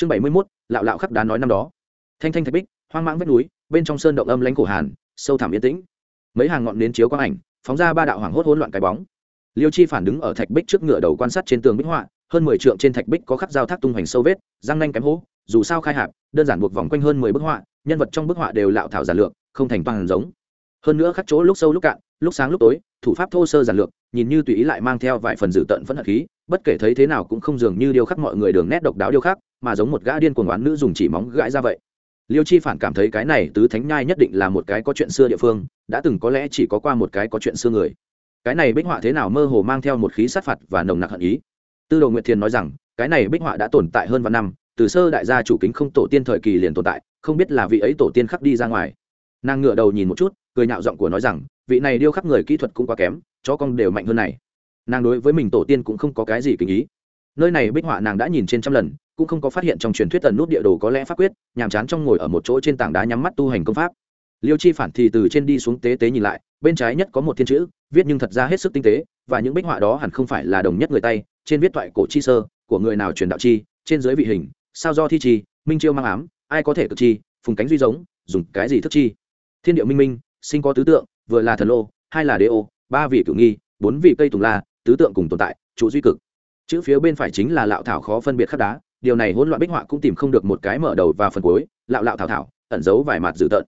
chương bảy mươi mốt, lạo lạo khắc đá nói năm đó. Thanh thanh thạch bích, hoang mãng vách núi, bên trong sơn động âm lãnh cổ hàn, sâu thẳm yên tĩnh. Mấy hàng ngọn nến chiếu quang ảnh, phóng ra ba đạo hoàng hốt hỗn loạn cái bóng. Liêu chi phản đứng ở thạch bích trước ngựa đầu quan sát trên tường bích họa, hơn mười trượng trên thạch bích có khắc dao thác tung hoành sâu vết, răng nanh kém hố, dù sao khai hạp, đơn giản buộc vòng quanh hơn mười bức họa, nhân vật trong bức họa đều lạo thảo giản lược, không thành toàn giống. Hơn nữa khắc chỗ lúc sâu lúc cạn, lúc sáng lúc tối, thủ pháp thô sơ giản lược, nhìn như tùy ý lại mang theo vài phần dự tận phẫn hận khí, bất kể thấy thế nào cũng không dường như điêu khắc mọi người đường nét độc đáo điêu khắc mà giống một gã điên cuồng oán nữ dùng chỉ móng gãi ra vậy. Liêu chi phản cảm thấy cái này tứ thánh nhai nhất định là một cái có chuyện xưa địa phương, đã từng có lẽ chỉ có qua một cái có chuyện xưa người. Cái này bích họa thế nào mơ hồ mang theo một khí sát phạt và nồng nặc hận ý. Tư đồ nguyệt thiền nói rằng, cái này bích họa đã tồn tại hơn vạn năm, từ sơ đại gia chủ kính không tổ tiên thời kỳ liền tồn tại, không biết là vị ấy tổ tiên khắc đi ra ngoài. Nàng ngựa đầu nhìn một chút, cười nhạo giọng của nói rằng, vị này điêu khắc người kỹ thuật cũng quá kém, chó con đều mạnh hơn này. Nàng đối với mình tổ tiên cũng không có cái gì kính ý. Nơi này bích họa nàng đã nhìn trên trăm lần cũng không có phát hiện trong truyền thuyết tần nút địa đồ có lẽ pháp quyết, nhàm chán trong ngồi ở một chỗ trên tảng đá nhắm mắt tu hành công pháp. Liêu chi phản thì từ trên đi xuống tế tế nhìn lại, bên trái nhất có một thiên chữ, viết nhưng thật ra hết sức tinh tế, và những bích họa đó hẳn không phải là đồng nhất người tay, trên viết thoại cổ chi sơ, của người nào truyền đạo chi, trên dưới vị hình, sao do thi chi, minh chiêu mang ám, ai có thể cực chi, phùng cánh duy giống, dùng cái gì thức chi. Thiên điệu minh minh, sinh có tứ tượng, vừa là thần lô, hai là đế ô, ba vị cửu nghi, bốn vị cây tùng la, tứ tượng cùng tồn tại, trụ duy cực. Chữ phía bên phải chính là lạo thảo khó phân biệt khắc đá điều này hỗn loạn bích họa cũng tìm không được một cái mở đầu và phần cuối, lạo lạo thảo thảo, ẩn giấu vài mặt dữ tợn.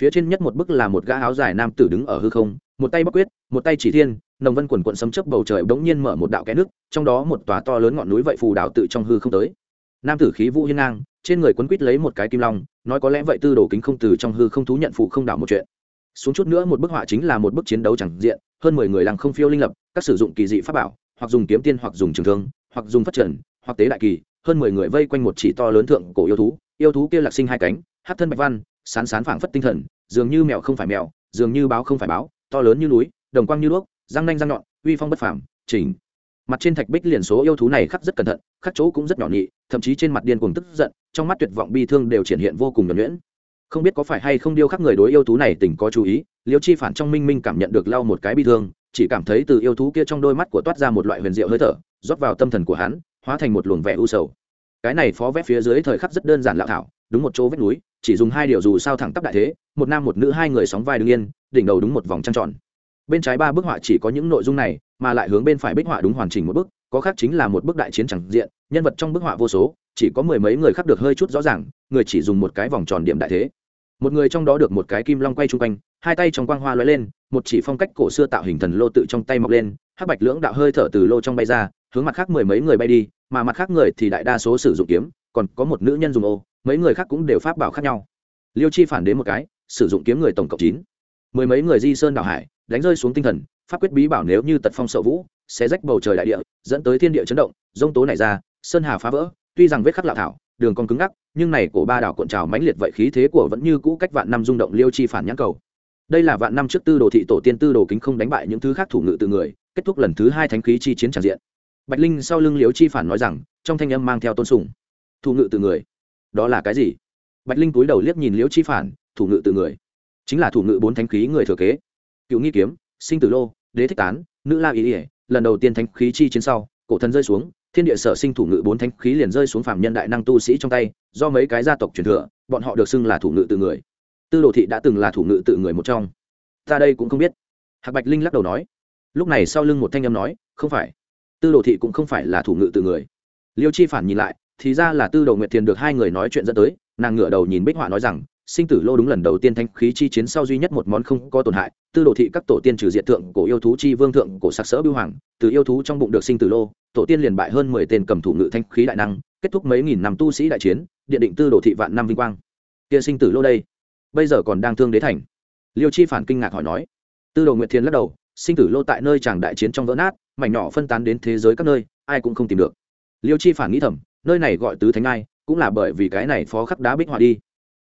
Phía trên nhất một bức là một gã áo dài nam tử đứng ở hư không, một tay bắc quyết, một tay chỉ thiên, nồng vân quần quận sấm chấp bầu trời bỗng nhiên mở một đạo kẽ nước, trong đó một tòa to lớn ngọn núi vậy phù đảo tự trong hư không tới. Nam tử khí vũ hiên ngang, trên người quấn quýt lấy một cái kim long, nói có lẽ vậy tư đồ kính không từ trong hư không thú nhận phụ không đảo một chuyện. Xuống chút nữa một bức họa chính là một bức chiến đấu chẳng diện, hơn mười người làng không phiêu linh lập, các sử dụng kỳ dị pháp bảo, hoặc dùng kiếm tiên hoặc dùng trường thương, hoặc dùng phát trần, hoặc tế đại kỳ hơn mười người vây quanh một chỉ to lớn thượng cổ yêu thú. Yêu thú kia lạc sinh hai cánh hát thân bạch văn, sán sán phảng phất tinh thần, dường như mèo không phải mèo, dường như báo không phải báo, to lớn như núi, đồng quang như đuốc, răng nanh răng nhọn, uy phong bất phàm, chỉnh. Mặt trên thạch bích liền số yêu thú này khắc rất cẩn thận, khắc chỗ cũng rất nhỏ nhị, thậm chí trên mặt điên cuồng tức giận, trong mắt tuyệt vọng bi thương đều triển hiện vô cùng nhuẩn nhuyễn. Không biết có phải hay không điêu khắc người đối yêu thú này tỉnh có chú ý, liêu chi phản trong minh minh cảm nhận được lau một cái bi thương, chỉ cảm thấy từ yêu thú kia trong đôi mắt của toát ra một loại huyền diệu hơi thở, rót vào tâm thần của hắn hóa thành một luồng vẻ u sầu. Cái này phó vẽ phía dưới thời khắc rất đơn giản lạo thảo, đúng một chỗ vách núi, chỉ dùng hai điều dù sao thẳng tắp đại thế, một nam một nữ hai người sóng vai đứng yên, đỉnh đầu đúng một vòng trăng tròn. Bên trái ba bức họa chỉ có những nội dung này, mà lại hướng bên phải bích họa đúng hoàn chỉnh một bức, có khác chính là một bức đại chiến chẳng diện, nhân vật trong bức họa vô số, chỉ có mười mấy người khác được hơi chút rõ ràng, người chỉ dùng một cái vòng tròn điểm đại thế. Một người trong đó được một cái kim long quay chung quanh, hai tay trong quang hoa lóe lên, một chỉ phong cách cổ xưa tạo hình thần lô tự trong tay mọc lên, hắc bạch lưỡng đạo hơi thở từ lô trong bay ra, hướng mặt khác mười mấy người bay đi mà mặt khác người thì đại đa số sử dụng kiếm, còn có một nữ nhân dùng ô, mấy người khác cũng đều pháp bảo khác nhau. Liêu chi phản đến một cái, sử dụng kiếm người tổng cộng chín. Mười mấy người di sơn đảo hải, đánh rơi xuống tinh thần, pháp quyết bí bảo nếu như tật phong sợ vũ, sẽ rách bầu trời đại địa, dẫn tới thiên địa chấn động dông tố này ra, sơn hà phá vỡ, tuy rằng vết khắc lạ thảo, đường còn cứng ngắc, nhưng này cổ ba đảo cuộn trào mãnh liệt vậy khí thế của vẫn như cũ cách vạn năm rung động liêu chi phản nhãn cầu. Đây là vạn năm trước tư đồ thị tổ tiên tư đồ kính không đánh bại những thứ khác thủ ngự từ người, kết thúc lần thứ hai thánh khí chi chiến tràn diện bạch linh sau lưng liếu chi phản nói rằng, trong thanh âm mang theo tôn sùng. Thủ ngự từ người. Đó là cái gì? Bạch linh túi đầu liếc nhìn liếu chi phản, thủ ngự từ người. Chính là thủ ngự bốn thánh khí người thừa kế. Cựu nghi kiếm, sinh tử lô, đế thích tán, nữ la ý ỉa, lần đầu tiên thánh khí chi chiến sau, cổ thần rơi xuống, thiên địa sở sinh thủ ngự bốn thánh khí liền rơi xuống phạm nhân đại năng tu sĩ trong tay, do mấy cái gia tộc truyền thừa, bọn họ được xưng là thủ ngự tự người. Tư đồ thị đã từng là thủ ngự tự người một trong. Ta đây cũng không biết. Hạc bạch linh lắc đầu nói. Lúc này sau lưng một thanh âm nói, không phải tư đồ thị cũng không phải là thủ ngự tự người. Liêu chi phản nhìn lại, thì ra là tư đồ nguyệt thiền được hai người nói chuyện dẫn tới, nàng ngửa đầu nhìn bích họa nói rằng, sinh tử lô đúng lần đầu tiên thanh khí chi chiến sau duy nhất một món không có tổn hại, tư đồ thị các tổ tiên trừ diện tượng cổ yêu thú chi vương thượng cổ sặc sỡ bưu hoàng, từ yêu thú trong bụng được sinh tử lô, tổ tiên liền bại hơn mười tên cầm thủ ngự thanh khí đại năng, kết thúc mấy nghìn năm tu sĩ đại chiến, điện định tư đồ thị vạn năm vinh quang. Kia sinh tử lô đây, bây giờ còn đang thương đế thành. Liêu chi phản kinh ngạc hỏi nói. Tư đồ nguyệt thiên lắc đầu sinh tử lô tại nơi chàng đại chiến trong vỡ nát, mảnh nhỏ phân tán đến thế giới các nơi, ai cũng không tìm được. Liêu chi phản nghĩ thầm, nơi này gọi tứ thánh ai, cũng là bởi vì cái này phó khắc đá bích họa đi.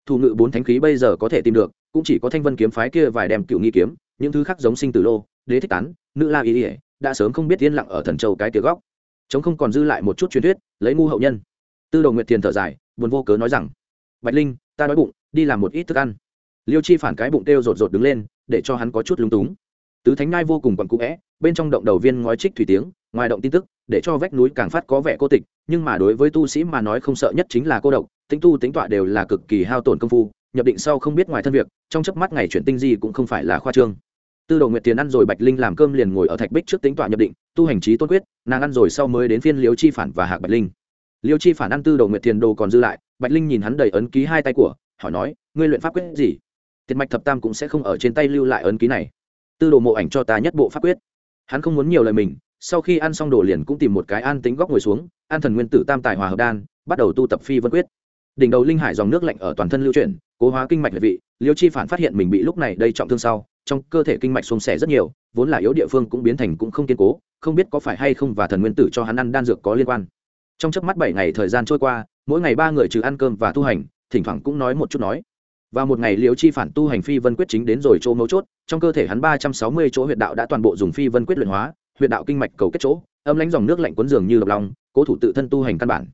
Thủ ngự bốn thánh khí bây giờ có thể tìm được, cũng chỉ có thanh vân kiếm phái kia vài đem cựu nghi kiếm, những thứ khác giống sinh tử lô, đế thích tán, nữ la ý ỉa đã sớm không biết yên lặng ở thần châu cái tiếng góc. Chống không còn dư lại một chút truyền thuyết, lấy ngu hậu nhân. Tư đồ nguyệt thiền thở dài, buồn vô cớ nói rằng, bạch linh, ta đói bụng, đi làm một ít thức ăn. Liêu chi phản cái bụng têu rột rột đứng lên, để cho hắn có chút lúng túng tứ thánh ngai vô cùng quặn cũ vẽ bên trong động đầu viên ngói trích thủy tiếng, ngoài động tin tức, để cho vách núi càng phát có vẻ cô tịch, nhưng mà đối với tu sĩ mà nói không sợ nhất chính là cô độc tính tu tính tọa đều là cực kỳ hao tổn công phu, nhập định sau không biết ngoài thân việc, trong chớp mắt ngày chuyển tinh gì cũng không phải là khoa trương. Tư đồ nguyệt tiền ăn rồi bạch linh làm cơm liền ngồi ở thạch bích trước tính tọa nhập định, tu hành trí tôn quyết, nàng ăn rồi sau mới đến phiên liêu chi phản và hạc bạch linh. Liêu chi phản ăn tư đồ nguyệt tiền đồ còn dư lại, bạch linh nhìn hắn đầy ấn ký hai tay của, hỏi nói, ngươi luyện pháp quyết gì? Tiền mạch thập tam cũng sẽ không ở trên tay lưu lại ấn ký này tư đồ mộ ảnh cho ta nhất bộ pháp quyết. Hắn không muốn nhiều lời mình, sau khi ăn xong đồ liền cũng tìm một cái an tính góc ngồi xuống, an thần nguyên tử tam tài hòa hợp đan, bắt đầu tu tập phi vân quyết. Đỉnh đầu linh hải dòng nước lạnh ở toàn thân lưu chuyển, cố hóa kinh mạch về vị, liêu chi phản phát hiện mình bị lúc này đây trọng thương sau, trong cơ thể kinh mạch xôn xẻ rất nhiều, vốn là yếu địa phương cũng biến thành cũng không kiên cố, không biết có phải hay không và thần nguyên tử cho hắn ăn đan dược có liên quan. Trong chớp mắt bảy ngày thời gian trôi qua, mỗi ngày ba người trừ ăn cơm và tu hành, thỉnh thoảng cũng nói một chút nói và một ngày liễu chi phản tu hành phi vân quyết chính đến rồi chỗ mấu chốt, trong cơ thể hắn ba trăm sáu mươi chỗ huyệt đạo đã toàn bộ dùng phi vân quyết luyện hóa, huyệt đạo kinh mạch cầu kết chỗ, âm lãnh dòng nước lạnh cuốn dường như độc lòng cố thủ tự thân tu hành căn bản.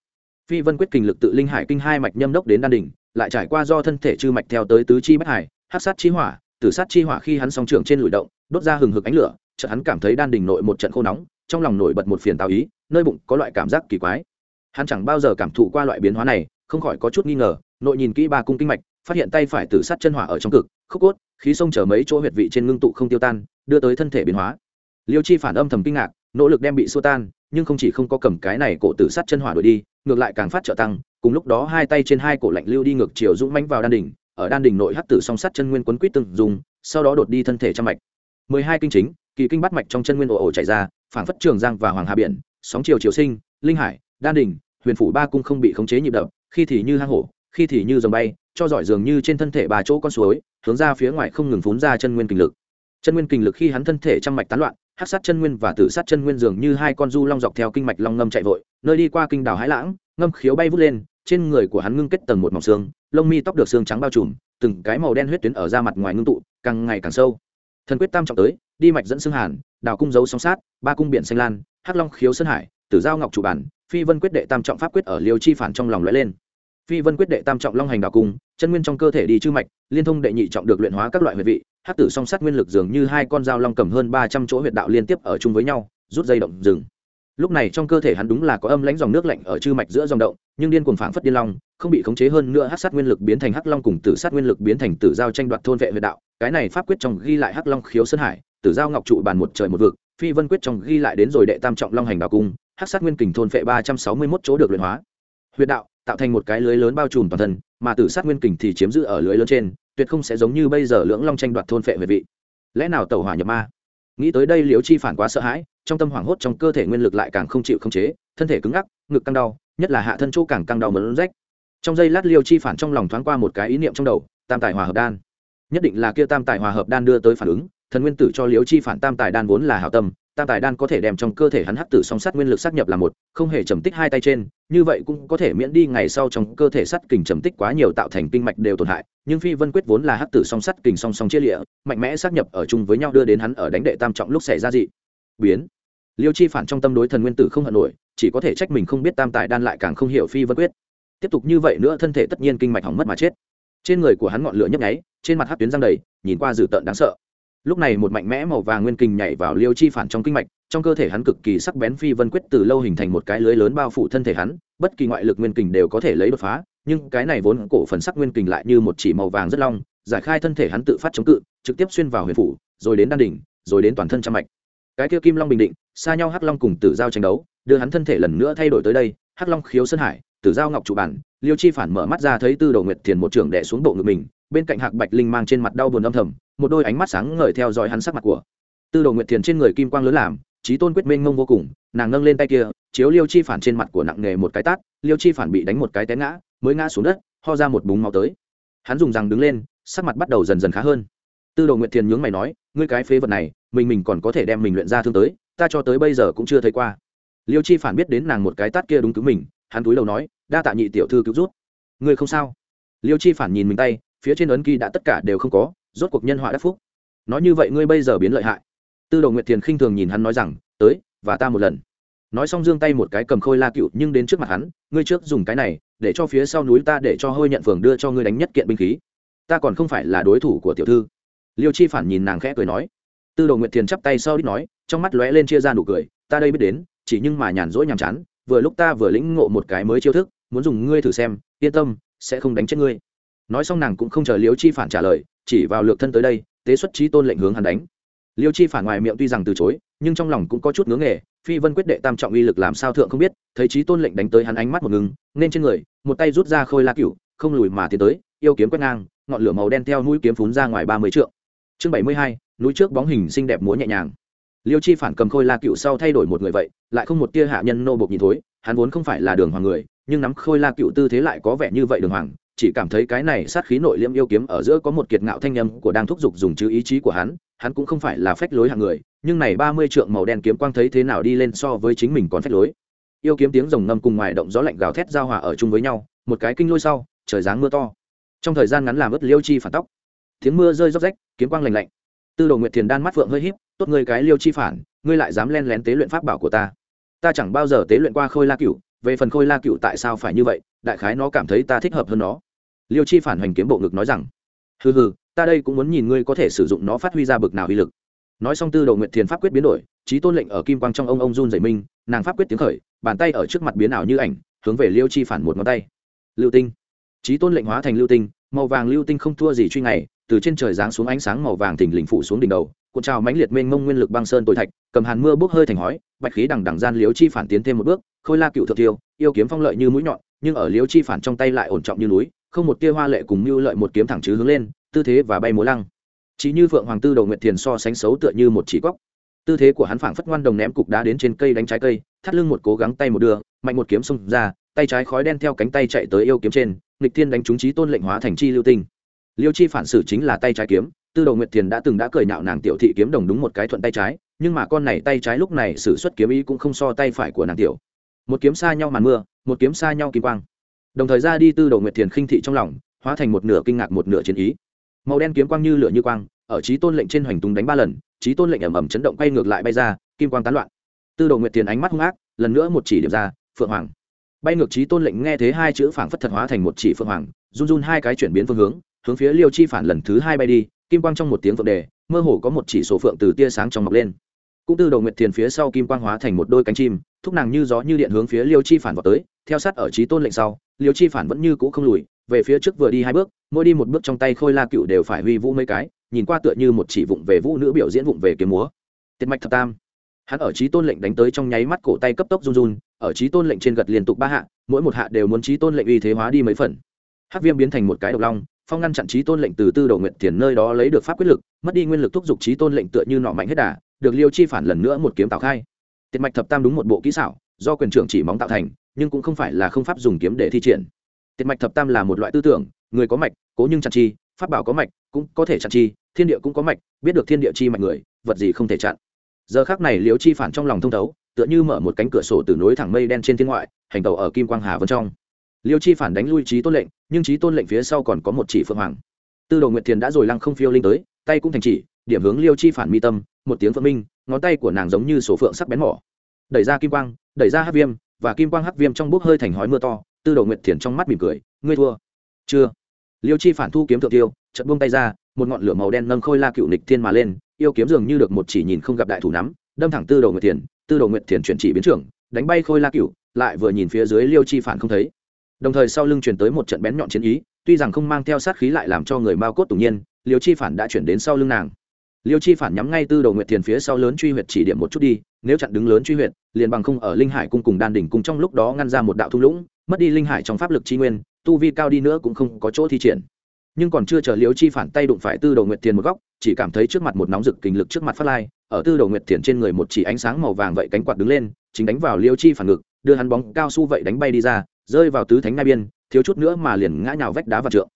Phi vân quyết kinh lực tự linh hải kinh hai mạch nhâm đốc đến đan đỉnh, lại trải qua do thân thể chư mạch theo tới tứ chi bách hải hát sát chi hỏa, tử sát chi hỏa khi hắn song trưởng trên lùi động, đốt ra hừng hực ánh lửa, chợt hắn cảm thấy đan đỉnh nội một trận khô nóng, trong lòng nổi bật một phiền tào ý, nơi bụng có loại cảm giác kỳ quái. Hắn chẳng bao giờ cảm thụ qua loại biến hóa này, không khỏi có chút nghi ngờ, nội nhìn kỹ ba cung kinh mạch phát hiện tay phải tử sát chân hỏa ở trong cực, khúc cốt, khí sông chở mấy chỗ huyệt vị trên ngưng tụ không tiêu tan, đưa tới thân thể biến hóa. Liêu chi phản âm thầm kinh ngạc, nỗ lực đem bị xua tan, nhưng không chỉ không có cầm cái này cổ tử sát chân hỏa đuổi đi, ngược lại càng phát trợ tăng, cùng lúc đó hai tay trên hai cổ lạnh lưu đi ngược chiều dũng mánh vào đan đỉnh, ở đan đỉnh nội hắc tử song sát chân nguyên quấn quýt từng dùng, sau đó đột đi thân thể trăm mạch. Mười hai kinh chính, kỳ kinh bắt mạch trong chân nguyên ồ ồ chảy ra, phảng phất trường giang và hoàng hà biển, sóng chiều chiều sinh, linh hải, đan đỉnh, huyền phủ ba cung không bị khống chế nhịp đập, khi thì như hang hổ, khi thì như dòng bay cho giỏi dường như trên thân thể ba chỗ con suối, hướng ra phía ngoài không ngừng phún ra chân nguyên kinh lực. Chân nguyên kinh lực khi hắn thân thể trăm mạch tán loạn hát sát chân nguyên và tử sát chân nguyên dường như hai con du long dọc theo kinh mạch long ngâm chạy vội, nơi đi qua kinh đảo hải lãng, ngâm khiếu bay vút lên, trên người của hắn ngưng kết tầng một mỏng xương, lông mi tóc được xương trắng bao trùm, từng cái màu đen huyết tuyến ở da mặt ngoài ngưng tụ, càng ngày càng sâu. Thần quyết tam trọng tới, đi mạch dẫn xương hàn đào cung dấu song sát, ba cung biển xanh lan, hắc long khiếu sơn hải, tử giao ngọc chủ bản, phi vân quyết đệ tam trọng pháp quyết ở liêu chi phản trong lòng lóe lên phi vân quyết đệ tam trọng long hành đào cung, chân nguyên trong cơ thể đi chư mạch, liên thông đệ nhị trọng được luyện hóa các loại huyệt vị hát tử song sát nguyên lực dường như hai con dao long cầm hơn ba trăm chỗ huyệt đạo liên tiếp ở chung với nhau, rút dây động rừng lúc này trong cơ thể hắn đúng là có âm lãnh dòng nước lạnh ở chư mạch giữa dòng động, nhưng điên cuồng phảng phất điên long, không bị khống chế hơn nữa hát sát nguyên lực biến thành hắc long cùng tử sát nguyên lực biến thành tử giao tranh đoạt thôn vệ huyệt đạo. Cái này pháp quyết trong ghi lại hắc long khiếu sơn hải, tử giao ngọc trụ bàn một trời một vực, phi vân quyết trong ghi lại đến rồi đệ tam trọng long hành đào cung, hắc sát nguyên kình thôn vệ ba trăm sáu mươi mốt chỗ được luyện hóa. Huyệt đạo tạo thành một cái lưới lớn bao trùm toàn thân, mà tử sát nguyên kình thì chiếm giữ ở lưới lớn trên, tuyệt không sẽ giống như bây giờ lưỡng long tranh đoạt thôn phệ về vị. Lẽ nào tàu hỏa nhập ma? Nghĩ tới đây liễu chi phản quá sợ hãi, trong tâm hoảng hốt trong cơ thể nguyên lực lại càng không chịu không chế, thân thể cứng ngắc, ngực căng đau, nhất là hạ thân chỗ càng căng đau mớn rách. Trong giây lát liêu chi phản trong lòng thoáng qua một cái ý niệm trong đầu, tam tài hòa hợp đan. Nhất định là kia tam tài hòa hợp đan đưa tới phản ứng, thần nguyên tử cho liễu chi phản tam tài đan vốn là hảo tâm tam tài đan có thể đem trong cơ thể hắn hắc tử song sắt nguyên lực sát nhập là một, không hề trầm tích hai tay trên, như vậy cũng có thể miễn đi ngày sau trong cơ thể sắt kình trầm tích quá nhiều tạo thành kinh mạch đều tổn hại, nhưng phi vân quyết vốn là hắc tử song sắt kình song song chia lịa, mạnh mẽ sát nhập ở chung với nhau đưa đến hắn ở đánh đệ tam trọng lúc xảy ra dị biến. Liêu chi phản trong tâm đối thần nguyên tử không hận nổi, chỉ có thể trách mình không biết tam tài đan lại càng không hiểu phi vân quyết. Tiếp tục như vậy nữa thân thể tất nhiên kinh mạch hỏng mất mà chết. Trên người của hắn ngọn lửa nhấp nháy, trên mặt hát tuyến răng đầy, nhìn qua dữ tợn đáng sợ lúc này một mạnh mẽ màu vàng nguyên kình nhảy vào liêu chi phản trong kinh mạch, trong cơ thể hắn cực kỳ sắc bén phi vân quyết từ lâu hình thành một cái lưới lớn bao phủ thân thể hắn, bất kỳ ngoại lực nguyên kình đều có thể lấy đột phá, nhưng cái này vốn cổ phần sắc nguyên kình lại như một chỉ màu vàng rất long, giải khai thân thể hắn tự phát chống cự, trực tiếp xuyên vào huyền phủ, rồi đến đan đỉnh, rồi đến toàn thân trăm mạch. Cái kia kim long bình định, xa nhau hắc long cùng tử giao tranh đấu, đưa hắn thân thể lần nữa thay đổi tới đây, hắc long khiếu sơn hải, tử giao ngọc chủ bản, liêu chi phản mở mắt ra thấy tư đầu nguyệt thiền một trưởng đẻ xuống bộ ngực mình bên cạnh hạc bạch linh mang trên mặt đau buồn âm thầm, một đôi ánh mắt sáng ngời theo dõi hắn sắc mặt của tư đồ nguyệt thiền trên người kim quang lớn làm, trí tôn quyết mênh mông vô cùng, nàng nâng lên tay kia, chiếu liêu chi phản trên mặt của nặng nghề một cái tát, liêu chi phản bị đánh một cái té ngã, mới ngã xuống đất, ho ra một búng máu tới. Hắn dùng rằng đứng lên, sắc mặt bắt đầu dần dần khá hơn. Tư đồ nguyệt thiền nhướng mày nói, ngươi cái phế vật này, mình mình còn có thể đem mình luyện ra thương tới, ta cho tới bây giờ cũng chưa thấy qua. Liêu chi phản biết đến nàng một cái tát kia đúng cứu mình, hắn túi đầu nói, đa tạ nhị tiểu thư cứu rút ngươi không sao. Liêu chi phản nhìn mình tay phía trên ấn ký đã tất cả đều không có, rốt cuộc nhân họa đắc phúc. Nói như vậy ngươi bây giờ biến lợi hại. Tư đồ nguyệt thiền khinh thường nhìn hắn nói rằng, tới, và ta một lần. Nói xong giương tay một cái cầm khôi la cựu, nhưng đến trước mặt hắn, ngươi trước dùng cái này, để cho phía sau núi ta để cho hơi nhận phường đưa cho ngươi đánh nhất kiện binh khí. Ta còn không phải là đối thủ của tiểu thư. Liêu chi phản nhìn nàng khẽ cười nói. Tư đồ nguyệt thiền chắp tay sau đít nói, trong mắt lóe lên chia ra nụ cười, ta đây biết đến, chỉ nhưng mà nhàn rỗi nhàm chán, vừa lúc ta vừa lĩnh ngộ một cái mới chiêu thức, muốn dùng ngươi thử xem, yên tâm, sẽ không đánh chết ngươi nói xong nàng cũng không chờ liêu chi phản trả lời, chỉ vào lược thân tới đây, tế xuất trí tôn lệnh hướng hắn đánh. Liêu chi phản ngoài miệng tuy rằng từ chối, nhưng trong lòng cũng có chút ngưỡng nghề, phi vân quyết đệ tam trọng uy lực làm sao thượng không biết, thấy trí tôn lệnh đánh tới hắn ánh mắt một ngừng, nên trên người, một tay rút ra khôi la cựu không lùi mà tiến tới, yêu kiếm quét ngang, ngọn lửa màu đen theo mũi kiếm phún ra ngoài ba mươi trượng. Chương bảy mươi hai, núi trước bóng hình xinh đẹp múa nhẹ nhàng. Liêu chi phản cầm khôi la cựu sau thay đổi một người vậy, lại không một tia hạ nhân nô bộc nhìn thối, hắn vốn không phải là đường hoàng người, nhưng nắm khôi la cựu tư thế lại có vẻ như vậy đường hoàng chỉ cảm thấy cái này sát khí nội liễm yêu kiếm ở giữa có một kiệt ngạo thanh nhâm của đang thúc giục dùng chứ ý chí của hắn hắn cũng không phải là phách lối hạng người, nhưng này ba mươi trượng màu đen kiếm quang thấy thế nào đi lên so với chính mình còn phách lối. Yêu kiếm tiếng rồng ngâm cùng ngoài động gió lạnh gào thét giao hòa ở chung với nhau, một cái kinh lôi sau, trời giáng mưa to. Trong thời gian ngắn làm ướt liêu chi phản tóc. Tiếng mưa rơi róc rách, kiếm quang lạnh lạnh. Tư đồ nguyệt thiền đan mắt phượng hơi híp, tốt ngươi cái liêu chi phản, ngươi lại dám len lén tế luyện pháp bảo của ta. Ta chẳng bao giờ tế luyện qua khôi la cửu, về phần khôi la cửu tại sao phải như vậy, đại khái nó cảm thấy ta thích hợp hơn nó liêu chi phản hoành kiếm bộ ngực nói rằng, hừ hừ, ta đây cũng muốn nhìn ngươi có thể sử dụng nó phát huy ra bực nào uy lực. Nói xong tư đồ nguyện thiền pháp quyết biến đổi trí tôn lệnh ở kim quang trong ông ông run dày minh nàng pháp quyết tiếng khởi, bàn tay ở trước mặt biến ảo như ảnh, hướng về liêu chi phản một ngón tay. Lưu tinh. Trí tôn lệnh hóa thành lưu tinh, màu vàng lưu tinh không thua gì truy ngày, từ trên trời giáng xuống ánh sáng màu vàng thình lình phủ xuống đỉnh đầu, cuộn trào mãnh liệt mênh mông nguyên lực băng sơn tội thạch, cầm hàn mưa bốc hơi thành hói, bạch khí đằng đằng gian liếu chi phản tiến thêm một bước, khôi la cựu thượng tiêu, yêu kiếm phong lợi như mũi nhọn, nhưng ở liếu chi phản trong tay lại ổn trọng như núi không một tia hoa lệ cùng như lợi một kiếm thẳng chứ hướng lên, tư thế và bay múa lăng. Chỉ như phượng hoàng tư đầu nguyệt thiền so sánh xấu tựa như một chỉ cóc. Tư thế của hắn phảng phất ngoan đồng ném cục đá đến trên cây đánh trái cây, thắt lưng một cố gắng tay một đưa, mạnh một kiếm xông ra, tay trái khói đen theo cánh tay chạy tới yêu kiếm trên, nghịch thiên đánh trúng trí tôn lệnh hóa thành chi lưu tinh. Liêu chi phản sử chính là tay trái kiếm, tư đầu nguyệt thiền đã từng đã cười nhạo nàng tiểu thị kiếm đồng đúng một cái thuận tay trái, nhưng mà con này tay trái lúc này sử xuất kiếm ý cũng không so tay phải của nàng tiểu. Một kiếm xa nhau màn mưa, một kiếm xa nhau kim quang đồng thời ra đi tư đầu nguyệt thiền khinh thị trong lòng, hóa thành một nửa kinh ngạc một nửa chiến ý. Màu đen kiếm quang như lửa như quang, ở trí tôn lệnh trên hoành tùng đánh ba lần trí tôn lệnh ẩm ẩm chấn động quay ngược lại bay ra, kim quang tán loạn. Tư đầu nguyệt thiền ánh mắt hung ác, lần nữa một chỉ điểm ra, phượng hoàng. Bay ngược trí tôn lệnh nghe thế hai chữ phảng phất thật hóa thành một chỉ phượng hoàng, run run hai cái chuyển biến phương hướng hướng phía liêu chi phản lần thứ hai bay đi, kim quang trong một tiếng phượng đề, mơ hồ có một chỉ số phượng từ tia sáng trong mọc lên cũng từ đầu nguyệt thiền phía sau kim quang hóa thành một đôi cánh chim, thúc nàng như gió như điện hướng phía liêu chi phản vào tới, theo sát ở trí tôn lệnh sau, liêu chi phản vẫn như cũ không lùi, về phía trước vừa đi hai bước, mỗi đi một bước trong tay khôi la cựu đều phải huy vũ mấy cái, nhìn qua tựa như một chỉ vụng về vũ nữ biểu diễn vụng về kiếm múa. Tiết mạch thập tam. Hắn ở trí tôn lệnh đánh tới trong nháy mắt cổ tay cấp tốc run run, ở trí tôn lệnh trên gật liên tục ba hạ, mỗi một hạ đều muốn trí tôn lệnh uy thế hóa đi mấy phần. Hắc viêm biến thành một cái độc long, phong ngăn chặn trí tôn lệnh từ tư đầu nguyện tiền nơi đó lấy được pháp quyết lực, mất đi nguyên lực thúc giục trí tôn lệnh tựa như nọ mạnh hết đà được liêu chi phản lần nữa một kiếm tạo khai. Tiệt mạch thập tam đúng một bộ kỹ xảo, do quyền trưởng chỉ móng tạo thành, nhưng cũng không phải là không pháp dùng kiếm để thi triển. Tiệt mạch thập tam là một loại tư tưởng, người có mạch, cố nhưng chặn chi, pháp bảo có mạch, cũng có thể chặn chi, thiên địa cũng có mạch, biết được thiên địa chi mạch người, vật gì không thể chặn. Giờ khác này liêu chi phản trong lòng thông thấu, tựa như mở một cánh cửa sổ từ nối thẳng mây đen trên thiên ngoại, hành tàu ở kim quang hà vân trong. Liêu chi phản đánh lui trí tôn lệnh, nhưng trí tôn lệnh phía sau còn có một chỉ phượng hoàng. Tư đồ nguyệt thiền đã rồi lăng không phiêu linh tới, tay cũng thành chỉ điểm hướng liêu chi phản mi tâm, một tiếng phượng minh, ngón tay của nàng giống như sổ phượng sắc bén mỏ. Đẩy ra kim quang, đẩy ra hắc viêm, và kim quang hắc viêm trong bốc hơi thành hói mưa to, tư đồ nguyệt thiền trong mắt mỉm cười, ngươi thua. Chưa. Liêu chi phản thu kiếm thượng tiêu chật buông tay ra, một ngọn lửa màu đen nâng khôi la cựu nịch thiên mà lên, yêu kiếm dường như được một chỉ nhìn không gặp đại thủ nắm, đâm thẳng tư đồ nguyệt thiền tư đồ nguyệt thiền chuyển chỉ biến trưởng, đánh bay khôi la cựu, lại vừa nhìn phía dưới liêu chi phản không thấy. Đồng thời sau lưng chuyển tới một trận bén nhọn chiến ý, tuy rằng không mang theo sát khí lại làm cho người mao cốt tủng nhiên, liêu chi phản đã chuyển đến sau lưng nàng liêu chi phản nhắm ngay tư đầu nguyệt thiền phía sau lớn truy huyệt chỉ điểm một chút đi, nếu chặn đứng lớn truy huyệt, liền bằng không ở linh hải cung cùng đan đỉnh cung trong lúc đó ngăn ra một đạo thung lũng, mất đi linh hải trong pháp lực chi nguyên, tu vi cao đi nữa cũng không có chỗ thi triển. Nhưng còn chưa chờ liêu chi phản tay đụng phải tư đầu nguyệt thiền một góc, chỉ cảm thấy trước mặt một nóng rực kình lực trước mặt phát lai, ở tư đầu nguyệt thiền trên người một chỉ ánh sáng màu vàng vậy cánh quạt đứng lên, chính đánh vào liêu chi phản ngực, đưa hắn bóng cao su vậy đánh bay đi ra, rơi vào tứ thánh ngai biên, thiếu chút nữa mà liền ngã nhào vách đá và trượng.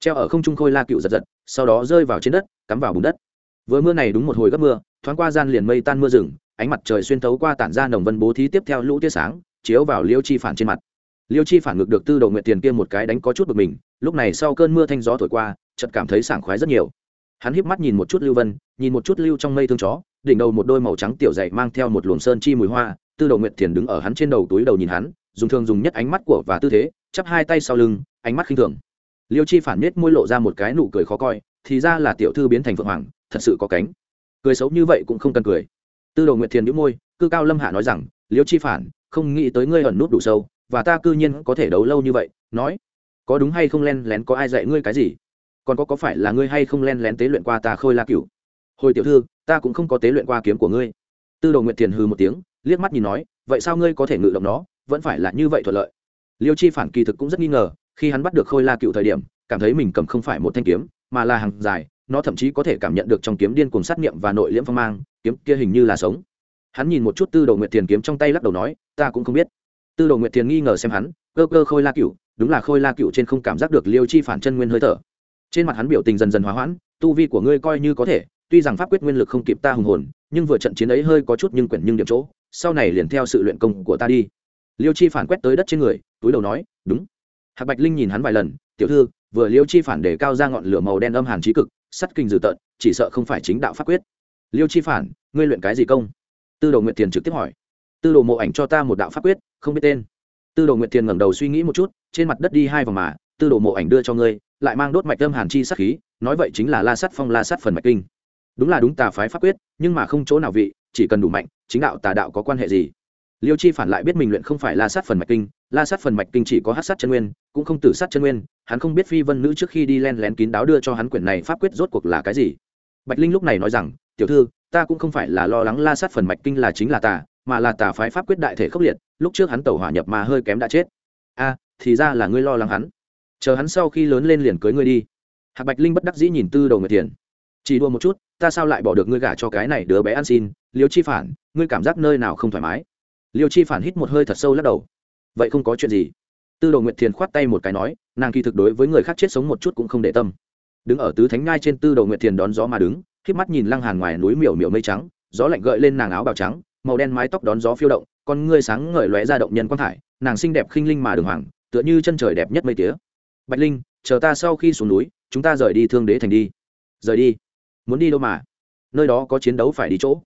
Treo ở không trung khôi la cựu giật giật, sau đó rơi vào trên đất, cắm vào bùn đất vừa mưa này đúng một hồi gấp mưa, thoáng qua gian liền mây tan mưa rừng, ánh mặt trời xuyên thấu qua tản ra nồng vân bố thí tiếp theo lũ tia sáng, chiếu vào liêu chi phản trên mặt. Liêu chi phản ngực được tư đầu nguyện tiền kia một cái đánh có chút bực mình, lúc này sau cơn mưa thanh gió thổi qua, chợt cảm thấy sảng khoái rất nhiều. Hắn híp mắt nhìn một chút lưu vân, nhìn một chút lưu trong mây thương chó, đỉnh đầu một đôi màu trắng tiểu dày mang theo một luồng sơn chi mùi hoa, tư đầu nguyện tiền đứng ở hắn trên đầu túi đầu nhìn hắn, dùng thường dùng nhất ánh mắt của và tư thế, chắp hai tay sau lưng, ánh mắt khinh thường. Liêu chi phản nết môi lộ ra một cái nụ cười khó coi, thì ra là tiểu thư biến thành phượng hoàng thật sự có cánh. Cười xấu như vậy cũng không cần cười. Tư đồ nguyệt thiền đĩu môi, cư cao lâm hạ nói rằng, liêu chi phản, không nghĩ tới ngươi ẩn nút đủ sâu, và ta cư nhiên có thể đấu lâu như vậy. Nói, có đúng hay không len lén có ai dạy ngươi cái gì? Còn có có phải là ngươi hay không len lén tế luyện qua ta khôi la cửu? Hồi tiểu thư, ta cũng không có tế luyện qua kiếm của ngươi. Tư đồ nguyệt thiền hừ một tiếng, liếc mắt nhìn nói, vậy sao ngươi có thể ngự động nó? Vẫn phải là như vậy thuận lợi. Liêu chi phản kỳ thực cũng rất nghi ngờ, khi hắn bắt được khôi la cựu thời điểm, cảm thấy mình cầm không phải một thanh kiếm, mà là hàng dài nó thậm chí có thể cảm nhận được trong kiếm điên cùng sát nghiệm và nội liễm phong mang, kiếm kia hình như là sống. Hắn nhìn một chút tư đồ nguyệt thiền kiếm trong tay lắc đầu nói, ta cũng không biết. Tư đồ nguyệt thiền nghi ngờ xem hắn, cơ cơ khôi la cựu đúng là khôi la cựu trên không cảm giác được liêu chi phản chân nguyên hơi thở. Trên mặt hắn biểu tình dần dần hóa hoãn, tu vi của ngươi coi như có thể, tuy rằng pháp quyết nguyên lực không kịp ta hùng hồn, nhưng vừa trận chiến ấy hơi có chút nhưng quyển nhưng điểm chỗ, sau này liền theo sự luyện công của ta đi. Liêu chi phản quét tới đất trên người, túi đầu nói, đúng. Hạc bạch linh nhìn hắn vài lần, tiểu thư, vừa liêu chi phản để cao ra ngọn lửa màu đen âm hàn trí cực sắt kinh dữ tợn chỉ sợ không phải chính đạo pháp quyết. Liêu chi phản, ngươi luyện cái gì công? Tư đồ nguyệt thiền trực tiếp hỏi. Tư đồ mộ ảnh cho ta một đạo pháp quyết, không biết tên. Tư đồ nguyệt thiền ngẩng đầu suy nghĩ một chút, trên mặt đất đi hai vòng mà, tư đồ mộ ảnh đưa cho ngươi, lại mang đốt mạch âm hàn chi sát khí, nói vậy chính là la sắt phong, la sắt phần mạch kinh. Đúng là đúng tà phái pháp quyết, nhưng mà không chỗ nào vị, chỉ cần đủ mạnh, chính đạo tà đạo có quan hệ gì? Liêu chi phản lại biết mình luyện không phải la sát phần mạch kinh, la sát phần mạch kinh chỉ có hát sát chân nguyên, cũng không tử sát chân nguyên, hắn không biết phi vân nữ trước khi đi len lén kín đáo đưa cho hắn quyển này pháp quyết rốt cuộc là cái gì. Bạch linh lúc này nói rằng, tiểu thư, ta cũng không phải là lo lắng la sát phần mạch kinh là chính là tà, mà là tà phái pháp quyết đại thể khốc liệt, lúc trước hắn tẩu hỏa nhập mà hơi kém đã chết. A, thì ra là ngươi lo lắng hắn. Chờ hắn sau khi lớn lên liền cưới ngươi đi. Hạc bạch linh bất đắc dĩ nhìn tư đầu người tiền. Chỉ đua một chút, ta sao lại bỏ được ngươi gả cho cái này đứa bé ăn xin? Liêu chi phản, ngươi cảm giác nơi nào không thoải mái? Liêu chi phản hít một hơi thật sâu lắc đầu. Vậy không có chuyện gì. Tư đồ nguyệt thiền khoát tay một cái nói, nàng kỳ thực đối với người khác chết sống một chút cũng không để tâm. Đứng ở tứ thánh ngai trên tư đồ nguyệt thiền đón gió mà đứng k mắt nhìn lăng hàn ngoài núi miểu miểu mây trắng, gió lạnh gợi lên nàng áo bào trắng, màu đen mái tóc đón gió phiêu động, con ngươi sáng ngời lóe ra động nhân quang thải, nàng xinh đẹp khinh linh mà đường hoàng, tựa như chân trời đẹp nhất mây tía. Bạch linh, chờ ta sau khi xuống núi, chúng ta rời đi thương đế thành đi. Rời đi. Muốn đi đâu mà? Nơi đó có chiến đấu phải đi chỗ.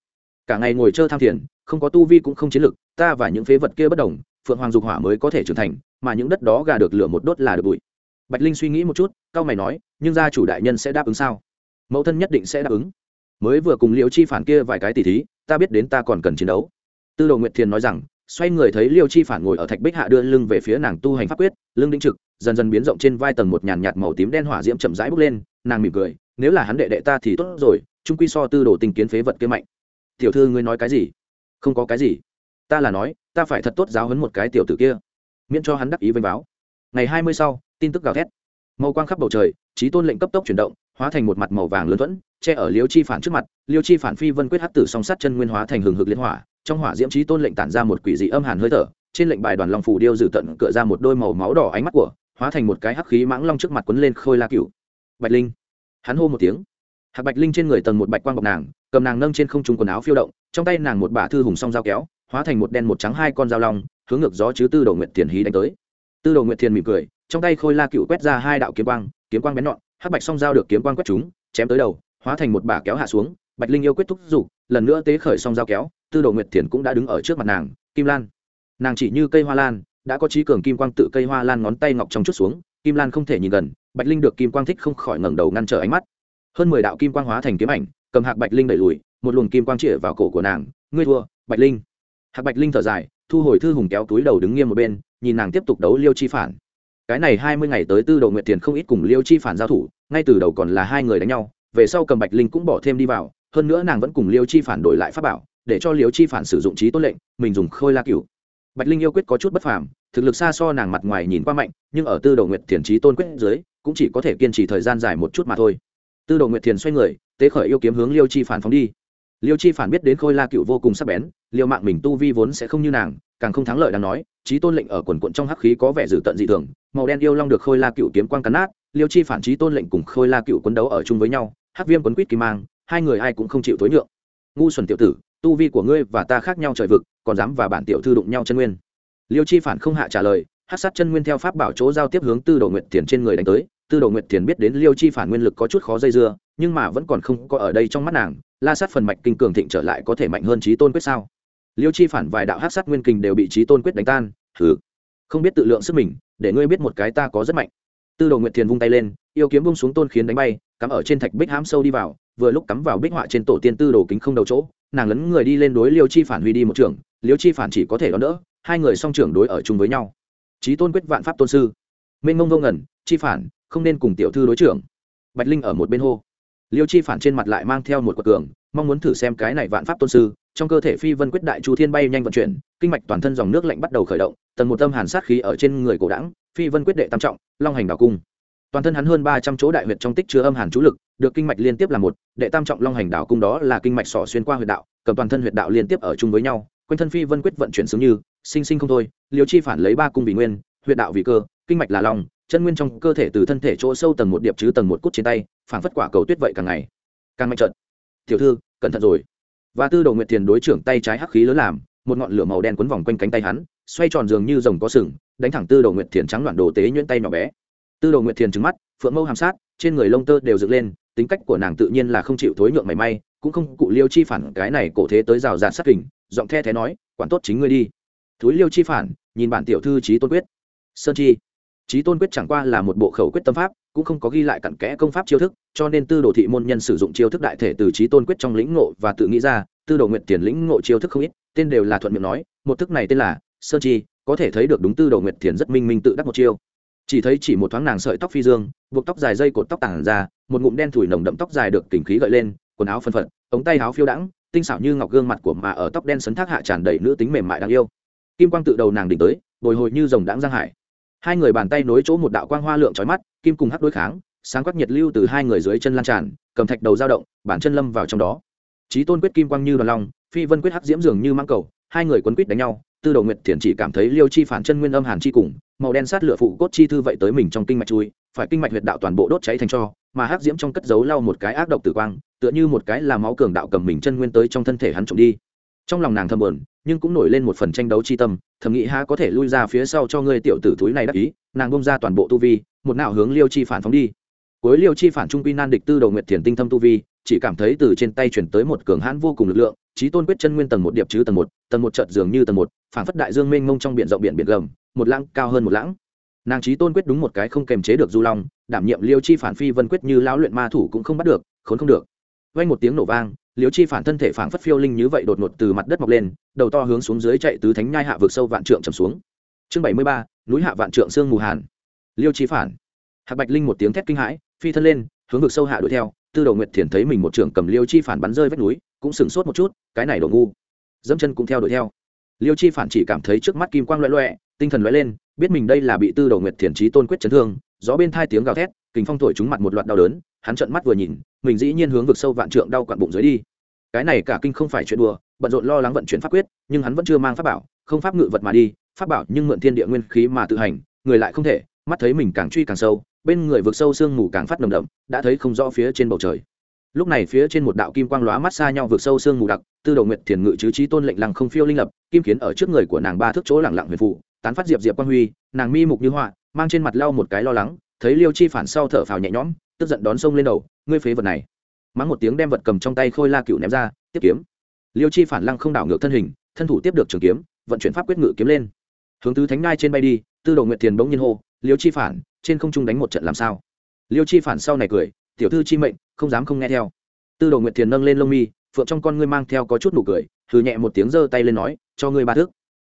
Cả ngày ngồi chơi tham thiền không có tu vi cũng không chiến lực, ta và những phế vật kia bất đồng, phượng hoàng dục hỏa mới có thể trưởng thành, mà những đất đó gà được lửa một đốt là được bụi. Bạch linh suy nghĩ một chút, cao mày nói, nhưng gia chủ đại nhân sẽ đáp ứng sao? Mẫu thân nhất định sẽ đáp ứng. Mới vừa cùng liêu chi phản kia vài cái tỉ thí, ta biết đến ta còn cần chiến đấu. Tư đồ nguyệt thiền nói rằng, xoay người thấy liêu chi phản ngồi ở thạch bích hạ đưa lưng về phía nàng tu hành pháp quyết, lưng đĩnh trực, dần dần biến rộng trên vai tầng một nhàn nhạt màu tím đen hỏa diễm chậm rãi bốc lên, nàng mỉm cười, nếu là hắn đệ đệ ta thì tốt rồi trung quy so tư đồ tình kiến phế vật kia mạnh. Tiểu thư ngươi nói cái gì? Không có cái gì. Ta là nói, ta phải thật tốt giáo hấn một cái tiểu tử kia. Miễn cho hắn đắc ý vênh báo. Ngày hai mươi sau, tin tức gào thét. Màu quang khắp bầu trời, trí tôn lệnh cấp tốc chuyển động, hóa thành một mặt màu vàng lớn thuẫn, che ở liêu chi phản trước mặt. Liêu chi phản phi vân quyết hát tử song sát chân nguyên hóa thành hừng hực liên hỏa, trong hỏa diễm trí tôn lệnh tản ra một quỷ dị âm hàn hơi thở, trên lệnh bài đoàn long phủ điêu dự tận cựa ra một đôi màu máu đỏ ánh mắt của, hóa thành một cái hắc khí mãng long trước mặt quấn lên khôi la cựu bạch linh. Hắn hô một tiếng. Hạc bạch linh trên người tầng một bạch quang bọc nàng cầm nàng nâng trên không trung quần áo phiêu động, trong tay nàng một bả thư hùng song dao kéo, hóa thành một đen một trắng hai con dao long, hướng ngược gió chứ tư đồ nguyệt thiền hí đánh tới. Tư đồ nguyệt thiền mỉm cười, trong tay khôi la cựu quét ra hai đạo kiếm quang kiếm quang bén nhọn, hắc bạch song dao được kiếm quang quét chúng chém tới đầu, hóa thành một bả kéo hạ xuống, bạch linh yêu quyết thúc giục, lần nữa tế khởi song dao kéo, tư đồ nguyệt thiền cũng đã đứng ở trước mặt nàng, kim lan. Nàng chỉ như cây hoa lan, đã có trí cường kim quang tự cây hoa lan ngón tay ngọc trong chút xuống, kim lan không thể nhìn gần, bạch linh được kim quang thích không khỏi ngẩng đầu ngăn trở ánh mắt. Hơn mười đạo kim quang hóa thành kiếm ảnh cầm hạc bạch linh đẩy lùi, một luồng kim quang chĩa vào cổ của nàng, ngươi thua, bạch linh. Hạc bạch linh thở dài, thu hồi thư hùng kéo túi đầu đứng nghiêm một bên, nhìn nàng tiếp tục đấu liêu chi phản. Cái này hai mươi ngày tới tư Đầu nguyện tiền không ít cùng liêu chi phản giao thủ, ngay từ đầu còn là hai người đánh nhau, về sau cầm bạch linh cũng bỏ thêm đi vào, hơn nữa nàng vẫn cùng liêu chi phản đổi lại pháp bảo, để cho liêu chi phản sử dụng trí tôn lệnh, mình dùng khôi la cửu. Bạch linh yêu quyết có chút bất phàm, thực lực xa so nàng mặt ngoài nhìn qua mạnh, nhưng ở tư Đầu nguyện Tiền trí tôn quyết dưới, cũng chỉ có thể kiên trì thời gian dài một chút mà thôi. Tư Đầu nguyệt Tiền xoay người tế khởi yêu kiếm hướng liêu chi phản phóng đi. Liêu chi phản biết đến khôi la cựu vô cùng sắc bén, liêu mạng mình tu vi vốn sẽ không như nàng, càng không thắng lợi đáng nói trí tôn lệnh ở quần quận trong hắc khí có vẻ dữ tận dị thường, màu đen yêu long được khôi la cựu kiếm quang cắn nát, liêu chi phản trí tôn lệnh cùng khôi la cựu quấn đấu ở chung với nhau, hắc viêm quấn quýt kim mang, hai người ai cũng không chịu tối nhượng. Ngu xuẩn tiểu tử, tu vi của ngươi và ta khác nhau trời vực, còn dám và bản tiểu thư đụng nhau chân nguyên. Liêu chi phản không hạ trả lời hát sát chân nguyên theo pháp bảo chỗ giao tiếp hướng tư đồ nguyệt thiền trên người đánh tới, tư đồ nguyệt thiền biết đến liêu chi phản nguyên lực có chút khó dây dưa nhưng mà vẫn còn không có ở đây trong mắt nàng, la sát phần mạch kinh cường thịnh trở lại có thể mạnh hơn trí tôn quyết sao? Liêu chi phản vài đạo hát sát nguyên kình đều bị trí tôn quyết đánh tan thử không biết tự lượng sức mình, để ngươi biết một cái ta có rất mạnh. Tư đồ nguyệt thiền vung tay lên, yêu kiếm bung xuống tôn khiến đánh bay, cắm ở trên thạch bích hám sâu đi vào, vừa lúc cắm vào bích họa trên tổ tiên tư đồ kính không đầu chỗ, nàng lấn người đi lên đối liêu chi phản huy đi một trường, liêu chi phản chỉ có thể đón đỡ, hai người song trưởng đối ở chung với nhau. Trí tôn quyết vạn pháp tôn sư. Minh mông vô ngẩn chi phản, không nên cùng tiểu thư đối trưởng. Bạch linh ở một bên hô liêu chi phản trên mặt lại mang theo một quật cường, mong muốn thử xem cái này vạn pháp tôn sư, trong cơ thể phi vân quyết đại chu thiên bay nhanh vận chuyển, kinh mạch toàn thân dòng nước lạnh bắt đầu khởi động tần một tâm hàn sát khí ở trên người cổ đẳng, phi vân quyết đệ tam trọng, long hành đảo cung. Toàn thân hắn hơn ba trăm chỗ đại huyệt trong tích chứa âm hàn chú lực, được kinh mạch liên tiếp là một, đệ tam trọng long hành đảo cung đó là kinh mạch sỏ xuyên qua huyệt đạo, cầm toàn thân huyệt đạo liên tiếp ở chung với nhau, quanh thân phi vân quyết vận chuyển sướng như, sinh sinh không thôi, liêu chi phản lấy ba cung vị nguyên, huyệt đạo vị cơ, kinh mạch là lòng chân nguyên trong cơ thể từ thân thể chỗ sâu tầng một điệp chứ tầng một cút trên tay phản phất quả cầu tuyết vậy càng ngày càng mạnh trận tiểu thư, cẩn thận rồi. Và tư đầu nguyệt thiền đối trưởng tay trái hắc khí lớn làm, một ngọn lửa màu đen quấn vòng quanh cánh tay hắn, xoay tròn dường như rồng có sừng, đánh thẳng tư đầu nguyệt thiền trắng loạn đồ tế nhuyễn tay nhỏ bé. Tư đầu nguyệt thiền trứng mắt, phượng mâu hàm sát, trên người lông tơ đều dựng lên, tính cách của nàng tự nhiên là không chịu thối nhượng mảy may, cũng không cụ liêu chi phản cái này cổ thế tới rào rạt sát kình, giọng the thế nói, quản tốt chính ngươi đi. Thúi liêu chi phản nhìn bản tiểu thư trí tôn quyết. Sơn chi trí tôn quyết chẳng qua là một bộ khẩu quyết tâm pháp, cũng không có ghi lại cặn kẽ công pháp chiêu thức, cho nên tư đồ thị môn nhân sử dụng chiêu thức đại thể từ trí tôn quyết trong lĩnh ngộ và tự nghĩ ra, tư đồ nguyện tiền lĩnh ngộ chiêu thức không ít, tên đều là thuận miệng nói, một thức này tên là sơn chi, có thể thấy được đúng tư đồ nguyện tiền rất minh minh tự đắc một chiêu. Chỉ thấy chỉ một thoáng nàng sợi tóc phi dương, buộc tóc dài dây cột tóc tản ra, một ngụm đen thủi nồng đậm tóc dài được kình khí gợi lên, quần áo phân phật, ống tay áo phiêu đãng, tinh xảo như ngọc gương mặt của mà ở tóc đen sấn thác hạ tràn đầy nữ tính mềm mại đáng yêu. Kim quang tự đầu nàng đỉnh tới, bồi hồi như rồng đãng giang hải hai người bàn tay nối chỗ một đạo quang hoa lượng trói mắt, kim cùng hắc đối kháng, sáng quắc nhiệt lưu từ hai người dưới chân lan tràn, cầm thạch đầu dao động, bản chân lâm vào trong đó. Trí tôn quyết kim quang như đoàn long, phi vân quyết hắc diễm dường như mang cầu, hai người quấn quýt đánh nhau, tư đầu nguyệt thiền chỉ cảm thấy liêu chi phản chân nguyên âm hàn chi cùng, màu đen sát lửa phụ cốt chi thư vậy tới mình trong kinh mạch chui, phải kinh mạch huyệt đạo toàn bộ đốt cháy thành cho, mà hắc diễm trong cất giấu lau một cái ác độc tử quang, tựa như một cái là máu cường đạo cầm mình chân nguyên tới trong thân thể hắn trộm đi trong lòng nàng thầm buồn, nhưng cũng nổi lên một phần tranh đấu chi tâm, thầm nghĩ ha có thể lui ra phía sau cho ngươi tiểu tử thúi này đắc ý, nàng bông ra toàn bộ tu vi, một nào hướng liêu chi phản phóng đi. Cuối liêu chi phản trung quy nan địch tư đầu nguyện thiền tinh thâm tu vi, chỉ cảm thấy từ trên tay chuyển tới một cường hãn vô cùng lực lượng trí tôn quyết chân nguyên tầng một điệp chứ tầng một tầng một trợt dường như tầng một, phản phất đại dương mênh mông trong biển rộng biển biển gầm, một lãng, cao hơn một lãng. Nàng trí tôn quyết đúng một cái không kềm chế được du long, đảm nhiệm liêu chi phản phi vân quyết như lão luyện ma thủ cũng không bắt được, khốn không được. Vang một tiếng nổ vang liêu chi phản thân thể phản phất phiêu linh như vậy đột ngột từ mặt đất mọc lên, đầu to hướng xuống dưới chạy tứ thánh nhai hạ vực sâu vạn trượng trầm xuống. Chương bảy mươi ba, núi hạ vạn trượng sương mù hàn. Liêu chi phản. Hạc bạch linh một tiếng thét kinh hãi, phi thân lên, hướng vực sâu hạ đuổi theo. Tư đầu nguyệt thiền thấy mình một trưởng cầm liêu chi phản bắn rơi vách núi, cũng sửng sốt một chút, cái này đổ ngu. Dẫm chân cũng theo đuổi theo. Liêu chi phản chỉ cảm thấy trước mắt kim quang loẹ loẹ tinh thần loẹ lên, biết mình đây là bị tư đầu nguyệt thiền trí tôn quyết chấn thương, gió bên thai tiếng gào thét kính phong thổi trúng mặt một loạt đau đớn, hắn trợn mắt vừa nhìn mình dĩ nhiên hướng vực sâu vạn trượng đau quặn bụng dưới đi. Cái này cả kinh không phải chuyện đùa, bận rộn lo lắng vận chuyển pháp quyết, nhưng hắn vẫn chưa mang pháp bảo, không pháp ngự vật mà đi, pháp bảo nhưng mượn thiên địa nguyên khí mà tự hành, người lại không thể, mắt thấy mình càng truy càng sâu, bên người vực sâu sương mù càng phát nồng đậm, đã thấy không rõ phía trên bầu trời. Lúc này phía trên một đạo kim quang lóa mắt xa nhau vượt sâu sương mù đặc, tư đầu nguyệt thiền ngự chứ trí tôn lệnh lăng không phiêu linh lập, kim kiến ở trước người của nàng ba thước chỗ lẳng lặng huyền phụ, tán phát diệp diệp quang huy, nàng mi mục như họa, mang trên mặt lau một cái lo lắng, thấy liêu chi phản sau thở phào nhẹ nhõm tức giận đón sông lên đầu, ngươi phế vật này. Mắng một tiếng đem vật cầm trong tay khôi la cựu ném ra, tiếp kiếm. Liêu chi phản lăng không đảo ngược thân hình, thân thủ tiếp được trường kiếm, vận chuyển pháp quyết ngự kiếm lên. Hướng tứ thánh ngai trên bay đi, tư đồ nguyện thiền bỗng nhiên hô, liêu chi phản, trên không trung đánh một trận làm sao? Liêu chi phản sau này cười, tiểu thư chi mệnh, không dám không nghe theo. Tư đồ nguyện thiền nâng lên lông mi, phượng trong con ngươi mang theo có chút nụ cười thử nhẹ một tiếng giơ tay lên nói, cho ngươi ba thước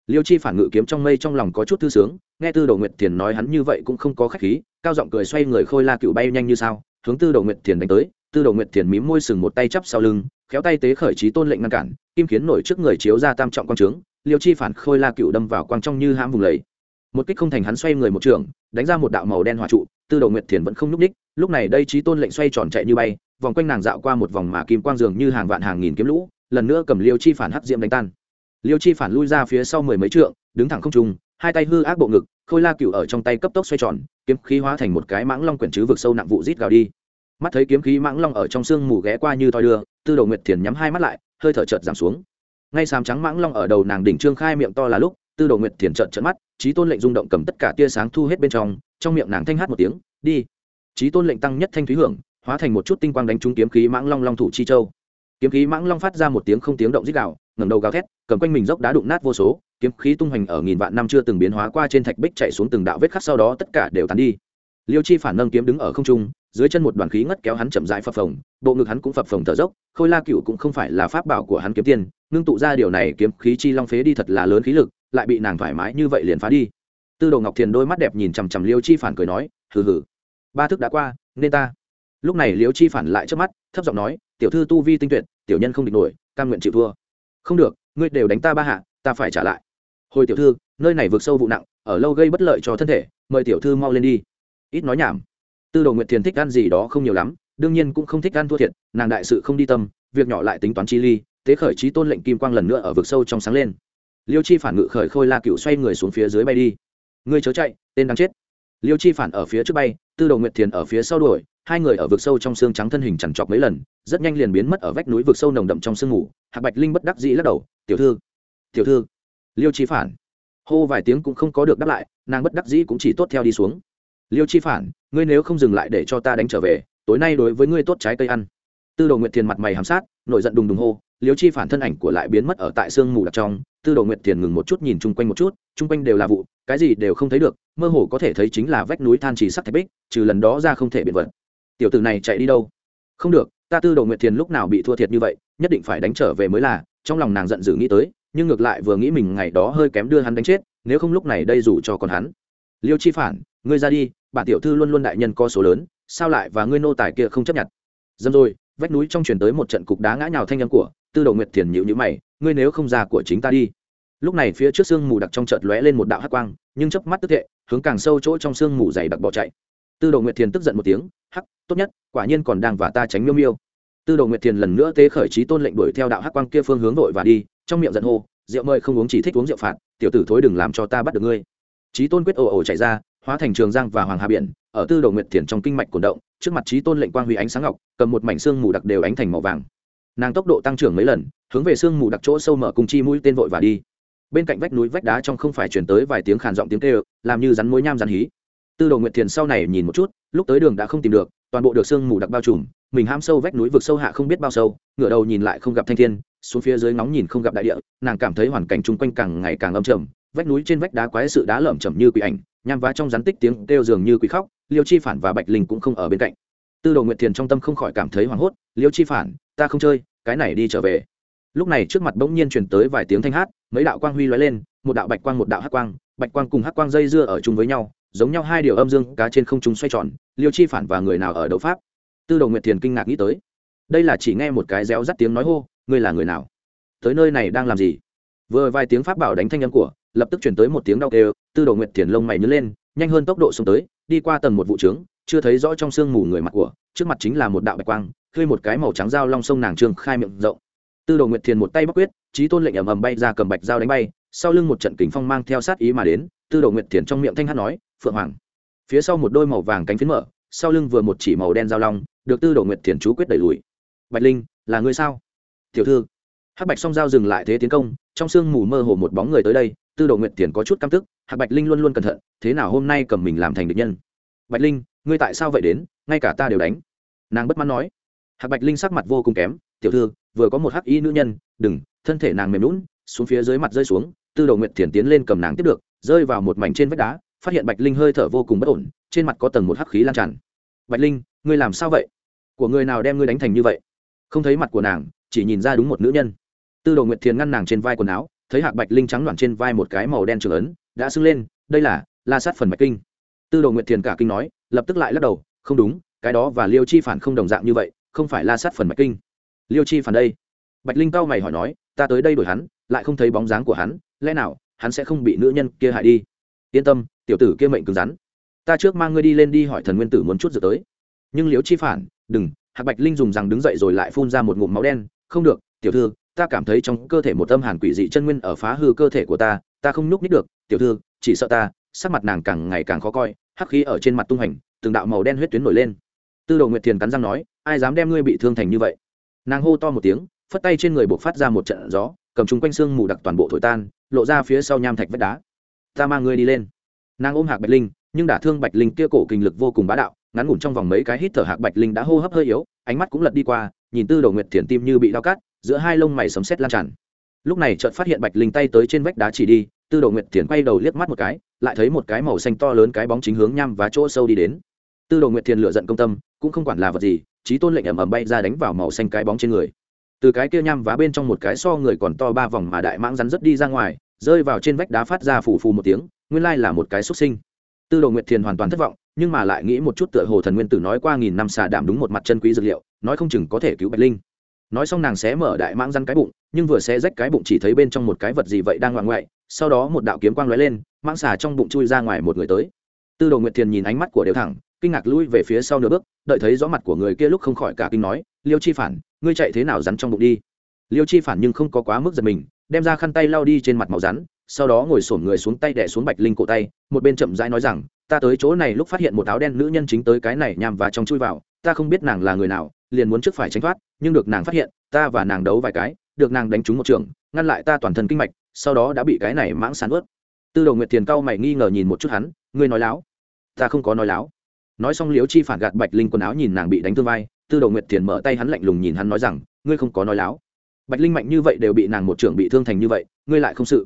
liêu chi phản ngự kiếm trong mây trong lòng có chút thư sướng, nghe tư đồ nguyệt thiền nói hắn như vậy cũng không có khách khí, cao giọng cười xoay người khôi la cựu bay nhanh như sao, hướng tư đồ nguyệt thiền đánh tới. Tư đồ nguyệt thiền mím môi sừng một tay chắp sau lưng, khéo tay tế khởi trí tôn lệnh ngăn cản, kim khiến nổi trước người chiếu ra tam trọng quang trướng, liêu chi phản khôi la cựu đâm vào quang trong như hãm vùng lầy. Một kích không thành hắn xoay người một trường, đánh ra một đạo màu đen hỏa trụ, tư đồ nguyệt thiền vẫn không nhúc ních lúc này đây trí tôn lệnh xoay tròn chạy như bay, vòng quanh nàng dạo qua một vòng mà kim quang dường như hàng vạn hàng nghìn kiếm lũ, lần nữa cầm liêu chi phản hắc diệm đánh tan liêu chi phản lui ra phía sau mười mấy trượng, đứng thẳng không trung, hai tay hư ác bộ ngực, khôi la cựu ở trong tay cấp tốc xoay tròn, kiếm khí hóa thành một cái mãng long quyển chứ vực sâu nặng vụ rít gào đi. Mắt thấy kiếm khí mãng long ở trong sương mù ghé qua như thoi đưa, tư đồ nguyệt thiền nhắm hai mắt lại, hơi thở chợt giảm xuống. Ngay sám trắng mãng long ở đầu nàng đỉnh trương khai miệng to là lúc, tư đồ nguyệt thiền trợn trợn mắt trí tôn lệnh rung động cầm tất cả tia sáng thu hết bên trong trong miệng nàng thanh hát một tiếng, đi. Trí tôn lệnh tăng nhất thanh thúy hưởng, hóa thành một chút tinh quang đánh trúng kiếm khí mãng long long thủ chi châu kiếm khí mãng long phát ra một tiếng không tiếng động dích gào, ngẩng đầu gào thét, cầm quanh mình dốc đá đụng nát vô số, kiếm khí tung hoành ở nghìn vạn năm chưa từng biến hóa qua trên thạch bích chạy xuống từng đạo vết khắc sau đó tất cả đều tàn đi. Liêu chi phản nâng kiếm đứng ở không trung, dưới chân một đoàn khí ngất kéo hắn chậm rãi phập phồng, bộ ngực hắn cũng phập phồng thở dốc, khôi la cựu cũng không phải là pháp bảo của hắn kiếm tiên, ngưng tụ ra điều này kiếm khí chi long phế đi thật là lớn khí lực, lại bị nàng thoải mái như vậy liền phá đi. Tư đồ ngọc thiền đôi mắt đẹp nhìn chằm chằm liêu chi phản cười nói, hừ hừ, ba thức đã qua, nên ta. Lúc này liêu chi phản lại trước mắt, thấp giọng nói tiểu thư tu vi tinh tuyệt, tiểu nhân không địch nổi, cam nguyện chịu thua. Không được, ngươi đều đánh ta ba hạ, ta phải trả lại. Hồi tiểu thư, nơi này vượt sâu vụ nặng, ở lâu gây bất lợi cho thân thể, mời tiểu thư mau lên đi. Ít nói nhảm. Tư đồ nguyệt thiền thích ăn gì đó không nhiều lắm, đương nhiên cũng không thích ăn thua thiệt, nàng đại sự không đi tâm, việc nhỏ lại tính toán chi ly tế khởi trí tôn lệnh kim quang lần nữa ở vực sâu trong sáng lên. Liêu chi phản ngự khởi khôi la cựu xoay người xuống phía dưới bay đi. Ngươi chớ chạy, tên đang chết. Liêu chi phản ở phía trước bay, tư đồ nguyệt thiền ở phía sau đuổi hai người ở vực sâu trong xương trắng thân hình chằn chọc mấy lần, rất nhanh liền biến mất ở vách núi vực sâu nồng đậm trong sương ngủ hạc bạch linh bất đắc dĩ lắc đầu, tiểu thư tiểu thư. Liêu chi phản hô vài tiếng cũng không có được đáp lại, nàng bất đắc dĩ cũng chỉ tốt theo đi xuống. Liêu chi phản, ngươi nếu không dừng lại để cho ta đánh trở về, tối nay đối với ngươi tốt trái cây ăn. Tư đồ nguyệt thiền mặt mày hàm sát, nổi giận đùng đùng hô, liêu chi phản thân ảnh của lại biến mất ở tại sương mù đặc trong. Tư đồ nguyệt thiền ngừng một chút nhìn chung quanh một chút, chung quanh đều là vụ, cái gì đều không thấy được, mơ hồ có thể thấy chính là vách núi than trì sắc thạch bích, trừ lần đó ra không thể biện vật tiểu tử này chạy đi đâu? Không được, ta tư đồ nguyệt thiền lúc nào bị thua thiệt như vậy, nhất định phải đánh trở về mới là. Trong lòng nàng giận dữ nghĩ tới, nhưng ngược lại vừa nghĩ mình ngày đó hơi kém đưa hắn đánh chết, nếu không lúc này đây dù cho còn hắn. Liêu chi phản, ngươi ra đi bản tiểu thư luôn luôn đại nhân co số lớn, sao lại và ngươi nô tài kia không chấp nhận? Dâm rồi, vách núi trong chuyển tới một trận cục đá ngã nhào thanh âm của tư đồ nguyệt thiền nhịu nhữ mày, ngươi nếu không ra của chính ta đi. Lúc này phía trước sương mù đặc trong chợt lóe lên một đạo hắc quang, nhưng chớp mắt tức thệ hướng càng sâu chỗ trong sương mù dày đặc bỏ chạy tư đồ nguyệt thiền tức giận một tiếng, hắc, tốt nhất, quả nhiên còn đang và ta tránh miêu miêu. Tư đồ nguyệt thiền lần nữa tế khởi trí tôn lệnh đuổi theo đạo hắc quang kia phương hướng vội và đi, trong miệng giận hô, rượu mời không uống chỉ thích uống rượu phạt, tiểu tử thối đừng làm cho ta bắt được ngươi. Trí tôn quyết ồ ồ chạy ra, hóa thành trường giang và hoàng hà biển, ở tư đồ nguyệt thiền trong kinh mạch cổ động, trước mặt trí tôn lệnh quang huy ánh sáng ngọc, cầm một mảnh xương mù đặc đều ánh thành màu vàng. Nàng tốc độ tăng trưởng mấy lần, hướng về xương mù đặc chỗ sâu mở cùng chi mũi tên vội và đi. Bên cạnh vách núi vách đá trong không phải chuyển tới vài tiếng khàn giọng tiếng kêu, làm như rắn mối nham rắn hí tư đồ nguyệt thiền sau này nhìn một chút, lúc tới đường đã không tìm được, toàn bộ được sương mù đặc bao trùm, mình ham sâu vách núi vực sâu hạ không biết bao sâu, ngửa đầu nhìn lại không gặp thanh thiên, xuống phía dưới ngóng nhìn không gặp đại địa, nàng cảm thấy hoàn cảnh chung quanh càng ngày càng âm trầm, vách núi trên vách đá quái sự đá lởm chầm như quỷ ảnh, nham vá trong rắn tích tiếng kêu dường như quỷ khóc, liêu chi phản và bạch linh cũng không ở bên cạnh. Tư đồ nguyệt thiền trong tâm không khỏi cảm thấy hoảng hốt, liêu chi phản, ta không chơi, cái này đi trở về. Lúc này trước mặt bỗng nhiên truyền tới vài tiếng thanh hát, mấy đạo quang huy lóe lên, một đạo bạch quang một đạo hắc quang, bạch quang cùng hắc quang dây dưa ở chung với nhau giống nhau hai điều âm dương cá trên không trung xoay tròn, liêu chi phản và người nào ở đấu pháp? Tư đồ nguyệt thiền kinh ngạc nghĩ tới. Đây là chỉ nghe một cái réo rắt tiếng nói hô, ngươi là người nào? Tới nơi này đang làm gì? Vừa vài tiếng pháp bảo đánh thanh âm của, lập tức chuyển tới một tiếng đau kêu, tư đồ nguyệt thiền lông mày nhớ lên, nhanh hơn tốc độ xuống tới, đi qua tầng một vụ trướng, chưa thấy rõ trong sương mù người mặt của, trước mặt chính là một đạo bạch quang, khơi một cái màu trắng dao long sông nàng trương khai miệng rộng. Tư đồ nguyệt thiền một tay bắc quyết trí tôn lệnh ầm ầm bay ra cầm bạch dao đánh bay, sau lưng một trận kính phong mang theo sát ý mà đến, tư đồ nguyệt thiền trong miệng thanh hát nói phượng hoàng. Phía sau một đôi màu vàng cánh phiến mở, sau lưng vừa một chỉ màu đen giao long, được tư đồ nguyệt thiền chú quyết đẩy lùi. Bạch linh, là ngươi sao? Tiểu thư. Hắc bạch song Giao dừng lại thế tiến công, trong sương mù mơ hồ một bóng người tới đây, tư đồ nguyệt thiền có chút căm tức Hạc bạch linh luôn luôn cẩn thận, thế nào hôm nay cầm mình làm thành địch nhân? Bạch linh, ngươi tại sao vậy đến, ngay cả ta đều đánh. Nàng bất mãn nói. Hạc bạch linh sắc mặt vô cùng kém, tiểu thư, vừa có một hắc y nữ nhân, đừng, thân thể nàng mềm lún xuống phía dưới mặt rơi xuống. Tư đồ nguyệt thiền tiến lên cầm nàng tiếp được, rơi vào một mảnh trên vách đá phát hiện bạch linh hơi thở vô cùng bất ổn, trên mặt có tầng một hắc khí lan tràn. Bạch linh, ngươi làm sao vậy? Của người nào đem ngươi đánh thành như vậy? Không thấy mặt của nàng, chỉ nhìn ra đúng một nữ nhân. Tư đồ nguyệt thiền ngăn nàng trên vai quần áo, thấy hạc bạch linh trắng loạn trên vai một cái màu đen trường ấn, đã sưng lên, đây là la sát phần bạch kinh. Tư đồ nguyệt thiền cả kinh nói, lập tức lại lắc đầu, không đúng, cái đó và liêu chi phản không đồng dạng như vậy, không phải la sát phần bạch kinh. Liêu chi phản đây? Bạch linh cao mày hỏi nói, ta tới đây đổi hắn, lại không thấy bóng dáng của hắn, lẽ nào hắn sẽ không bị nữ nhân kia hại đi? Yên tâm tiểu tử kia mệnh cứng rắn. Ta trước mang ngươi đi lên đi hỏi thần nguyên tử muốn chút giờ tới. Nhưng liễu chi phản, đừng, hạc bạch linh dùng rằng đứng dậy rồi lại phun ra một ngụm máu đen. Không được, tiểu thư, ta cảm thấy trong cơ thể một tâm hàn quỷ dị chân nguyên ở phá hư cơ thể của ta ta không nhúc nít được. Tiểu thư, chỉ sợ ta, sắc mặt nàng càng ngày càng khó coi, hắc khí ở trên mặt tung hành, từng đạo màu đen huyết tuyến nổi lên. Tư đồ nguyệt thiền cắn răng nói, ai dám đem ngươi bị thương thành như vậy? Nàng hô to một tiếng, phất tay trên người buộc phát ra một trận gió, cầm chúng quanh xương mù đặc toàn bộ thổi tan, lộ ra phía sau nham thạch vách đá. Ta mang ngươi đi lên nàng ôm hạc bạch linh, nhưng đả thương bạch linh kia cổ kinh lực vô cùng bá đạo, ngắn ngủn trong vòng mấy cái hít thở hạc bạch linh đã hô hấp hơi yếu, ánh mắt cũng lật đi qua, nhìn tư đầu nguyệt thiền tim như bị đau cắt, giữa hai lông mày sấm sét lan tràn. Lúc này chợt phát hiện bạch linh tay tới trên vách đá chỉ đi, tư đầu nguyệt thiền quay đầu liếc mắt một cái, lại thấy một cái màu xanh to lớn cái bóng chính hướng nhăm và chỗ sâu đi đến. Tư đầu nguyệt thiền lựa giận công tâm, cũng không quản là vật gì trí tôn lệnh ẩm ẩm bay ra đánh vào màu xanh cái bóng trên người. Từ cái kia nham vá bên trong một cái so người còn to ba vòng mà đại mãng rắn rất đi ra ngoài, rơi vào trên vách đá phát ra phù phù một tiếng nguyên lai là một cái xuất sinh. Tư đồ nguyệt thiền hoàn toàn thất vọng, nhưng mà lại nghĩ một chút tựa hồ thần nguyên tử nói qua nghìn năm xà đảm đúng một mặt chân quý dược liệu, nói không chừng có thể cứu bạch linh. Nói xong nàng sẽ mở đại mãng răn cái bụng, nhưng vừa xé rách cái bụng chỉ thấy bên trong một cái vật gì vậy đang ngoạn ngoại, sau đó một đạo kiếm quang lóe lên, mãng xà trong bụng chui ra ngoài một người tới. Tư đồ nguyệt thiền nhìn ánh mắt của đều thẳng, kinh ngạc lui về phía sau nửa bước, đợi thấy rõ mặt của người kia lúc không khỏi cả kinh nói, liêu chi phản, ngươi chạy thế nào rắn trong bụng đi? Liêu chi phản nhưng không có quá mức giật mình đem ra khăn tay lao đi trên mặt màu rắn, sau đó ngồi sổm người xuống tay đẻ xuống bạch linh cổ tay, một bên chậm rãi nói rằng, ta tới chỗ này lúc phát hiện một áo đen nữ nhân chính tới cái này nhằm và trong chui vào, ta không biết nàng là người nào, liền muốn trước phải tránh thoát, nhưng được nàng phát hiện, ta và nàng đấu vài cái, được nàng đánh trúng một trường, ngăn lại ta toàn thân kinh mạch, sau đó đã bị cái này mãng sán ướt. Tư Đầu nguyệt thiền cao mày nghi ngờ nhìn một chút hắn, ngươi nói láo? Ta không có nói láo. Nói xong liếu chi phản gạt bạch linh quần áo nhìn nàng bị đánh thương vai, tư Đầu nguyệt thiền mở tay hắn lạnh lùng nhìn hắn nói rằng, ngươi không có nói láo bạch linh mạnh như vậy đều bị nàng một trưởng bị thương thành như vậy, ngươi lại không sự.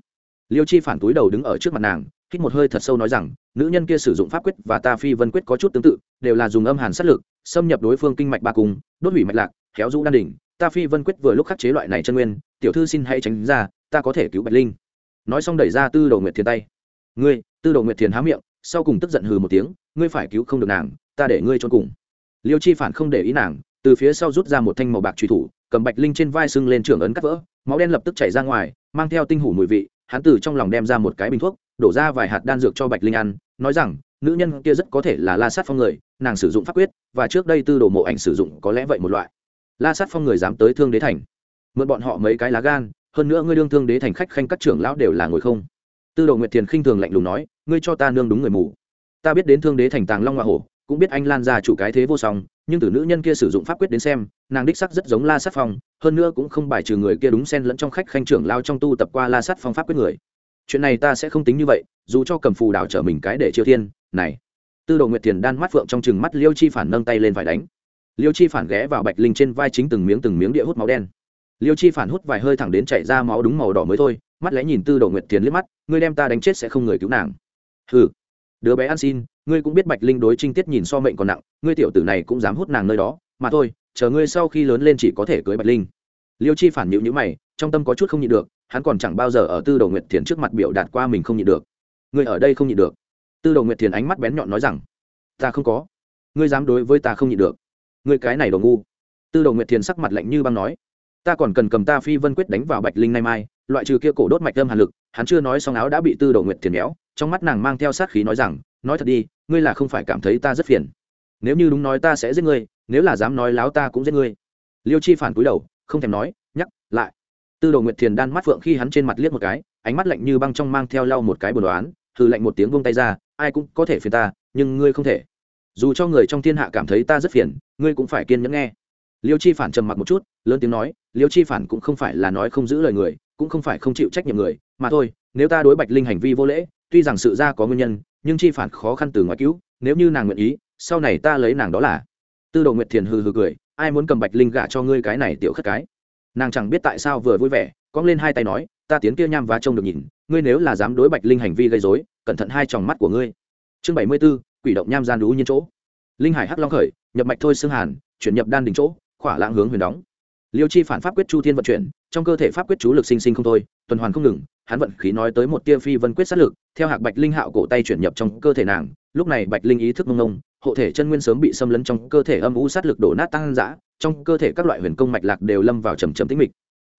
Liêu chi phản túi đầu đứng ở trước mặt nàng, hít một hơi thật sâu nói rằng, nữ nhân kia sử dụng pháp quyết và ta phi vân quyết có chút tương tự, đều là dùng âm hàn sát lực, xâm nhập đối phương kinh mạch ba cung, đốt hủy mạch lạc kéo rũ đan đỉnh, ta phi vân quyết vừa lúc khắc chế loại này chân nguyên, tiểu thư xin hãy tránh ra, ta có thể cứu bạch linh. Nói xong đẩy ra tư đồ nguyệt thiền tay. Ngươi, tư đồ nguyệt thiền há miệng, sau cùng tức giận hừ một tiếng, ngươi phải cứu không được nàng, ta để ngươi cho cùng. Liêu chi phản không để ý nàng, từ phía sau rút ra một thanh màu bạc truy thủ cầm bạch linh trên vai sưng lên trưởng ấn cắt vỡ, máu đen lập tức chảy ra ngoài, mang theo tinh hủ mùi vị, hắn từ trong lòng đem ra một cái bình thuốc, đổ ra vài hạt đan dược cho bạch linh ăn, nói rằng, nữ nhân kia rất có thể là la sát phong người, nàng sử dụng pháp quyết, và trước đây tư đồ mộ ảnh sử dụng có lẽ vậy một loại. La sát phong người dám tới thương đế thành. Mượn bọn họ mấy cái lá gan, hơn nữa ngươi đương thương đế thành khách khanh các trưởng lão đều là ngồi không? Tư đồ nguyệt thiền khinh thường lạnh lùng nói, ngươi cho ta nương đúng người mù. Ta biết đến thương đế thành tàng long hoa hổ, cũng biết anh lan ra chủ cái thế vô song nhưng từ nữ nhân kia sử dụng pháp quyết đến xem, nàng đích sắc rất giống la sát phong, hơn nữa cũng không bài trừ người kia đúng xen lẫn trong khách khanh trưởng lao trong tu tập qua la sát phong pháp quyết người. Chuyện này ta sẽ không tính như vậy, dù cho cầm phù đảo trở mình cái để chiêu thiên, này. Tư đồ nguyệt thiền đan mắt phượng trong chừng mắt liêu chi phản nâng tay lên phải đánh. Liêu chi phản ghé vào bạch linh trên vai chính từng miếng từng miếng địa hút máu đen. Liêu chi phản hút vài hơi thẳng đến chạy ra máu đúng màu đỏ mới thôi, mắt lẽ nhìn tư đồ nguyệt thiền liếc mắt ngươi đem ta đánh chết sẽ không người cứu nàng. Hừ. Đứa bé ăn xin ngươi cũng biết bạch linh đối trinh tiết nhìn so mệnh còn nặng, ngươi tiểu tử này cũng dám hút nàng nơi đó, mà thôi, chờ ngươi sau khi lớn lên chỉ có thể cưới bạch linh. Liêu chi phản nhịu nhữ mày, trong tâm có chút không nhịn được, hắn còn chẳng bao giờ ở tư đồ nguyệt thiền trước mặt biểu đạt qua mình không nhịn được. Ngươi ở đây không nhịn được. Tư đồ nguyệt thiền ánh mắt bén nhọn nói rằng, ta không có. Ngươi dám đối với ta không nhịn được. Ngươi cái này đồ ngu. Tư đồ nguyệt thiền sắc mặt lạnh như băng nói, ta còn cần cầm ta phi vân quyết đánh vào bạch linh nay mai. Loại trừ kia cổ đốt mạch âm hàn lực, hắn chưa nói xong áo đã bị tư đồ nguyệt thiền méo, trong mắt nàng mang theo sát khí nói rằng, nói thật đi ngươi là không phải cảm thấy ta rất phiền. Nếu như đúng nói ta sẽ giết ngươi, nếu là dám nói láo ta cũng giết ngươi. Liêu chi phản cúi đầu, không thèm nói, nhắc lại. Tư đồ nguyệt thiền đan mắt phượng khi hắn trên mặt liếc một cái, ánh mắt lạnh như băng trong mang theo lau một cái bồn đoán thử lạnh một tiếng vung tay ra, ai cũng có thể phiền ta, nhưng ngươi không thể. Dù cho người trong thiên hạ cảm thấy ta rất phiền, ngươi cũng phải kiên nhẫn nghe. Liêu chi phản trầm mặc một chút, lớn tiếng nói, liêu chi phản cũng không phải là nói không giữ lời người, cũng không phải không chịu trách nhiệm người, mà thôi, nếu ta đối bạch linh hành vi vô lễ, tuy rằng sự ra có nguyên nhân nhưng chi phản khó khăn từ ngoài cứu, nếu như nàng nguyện ý, sau này ta lấy nàng đó là. Tư đồ nguyệt thiền hừ hừ cười, ai muốn cầm bạch linh gả cho ngươi cái này tiểu khất cái? Nàng chẳng biết tại sao vừa vui vẻ, cong lên hai tay nói, ta tiến kia nham và trông được nhìn, ngươi nếu là dám đối bạch linh hành vi gây dối cẩn thận hai tròng mắt của ngươi. Chương bảy mươi b ố quỷ động nham gian đú nhiên chỗ. Linh hải hắc long khởi, nhập mạch thôi xương hàn, chuyển nhập đan đình chỗ, khỏa lãng hướng huyền đóng. Liêu chi phản pháp quyết chu thiên vận chuyển trong cơ thể pháp quyết chú lực sinh sinh không thôi, tuần hoàn không ngừng, hắn vận khí nói tới một tia phi vân quyết sát lực, theo hạc bạch linh hạo cổ tay chuyển nhập trong cơ thể nàng, lúc này bạch linh ý thức mông ngông, hộ thể chân nguyên sớm bị xâm lấn trong cơ thể âm u sát lực đổ nát tăng dã, trong cơ thể các loại huyền công mạch lạc đều lâm vào trầm trầm tĩnh mịch.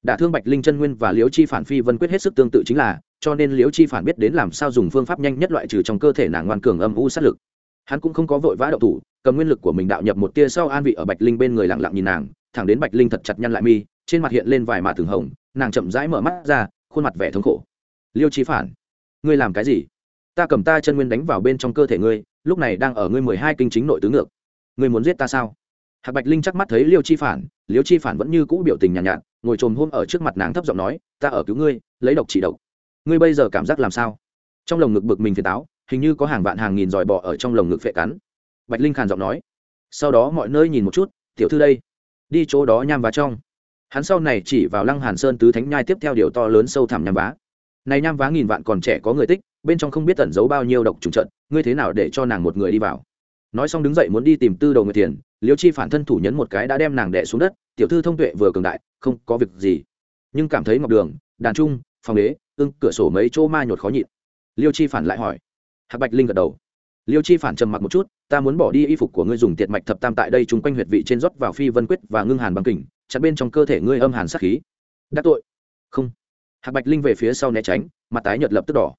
Đả thương bạch linh chân nguyên và liễu chi phản phi vân quyết hết sức tương tự chính là, cho nên liễu chi phản biết đến làm sao dùng phương pháp nhanh nhất loại trừ trong cơ thể nàng ngoan cường âm u sát lực. Hắn cũng không có vội vã động thủ, cầm nguyên lực của mình đạo nhập một tia sau an vị ở bạch linh bên người lặng lặng nhìn nàng, thẳng đến bạch linh thật chặt nhăn lại mi trên mặt hiện lên vài mạ thường hồng nàng chậm rãi mở mắt ra khuôn mặt vẻ thống khổ. Liêu chi phản ngươi làm cái gì? Ta cầm ta chân nguyên đánh vào bên trong cơ thể ngươi lúc này đang ở ngươi mười hai kinh chính nội tứ ngược. Ngươi muốn giết ta sao? Hạc bạch linh chắc mắt thấy liêu chi phản liêu chi phản vẫn như cũ biểu tình nhàn nhạt, nhạt ngồi trồm hôm ở trước mặt nàng thấp giọng nói ta ở cứu ngươi lấy độc trị độc. Ngươi bây giờ cảm giác làm sao? Trong lồng ngực bực mình phiền táo hình như có hàng vạn hàng nghìn dòi bọ ở trong lồng ngực phệ cắn. Bạch linh khàn giọng nói sau đó mọi nơi nhìn một chút tiểu thư đây đi chỗ đó nham vào trong hắn sau này chỉ vào lăng hàn sơn tứ thánh nhai tiếp theo điều to lớn sâu thẳm nham vá. Này nham vá nghìn vạn còn trẻ có người tích, bên trong không biết tẩn giấu bao nhiêu độc trùng trận ngươi thế nào để cho nàng một người đi vào? Nói xong đứng dậy muốn đi tìm tư đầu người tiền liêu chi phản thân thủ nhấn một cái đã đem nàng đẻ xuống đất, tiểu thư thông tuệ vừa cường đại, không có việc gì. Nhưng cảm thấy ngọc đường, đàn trung, phòng đế ưng, cửa sổ mấy chỗ ma nhột khó nhịn. Liêu chi phản lại hỏi. Hạc bạch linh gật đầu. Liêu chi phản trầm mặc một chút, ta muốn bỏ đi y phục của ngươi dùng tiệt mạch thập tam tại đây chung quanh huyệt vị trên rót vào phi vân quyết và ngưng hàn bằng kình chặt bên trong cơ thể ngươi âm hàn sát khí. Đắc tội. Không. Hạc bạch linh về phía sau né tránh, mặt tái nhợt lập tức đỏ.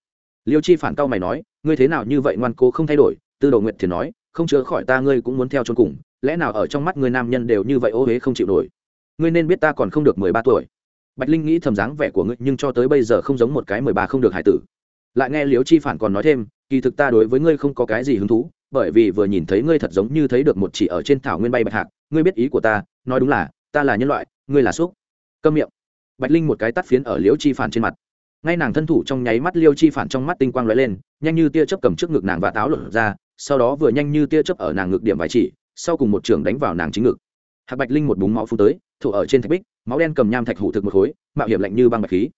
Liêu chi phản cau mày nói, ngươi thế nào như vậy ngoan cố không thay đổi? Tư đồ nguyệt thì nói, không chữa khỏi ta ngươi cũng muốn theo chôn cùng, lẽ nào ở trong mắt ngươi nam nhân đều như vậy ô huế không chịu nổi? Ngươi nên biết ta còn không được mười ba tuổi. Bạch linh nghĩ thầm dáng vẻ của ngươi, nhưng cho tới bây giờ không giống một cái mười ba không được hải tử. Lại nghe liêu chi phản còn nói thêm, kỳ thực ta đối với ngươi không có cái gì hứng thú, bởi vì vừa nhìn thấy ngươi thật giống như thấy được một chỉ ở trên thảo nguyên bay bạch hạc, ngươi biết ý của ta, nói đúng là ta là nhân loại, ngươi là xúc. Câm miệng. Bạch linh một cái tắt phiến ở liễu chi phản trên mặt. Ngay nàng thân thủ trong nháy mắt liêu chi phản trong mắt tinh quang lóe lên, nhanh như tia chớp cầm trước ngực nàng và táo lột ra, sau đó vừa nhanh như tia chớp ở nàng ngực điểm vài chỉ, sau cùng một trường đánh vào nàng chính ngực. Hạc bạch linh một búng máu phun tới thủ ở trên thạch bích, máu đen cầm nham thạch hủ thực một khối, mạo hiểm lạnh như băng bạch khí.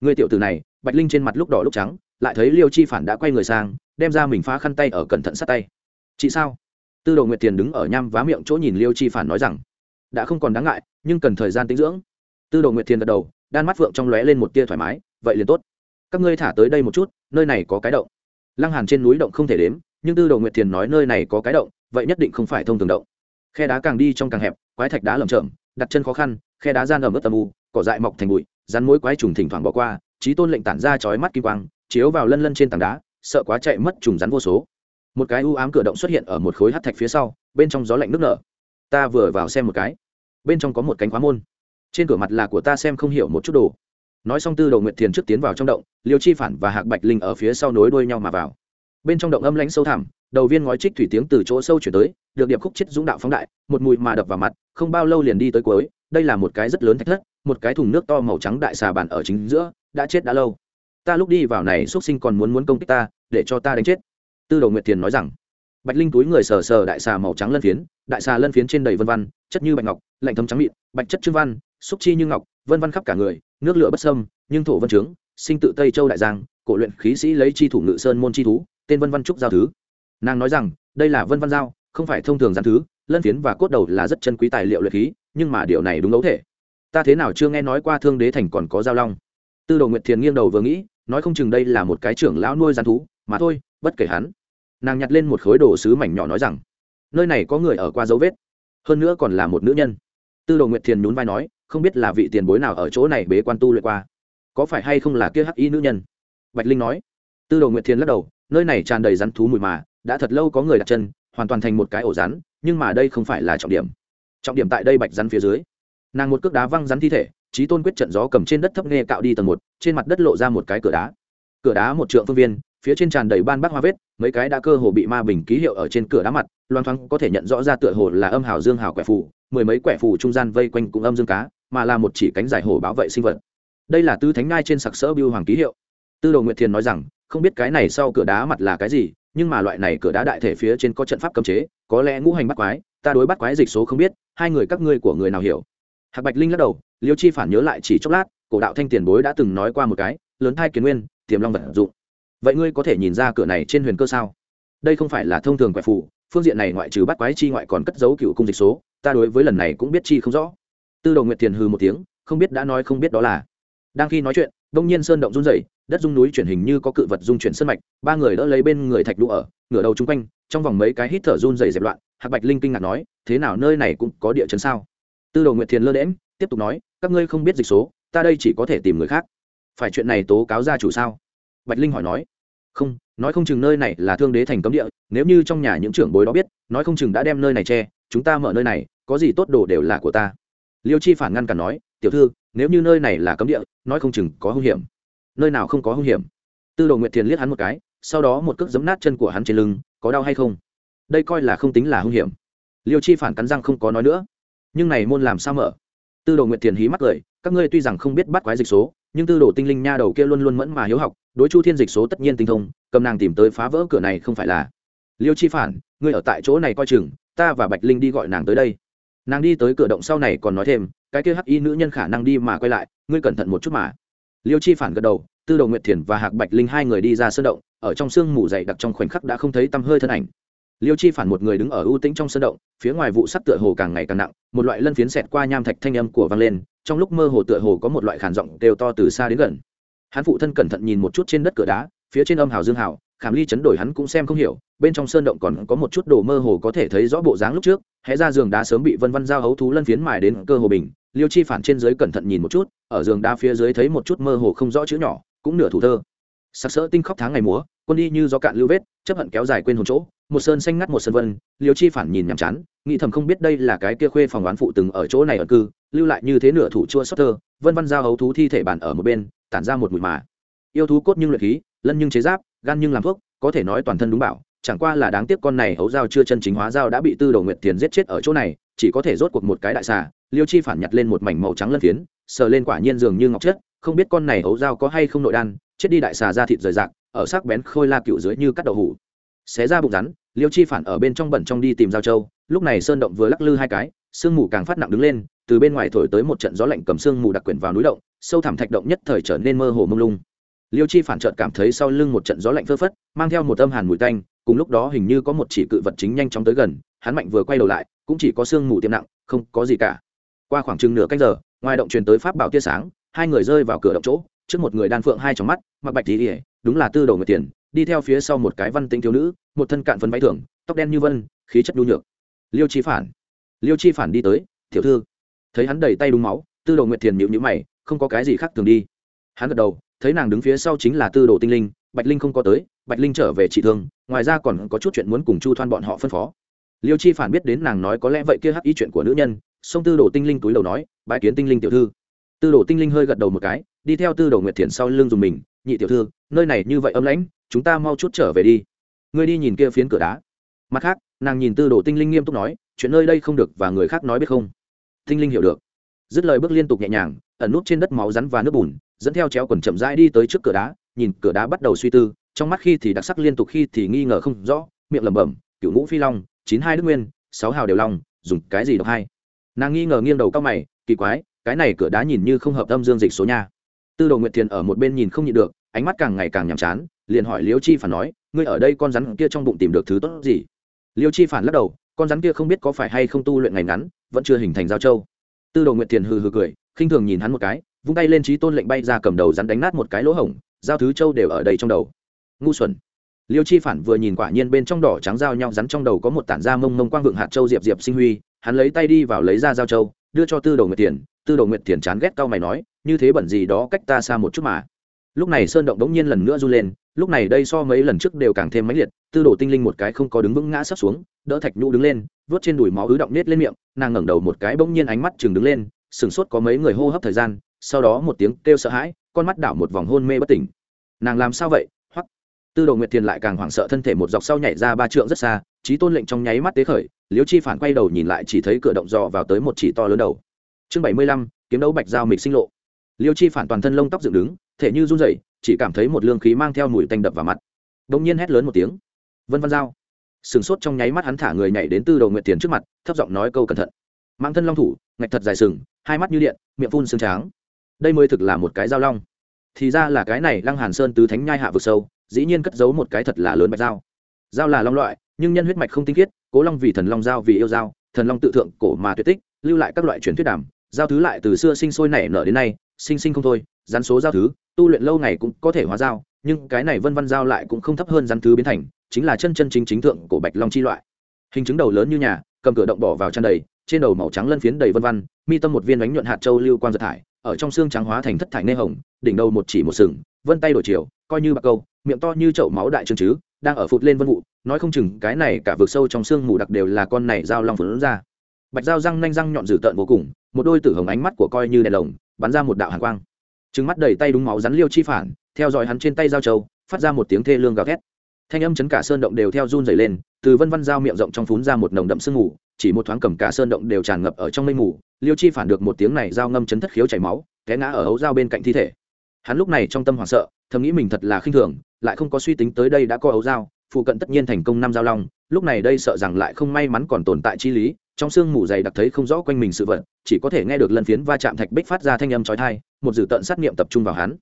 Người tiểu tử này, bạch linh trên mặt lúc đỏ lúc trắng, lại thấy liêu chi phản đã quay người sang, đem ra mình phá khăn tay ở cẩn thận sát tay. Chị sao? Tư đồ nguyệt tiền đứng ở nham vá miệng chỗ nhìn liêu chi phản nói rằng đã không còn đáng ngại, nhưng cần thời gian tĩnh dưỡng. Tư đồ nguyệt thiền gật đầu, đan mắt phượng trong lóe lên một tia thoải mái, vậy liền tốt. Các ngươi thả tới đây một chút, nơi này có cái động. Lăng hàn trên núi động không thể đếm, nhưng tư đồ nguyệt thiền nói nơi này có cái động, vậy nhất định không phải thông thường động. Khe đá càng đi trong càng hẹp, quái thạch đá lởm chởm, đặt chân khó khăn, khe đá gian ẩm ướt tầm u, cỏ dại mọc thành bụi, rắn mối quái trùng thỉnh thoảng bỏ qua trí tôn lệnh tản ra chói mắt kim quang, chiếu vào lân lân trên tảng đá, sợ quá chạy mất trùng rắn vô số. Một cái u ám cửa động xuất hiện ở một khối hắc thạch phía sau, bên trong gió lạnh nước nở ta vừa vào xem một cái. Bên trong có một cánh khóa môn. Trên cửa mặt là của ta xem không hiểu một chút đồ. Nói xong tư đầu nguyệt thiền trước tiến vào trong động, liêu chi phản và hạc bạch linh ở phía sau nối đuôi nhau mà vào. Bên trong động âm lãnh sâu thẳm, đầu viên ngói trích thủy tiếng từ chỗ sâu chuyển tới, được điệp khúc chết dũng đạo phóng đại, một mùi mà đập vào mặt, không bao lâu liền đi tới cuối, đây là một cái rất lớn thách thất, một cái thùng nước to màu trắng đại xà bàn ở chính giữa, đã chết đã lâu. Ta lúc đi vào này xuất sinh còn muốn muốn công kích ta, để cho ta đánh chết. Tư đầu nguyệt thiền nói rằng bạch linh túi người sờ sờ đại xà màu trắng lân phiến, đại xà lân phiến trên đầy vân văn, chất như bạch ngọc, lạnh thấm trắng mịn, bạch chất chư văn, xúc chi như ngọc, vân văn khắp cả người, nước lửa bất sâm nhưng thổ vân trướng, sinh tự tây châu đại giang, cổ luyện khí sĩ lấy chi thủ ngự sơn môn chi thú, tên vân văn trúc giao thứ. Nàng nói rằng, đây là vân văn giao, không phải thông thường gián thứ, lân phiến và cốt đầu là rất chân quý tài liệu luyện khí, nhưng mà điều này đúng ấu thể. Ta thế nào chưa nghe nói qua thương đế thành còn có giao long. Tư đồ nguyệt thiền nghiêng đầu vừa nghĩ, nói không chừng đây là một cái trưởng lão nuôi gián thú, mà thôi, bất kể hắn nàng nhặt lên một khối đồ sứ mảnh nhỏ nói rằng, nơi này có người ở qua dấu vết, hơn nữa còn là một nữ nhân. Tư đồ nguyệt thiền nhún vai nói, không biết là vị tiền bối nào ở chỗ này bế quan tu luyện qua, có phải hay không là kia hắc y nữ nhân? Bạch linh nói. Tư đồ nguyệt thiền lắc đầu, nơi này tràn đầy rắn thú mùi mà, đã thật lâu có người đặt chân, hoàn toàn thành một cái ổ rắn, nhưng mà đây không phải là trọng điểm. Trọng điểm tại đây bạch rắn phía dưới. Nàng một cước đá văng rắn thi thể trí tôn quyết trận gió cầm trên đất thấp nghe cạo đi tầng một, trên mặt đất lộ ra một cái cửa đá. Cửa đá một trượng phương viên, phía trên tràn đầy ban bác hoa vết mấy cái đã cơ hồ bị ma bình ký hiệu ở trên cửa đá mặt, loan thoáng có thể nhận rõ ra tựa hồ là âm hào dương hào quẻ phù, mười mấy quẻ phù trung gian vây quanh cũng âm dương cá, mà là một chỉ cánh giải hồ bảo vệ sinh vật. Đây là tư thánh ngai trên sặc sỡ biêu hoàng ký hiệu. Tư đồ nguyệt thiền nói rằng, không biết cái này sau cửa đá mặt là cái gì, nhưng mà loại này cửa đá đại thể phía trên có trận pháp cấm chế, có lẽ ngũ hành bắt quái, ta đối bắt quái dịch số không biết, hai người các ngươi của người nào hiểu? Hạc bạch linh lắc đầu, liêu chi phản nhớ lại chỉ chốc lát, cổ đạo thanh tiền bối đã từng nói qua một cái, lớn thai kiến nguyên, tiềm long vật dụng vậy ngươi có thể nhìn ra cửa này trên huyền cơ sao? Đây không phải là thông thường quẻ phụ phương diện này ngoại trừ bắt quái chi ngoại còn cất giấu cựu cung dịch số, ta đối với lần này cũng biết chi không rõ. Tư đồ nguyệt thiền hư một tiếng, không biết đã nói không biết đó là. Đang khi nói chuyện, đông nhiên sơn động run rẩy, đất rung núi chuyển hình như có cự vật dung chuyển sân mạch, ba người đỡ lấy bên người thạch lũ ở, ngửa đầu chung quanh, trong vòng mấy cái hít thở run rẩy dẹp loạn, hạc bạch linh kinh ngạc nói, thế nào nơi này cũng có địa chấn sao? Tư đồ nguyệt thiền lơ đễm tiếp tục nói, các ngươi không biết dịch số, ta đây chỉ có thể tìm người khác. Phải chuyện này tố cáo gia chủ sao? Bạch linh hỏi nói, không nói không chừng nơi này là thương đế thành cấm địa, nếu như trong nhà những trưởng bối đó biết, nói không chừng đã đem nơi này che, chúng ta mở nơi này, có gì tốt đồ đều là của ta. Liêu chi phản ngăn cản nói, tiểu thư, nếu như nơi này là cấm địa, nói không chừng có hung hiểm. Nơi nào không có hung hiểm? Tư đồ nguyệt thiền liếc hắn một cái, sau đó một cước giấm nát chân của hắn trên lưng, có đau hay không? Đây coi là không tính là hung hiểm. Liêu chi phản cắn răng không có nói nữa, nhưng này môn làm sao mở? Tư đồ nguyệt thiền hí mắt cười, các ngươi tuy rằng không biết bắt quái dịch số, nhưng tư đồ tinh linh nha đầu kia luôn luôn mẫn mà hiếu học, đối chu thiên dịch số tất nhiên tinh thông, cầm nàng tìm tới phá vỡ cửa này không phải là. Liêu chi phản, ngươi ở tại chỗ này coi chừng, ta và bạch linh đi gọi nàng tới đây. Nàng đi tới cửa động sau này còn nói thêm, cái kia hắc y nữ nhân khả năng đi mà quay lại, ngươi cẩn thận một chút mà. Liêu chi phản gật đầu, tư đồ nguyệt thiền và hạc bạch linh hai người đi ra sơn động, ở trong sương mù dày đặc trong khoảnh khắc đã không thấy tăm hơi thân ảnh liêu chi phản một người đứng ở ưu tĩnh trong sân động, phía ngoài vụ sắt tựa hồ càng ngày càng nặng, một loại lân phiến xẹt qua nham thạch thanh âm của vang lên, trong lúc mơ hồ tựa hồ có một loại khản giọng đều to từ xa đến gần. Hắn phụ thân cẩn thận nhìn một chút trên đất cửa đá, phía trên âm hào dương hào, khảm ly chấn đổi hắn cũng xem không hiểu, bên trong sơn động còn có một chút đồ mơ hồ có thể thấy rõ bộ dáng lúc trước, hé ra giường đá sớm bị vân Văn giao hấu thú lân phiến mài đến cơ hồ bình. Liêu chi phản trên dưới cẩn thận nhìn một chút, ở giường đá phía dưới thấy một chút mơ hồ không rõ chữ nhỏ, cũng nửa thủ thơ sặc sỡ tinh khóc tháng ngày múa, quân đi như gió cạn lưu vết, chấp hận kéo dài quên hồn chỗ, một sơn xanh ngắt một sơn vân, liêu chi phản nhìn nhàm chán, nghĩ thầm không biết đây là cái kia khuê phòng oán phụ từng ở chỗ này ở cư, lưu lại như thế nửa thủ chua sắp thơ, vân vân giao hấu thú thi thể bản ở một bên, tản ra một mùi mà. Yêu thú cốt nhưng luyện khí, lân nhưng chế giáp, gan nhưng làm thuốc, có thể nói toàn thân đúng bảo, chẳng qua là đáng tiếc con này hấu dao chưa chân chính hóa dao đã bị tư đồ nguyệt tiền giết chết ở chỗ này, chỉ có thể rốt cuộc một cái đại xà, liêu chi phản nhặt lên một mảnh màu trắng lân phiến, sờ lên quả nhiên dường như ngọc chất, không biết con này hấu dao có hay không nội đan chết đi đại xà ra thịt rời rạc, ở sắc bén khôi la cựu dưới như cắt đậu hủ. Xé ra bụng rắn, liêu chi phản ở bên trong bẩn trong đi tìm giao châu lúc này sơn động vừa lắc lư hai cái, sương mù càng phát nặng đứng lên, từ bên ngoài thổi tới một trận gió lạnh cầm sương mù đặc quyển vào núi động, sâu thẳm thạch động nhất thời trở nên mơ hồ mông lung. Liêu chi phản trợt cảm thấy sau lưng một trận gió lạnh phơ phất, mang theo một âm hàn mùi tanh, cùng lúc đó hình như có một chỉ cự vật chính nhanh chóng tới gần, hắn mạnh vừa quay đầu lại, cũng chỉ có sương mù tiêm nặng, không có gì cả. Qua khoảng chừng nửa canh giờ, ngoài động truyền tới pháp bảo tia sáng, hai người rơi vào cửa động chỗ trước một người đan phượng hai trong mắt mặc bạch thì ỉa đúng là tư đồ người tiền đi theo phía sau một cái văn tinh thiếu nữ một thân cạn phấn váy thưởng, tóc đen như vân khí chất nhu nhược. Liêu chi phản. Liêu chi phản đi tới tiểu thư. Thấy hắn đầy tay đúng máu tư đồ nguyệt thiền nhịu nhữ mày không có cái gì khác thường đi. Hắn gật đầu thấy nàng đứng phía sau chính là tư đồ tinh linh bạch linh không có tới bạch linh trở về trị thương ngoài ra còn có chút chuyện muốn cùng chu thoan bọn họ phân phó. Liêu chi phản biết đến nàng nói có lẽ vậy kia hắc ý chuyện của nữ nhân sông tư đồ tinh linh túi đầu nói bãi kiến tinh linh tiểu thư tư đồ tinh linh hơi gật đầu một cái, đi theo tư đồ nguyệt thiền sau lưng dùng mình, nhị tiểu thư, nơi này như vậy âm lãnh, chúng ta mau chút trở về đi. Ngươi đi nhìn kia phiến cửa đá. Mặt khác, nàng nhìn tư đồ tinh linh nghiêm túc nói, chuyện nơi đây không được và người khác nói biết không? Tinh linh hiểu được. Dứt lời bước liên tục nhẹ nhàng, ẩn nút trên đất máu rắn và nước bùn, dẫn theo chéo quần chậm rãi đi tới trước cửa đá, nhìn cửa đá bắt đầu suy tư, trong mắt khi thì đặc sắc liên tục khi thì nghi ngờ không rõ, miệng lẩm bẩm cựu ngũ phi long, chín hai đức nguyên, sáu hào đều long, dùng cái gì độc hai? Nàng nghi ngờ nghiêng đầu cao mày, kỳ quái cái này cửa đá nhìn như không hợp âm dương dịch số nha. Tư đồ nguyệt thiền ở một bên nhìn không nhịn được, ánh mắt càng ngày càng nhàm chán, liền hỏi liêu chi phản nói, ngươi ở đây con rắn kia trong bụng tìm được thứ tốt gì? Liêu chi phản lắc đầu, con rắn kia không biết có phải hay không tu luyện ngày ngắn, vẫn chưa hình thành giao châu. Tư đồ nguyệt thiền hừ hừ cười, khinh thường nhìn hắn một cái, vung tay lên trí tôn lệnh bay ra cầm đầu rắn đánh nát một cái lỗ hổng, giao thứ châu đều ở đây trong đầu. Ngu xuẩn. Liêu chi phản vừa nhìn quả nhiên bên trong đỏ trắng giao nhau rắn trong đầu có một tản da mông mông quang vượng hạt châu diệp diệp sinh huy, hắn lấy tay đi vào lấy ra giao châu, đưa cho tư đồ nguyệt tiền tư đồ nguyệt tiền chán ghét cao mày nói, như thế bẩn gì đó cách ta xa một chút mà. Lúc này sơn động đống nhiên lần nữa run lên, lúc này đây so mấy lần trước đều càng thêm mãnh liệt, tư đồ tinh linh một cái không có đứng vững ngã sắp xuống, đỡ thạch nhũ đứng lên vớt trên đùi máu ứ động nết lên miệng, nàng ngẩng đầu một cái bỗng nhiên ánh mắt chừng đứng lên sửng sốt có mấy người hô hấp thời gian, sau đó một tiếng kêu sợ hãi, con mắt đảo một vòng hôn mê bất tỉnh. Nàng làm sao vậy? Hoắc. Tư đồ nguyệt tiền lại càng hoảng sợ thân thể một dọc sau nhảy ra ba trượng rất xa, trí tôn lệnh trong nháy mắt tế khởi liếu chi phản quay đầu nhìn lại chỉ thấy cửa động dò vào tới một chỉ to lớn đầu chương bảy mươi lăm, kiếm đấu bạch giao mịch sinh lộ. Liêu chi phản toàn thân lông tóc dựng đứng, thể như run rẩy, chỉ cảm thấy một lương khí mang theo mùi tanh đập vào mặt. Đông nhiên hét lớn một tiếng. Vân vân giao. Sừng sốt trong nháy mắt hắn thả người nhảy đến tư đầu nguyệt tiền trước mặt, thấp giọng nói câu cẩn thận. Mang thân long thủ, ngạch thật dài sừng, hai mắt như điện, miệng phun xương tráng đây mới thực là một cái dao long. Thì ra là cái này lăng hàn sơn tứ thánh nhai hạ vực sâu, dĩ nhiên cất giấu một cái thật là lớn bạch dao dao là long loại, nhưng nhân huyết mạch không tinh khiết, cố long vì thần long dao vì yêu dao thần long tự thượng cổ mà tuyệt tích, lưu lại các loại truyền thuyết đàm giao thứ lại từ xưa sinh sôi nảy nở đến nay, sinh sinh không thôi, rắn số giao thứ, tu luyện lâu ngày cũng có thể hóa giao, nhưng cái này vân văn giao lại cũng không thấp hơn rắn thứ biến thành, chính là chân chân chính chính thượng của bạch long chi loại. Hình chứng đầu lớn như nhà, cầm cửa động bỏ vào chăn đầy, trên đầu màu trắng lân phiến đầy vân văn mi tâm một viên bánh nhuận hạt châu lưu quan giật thải, ở trong xương trắng hóa thành thất thải nê hồng, đỉnh đầu một chỉ một sừng, vân tay đổi chiều, coi như bạc câu, miệng to như chậu máu đại trương chứ, đang ở phụt lên vân vụ, nói không chừng cái này cả vực sâu trong xương mù đặc đều là con này dao long phấn ra. Bạch dao răng nanh răng nhọn dữ tợn vô cùng một đôi tử hồng ánh mắt của coi như đèn lồng, bắn ra một đạo hàn quang. Trứng mắt đầy tay đúng máu rắn liêu chi phản, theo dõi hắn trên tay dao trâu phát ra một tiếng thê lương gào thét. Thanh âm chấn cả sơn động đều theo run dày lên, từ vân văn dao miệng rộng trong phún ra một nồng đậm sương mù, chỉ một thoáng cầm cả sơn động đều tràn ngập ở trong mây mù. Liêu chi phản được một tiếng này dao ngâm chấn thất khiếu chảy máu, té ngã ở hấu dao bên cạnh thi thể. Hắn lúc này trong tâm hoảng sợ, thầm nghĩ mình thật là khinh thường, lại không có suy tính tới đây đã có ấu dao phụ cận tất nhiên thành công năm giao long, lúc này đây sợ rằng lại không may mắn còn tồn tại chi lý trong sương mù dày đặc thấy không rõ quanh mình sự vật, chỉ có thể nghe được lần phiến va chạm thạch bích phát ra thanh âm chói tai, một dử tận sát nghiệm tập trung vào hắn.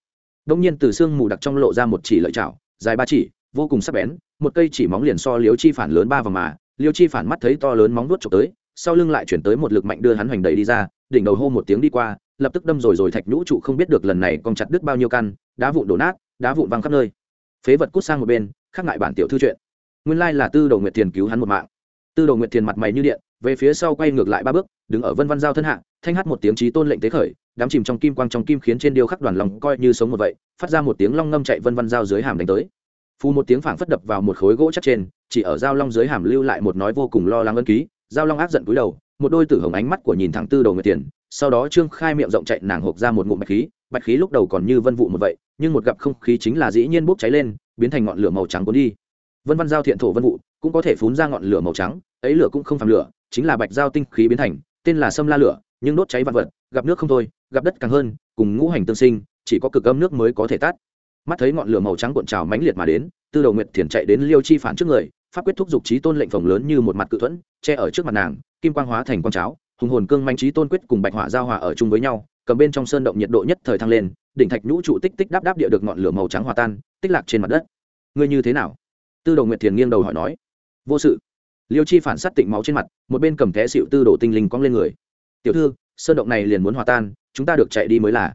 Đông nhiên từ sương mù đặc trong lộ ra một chỉ lợi chảo, dài ba chỉ, vô cùng sắc bén, một cây chỉ móng liền so liếu chi phản lớn ba vòng mà, liêu chi phản mắt thấy to lớn móng vuốt trộm tới, sau lưng lại chuyển tới một lực mạnh đưa hắn hoành đẩy đi ra, đỉnh đầu hô một tiếng đi qua, lập tức đâm rồi rồi thạch nhũ trụ không biết được lần này còn chặt đứt bao nhiêu căn, đá vụn đổ nát, đá vụn văng khắp nơi. Phế vật cút sang một bên khác ngại bản tiểu thư chuyện. Nguyên lai là tư đầu nguyệt tiền cứu hắn một mạng tư đồ nguyệt thiền mặt mày như điện, về phía sau quay ngược lại ba bước, đứng ở vân văn giao thân hạ, thanh hát một tiếng trí tôn lệnh tế khởi, đám chìm trong kim quang trong kim khiến trên điêu khắc đoàn lòng coi như sống một vậy, phát ra một tiếng long ngâm chạy vân văn giao dưới hàm đánh tới. Phù một tiếng phảng phất đập vào một khối gỗ chắc trên, chỉ ở giao long dưới hàm lưu lại một nói vô cùng lo lắng ân ký, giao long áp giận cúi đầu, một đôi tử hồng ánh mắt của nhìn thẳng tư đầu nguyện tiền sau đó trương khai miệng rộng chạy nàng hộp ra một ngụm bạch khí bạch khí lúc đầu còn như vân vụ một vậy, nhưng một gặp không khí chính là dĩ nhiên bốc cháy lên, biến thành ngọn lửa màu trắng cuốn đi. Vân văn giao thiện thổ vân vụ cũng có thể phun ra ngọn lửa màu trắng, ấy lửa cũng không phàm lửa, chính là bạch giao tinh khí biến thành, tên là sâm la lửa, nhưng đốt cháy vạn vật, gặp nước không thôi, gặp đất càng hơn, cùng ngũ hành tương sinh, chỉ có cực âm nước mới có thể tắt. Mắt thấy ngọn lửa màu trắng cuộn trào mãnh liệt mà đến, tư đầu nguyệt thiền chạy đến liêu chi phản trước người, pháp quyết thúc giục trí tôn lệnh phồng lớn như một mặt cự thuẫn, che ở trước mặt nàng, kim quang hóa thành quang cháo, hùng hồn cương manh trí tôn quyết cùng bạch hỏa giao hòa ở chung với nhau, cầm bên trong sơn động nhiệt độ nhất thời thăng lên, đỉnh thạch nhũ trụ tích tích đáp đáp địa được ngọn lửa màu trắng hòa tan, tích lạc trên mặt đất. Ngươi như thế nào? Tư đầu nguyệt thiền nghiêng đầu hỏi nói vô sự. Liêu chi phản sát tịnh máu trên mặt, một bên cầm té xịu tư đồ tinh linh cong lên người. Tiểu thư, sơn động này liền muốn hòa tan, chúng ta được chạy đi mới là.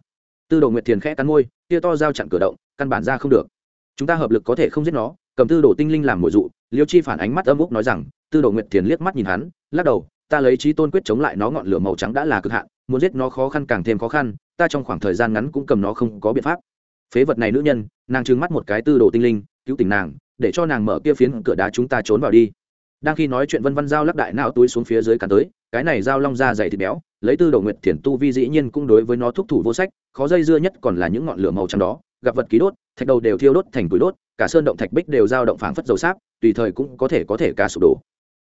Tư đồ nguyệt thiền khẽ cắn môi, tia to giao chặn cửa động, căn bản ra không được. Chúng ta hợp lực có thể không giết nó. Cầm tư đồ tinh linh làm mồi dụ, liêu chi phản ánh mắt âm úc nói rằng, tư đồ nguyệt thiền liếc mắt nhìn hắn, lắc đầu, ta lấy trí tôn quyết chống lại nó ngọn lửa màu trắng đã là cực hạn, muốn giết nó khó khăn càng thêm khó khăn, ta trong khoảng thời gian ngắn cũng cầm nó không có biện pháp. Phế vật này nữ nhân, nàng trừng mắt một cái tư đồ tinh linh, cứu tỉnh nàng để cho nàng mở kia phiến cửa đá chúng ta trốn vào đi. Đang khi nói chuyện vân văn giao lắc đại não túi xuống phía dưới cắn tới, cái này giao long ra dày thịt béo, lấy tư đầu nguyệt thiền tu vi dĩ nhiên cũng đối với nó thúc thủ vô sách, khó dây dưa nhất còn là những ngọn lửa màu trắng đó, gặp vật ký đốt, thạch đầu đều thiêu đốt thành túi đốt, cả sơn động thạch bích đều dao động phảng phất dầu sáp, tùy thời cũng có thể có thể cả sụp đổ.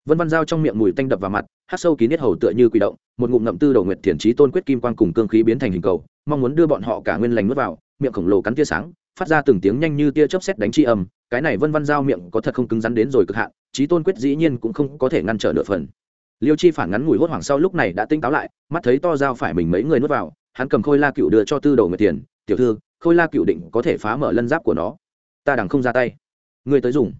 Vân văn giao trong miệng mùi tanh đập vào mặt hát sâu kín nết hầu tựa như quỷ động, một ngụm ngậm tư đầu nguyệt thiền trí tôn quyết kim quan cùng cương khí biến thành hình cầu, mong muốn đưa bọn họ cả nguyên lành nuốt vào, miệng khổng lồ cắn tia sáng, phát ra từng tiếng nhanh như tia chớp xét đánh chi âm cái này vân văn giao miệng có thật không cứng rắn đến rồi cực hạn trí tôn quyết dĩ nhiên cũng không có thể ngăn trở nửa phần. Liêu chi phản ngắn ngủi hốt hoảng sau lúc này đã tinh táo lại, mắt thấy to dao phải mình mấy người nuốt vào, hắn cầm khôi la cựu đưa cho tư đầu người tiền, tiểu thư, khôi la cựu định có thể phá mở lân giáp của nó. Ta đằng không ra tay. Ngươi tới dùng.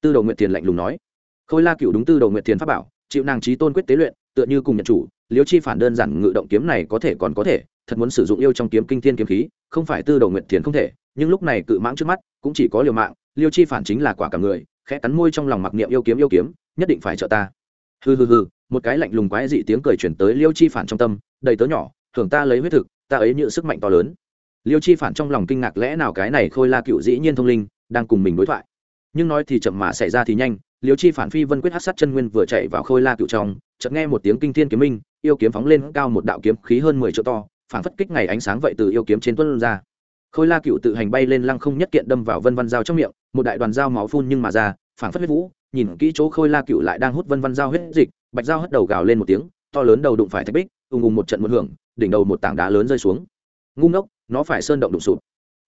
Tư đầu nguyệt tiền lạnh lùng nói. Khôi la cựu đúng tư đầu nguyệt tiền pháp bảo, chịu nàng trí tôn quyết tế luyện, tựa như cùng nhận chủ, liêu chi phản đơn giản ngự động kiếm này có thể còn có thể, thật muốn sử dụng yêu trong kiếm kinh thiên kiếm khí, không phải tư đầu nguyệt tiền không thể, nhưng lúc này cự mãng trước mắt cũng chỉ có liều mạng liêu chi phản chính là quả cả người, khẽ cắn môi trong lòng mặc niệm yêu kiếm yêu kiếm, nhất định phải trợ ta. Hừ hừ hừ, một cái lạnh lùng quái dị tiếng cười chuyển tới liêu chi phản trong tâm, đầy tớ nhỏ thường ta lấy huyết thực, ta ấy như sức mạnh to lớn. Liêu chi phản trong lòng kinh ngạc lẽ nào cái này khôi la cựu dĩ nhiên thông linh, đang cùng mình đối thoại. Nhưng nói thì chậm mà xảy ra thì nhanh, liêu chi phản phi vân quyết hát sát chân nguyên vừa chạy vào khôi la cựu trong, chợt nghe một tiếng kinh thiên kiếm minh, yêu kiếm phóng lên cao một đạo kiếm khí hơn mười chỗ to phản phất kích ngày ánh sáng vậy từ yêu kiếm trên tuân ra. Khôi la cựu tự hành bay lên lăng không nhất kiện đâm vào vân văn dao trong miệng một đại đoàn dao máu phun nhưng mà ra phản phất huyết vũ, nhìn kỹ chỗ khôi la cựu lại đang hút vân văn dao huyết dịch, bạch dao hất đầu gào lên một tiếng, to lớn đầu đụng phải thạch bích, ùng ùng một trận một hưởng, đỉnh đầu một tảng đá lớn rơi xuống. Ngu ngốc, nó phải sơn động đụng sụp.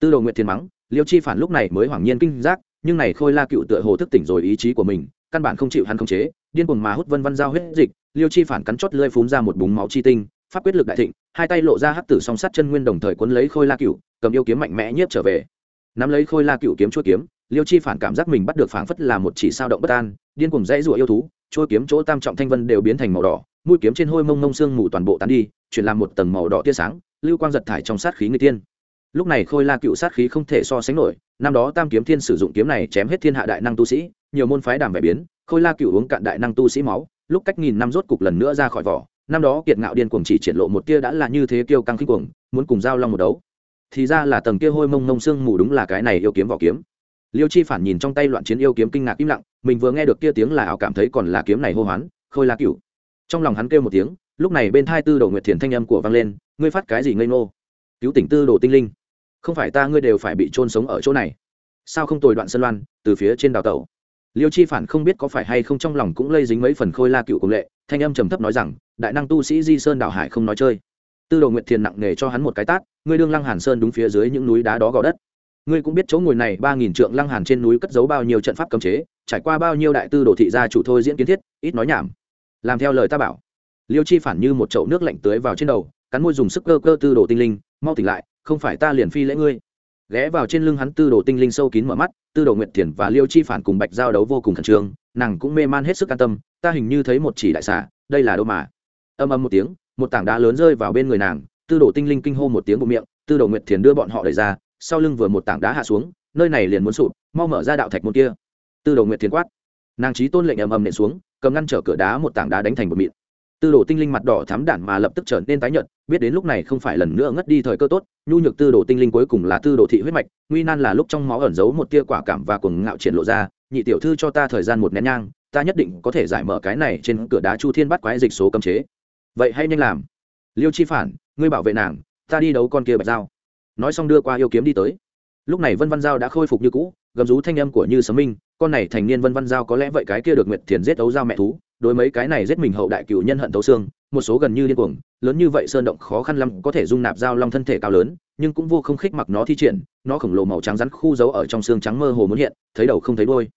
Tư đồ nguyệt thiên mắng, liêu chi phản lúc này mới hoảng nhiên kinh giác, nhưng này khôi la cựu tựa hồ thức tỉnh rồi ý chí của mình, căn bản không chịu hắn khống chế, điên cuồng mà hút vân văn dao huyết dịch, liêu chi phản cắn chót lơi phún ra một búng máu chi tinh, pháp quyết lực đại thịnh, hai tay lộ ra hắc tử song sắt chân nguyên đồng thời quấn lấy khôi la cựu, cầm yêu kiếm mạnh mẽ nhiếp trở về. Nắm lấy khôi la cựu kiếm chuôi kiếm liêu chi phản cảm giác mình bắt được phảng phất là một chỉ sao động bất an, điên cuồng dãy rủa yêu thú, trôi kiếm chỗ tam trọng thanh vân đều biến thành màu đỏ, mũi kiếm trên hôi mông mông xương mù toàn bộ tán đi, chuyển làm một tầng màu đỏ tia sáng, lưu quang giật thải trong sát khí người tiên. Lúc này khôi la cựu sát khí không thể so sánh nổi, năm đó tam kiếm thiên sử dụng kiếm này chém hết thiên hạ đại năng tu sĩ, nhiều môn phái đàm vẻ biến, khôi la cựu uống cạn đại năng tu sĩ máu, lúc cách nghìn năm rốt cục lần nữa ra khỏi vỏ, năm đó kiệt ngạo điên cuồng chỉ triển lộ một tia đã là như thế kiêu căng khinh cuồng, muốn cùng giao long một đấu. Thì ra là tầng kia hôi mông mông xương mù đúng là cái này yêu kiếm vỏ kiếm liêu chi phản nhìn trong tay loạn chiến yêu kiếm kinh ngạc im lặng, mình vừa nghe được kia tiếng là ảo cảm thấy còn là kiếm này hô hoán, khôi la cửu. Trong lòng hắn kêu một tiếng, lúc này bên thai tư đồ nguyệt thiền thanh âm của vang lên, ngươi phát cái gì ngây ngô? Cứu tỉnh tư đồ tinh linh. Không phải ta ngươi đều phải bị trôn sống ở chỗ này. Sao không tồi đoạn sân loan, từ phía trên đào tẩu? Liêu chi phản không biết có phải hay không trong lòng cũng lây dính mấy phần khôi la cựu công lệ, thanh âm trầm thấp nói rằng, đại năng tu sĩ di sơn đảo hải không nói chơi. Tư đồ nguyệt thiền nặng nề cho hắn một cái tát, ngươi đương lăng hàn sơn đúng phía dưới những núi đá đó gò đất ngươi cũng biết chỗ ngồi này ba nghìn trượng lăng hàn trên núi cất giấu bao nhiêu trận pháp cấm chế, trải qua bao nhiêu đại tư đồ thị gia chủ thôi diễn kiến thiết, ít nói nhảm. Làm theo lời ta bảo. Liêu chi phản như một chậu nước lạnh tưới vào trên đầu, cắn môi dùng sức cơ cơ tư đồ tinh linh, mau tỉnh lại, không phải ta liền phi lễ ngươi. Ghé vào trên lưng hắn tư đồ tinh linh sâu kín mở mắt, tư đồ nguyệt thiền và liêu chi phản cùng bạch giao đấu vô cùng khẩn trương, nàng cũng mê man hết sức an tâm, ta hình như thấy một chỉ đại xà, đây là đâu mà? Âm âm một tiếng, một tảng đá lớn rơi vào bên người nàng, tư đồ tinh linh kinh hô một tiếng bụng miệng, tư đồ nguyệt thiền đưa bọn họ đẩy ra sau lưng vừa một tảng đá hạ xuống, nơi này liền muốn sụp, mau mở ra đạo thạch môn kia. Tư đồ nguyệt thiền quát. Nàng trí tôn lệnh ầm ầm nện xuống, cầm ngăn trở cửa đá một tảng đá đánh thành một mịn. Tư đồ tinh linh mặt đỏ thắm đản mà lập tức trở nên tái nhợt, biết đến lúc này không phải lần nữa ngất đi thời cơ tốt, nhu nhược tư đồ tinh linh cuối cùng là tư đồ thị huyết mạch, nguy nan là lúc trong máu ẩn giấu một tia quả cảm và cuồng ngạo triển lộ ra, nhị tiểu thư cho ta thời gian một nén nhang, ta nhất định có thể giải mở cái này trên cửa đá chu thiên bắt quái dịch số cấm chế. Vậy hay nhanh làm. Liêu chi phản, ngươi bảo vệ nàng, ta đi đấu con kia bạch dao nói xong đưa qua yêu kiếm đi tới. Lúc này vân văn giao đã khôi phục như cũ, gầm rú thanh âm của như sấm minh, con này thành niên vân văn giao có lẽ vậy cái kia được nguyệt thiền giết ấu giao mẹ thú, đối mấy cái này giết mình hậu đại cựu nhân hận tấu xương, một số gần như điên cuồng, lớn như vậy sơn động khó khăn lắm có thể dung nạp giao long thân thể cao lớn, nhưng cũng vô không khích mặc nó thi triển, nó khổng lồ màu trắng rắn khu giấu ở trong xương trắng mơ hồ muốn hiện, thấy đầu không thấy đôi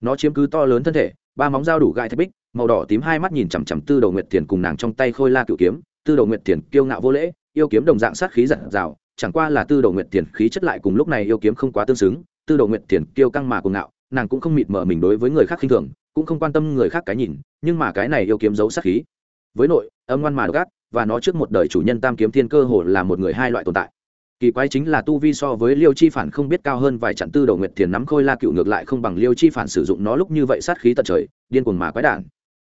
nó chiếm cứ to lớn thân thể, ba móng dao đủ gai thạch bích, màu đỏ tím hai mắt nhìn chằm chằm tư đầu nguyệt thiền cùng nàng trong tay khôi la cựu kiếm, tư đầu nguyệt thiền kiêu ngạo vô lễ, yêu kiếm đồng dạng sát khí giật rào chẳng qua là tư đồ nguyệt thiền khí chất lại cùng lúc này yêu kiếm không quá tương xứng, tư đồ nguyệt thiền kiêu căng mà cuồng ngạo, nàng cũng không mịt mờ mình đối với người khác khinh thường, cũng không quan tâm người khác cái nhìn, nhưng mà cái này yêu kiếm giấu sát khí. Với nội, âm ngoan mà gác và nó trước một đời chủ nhân tam kiếm thiên cơ hồ là một người hai loại tồn tại. Kỳ quái chính là tu vi so với liêu chi phản không biết cao hơn vài chặng tư đầu nguyệt thiền nắm khôi la cựu ngược lại không bằng liêu chi phản sử dụng nó lúc như vậy sát khí tận trời, điên cuồng mà quái đản.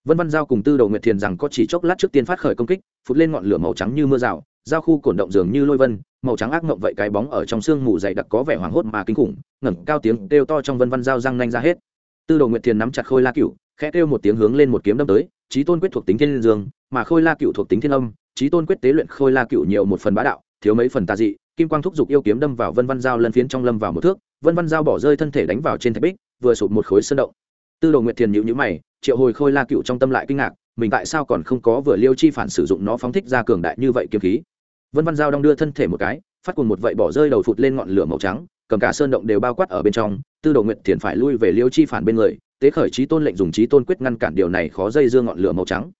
Vân văn giao cùng tư đầu nguyệt thiền rằng có chỉ chốc lát trước tiên phát khởi công kích, phụt lên ngọn lửa màu trắng như mưa rào giao khu cổn động dường như lôi vân, màu trắng ác mộng vậy cái bóng ở trong sương mù dày đặc có vẻ hoảng hốt mà kinh khủng, ngẩng cao tiếng kêu to trong vân văn giao răng nanh ra hết. Tư đồ nguyệt thiền nắm chặt khôi la cựu khẽ kêu một tiếng hướng lên một kiếm đâm tới trí tôn quyết thuộc tính thiên dương, mà khôi la cựu thuộc tính thiên âm trí tôn quyết tế luyện khôi la cựu nhiều một phần bá đạo, thiếu mấy phần tà dị, kim quang thúc giục yêu kiếm đâm vào vân văn dao lân phiến trong lâm vào một thước, vân văn dao bỏ rơi thân thể đánh vào trên thạch bích, vừa sụp một khối sơn động. Tư đồ nguyệt thiền nhịu nhữ mày, triệu hồi khôi la cựu trong tâm lại kinh ngạc, mình tại sao còn không có vừa liêu chi phản sử dụng nó phóng thích ra cường đại như vậy kiếm khí? Vân văn Giao đong đưa thân thể một cái, phát cùng một vậy bỏ rơi đầu phụt lên ngọn lửa màu trắng, cầm cả sơn động đều bao quát ở bên trong, tư đồ nguyệt thiền phải lui về liêu chi phản bên người, tế khởi trí tôn lệnh dùng trí tôn quyết ngăn cản điều này khó dây dưa ngọn lửa màu trắng.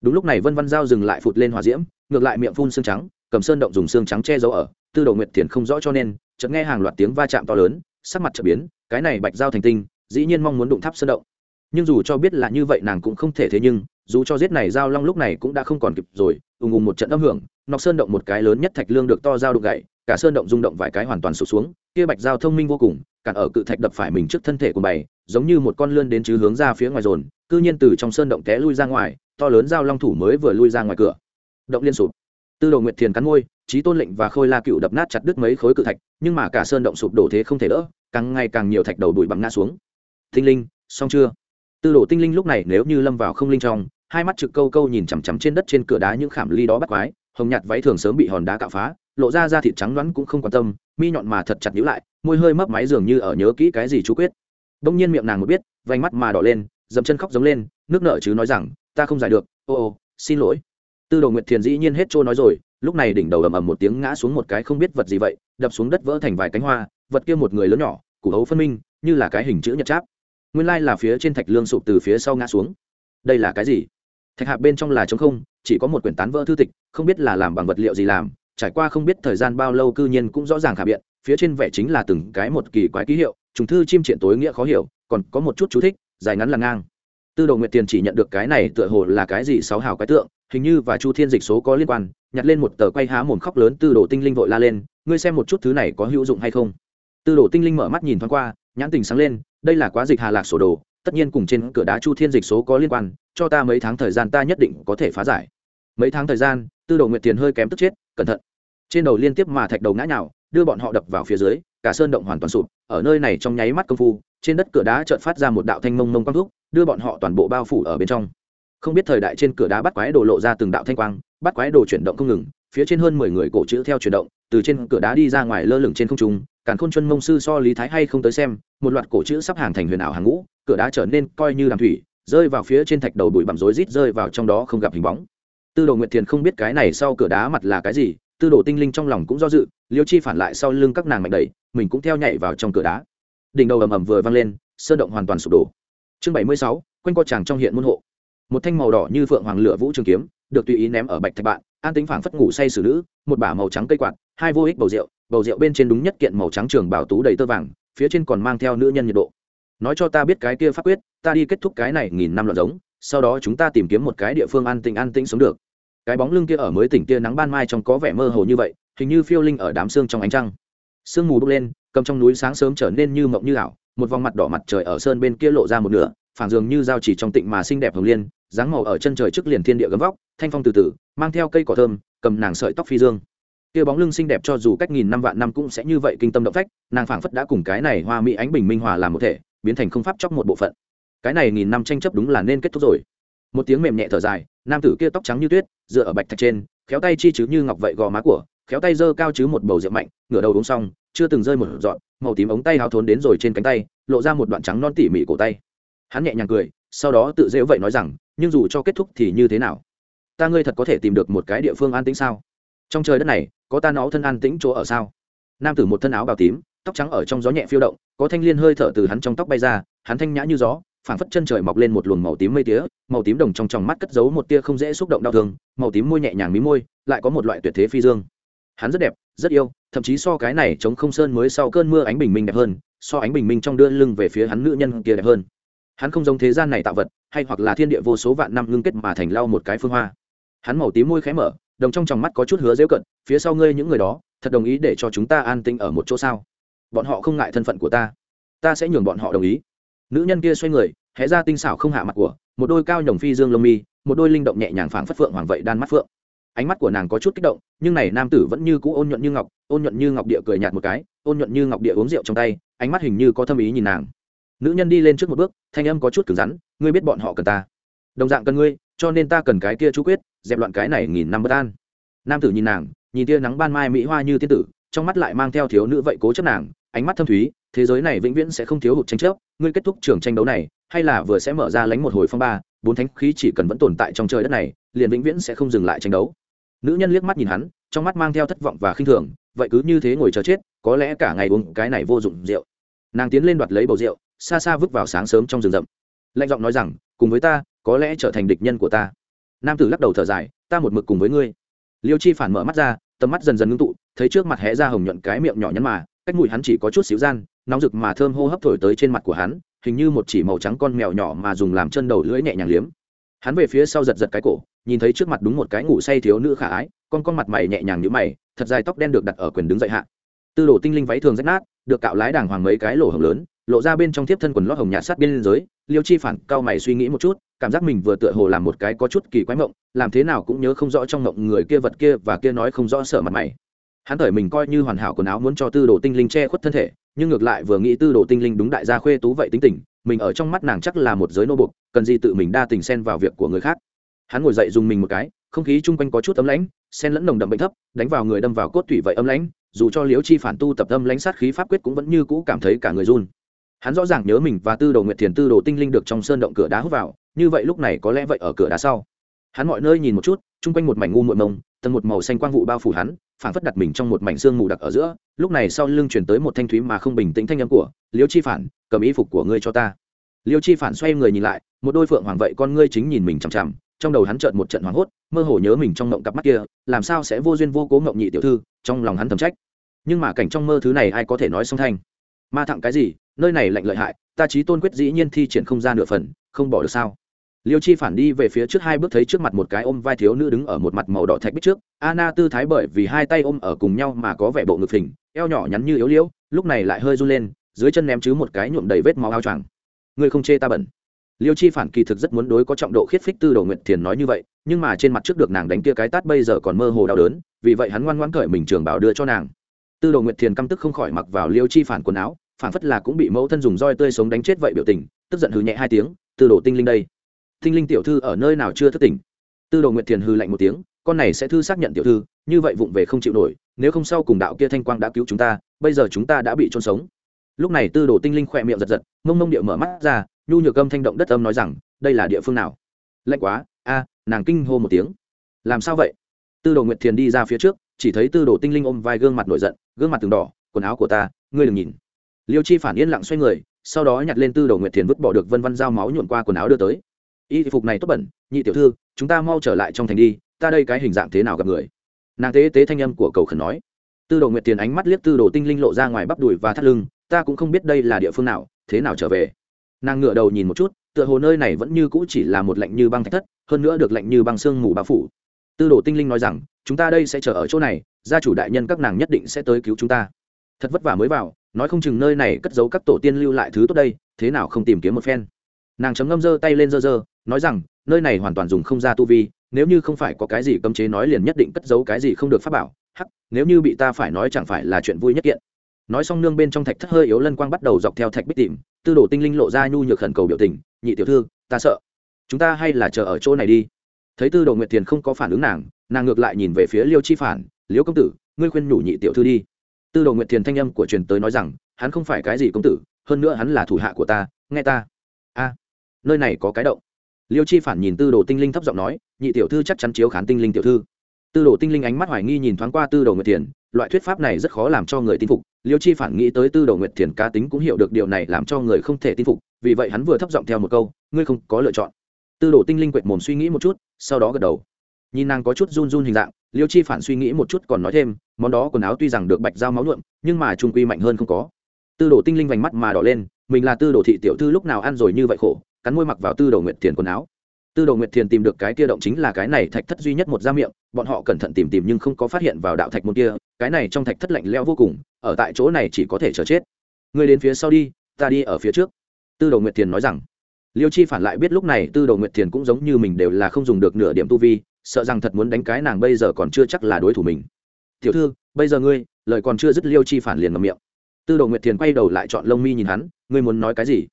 Đúng lúc này vân văn giao dừng lại phụt lên hòa diễm, ngược lại miệng phun xương trắng, cầm sơn động dùng xương trắng che giấu ở, tư đồ nguyệt thiền không rõ cho nên, chợt nghe hàng loạt tiếng va chạm to lớn, sắc mặt chợt biến, cái này bạch giao thành tinh, dĩ nhiên mong muốn đụng tháp sơn động. Nhưng dù cho biết là như vậy nàng cũng không thể thế nhưng, dù cho giết này giao long lúc này cũng đã không còn kịp rồi ùng ùng một trận âm hưởng nọc sơn động một cái lớn nhất thạch lương được to giao đục gậy cả sơn động rung động vài cái hoàn toàn sụp xuống kia bạch giao thông minh vô cùng cản ở cự thạch đập phải mình trước thân thể của bầy, giống như một con lươn đến chứ hướng ra phía ngoài rồn cư nhiên từ trong sơn động té lui ra ngoài to lớn giao long thủ mới vừa lui ra ngoài cửa. Động liên sụp. Tư đồ nguyệt thiền cắn môi trí tôn lệnh và khôi la cựu đập nát chặt đứt mấy khối cự thạch nhưng mà cả sơn động sụp đổ thế không thể đỡ càng ngày càng nhiều thạch đầu đùi bằng ngã xuống. Tinh linh xong chưa? Tư đồ tinh linh lúc này nếu như lâm vào không linh trong hai mắt trực câu câu nhìn chằm chằm trên đất trên cửa đá những khảm ly đó bắt quái, hồng nhạt váy thường sớm bị hòn đá cạo phá, lộ ra da thịt trắng đoán cũng không quan tâm, mi nhọn mà thật chặt nhữ lại, môi hơi mấp máy dường như ở nhớ kỹ cái gì chú quyết. Đông nhiên miệng nàng một biết, vành mắt mà đỏ lên dầm chân khóc giống lên, nước nợ chứ nói rằng, ta không giải được, ô ô, xin lỗi. Tư đồ nguyệt thiền dĩ nhiên hết trôi nói rồi, lúc này đỉnh đầu ầm ầm một tiếng ngã xuống một cái không biết vật gì vậy, đập xuống đất vỡ thành vài cánh hoa, vật kia một người lớn nhỏ, củ hấu phân minh, như là cái hình chữ nhật cháp. Nguyên lai là phía trên thạch lương sụp từ phía sau ngã xuống. Đây là cái gì? Thạch hạp bên trong là trống không, chỉ có một quyển tán vỡ thư tịch, không biết là làm bằng vật liệu gì làm, trải qua không biết thời gian bao lâu cư nhiên cũng rõ ràng khả biện, phía trên vẽ chính là từng cái một kỳ quái ký hiệu, trùng thư chim triện tối nghĩa khó hiểu, còn có một chút chú thích, dài ngắn là ngang. Tư đồ nguyệt tiền chỉ nhận được cái này tựa hồ là cái gì sáu hào quái tượng, hình như và chu thiên dịch số có liên quan, nhặt lên một tờ quay há mồm khóc lớn, tư đồ tinh linh vội la lên, ngươi xem một chút thứ này có hữu dụng hay không? Tư đồ tinh linh mở mắt nhìn thoáng qua, nhãn tình sáng lên, đây là quá dịch hà lạc sổ đồ, tất nhiên cùng trên cửa đá chu thiên dịch số có liên quan cho ta mấy tháng thời gian ta nhất định có thể phá giải. Mấy tháng thời gian, tư đồ nguyệt tiền hơi kém tức chết, cẩn thận. Trên đầu liên tiếp mà thạch đầu ngã nhào, đưa bọn họ đập vào phía dưới, cả sơn động hoàn toàn sụp, ở nơi này trong nháy mắt công phu, trên đất cửa đá chợt phát ra một đạo thanh mông mông quang thúc, đưa bọn họ toàn bộ bao phủ ở bên trong. Không biết thời đại trên cửa đá bắt quái đồ lộ ra từng đạo thanh quang, bắt quái đồ chuyển động không ngừng, phía trên hơn mười người cổ chữ theo chuyển động, từ trên cửa đá đi ra ngoài lơ lửng trên không trung, càn khôn chuân mông sư so lý thái hay không tới xem, một loạt cổ chữ sắp hàng thành huyền ảo hàng ngũ, cửa đá trở nên coi như làm thủy rơi vào phía trên thạch đầu bụi bặm rối rít rơi vào trong đó không gặp hình bóng. Tư đồ nguyệt thiền không biết cái này sau cửa đá mặt là cái gì, tư đồ tinh linh trong lòng cũng do dự, liêu chi phản lại sau lưng các nàng mạnh đẩy, mình cũng theo nhảy vào trong cửa đá. Đỉnh đầu ầm ầm vừa vang lên, sơn động hoàn toàn sụp đổ. Chương bảy mươi sáu, quanh co chàng trong hiện môn hộ. Một thanh màu đỏ như phượng hoàng lửa vũ trường kiếm, được tùy ý ném ở bạch thạch bạn, an tính phảng phất ngủ say xử nữ, một bả màu trắng cây quạt, hai vô ích bầu rượu bầu rượu bên trên đúng nhất kiện màu trắng trường bảo tú đầy tơ vàng, phía trên còn mang theo nữ nhân nhiệt độ nói cho ta biết cái kia pháp quyết, ta đi kết thúc cái này nghìn năm loạn giống, sau đó chúng ta tìm kiếm một cái địa phương an tĩnh an tĩnh sống được. Cái bóng lưng kia ở mới tỉnh kia nắng ban mai trong có vẻ mơ hồ như vậy, hình như phiêu linh ở đám xương trong ánh trăng. Sương mù bốc lên, cầm trong núi sáng sớm trở nên như mộng như ảo, một vòng mặt đỏ mặt trời ở sơn bên kia lộ ra một nửa phản dường như dao chỉ trong tịnh mà xinh đẹp hồng liên, dáng màu ở chân trời trước liền thiên địa gấm vóc, thanh phong từ từ, mang theo cây cỏ thơm, cầm nàng sợi tóc phi dương. Kia bóng lưng xinh đẹp cho dù cách nghìn năm vạn năm cũng sẽ như vậy kinh tâm động phách, nàng phảng phất đã cùng cái này hoa mỹ ánh bình minh hòa làm một thể biến thành không pháp chóc một bộ phận. Cái này nghìn năm tranh chấp đúng là nên kết thúc rồi. Một tiếng mềm nhẹ thở dài, nam tử kia tóc trắng như tuyết, dựa ở bạch thạch trên, khéo tay chi chứ như ngọc vậy gò má của, khéo tay giơ cao chứ một bầu rượu mạnh, ngửa đầu uống xong, chưa từng rơi một dọn màu tím ống tay hao thốn đến rồi trên cánh tay, lộ ra một đoạn trắng non tỉ mỉ cổ tay. Hắn nhẹ nhàng cười, sau đó tự dễu vậy nói rằng, nhưng dù cho kết thúc thì như thế nào? Ta ngươi thật có thể tìm được một cái địa phương an tĩnh sao? Trong trời đất này, có ta nó thân an tĩnh chỗ ở sao? Nam tử một thân áo bào tím, tóc trắng ở trong gió nhẹ phiêu động có thanh liên hơi thở từ hắn trong tóc bay ra, hắn thanh nhã như gió, phảng phất chân trời mọc lên một luồng màu tím mây tía, màu tím đồng trong tròng mắt cất giấu một tia không dễ xúc động đau thương, màu tím môi nhẹ nhàng mí môi, lại có một loại tuyệt thế phi dương. Hắn rất đẹp, rất yêu, thậm chí so cái này chống không sơn mới sau cơn mưa ánh bình minh đẹp hơn, so ánh bình minh trong đưa lưng về phía hắn nữ nhân kia đẹp hơn. Hắn không giống thế gian này tạo vật, hay hoặc là thiên địa vô số vạn năm ngưng kết mà thành lau một cái phương hoa. Hắn màu tím môi khẽ mở, đồng trong tròng mắt có chút hứa dễu cận, phía sau ngươi những người đó, thật đồng ý để cho chúng ta an tinh ở một chỗ sao? Bọn họ không ngại thân phận của ta. Ta sẽ nhường bọn họ đồng ý. Nữ nhân kia xoay người, hé ra tinh xảo không hạ mặt của, một đôi cao nhồng phi dương lông mi, một đôi linh động nhẹ nhàng phảng phất phượng hoàng vậy đan mắt phượng. Ánh mắt của nàng có chút kích động, nhưng này nam tử vẫn như cũ ôn nhuận như ngọc, ôn nhuận như ngọc địa cười nhạt một cái, ôn nhuận như ngọc địa uống rượu trong tay, ánh mắt hình như có thâm ý nhìn nàng. Nữ nhân đi lên trước một bước, thanh âm có chút cứng rắn, ngươi biết bọn họ cần ta. Đồng dạng cần ngươi, cho nên ta cần cái kia chú quyết, dẹp loạn cái này nghìn năm bất an. Nam tử nhìn nàng, nhìn tia nắng ban mai mỹ hoa như tiên tử, trong mắt lại mang theo thiếu nữ vậy cố chấp nàng ánh mắt thâm thúy, thế giới này vĩnh viễn sẽ không thiếu hụt tranh chấp, ngươi kết thúc trường tranh đấu này, hay là vừa sẽ mở ra lánh một hồi phong ba, bốn thánh khí chỉ cần vẫn tồn tại trong trời đất này, liền vĩnh viễn sẽ không dừng lại tranh đấu. Nữ nhân liếc mắt nhìn hắn, trong mắt mang theo thất vọng và khinh thường, vậy cứ như thế ngồi chờ chết, có lẽ cả ngày uống cái này vô dụng rượu. Nàng tiến lên đoạt lấy bầu rượu, xa xa vứt vào sáng sớm trong rừng rậm. Lạnh giọng nói rằng, cùng với ta, có lẽ trở thành địch nhân của ta. Nam tử lắc đầu thở dài, ta một mực cùng với ngươi. Liêu chi phản mở mắt ra, tầm mắt dần dần ngưng tụ, thấy trước mặt hé ra hồng nhuận cái miệng nhỏ nhắn mà cách mũi hắn chỉ có chút xíu gian, nóng rực mà thơm hô hấp thổi tới trên mặt của hắn, hình như một chỉ màu trắng con mèo nhỏ mà dùng làm chân đầu lưỡi nhẹ nhàng liếm. Hắn về phía sau giật giật cái cổ, nhìn thấy trước mặt đúng một cái ngủ say thiếu nữ khả ái, con con mặt mày nhẹ nhàng như mày, thật dài tóc đen được đặt ở quyền đứng dậy hạ. Tư đồ tinh linh váy thường rách nát, được cạo lái đàng hoàng mấy cái lỗ hồng lớn, lộ ra bên trong tiếp thân quần lót hồng nhạt sát bên giới, liêu chi phản cao mày suy nghĩ một chút, cảm giác mình vừa tựa hồ làm một cái có chút kỳ quái mộng, làm thế nào cũng nhớ không rõ trong mộng người kia vật kia và kia nói không rõ sợ mặt mày hắn thời mình coi như hoàn hảo quần áo muốn cho tư đồ tinh linh che khuất thân thể, nhưng ngược lại vừa nghĩ tư đồ tinh linh đúng đại gia khuê tú vậy tính tình, mình ở trong mắt nàng chắc là một giới nô bục, cần gì tự mình đa tình xen vào việc của người khác. Hắn ngồi dậy dùng mình một cái, không khí chung quanh có chút ấm lãnh sen lẫn nồng đậm bệnh thấp, đánh vào người đâm vào cốt tủy vậy ấm lãnh, dù cho liễu chi phản tu tập âm lãnh sát khí pháp quyết cũng vẫn như cũ cảm thấy cả người run. Hắn rõ ràng nhớ mình và tư đồ nguyệt thiền tư đồ tinh linh được trong sơn động cửa đá hút vào, như vậy lúc này có lẽ vậy ở cửa đá sau. Hắn mọi nơi nhìn một chút, chung quanh một mảnh ngu muội mông tầng một màu xanh quang vụ bao phủ hắn phản phất đặt mình trong một mảnh xương mù đặc ở giữa, lúc này sau lưng chuyển tới một thanh thúy mà không bình tĩnh thanh âm của, liêu chi phản, cầm y phục của ngươi cho ta. Liêu chi phản xoay người nhìn lại, một đôi phượng hoàng vậy con ngươi chính nhìn mình chằm chằm, trong đầu hắn trợn một trận hoảng hốt, mơ hồ nhớ mình trong ngộng cặp mắt kia, làm sao sẽ vô duyên vô cố ngộng nhị tiểu thư, trong lòng hắn thầm trách. Nhưng mà cảnh trong mơ thứ này ai có thể nói song thanh? Ma thẳng cái gì, nơi này lạnh lợi hại, ta trí tôn quyết dĩ nhiên thi triển không ra nửa phần, không bỏ được sao? Liêu chi phản đi về phía trước hai bước thấy trước mặt một cái ôm vai thiếu nữ đứng ở một mặt màu đỏ thạch bích trước. Anna tư thái bởi vì hai tay ôm ở cùng nhau mà có vẻ bộ ngực phình eo nhỏ nhắn như yếu liễu, lúc này lại hơi run lên, dưới chân ném chứ một cái nhuộm đầy vết máu ao choàng. Ngươi không chê ta bẩn. Liêu chi phản kỳ thực rất muốn đối có trọng độ khiết phích tư đồ nguyện thiền nói như vậy, nhưng mà trên mặt trước được nàng đánh kia cái tát bây giờ còn mơ hồ đau đớn, vì vậy hắn ngoan ngoãn cởi mình trường bảo đưa cho nàng. Tư đồ nguyện thiền căm tức không khỏi mặc vào liêu chi phản quần áo, phản phất là cũng bị mẫu thân dùng roi tươi sống đánh chết vậy biểu tình, tức giận hừ nhẹ hai tiếng, tư đồ tinh linh đây tinh linh tiểu thư ở nơi nào chưa thức tỉnh? Tư đồ nguyệt thiền hư lạnh một tiếng, con này sẽ thư xác nhận tiểu thư, như vậy vụng về không chịu nổi, nếu không sau cùng đạo kia thanh quang đã cứu chúng ta, bây giờ chúng ta đã bị trôn sống. Lúc này tư đồ tinh linh khỏe miệng giật giật, mông mông điệu mở mắt ra, nhu nhược âm thanh động đất âm nói rằng, đây là địa phương nào? Lạnh quá, a, nàng kinh hô một tiếng. Làm sao vậy? Tư đồ nguyệt thiền đi ra phía trước, chỉ thấy tư đồ tinh linh ôm vai gương mặt nổi giận, gương mặt từng đỏ, quần áo của ta, ngươi đừng nhìn. Liêu chi phản yên lặng xoay người, sau đó nhặt lên tư đồ nguyệt thiền vứt bỏ được vân vân dao máu nhuộn qua quần áo đưa tới y phục này tốt bẩn, nhị tiểu thư, chúng ta mau trở lại trong thành đi, ta đây cái hình dạng thế nào gặp người? Nàng tế tế thanh âm của cầu khẩn nói. Tư đồ nguyệt tiền ánh mắt liếc tư đồ tinh linh lộ ra ngoài bắp đùi và thắt lưng, ta cũng không biết đây là địa phương nào, thế nào trở về? Nàng ngựa đầu nhìn một chút, tựa hồ nơi này vẫn như cũ chỉ là một lạnh như băng thạch thất, hơn nữa được lạnh như băng sương mù bao phủ. Tư đồ tinh linh nói rằng, chúng ta đây sẽ chờ ở chỗ này, gia chủ đại nhân các nàng nhất định sẽ tới cứu chúng ta. Thật vất vả mới vào, nói không chừng nơi này cất giấu các tổ tiên lưu lại thứ tốt đây, thế nào không tìm kiếm một phen? Nàng chấm ngâm giơ tay lên giơ giơ nói rằng, nơi này hoàn toàn dùng không ra tu vi, nếu như không phải có cái gì cấm chế nói liền nhất định cất giấu cái gì không được phát bảo. Hắc, nếu như bị ta phải nói chẳng phải là chuyện vui nhất kiện. Nói xong nương bên trong thạch thất hơi yếu lân quang bắt đầu dọc theo thạch bích tìm, tư đồ tinh linh lộ ra nhu nhược khẩn cầu biểu tình, nhị tiểu thư, ta sợ. Chúng ta hay là chờ ở chỗ này đi. Thấy tư đồ nguyệt tiền không có phản ứng nàng nàng ngược lại nhìn về phía liêu chi phản, liêu công tử, ngươi khuyên nhủ nhị tiểu thư đi. Tư đồ nguyệt tiền thanh âm của truyền tới nói rằng, hắn không phải cái gì công tử, hơn nữa hắn là thủ hạ của ta, nghe ta. A nơi này có cái động. Liêu chi phản nhìn tư đồ tinh linh thấp giọng nói, nhị tiểu thư chắc chắn chiếu khán tinh linh tiểu thư. Tư đồ tinh linh ánh mắt hoài nghi nhìn thoáng qua tư đồ nguyệt tiền loại thuyết pháp này rất khó làm cho người tin phục. Liêu chi phản nghĩ tới tư đồ nguyệt thiền cá tính cũng hiểu được điều này làm cho người không thể tin phục, vì vậy hắn vừa thấp giọng theo một câu, ngươi không có lựa chọn. Tư đồ tinh linh quệt mồm suy nghĩ một chút, sau đó gật đầu. Nhìn nàng có chút run run hình dạng, liêu chi phản suy nghĩ một chút còn nói thêm, món đó quần áo tuy rằng được bạch dao máu nhuộm, nhưng mà trung quy mạnh hơn không có. Tư đồ tinh linh vành mắt mà đỏ lên, mình là tư đồ thị tiểu thư lúc nào ăn rồi như vậy khổ cắn môi mặc vào tư đồ nguyệt thiền quần áo. Tư đồ nguyệt thiền tìm được cái kia động chính là cái này thạch thất duy nhất một da miệng, bọn họ cẩn thận tìm tìm nhưng không có phát hiện vào đạo thạch môn kia, cái này trong thạch thất lạnh leo vô cùng, ở tại chỗ này chỉ có thể chờ chết. Người đến phía sau đi, ta đi ở phía trước. Tư đồ nguyệt thiền nói rằng. Liêu chi phản lại biết lúc này tư đồ nguyệt thiền cũng giống như mình đều là không dùng được nửa điểm tu vi, sợ rằng thật muốn đánh cái nàng bây giờ còn chưa chắc là đối thủ mình. Tiểu thư, bây giờ ngươi, lời còn chưa dứt liêu chi phản liền ngầm miệng. Tư đồ nguyệt thiền quay đầu lại chọn lông mi nhìn hắn, ngươi muốn nói cái gì?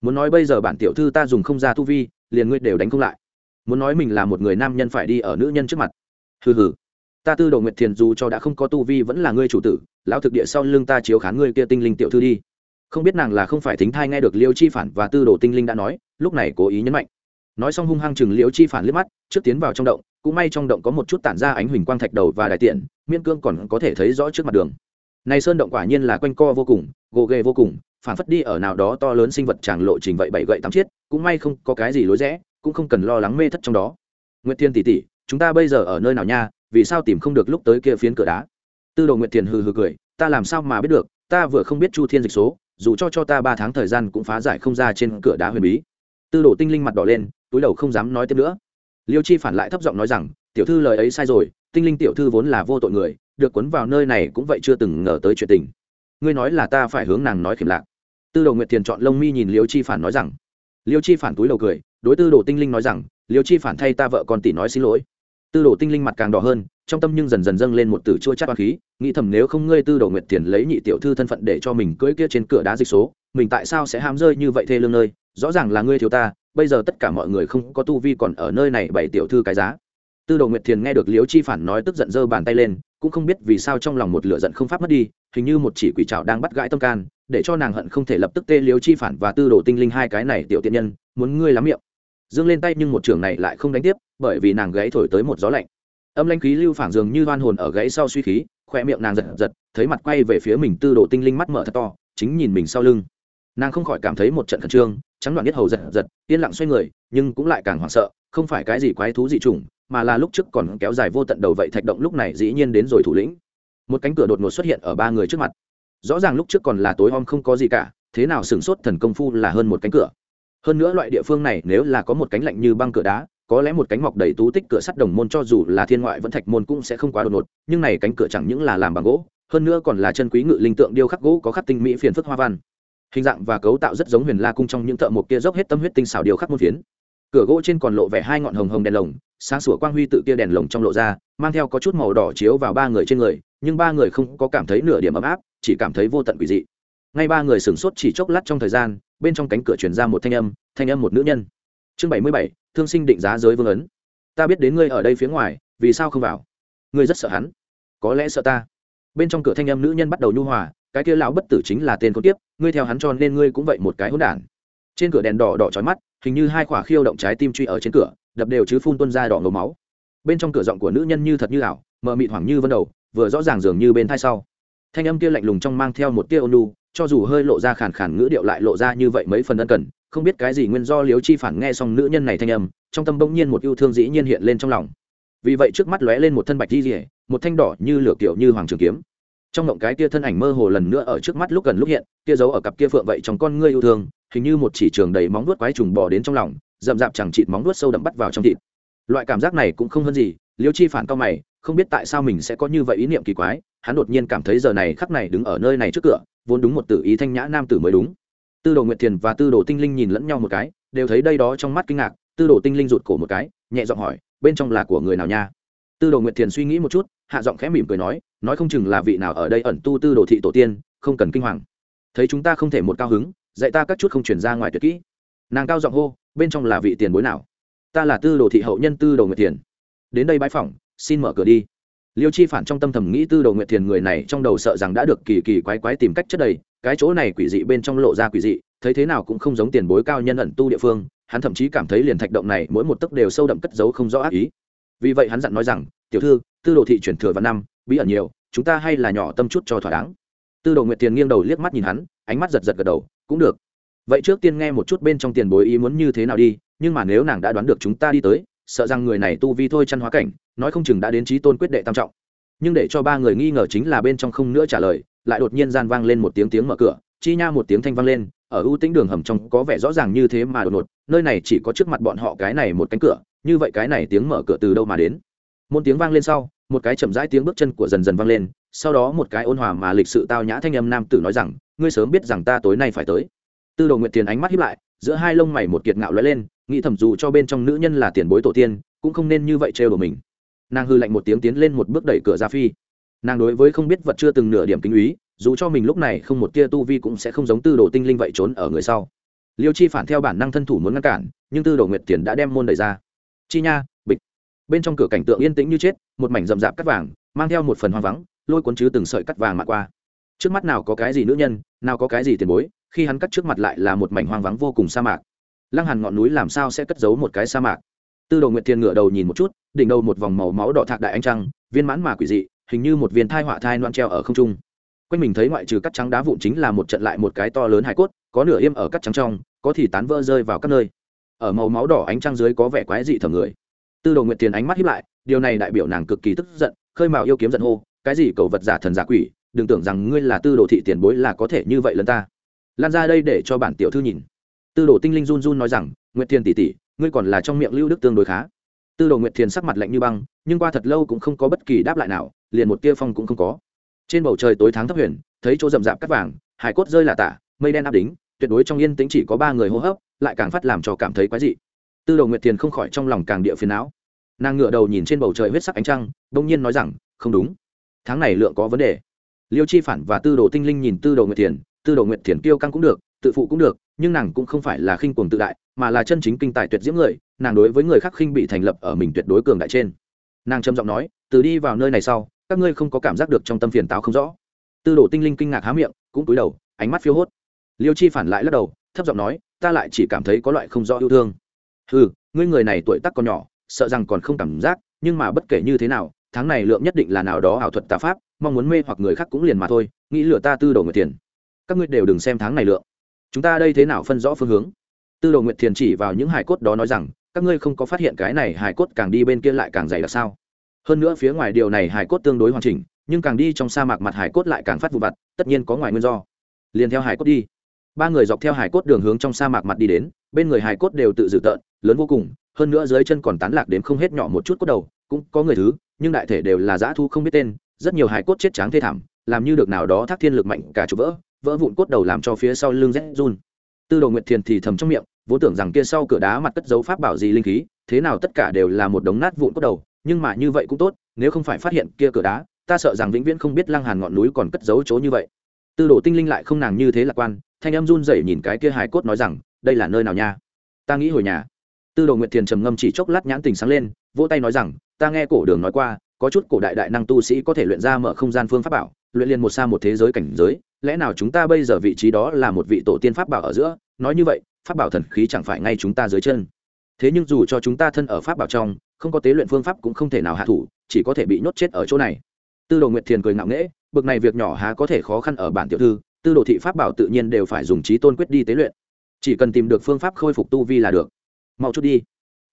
Muốn nói bây giờ bản tiểu thư ta dùng không ra tu vi, liền ngươi đều đánh không lại. Muốn nói mình là một người nam nhân phải đi ở nữ nhân trước mặt. Hừ hừ. Ta tư đồ nguyệt thiền dù cho đã không có tu vi vẫn là ngươi chủ tử, lão thực địa sau lưng ta chiếu khán ngươi kia tinh linh tiểu thư đi. Không biết nàng là không phải thính thai nghe được liêu chi phản và tư đồ tinh linh đã nói, lúc này cố ý nhấn mạnh. Nói xong hung hăng chừng liêu chi phản liếc mắt, trước tiến vào trong động, cũng may trong động có một chút tản ra ánh huỳnh quang thạch đầu và đại tiện miên cương còn có thể thấy rõ trước mặt đường. Này sơn động quả nhiên là quanh co vô cùng, gồ ghề vô cùng phản phất đi ở nào đó to lớn sinh vật tràng lộ trình vậy bảy gậy tám chiết, cũng may không có cái gì lối rẽ, cũng không cần lo lắng mê thất trong đó. Nguyệt thiên tỷ tỷ, chúng ta bây giờ ở nơi nào nha, vì sao tìm không được lúc tới kia phiến cửa đá? Tư đồ nguyệt thiền hừ hừ cười, ta làm sao mà biết được, ta vừa không biết chu thiên dịch số, dù cho cho ta ba tháng thời gian cũng phá giải không ra trên cửa đá huyền bí. Tư đồ tinh linh mặt đỏ lên, túi đầu không dám nói tiếp nữa. Liêu chi phản lại thấp giọng nói rằng, tiểu thư lời ấy sai rồi, tinh linh tiểu thư vốn là vô tội người, được cuốn vào nơi này cũng vậy chưa từng ngờ tới chuyện tình. Ngươi nói là ta phải hướng nàng nói khiểm lạc tư đồ nguyệt thiền chọn lông mi nhìn liêu chi phản nói rằng, liêu chi phản túi đầu cười, đối tư đồ tinh linh nói rằng, liêu chi phản thay ta vợ con tỷ nói xin lỗi. Tư đồ tinh linh mặt càng đỏ hơn, trong tâm nhưng dần dần dâng lên một từ chua chắc oan khí, nghĩ thầm nếu không ngươi tư đồ nguyệt tiền lấy nhị tiểu thư thân phận để cho mình cưỡi kia trên cửa đá dịch số, mình tại sao sẽ ham rơi như vậy thê lương nơi? Rõ ràng là ngươi thiếu ta, bây giờ tất cả mọi người không có tu vi còn ở nơi này bảy tiểu thư cái giá. Tư đồ nguyệt thiền nghe được Liêu chi phản nói tức giận giơ bàn tay lên cũng không biết vì sao trong lòng một lửa giận không pháp mất đi, hình như một chỉ quỷ trào đang bắt gãi tâm can, để cho nàng hận không thể lập tức tê liếu chi phản và tư đồ tinh linh hai cái này tiểu tiện nhân, muốn ngươi lắm miệng. Dương lên tay nhưng một trường này lại không đánh tiếp, bởi vì nàng gãy thổi tới một gió lạnh. Âm lãnh khí lưu phản dường như oan hồn ở gãy sau suy khí, khoe miệng nàng giật giật, thấy mặt quay về phía mình tư đồ tinh linh mắt mở thật to, chính nhìn mình sau lưng. Nàng không khỏi cảm thấy một trận khẩn trương, trắng đoạn biết hầu giật giật, yên lặng xoay người, nhưng cũng lại càng hoảng sợ, không phải cái gì quái thú dị chủng mà là lúc trước còn kéo dài vô tận đầu vậy thạch động lúc này dĩ nhiên đến rồi thủ lĩnh. Một cánh cửa đột ngột xuất hiện ở ba người trước mặt. Rõ ràng lúc trước còn là tối om không có gì cả, thế nào sửng sốt thần công phu là hơn một cánh cửa. Hơn nữa loại địa phương này nếu là có một cánh lạnh như băng cửa đá, có lẽ một cánh mọc đầy tú tích cửa sắt đồng môn cho dù là thiên ngoại vẫn thạch môn cũng sẽ không quá đột ngột, nhưng này cánh cửa chẳng những là làm bằng gỗ, hơn nữa còn là chân quý ngự linh tượng điêu khắc gỗ có khắc tinh mỹ phiền phức hoa văn. Hình dạng và cấu tạo rất giống huyền la cung trong những thợ mộc kia dốc hết tâm huyết tinh xảo điêu khắc môn phiến cửa gỗ trên còn lộ vẻ hai ngọn hồng hồng đèn lồng, sáng sủa quang huy tự kia đèn lồng trong lộ ra, mang theo có chút màu đỏ chiếu vào ba người trên người, nhưng ba người không có cảm thấy nửa điểm ấm áp, chỉ cảm thấy vô tận quỷ dị. Ngay ba người sửng sốt chỉ chốc lát trong thời gian, bên trong cánh cửa truyền ra một thanh âm thanh âm một nữ nhân. Chương bảy mươi bảy, thương sinh định giá giới vương ấn. Ta biết đến ngươi ở đây phía ngoài, vì sao không vào? Ngươi rất sợ hắn. Có lẽ sợ ta. Bên trong cửa thanh âm nữ nhân bắt đầu nhu hòa, cái kia lão bất tử chính là tên con tiếp ngươi theo hắn cho nên ngươi cũng vậy một cái hỗn đản. Trên cửa đèn đỏ đỏ trói mắt hình như hai quả khiêu động trái tim truy ở trên cửa, đập đều chứ phun tuân ra đỏ ngầu máu. Bên trong cửa giọng của nữ nhân như thật như ảo, mờ mịt hoảng như vân đầu, vừa rõ ràng dường như bên thai sau. Thanh âm kia lạnh lùng trong mang theo một tia ônu cho dù hơi lộ ra khàn khàn ngữ điệu lại lộ ra như vậy mấy phần ân cần, không biết cái gì nguyên do liếu chi phản nghe xong nữ nhân này thanh âm, trong tâm bỗng nhiên một yêu thương dĩ nhiên hiện lên trong lòng. Vì vậy trước mắt lóe lên một thân bạch di rỉa một thanh đỏ như lửa kiểu như hoàng trường kiếm. Trong ngộng cái kia thân ảnh mơ hồ lần nữa ở trước mắt lúc gần lúc hiện, kia giấu ở cặp kia phượng vậy trong con ngươi yêu thương hình như một chỉ trường đầy móng vuốt quái trùng bò đến trong lòng, rậm rạp chẳng chịt móng vuốt sâu đậm bắt vào trong thịt. Loại cảm giác này cũng không hơn gì, liêu chi phản cao mày, không biết tại sao mình sẽ có như vậy ý niệm kỳ quái, hắn đột nhiên cảm thấy giờ này khắc này đứng ở nơi này trước cửa, vốn đúng một tử ý thanh nhã nam tử mới đúng. Tư đồ nguyệt thiền và tư đồ tinh linh nhìn lẫn nhau một cái, đều thấy đây đó trong mắt kinh ngạc, tư đồ tinh linh rụt cổ một cái, nhẹ giọng hỏi, bên trong là của người nào nha? Tư đồ nguyệt thiền suy nghĩ một chút, hạ giọng khẽ mỉm cười nói nói không chừng là vị nào ở đây ẩn tu tư đồ thị tổ tiên, không cần kinh hoàng. Thấy chúng ta không thể một cao hứng dạy ta các chút không chuyển ra ngoài tuyệt kỹ. Nàng cao giọng hô, bên trong là vị tiền bối nào? Ta là tư đồ thị hậu nhân tư đồ nguyệt thiền. Đến đây bãi phòng xin mở cửa đi. Liêu chi phản trong tâm thầm nghĩ tư đồ nguyệt thiền người này trong đầu sợ rằng đã được kỳ kỳ quái quái tìm cách chất đầy, cái chỗ này quỷ dị bên trong lộ ra quỷ dị, thấy thế nào cũng không giống tiền bối cao nhân ẩn tu địa phương, hắn thậm chí cảm thấy liền thạch động này mỗi một tấc đều sâu đậm cất giấu không rõ ác ý. Vì vậy hắn dặn nói rằng, tiểu thư, tư đồ thị chuyển thừa vào năm, bí ẩn nhiều, chúng ta hay là nhỏ tâm chút cho thỏa đáng. Tư đồ nguyệt thiền nghiêng đầu liếc mắt nhìn hắn, ánh mắt giật giật gật đầu cũng được. Vậy trước tiên nghe một chút bên trong tiền bối ý muốn như thế nào đi, nhưng mà nếu nàng đã đoán được chúng ta đi tới, sợ rằng người này tu vi thôi chăn hóa cảnh, nói không chừng đã đến trí tôn quyết đệ tam trọng. Nhưng để cho ba người nghi ngờ chính là bên trong không nữa trả lời, lại đột nhiên gian vang lên một tiếng tiếng mở cửa, chi nha một tiếng thanh vang lên, ở ưu tĩnh đường hầm trong có vẻ rõ ràng như thế mà đột ngột, nơi này chỉ có trước mặt bọn họ cái này một cánh cửa, như vậy cái này tiếng mở cửa từ đâu mà đến? Một tiếng vang lên sau, một cái chậm rãi tiếng bước chân của dần dần vang lên sau đó một cái ôn hòa mà lịch sự tao nhã thanh âm nam tử nói rằng, ngươi sớm biết rằng ta tối nay phải tới. Tư đồ nguyệt tiền ánh mắt hiếp lại, giữa hai lông mày một kiệt ngạo lóe lên, nghĩ thầm dù cho bên trong nữ nhân là tiền bối tổ tiên, cũng không nên như vậy trêu đồ mình. Nàng hư lạnh một tiếng tiến lên một bước đẩy cửa ra phi. Nàng đối với không biết vật chưa từng nửa điểm kinh úy dù cho mình lúc này không một tia tu vi cũng sẽ không giống tư đồ tinh linh vậy trốn ở người sau. Liêu chi phản theo bản năng thân thủ muốn ngăn cản, nhưng tư đồ nguyệt tiền đã đem môn đẩy ra. Chi nha, bịch. Bên trong cửa cảnh tượng yên tĩnh như chết, một mảnh rậm rạp cắt vàng, mang theo một phần hoang vắng lôi cuốn chứ từng sợi cắt vàng mạ qua. Trước mắt nào có cái gì nữ nhân, nào có cái gì tiền bối, khi hắn cắt trước mặt lại là một mảnh hoang vắng vô cùng sa mạc. Lăng hàn ngọn núi làm sao sẽ cất giấu một cái sa mạc? Tư đồ nguyệt thiên ngựa đầu nhìn một chút, đỉnh đầu một vòng màu máu đỏ thạc đại anh trăng, viên mãn mà quỷ dị, hình như một viên thai họa thai loan treo ở không trung. Quanh mình thấy ngoại trừ cắt trắng đá vụn chính là một trận lại một cái to lớn hải cốt, có nửa im ở cắt trắng trong, có thì tán vỡ rơi vào các nơi. Ở màu máu đỏ ánh trăng dưới có vẻ quái dị thở người. Tư đồ nguyệt tiền ánh mắt hiếp lại, điều này đại biểu nàng cực kỳ tức giận, khơi mào yêu kiếm giận hô cái gì cầu vật giả thần giả quỷ, đừng tưởng rằng ngươi là tư đồ thị tiền bối là có thể như vậy lần ta. Lan ra đây để cho bản tiểu thư nhìn. Tư đồ tinh linh run run nói rằng, nguyệt thiền tỷ tỷ, ngươi còn là trong miệng lưu đức tương đối khá. Tư đồ nguyệt thiền sắc mặt lạnh như băng, nhưng qua thật lâu cũng không có bất kỳ đáp lại nào, liền một tia phong cũng không có. Trên bầu trời tối tháng thấp huyền, thấy chỗ rậm rạp cắt vàng, hải cốt rơi là tả, mây đen áp đính, tuyệt đối trong yên tĩnh chỉ có ba người hô hấp, lại càng phát làm cho cảm thấy quái dị. Tư đồ nguyệt thiền không khỏi trong lòng càng địa phiền não. Nàng ngựa đầu nhìn trên bầu trời huyết sắc ánh trăng đông nhiên nói rằng, không đúng tháng này lượng có vấn đề. Liêu chi phản và tư đồ tinh linh nhìn tư đồ nguyệt thiền, tư đồ nguyệt thiền kiêu căng cũng được, tự phụ cũng được, nhưng nàng cũng không phải là khinh cuồng tự đại, mà là chân chính kinh tài tuyệt diễm người, nàng đối với người khác khinh bị thành lập ở mình tuyệt đối cường đại trên. Nàng trầm giọng nói, từ đi vào nơi này sau, các ngươi không có cảm giác được trong tâm phiền táo không rõ. Tư đồ tinh linh kinh ngạc há miệng, cũng cúi đầu, ánh mắt phiêu hốt. Liêu chi phản lại lắc đầu, thấp giọng nói, ta lại chỉ cảm thấy có loại không rõ yêu thương. Ừ ngươi người này tuổi tác còn nhỏ, sợ rằng còn không cảm giác, nhưng mà bất kể như thế nào tháng này lượng nhất định là nào đó ảo thuật tà pháp, mong muốn mê hoặc người khác cũng liền mà thôi, nghĩ lừa ta tư đồ người tiền các ngươi đều đừng xem tháng này lượng. Chúng ta đây thế nào phân rõ phương hướng? Tư đồ nguyệt thiền chỉ vào những hải cốt đó nói rằng, các ngươi không có phát hiện cái này hải cốt càng đi bên kia lại càng dày là sao? Hơn nữa phía ngoài điều này hải cốt tương đối hoàn chỉnh, nhưng càng đi trong sa mạc mặt hải cốt lại càng phát vụ vặt, tất nhiên có ngoài nguyên do. Liền theo hải cốt đi. Ba người dọc theo hải cốt đường hướng trong sa mạc mặt đi đến, bên người hải cốt đều tự dự tợn, lớn vô cùng, hơn nữa dưới chân còn tán lạc đến không hết nhỏ một chút cốt đầu, cũng có người thứ nhưng đại thể đều là dã thu không biết tên, rất nhiều hải cốt chết tráng thê thảm, làm như được nào đó thác thiên lực mạnh cả chụp vỡ vỡ vụn cốt đầu làm cho phía sau lưng rét run. Tư đồ nguyệt thiền thì thầm trong miệng, vốn tưởng rằng kia sau cửa đá mặt cất dấu pháp bảo gì linh khí, thế nào tất cả đều là một đống nát vụn cốt đầu, nhưng mà như vậy cũng tốt, nếu không phải phát hiện kia cửa đá, ta sợ rằng vĩnh viễn không biết lăng hàn ngọn núi còn cất giấu chỗ như vậy. Tư đồ tinh linh lại không nàng như thế lạc quan, thanh em run rẩy nhìn cái kia hài cốt nói rằng, đây là nơi nào nha? Ta nghĩ hồi nhà. Tư đồ nguyệt thiền trầm ngâm chỉ chốc lát nhãn tình sáng lên, vỗ tay nói rằng ta nghe cổ đường nói qua, có chút cổ đại đại năng tu sĩ có thể luyện ra mở không gian phương pháp bảo, luyện liền một xa một thế giới cảnh giới, lẽ nào chúng ta bây giờ vị trí đó là một vị tổ tiên pháp bảo ở giữa? Nói như vậy, pháp bảo thần khí chẳng phải ngay chúng ta dưới chân. Thế nhưng dù cho chúng ta thân ở pháp bảo trong, không có tế luyện phương pháp cũng không thể nào hạ thủ, chỉ có thể bị nhốt chết ở chỗ này. Tư đồ nguyệt thiền cười ngạo nghễ, bực này việc nhỏ há có thể khó khăn ở bản tiểu thư, tư đồ thị pháp bảo tự nhiên đều phải dùng trí tôn quyết đi tế luyện. Chỉ cần tìm được phương pháp khôi phục tu vi là được. Mau chút đi.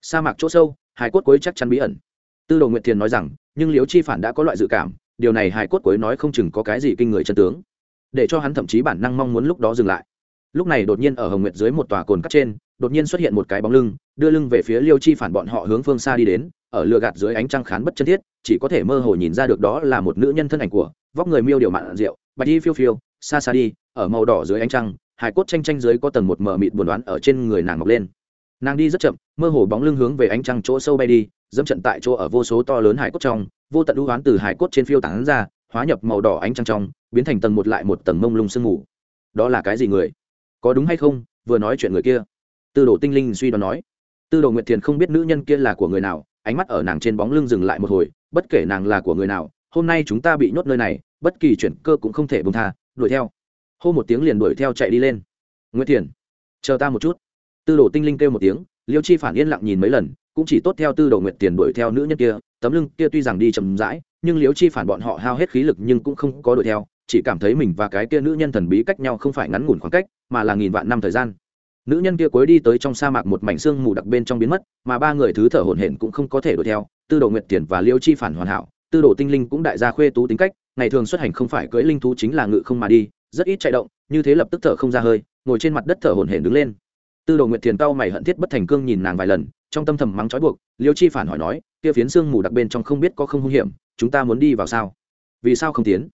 Sa mạc chỗ sâu hải cốt cuối chắc chắn bí ẩn tư đồ nguyệt thiền nói rằng, nhưng Liễu chi phản đã có loại dự cảm, điều này hài cốt cuối nói không chừng có cái gì kinh người chân tướng. Để cho hắn thậm chí bản năng mong muốn lúc đó dừng lại. Lúc này đột nhiên ở hồng nguyệt dưới một tòa cồn cắt trên, đột nhiên xuất hiện một cái bóng lưng, đưa lưng về phía liêu chi phản bọn họ hướng phương xa đi đến, ở lừa gạt dưới ánh trăng khán bất chân thiết, chỉ có thể mơ hồ nhìn ra được đó là một nữ nhân thân ảnh của, vóc người miêu điều mạn rượu, bạch đi phiêu phiêu, xa xa đi, ở màu đỏ dưới ánh trăng hải cốt tranh tranh dưới có tầng một mờ mịt buồn đoán ở trên người nàng mọc lên. Nàng đi rất chậm, mơ hồ bóng lưng hướng về ánh trăng chỗ sâu bay đi dẫm trận tại chỗ ở vô số to lớn hải cốt trong, vô tận đũ hoán từ hải cốt trên phiêu tán ra, hóa nhập màu đỏ ánh trăng trong, biến thành tầng một lại một tầng mông lung sương mù. Đó là cái gì người? Có đúng hay không? Vừa nói chuyện người kia. Tư đồ tinh linh suy đoán nói. Tư đồ nguyệt thiền không biết nữ nhân kia là của người nào, ánh mắt ở nàng trên bóng lưng dừng lại một hồi, bất kể nàng là của người nào, hôm nay chúng ta bị nhốt nơi này, bất kỳ chuyển cơ cũng không thể bông tha, đuổi theo. Hô một tiếng liền đuổi theo chạy đi lên. Nguyệt thiền, chờ ta một chút. Tư đồ tinh linh kêu một tiếng, liêu chi phản yên lặng nhìn mấy lần cũng chỉ tốt theo tư đồ nguyệt tiền đuổi theo nữ nhân kia, tấm lưng kia tuy rằng đi chầm rãi, nhưng liễu chi phản bọn họ hao hết khí lực nhưng cũng không có đuổi theo, chỉ cảm thấy mình và cái kia nữ nhân thần bí cách nhau không phải ngắn ngủn khoảng cách, mà là nghìn vạn năm thời gian. Nữ nhân kia cuối đi tới trong sa mạc một mảnh xương mù đặc bên trong biến mất, mà ba người thứ thở hổn hển cũng không có thể đuổi theo, tư đồ nguyệt tiền và liêu chi phản hoàn hảo, tư đồ tinh linh cũng đại gia khuê tú tính cách, ngày thường xuất hành không phải cưỡi linh thú chính là ngự không mà đi, rất ít chạy động, như thế lập tức thở không ra hơi, ngồi trên mặt đất thở hổn hển đứng lên. Tư đồ nguyệt tiền cao mày hận thiết bất thành cương nhìn nàng vài lần trong tâm thầm mắng trói buộc, liêu chi phản hỏi nói, kia phiến xương mù đặc bên trong không biết có không hung hiểm, chúng ta muốn đi vào sao? Vì sao không tiến?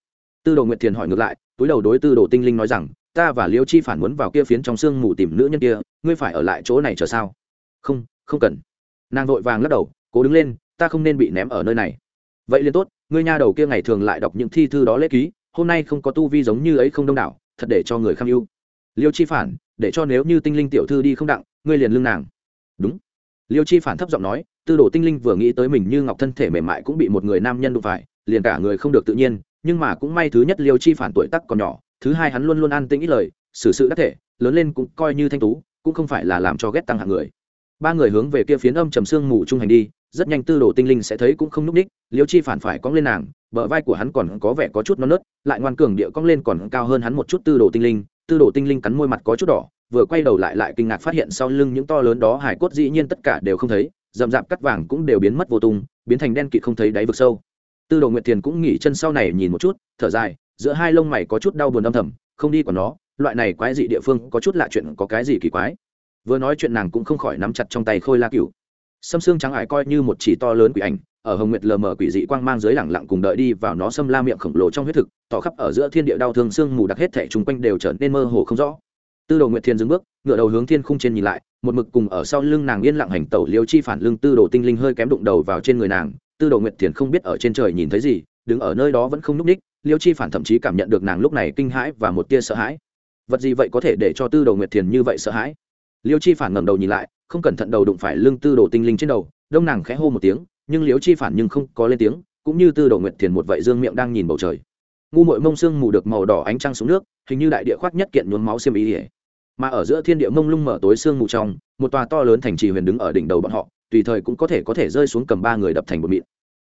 Tư đồ nguyện thiền hỏi ngược lại, túi đầu đối tư đồ tinh linh nói rằng, ta và liêu chi phản muốn vào kia phiến trong xương mù tìm nữ nhân kia, ngươi phải ở lại chỗ này chờ sao? Không không cần. Nàng vội vàng lắc đầu, cố đứng lên, ta không nên bị ném ở nơi này. Vậy liền tốt, ngươi nha đầu kia ngày thường lại đọc những thi thư đó lễ ký, hôm nay không có tu vi giống như ấy không đông đảo, thật để cho người kham ưu liêu chi phản, để cho nếu như tinh linh tiểu thư đi không đặng, ngươi liền lưng nàng. Đúng liêu chi phản thấp giọng nói, tư đồ tinh linh vừa nghĩ tới mình như ngọc thân thể mềm mại cũng bị một người nam nhân đụng phải, liền cả người không được tự nhiên, nhưng mà cũng may thứ nhất liêu chi phản tuổi tắc còn nhỏ, thứ hai hắn luôn luôn an tĩnh ít lời, xử sự đắc thể, lớn lên cũng coi như thanh tú, cũng không phải là làm cho ghét tăng hạng người. Ba người hướng về kia phiến âm trầm sương mù trung hành đi, rất nhanh tư đồ tinh linh sẽ thấy cũng không núp ních, liêu chi phản phải cong lên nàng, bờ vai của hắn còn có vẻ có chút non nớt, lại ngoan cường địa cong lên còn cao hơn hắn một chút tư đồ tinh linh, tư đồ tinh linh cắn môi mặt có chút đỏ vừa quay đầu lại lại kinh ngạc phát hiện sau lưng những to lớn đó hải cốt dĩ nhiên tất cả đều không thấy, rậm rạp cắt vàng cũng đều biến mất vô tung, biến thành đen kịt không thấy đáy vực sâu. Tư đồ nguyệt thiền cũng nghỉ chân sau này nhìn một chút, thở dài, giữa hai lông mày có chút đau buồn âm thầm, không đi còn nó, loại này quái dị địa phương có chút lạ chuyện có cái gì kỳ quái. Vừa nói chuyện nàng cũng không khỏi nắm chặt trong tay khôi la cửu. Sâm xương trắng ải coi như một chỉ to lớn quỷ ảnh, ở hồng nguyệt lờ mờ quỷ dị quang mang dưới lẳng lặng cùng đợi đi vào nó xâm la miệng khổng lồ trong huyết thực, tỏ khắp ở giữa thiên địa đau thương xương mù đặc hết thể chung quanh đều trở nên mơ hồ không rõ tư đồ nguyệt thiên dừng bước ngựa đầu hướng thiên khung trên nhìn lại, một mực cùng ở sau lưng nàng yên lặng hành tẩu liêu chi phản lưng tư đồ tinh linh hơi kém đụng đầu vào trên người nàng, tư đồ nguyệt thiền không biết ở trên trời nhìn thấy gì, đứng ở nơi đó vẫn không n ú c ních, liêu chi phản thậm chí cảm nhận được nàng lúc này kinh hãi và một tia sợ hãi. Vật gì vậy có thể để cho tư đồ nguyệt thiền như vậy sợ hãi? Liêu chi phản ngẩng đầu nhìn lại, không cẩn thận đầu đụng phải lưng tư đồ tinh linh trên đầu, đông nàng khẽ hô một tiếng, nhưng liêu chi phản nhưng không có lên tiếng, cũng như tư đồ nguyệt thiền một vậy dương miệng đang nhìn bầu trời. Ngu mội mông sương mù được màu đỏ ánh trăng xuống nước, hình như đại địa khoác nhất kiện nhuốm máu xiêm ý ỉa mà ở giữa thiên địa mông lung mở tối sương mù trong, một tòa to lớn thành trì huyền đứng ở đỉnh đầu bọn họ, tùy thời cũng có thể có thể rơi xuống cầm ba người đập thành một mịn.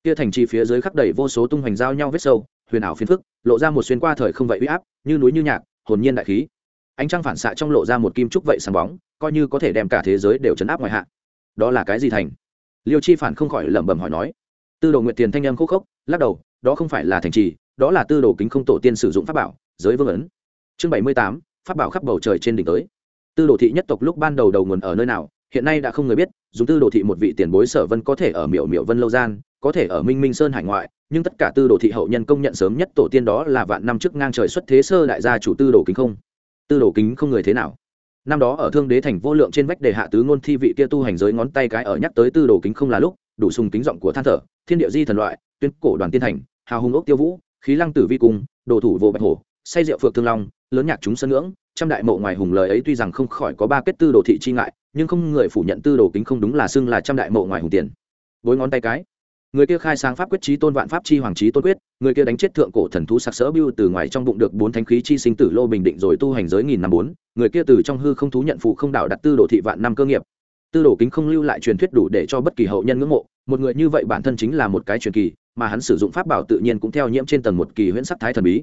Kia thành trì phía dưới khắp đầy vô số tung hoành giao nhau vết sâu, huyền ảo phiến phức, lộ ra một xuyên qua thời không vậy uy áp, như núi như nhạc, hồn nhiên đại khí. Ánh trăng phản xạ trong lộ ra một kim trúc vậy sáng bóng, coi như có thể đem cả thế giới đều chấn áp ngoài hạ. Đó là cái gì thành? Liêu chi phản không khỏi lẩm bẩm hỏi nói. Tư đồ nguyệt tiền thanh âm khúc khốc, lắc đầu, đó không phải là thành trì, đó là tư đồ kính không tổ tiên sử dụng pháp bảo, giới vương ấn. Chương bảy mươi tám pháp bảo khắp bầu trời trên đỉnh tới. Tư đồ thị nhất tộc lúc ban đầu đầu nguồn ở nơi nào, hiện nay đã không người biết, dùng tư đồ thị một vị tiền bối sở vân có thể ở miểu miểu vân lâu gian, có thể ở minh minh sơn hải ngoại, nhưng tất cả tư đồ thị hậu nhân công nhận sớm nhất tổ tiên đó là vạn năm trước ngang trời xuất thế sơ đại gia chủ tư đồ kính không. Tư đồ kính không người thế nào. Năm đó ở thương đế thành vô lượng trên vách đề hạ tứ ngôn thi vị kia tu hành giới ngón tay cái ở nhắc tới tư đồ kính không là lúc, đủ sùng kính giọng của than thở, thiên địa di thần loại, tuyên cổ đoàn tiên thành, hào hùng ốc tiêu vũ, khí lăng tử vi cung, đồ thủ vô bạch hổ say rượu phượng thương long, lớn nhạc chúng sân ngưỡng, trăm đại mộ ngoài hùng lời ấy tuy rằng không khỏi có ba kết tư đồ thị chi ngại, nhưng không người phủ nhận tư đồ kính không đúng là xưng là trăm đại mộ ngoài hùng tiền. Bối ngón tay cái. Người kia khai sáng pháp quyết trí tôn vạn pháp chi hoàng trí tôn quyết, người kia đánh chết thượng cổ thần thú sặc sỡ biêu từ ngoài trong bụng được bốn thánh khí chi sinh tử lô bình định rồi tu hành giới nghìn năm bốn, người kia từ trong hư không thú nhận phụ không đạo đặt tư đồ thị vạn năm cơ nghiệp. Tư đồ kính không lưu lại truyền thuyết đủ để cho bất kỳ hậu nhân ngưỡng mộ, một người như vậy bản thân chính là một cái truyền kỳ, mà hắn sử dụng pháp bảo tự nhiên cũng theo nhiễm trên tầng một kỳ huyễn sắc thái thần bí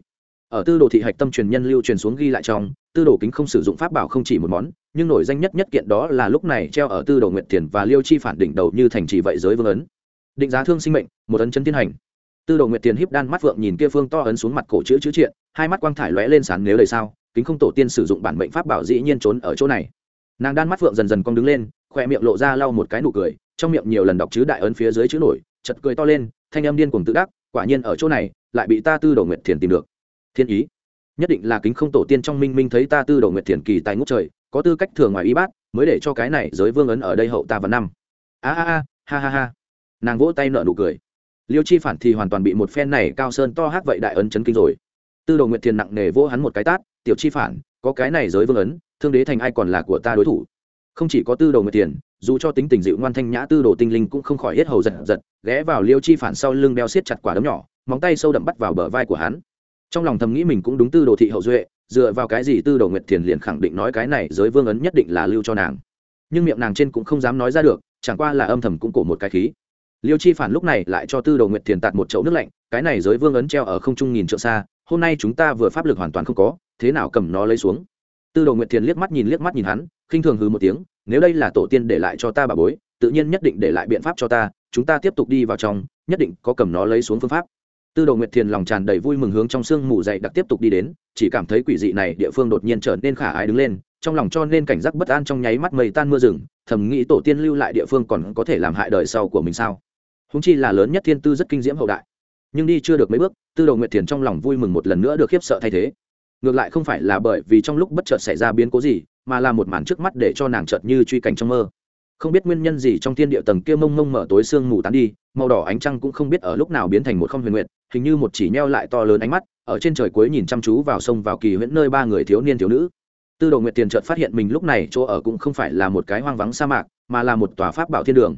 ở tư đồ thị hạch tâm truyền nhân lưu truyền xuống ghi lại trong, tư đồ kính không sử dụng pháp bảo không chỉ một món, nhưng nổi danh nhất nhất kiện đó là lúc này treo ở tư đồ nguyện tiền và liêu chi phản đỉnh đầu như thành trì vậy giới vương ấn. Định giá thương sinh mệnh, một ấn chân tiến hành. Tư đồ nguyệt tiền híp đan mắt vượng nhìn kia phương to ấn xuống mặt cổ chữ chữ triện, hai mắt quang thải lóe lên sàn nếu đầy sao, kính không tổ tiên sử dụng bản mệnh pháp bảo dĩ nhiên trốn ở chỗ này. Nàng đan mắt vượng dần dần cong đứng lên khoe miệng lộ ra lau một cái nụ cười, trong miệng nhiều lần đọc chữ đại ấn phía dưới chữ nổi chật cười to lên, thanh âm điên cuồng tự đắc, quả nhiên ở chỗ này, lại bị ta tư đồ nguyệt thiền tìm được thiên ý. Nhất định là kính không tổ tiên trong minh minh thấy ta tư đồ nguyệt thiền kỳ tài ngút trời, có tư cách thường ngoài y bát, mới để cho cái này giới vương ấn ở đây hậu ta vào năm. A a a, ha ha ha. Nàng vỗ tay nợ nụ cười. Liêu chi phản thì hoàn toàn bị một phen này cao sơn to hát vậy đại ấn chấn kinh rồi. Tư đồ nguyệt thiền nặng nề vỗ hắn một cái tát, tiểu chi phản, có cái này giới vương ấn, thương đế thành ai còn là của ta đối thủ? Không chỉ có tư đồ nguyệt thiền, dù cho tính tình dịu ngoan thanh nhã tư đồ tinh linh cũng không khỏi hết hầu giật giật ghé vào liêu chi phản sau lưng đeo xiết chặt quả đấm nhỏ, móng tay sâu đậm bắt vào bờ vai của hắn trong lòng thầm nghĩ mình cũng đúng tư đồ thị hậu duệ, dựa vào cái gì tư đồ nguyệt thiền liền khẳng định nói cái này giới vương ấn nhất định là lưu cho nàng. Nhưng miệng nàng trên cũng không dám nói ra được, chẳng qua là âm thầm cũng cổ một cái khí. Liêu chi phản lúc này lại cho tư đồ nguyệt thiền tạt một chậu nước lạnh, cái này giới vương ấn treo ở không trung nghìn trượng xa, hôm nay chúng ta vừa pháp lực hoàn toàn không có, thế nào cầm nó lấy xuống? Tư đồ nguyệt thiền liếc mắt nhìn liếc mắt nhìn hắn, khinh thường hư một tiếng, nếu đây là tổ tiên để lại cho ta bà bối, tự nhiên nhất định để lại biện pháp cho ta, chúng ta tiếp tục đi vào trong, nhất định có cầm nó lấy xuống phương pháp tư đồ nguyệt thiền lòng tràn đầy vui mừng hướng trong sương mù dậy đặc tiếp tục đi đến, chỉ cảm thấy quỷ dị này địa phương đột nhiên trở nên khả ái đứng lên, trong lòng cho nên cảnh giác bất an trong nháy mắt mây tan mưa rừng, thầm nghĩ tổ tiên lưu lại địa phương còn có thể làm hại đời sau của mình sao? Húng chi là lớn nhất thiên tư rất kinh diễm hậu đại. Nhưng đi chưa được mấy bước, tư đồ nguyệt thiền trong lòng vui mừng một lần nữa được khiếp sợ thay thế. Ngược lại không phải là bởi vì trong lúc bất chợt xảy ra biến cố gì, mà là một màn trước mắt để cho nàng chợt như truy cảnh trong mơ không biết nguyên nhân gì trong thiên địa tầng kia mông mông mở tối sương mù tán đi, màu đỏ ánh trăng cũng không biết ở lúc nào biến thành một không huyền nguyện hình như một chỉ neo lại to lớn ánh mắt, ở trên trời cuối nhìn chăm chú vào sông vào kỳ huyễn nơi ba người thiếu niên thiếu nữ. Tư đồ nguyệt tiền chợt phát hiện mình lúc này chỗ ở cũng không phải là một cái hoang vắng sa mạc, mà là một tòa pháp bảo thiên đường.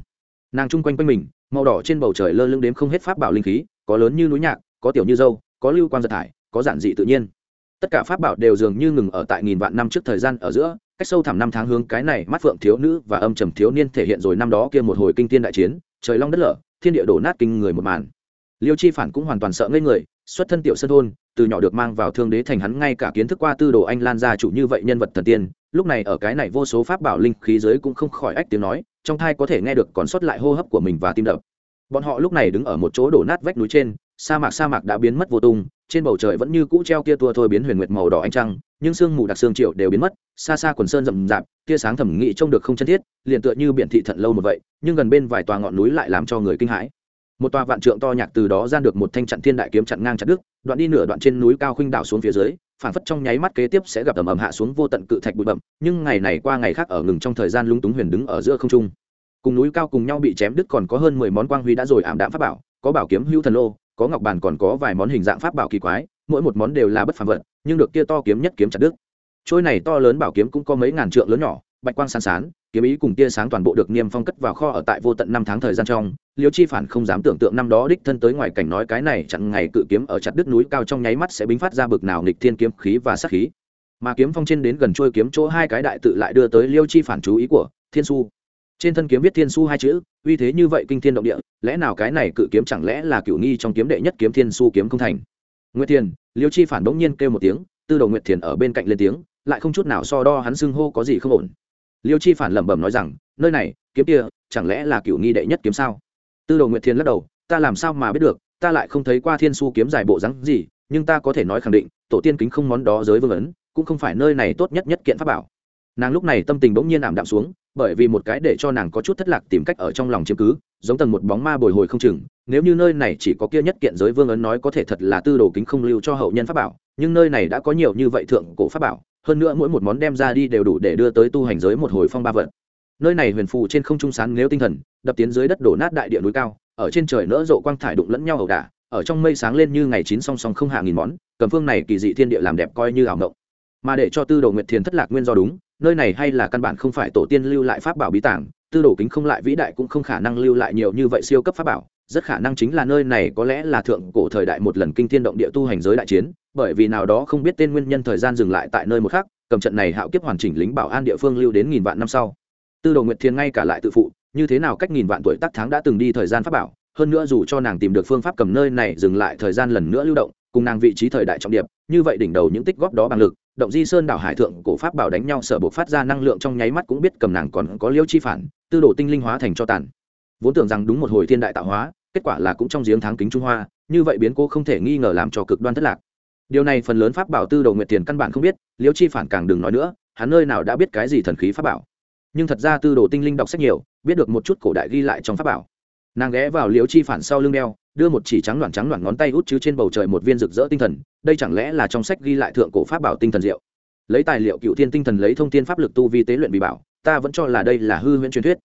Nàng chung quanh quanh mình, màu đỏ trên bầu trời lơ lưng đếm không hết pháp bảo linh khí, có lớn như núi nhạc, có tiểu như dâu, có lưu quan giật thải, có giản dị tự nhiên. Tất cả pháp bảo đều dường như ngừng ở tại nghìn vạn năm trước thời gian ở giữa cách sâu thẳm năm tháng hướng cái này mắt phượng thiếu nữ và âm trầm thiếu niên thể hiện rồi năm đó kia một hồi kinh tiên đại chiến, trời long đất lở, thiên địa đổ nát kinh người một màn. Liêu chi phản cũng hoàn toàn sợ ngây người, xuất thân tiểu sân thôn, từ nhỏ được mang vào thương đế thành hắn ngay cả kiến thức qua tư đồ anh lan gia chủ như vậy nhân vật thần tiên, lúc này ở cái này vô số pháp bảo linh khí giới cũng không khỏi ách tiếng nói, trong thai có thể nghe được còn sót lại hô hấp của mình và tim đập. Bọn họ lúc này đứng ở một chỗ đổ nát vách núi trên sa mạc sa mạc đã biến mất vô tung, trên bầu trời vẫn như cũ treo kia tua thôi biến huyền nguyệt màu đỏ ánh trăng, nhưng sương mù đặc sương triệu đều biến mất, xa xa quần sơn rậm rạp, tia sáng thẩm nghị trông được không chân thiết, liền tựa như biển thị thận lâu một vậy, nhưng gần bên vài tòa ngọn núi lại làm cho người kinh hãi. Một tòa vạn trượng to nhạc từ đó gian được một thanh trận thiên đại kiếm chặn ngang chặt đứt, đoạn đi nửa đoạn trên núi cao khuynh đảo xuống phía dưới phản phất trong nháy mắt kế tiếp sẽ gặp ầm ầm hạ xuống vô tận cự thạch bụi bậm nhưng ngày này qua ngày khác ở ngừng trong thời gian lung túng huyền đứng ở giữa không trung. Cùng núi cao cùng nhau bị chém đứt còn có hơn mười món quang huy đã rồi ảm đạm pháp bảo, có bảo kiếm hữu thần lô có ngọc bàn còn có vài món hình dạng pháp bảo kỳ quái, mỗi một món đều là bất phàm vật, nhưng được kia to kiếm nhất kiếm chặt đứt. Trôi này to lớn bảo kiếm cũng có mấy ngàn trượng lớn nhỏ, bạch quang sáng sán, kiếm ý cùng tia sáng toàn bộ được niêm phong cất vào kho ở tại vô tận năm tháng thời gian trong. Liêu chi phản không dám tưởng tượng năm đó đích thân tới ngoài cảnh nói cái này chặn ngày cự kiếm ở chặt đứt núi cao trong nháy mắt sẽ bính phát ra bực nào nghịch thiên kiếm khí và sát khí. Mà kiếm phong trên đến gần trôi kiếm chỗ hai cái đại tự lại đưa tới liêu chi phản chú ý của thiên su trên thân kiếm viết thiên su hai chữ, uy thế như vậy kinh thiên động địa, lẽ nào cái này cự kiếm chẳng lẽ là cựu nghi trong kiếm đệ nhất kiếm thiên su kiếm không thành? Nguyệt thiền, liêu chi phản bỗng nhiên kêu một tiếng, tư đầu nguyệt thiền ở bên cạnh lên tiếng, lại không chút nào so đo hắn xưng hô có gì không ổn. Liêu chi phản lẩm bẩm nói rằng, nơi này, kiếm kia, chẳng lẽ là cựu nghi đệ nhất kiếm sao? Tư đầu nguyệt thiền lắc đầu, ta làm sao mà biết được, ta lại không thấy qua thiên su kiếm dài bộ rắn gì, nhưng ta có thể nói khẳng định, tổ tiên kính không món đó giới vương ấn, cũng không phải nơi này tốt nhất nhất kiện pháp bảo nàng lúc này tâm tình bỗng nhiên ảm đạm xuống, bởi vì một cái để cho nàng có chút thất lạc tìm cách ở trong lòng chiếm cứ, giống tầng một bóng ma bồi hồi không chừng, nếu như nơi này chỉ có kia nhất kiện giới vương ấn nói có thể thật là tư đồ kính không lưu cho hậu nhân pháp bảo, nhưng nơi này đã có nhiều như vậy thượng cổ pháp bảo, hơn nữa mỗi một món đem ra đi đều đủ để đưa tới tu hành giới một hồi phong ba vận. Nơi này huyền phù trên không trung sáng nếu tinh thần, đập tiến dưới đất đổ nát đại địa núi cao, ở trên trời nỡ rộ quang thải đụng lẫn nhau ẩu đả, ở trong mây sáng lên như ngày chín song song không hạ nghìn món, cầm phương này kỳ dị thiên địa làm đẹp coi như ảo ngộng. Mà để cho tư đồ nguyệt thiền thất lạc nguyên do đúng nơi này hay là căn bản không phải tổ tiên lưu lại pháp bảo bí tàng tư đồ kính không lại vĩ đại cũng không khả năng lưu lại nhiều như vậy siêu cấp pháp bảo, rất khả năng chính là nơi này có lẽ là thượng cổ thời đại một lần kinh thiên động địa tu hành giới đại chiến, bởi vì nào đó không biết tên nguyên nhân thời gian dừng lại tại nơi một khác cầm trận này hạo kiếp hoàn chỉnh lính bảo an địa phương lưu đến nghìn vạn năm sau. Tư đồ nguyệt thiên ngay cả lại tự phụ, như thế nào cách nghìn vạn tuổi tác tháng đã từng đi thời gian pháp bảo, hơn nữa dù cho nàng tìm được phương pháp cầm nơi này dừng lại thời gian lần nữa lưu động, cùng nàng vị trí thời đại trọng điệp, như vậy đỉnh đầu những tích góp đó bằng lực động di sơn đảo hải thượng cổ pháp bảo đánh nhau sở buộc phát ra năng lượng trong nháy mắt cũng biết cầm nàng còn có liêu chi phản, tư đồ tinh linh hóa thành cho tàn. Vốn tưởng rằng đúng một hồi thiên đại tạo hóa, kết quả là cũng trong giếng tháng kính trung hoa, như vậy biến cố không thể nghi ngờ làm cho cực đoan thất lạc. Điều này phần lớn pháp bảo tư đồ nguyệt tiền căn bản không biết, liêu chi phản càng đừng nói nữa, hắn nơi nào đã biết cái gì thần khí pháp bảo. Nhưng thật ra tư đồ tinh linh đọc sách nhiều, biết được một chút cổ đại ghi lại trong pháp bảo. Nàng ghé vào liêu chi phản sau lưng đeo đưa một chỉ trắng loạn trắng loạn ngón tay út chứ trên bầu trời một viên rực rỡ tinh thần, đây chẳng lẽ là trong sách ghi lại thượng cổ pháp bảo tinh thần diệu? Lấy tài liệu cựu thiên tinh thần lấy thông tin pháp lực tu vi tế luyện bị bảo, ta vẫn cho là đây là hư huyễn truyền thuyết.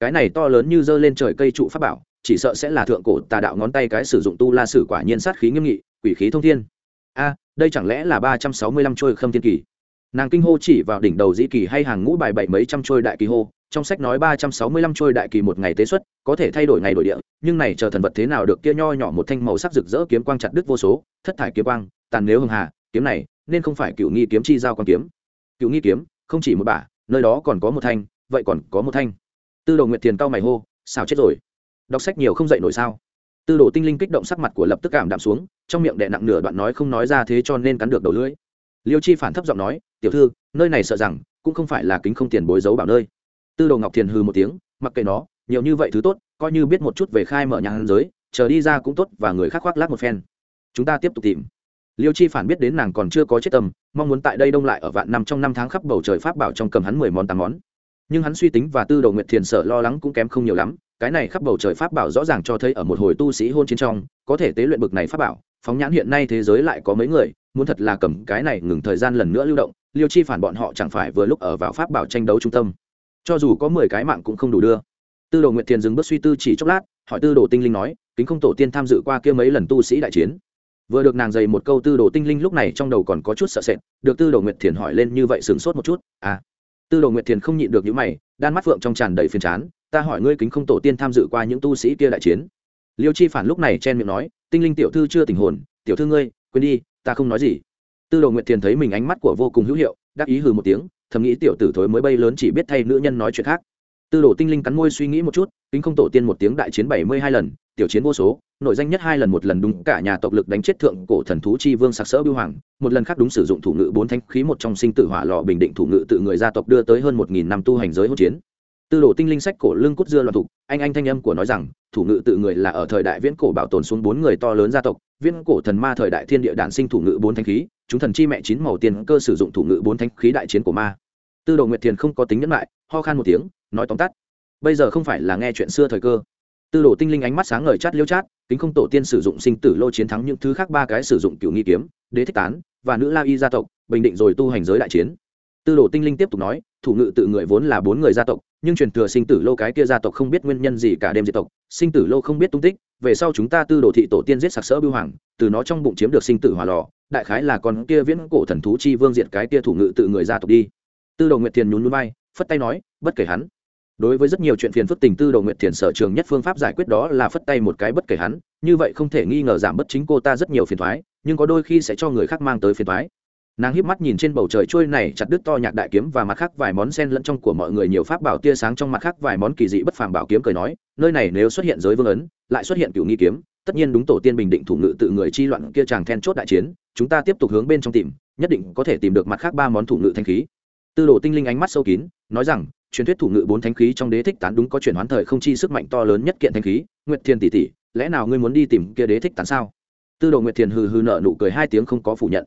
Cái này to lớn như dơ lên trời cây trụ pháp bảo, chỉ sợ sẽ là thượng cổ tà đạo ngón tay cái sử dụng tu la sử quả nhiên sát khí nghiêm nghị, quỷ khí thông thiên. A, đây chẳng lẽ là ba trăm sáu mươi lăm trôi khâm thiên kỳ? Nàng kinh hô chỉ vào đỉnh đầu dĩ kỳ hay hàng ngũ bài bảy mấy trăm trôi đại kỳ hô trong sách nói ba trăm sáu mươi lăm trôi đại kỳ một ngày tế xuất, có thể thay đổi ngày đổi địa, nhưng này chờ thần vật thế nào được kia nho nhỏ một thanh màu sắc rực rỡ kiếm quang chặt đứt vô số, thất thải kiếm quang, tàn nếu hưng hà, kiếm này, nên không phải cựu nghi kiếm chi giao quan kiếm. Cựu nghi kiếm, không chỉ một bả, nơi đó còn có một thanh, vậy còn có một thanh. Tư đồ nguyệt tiền cao mày hô sao chết rồi. Đọc sách nhiều không dậy nổi sao? Tư đồ tinh linh kích động sắc mặt của lập tức cảm đạm xuống, trong miệng đè nặng nửa đoạn nói không nói ra thế cho nên cắn được đầu lưỡi. Liêu chi phản thấp giọng nói, tiểu thư, nơi này sợ rằng cũng không phải là kính không tiền bối giấu bảo nơi tư đồ ngọc thiền hừ một tiếng, mặc kệ nó, nhiều như vậy thứ tốt, coi như biết một chút về khai mở nhà hàng giới, chờ đi ra cũng tốt và người khác khoác lác một phen. Chúng ta tiếp tục tìm. Liêu chi phản biết đến nàng còn chưa có chết tâm, mong muốn tại đây đông lại ở vạn năm trong năm tháng khắp bầu trời pháp bảo trong cầm hắn mười món tám món. Nhưng hắn suy tính và tư đồ nguyệt thiền sợ lo lắng cũng kém không nhiều lắm, cái này khắp bầu trời pháp bảo rõ ràng cho thấy ở một hồi tu sĩ hôn chiến trong, có thể tế luyện bực này pháp bảo, phóng nhãn hiện nay thế giới lại có mấy người, muốn thật là cầm cái này ngừng thời gian lần nữa lưu động, liêu chi phản bọn họ chẳng phải vừa lúc ở vào pháp bảo tranh đấu trung tâm cho dù có mười cái mạng cũng không đủ đưa. Tư đồ nguyệt thiền dừng bước suy tư chỉ chốc lát, hỏi tư đồ tinh linh nói, kính không tổ tiên tham dự qua kia mấy lần tu sĩ đại chiến? Vừa được nàng dày một câu tư đồ tinh linh lúc này trong đầu còn có chút sợ sệt, được tư đồ nguyệt thiền hỏi lên như vậy sửng sốt một chút à. Tư đồ nguyệt thiền không nhịn được những mày, đan mắt phượng trong tràn đầy phiền chán, ta hỏi ngươi kính không tổ tiên tham dự qua những tu sĩ kia đại chiến? Liêu chi phản lúc này chen miệng nói, tinh linh tiểu thư chưa tình hồn, tiểu thư ngươi, quên đi, ta không nói gì. Tư đồ nguyệt thiền thấy mình ánh mắt của vô cùng hữu hiệu, đắc ý hừ một tiếng thầm nghĩ tiểu tử thối mới bay lớn chỉ biết thay nữ nhân nói chuyện khác. Tư đồ tinh linh cắn môi suy nghĩ một chút, kính không tổ tiên một tiếng đại chiến bảy mươi hai lần, tiểu chiến vô số, nội danh nhất hai lần một lần đúng cả nhà tộc lực đánh chết thượng cổ thần thú chi vương sặc sỡ biêu hoàng, một lần khác đúng sử dụng thủ ngự bốn thanh khí một trong sinh tử hỏa lò bình định thủ ngự tự người gia tộc đưa tới hơn một nghìn năm tu hành giới hỗn chiến tư đồ tinh linh sách cổ lưng cút dưa loạn thục, anh anh thanh âm của nói rằng, thủ ngự tự người là ở thời đại viễn cổ bảo tồn xuống bốn người to lớn gia tộc, viễn cổ thần ma thời đại thiên địa đản sinh thủ ngự bốn thanh khí, chúng thần chi mẹ chín màu tiền cơ sử dụng thủ ngự bốn thanh khí đại chiến của ma. Tư đồ nguyệt thiền không có tính nhẫn lại, ho khan một tiếng, nói tóm tắt, bây giờ không phải là nghe chuyện xưa thời cơ. Tư đồ tinh linh ánh mắt sáng ngời chát liêu chát, kính không tổ tiên sử dụng sinh tử lô chiến thắng những thứ khác ba cái sử dụng cựu nghi kiếm, đế thích tán, và nữ la y gia tộc, bình định rồi tu hành giới đại chiến. Tư đồ tinh linh tiếp tục nói, thủ ngự tự người vốn là bốn người gia tộc nhưng truyền thừa sinh tử lô cái kia gia tộc không biết nguyên nhân gì cả đêm diệt tộc, sinh tử lô không biết tung tích, về sau chúng ta tư đồ thị tổ tiên giết sặc sỡ bưu hoàng, từ nó trong bụng chiếm được sinh tử hỏa lò, đại khái là con kia viễn cổ thần thú chi vương diệt cái kia thủ ngự tự người gia tộc đi. Tư đồ nguyệt thiền nhún nhún bay phất tay nói, bất kể hắn. Đối với rất nhiều chuyện phiền phức tình tư đồ nguyệt thiền sở trường nhất phương pháp giải quyết đó là phất tay một cái bất kể hắn, như vậy không thể nghi ngờ giảm bất chính cô ta rất nhiều phiền thoái nhưng có đôi khi sẽ cho người khác mang tới phiền thoái nàng híp mắt nhìn trên bầu trời trôi này chặt đứt to nhạc đại kiếm và mặt khác vài món sen lẫn trong của mọi người nhiều pháp bảo tia sáng trong mặt khác vài món kỳ dị bất phàm bảo kiếm cười nói, nơi này nếu xuất hiện giới vương ấn, lại xuất hiện cựu nghi kiếm, tất nhiên đúng tổ tiên bình định thủ ngự tự người chi loạn kia chàng then chốt đại chiến, chúng ta tiếp tục hướng bên trong tìm, nhất định có thể tìm được mặt khác ba món thủ ngự thanh khí. Tư đồ tinh linh ánh mắt sâu kín, nói rằng, truyền thuyết thủ ngự bốn thanh khí trong đế thích tán đúng có chuyển hoán thời không chi sức mạnh to lớn nhất kiện thanh khí, nguyệt thiên tỷ tỷ, lẽ nào ngươi muốn đi tìm kia đế thích tán sao? Tư đồ nguyệt thiền hừ hừ nợ nụ cười hai tiếng không có phủ nhận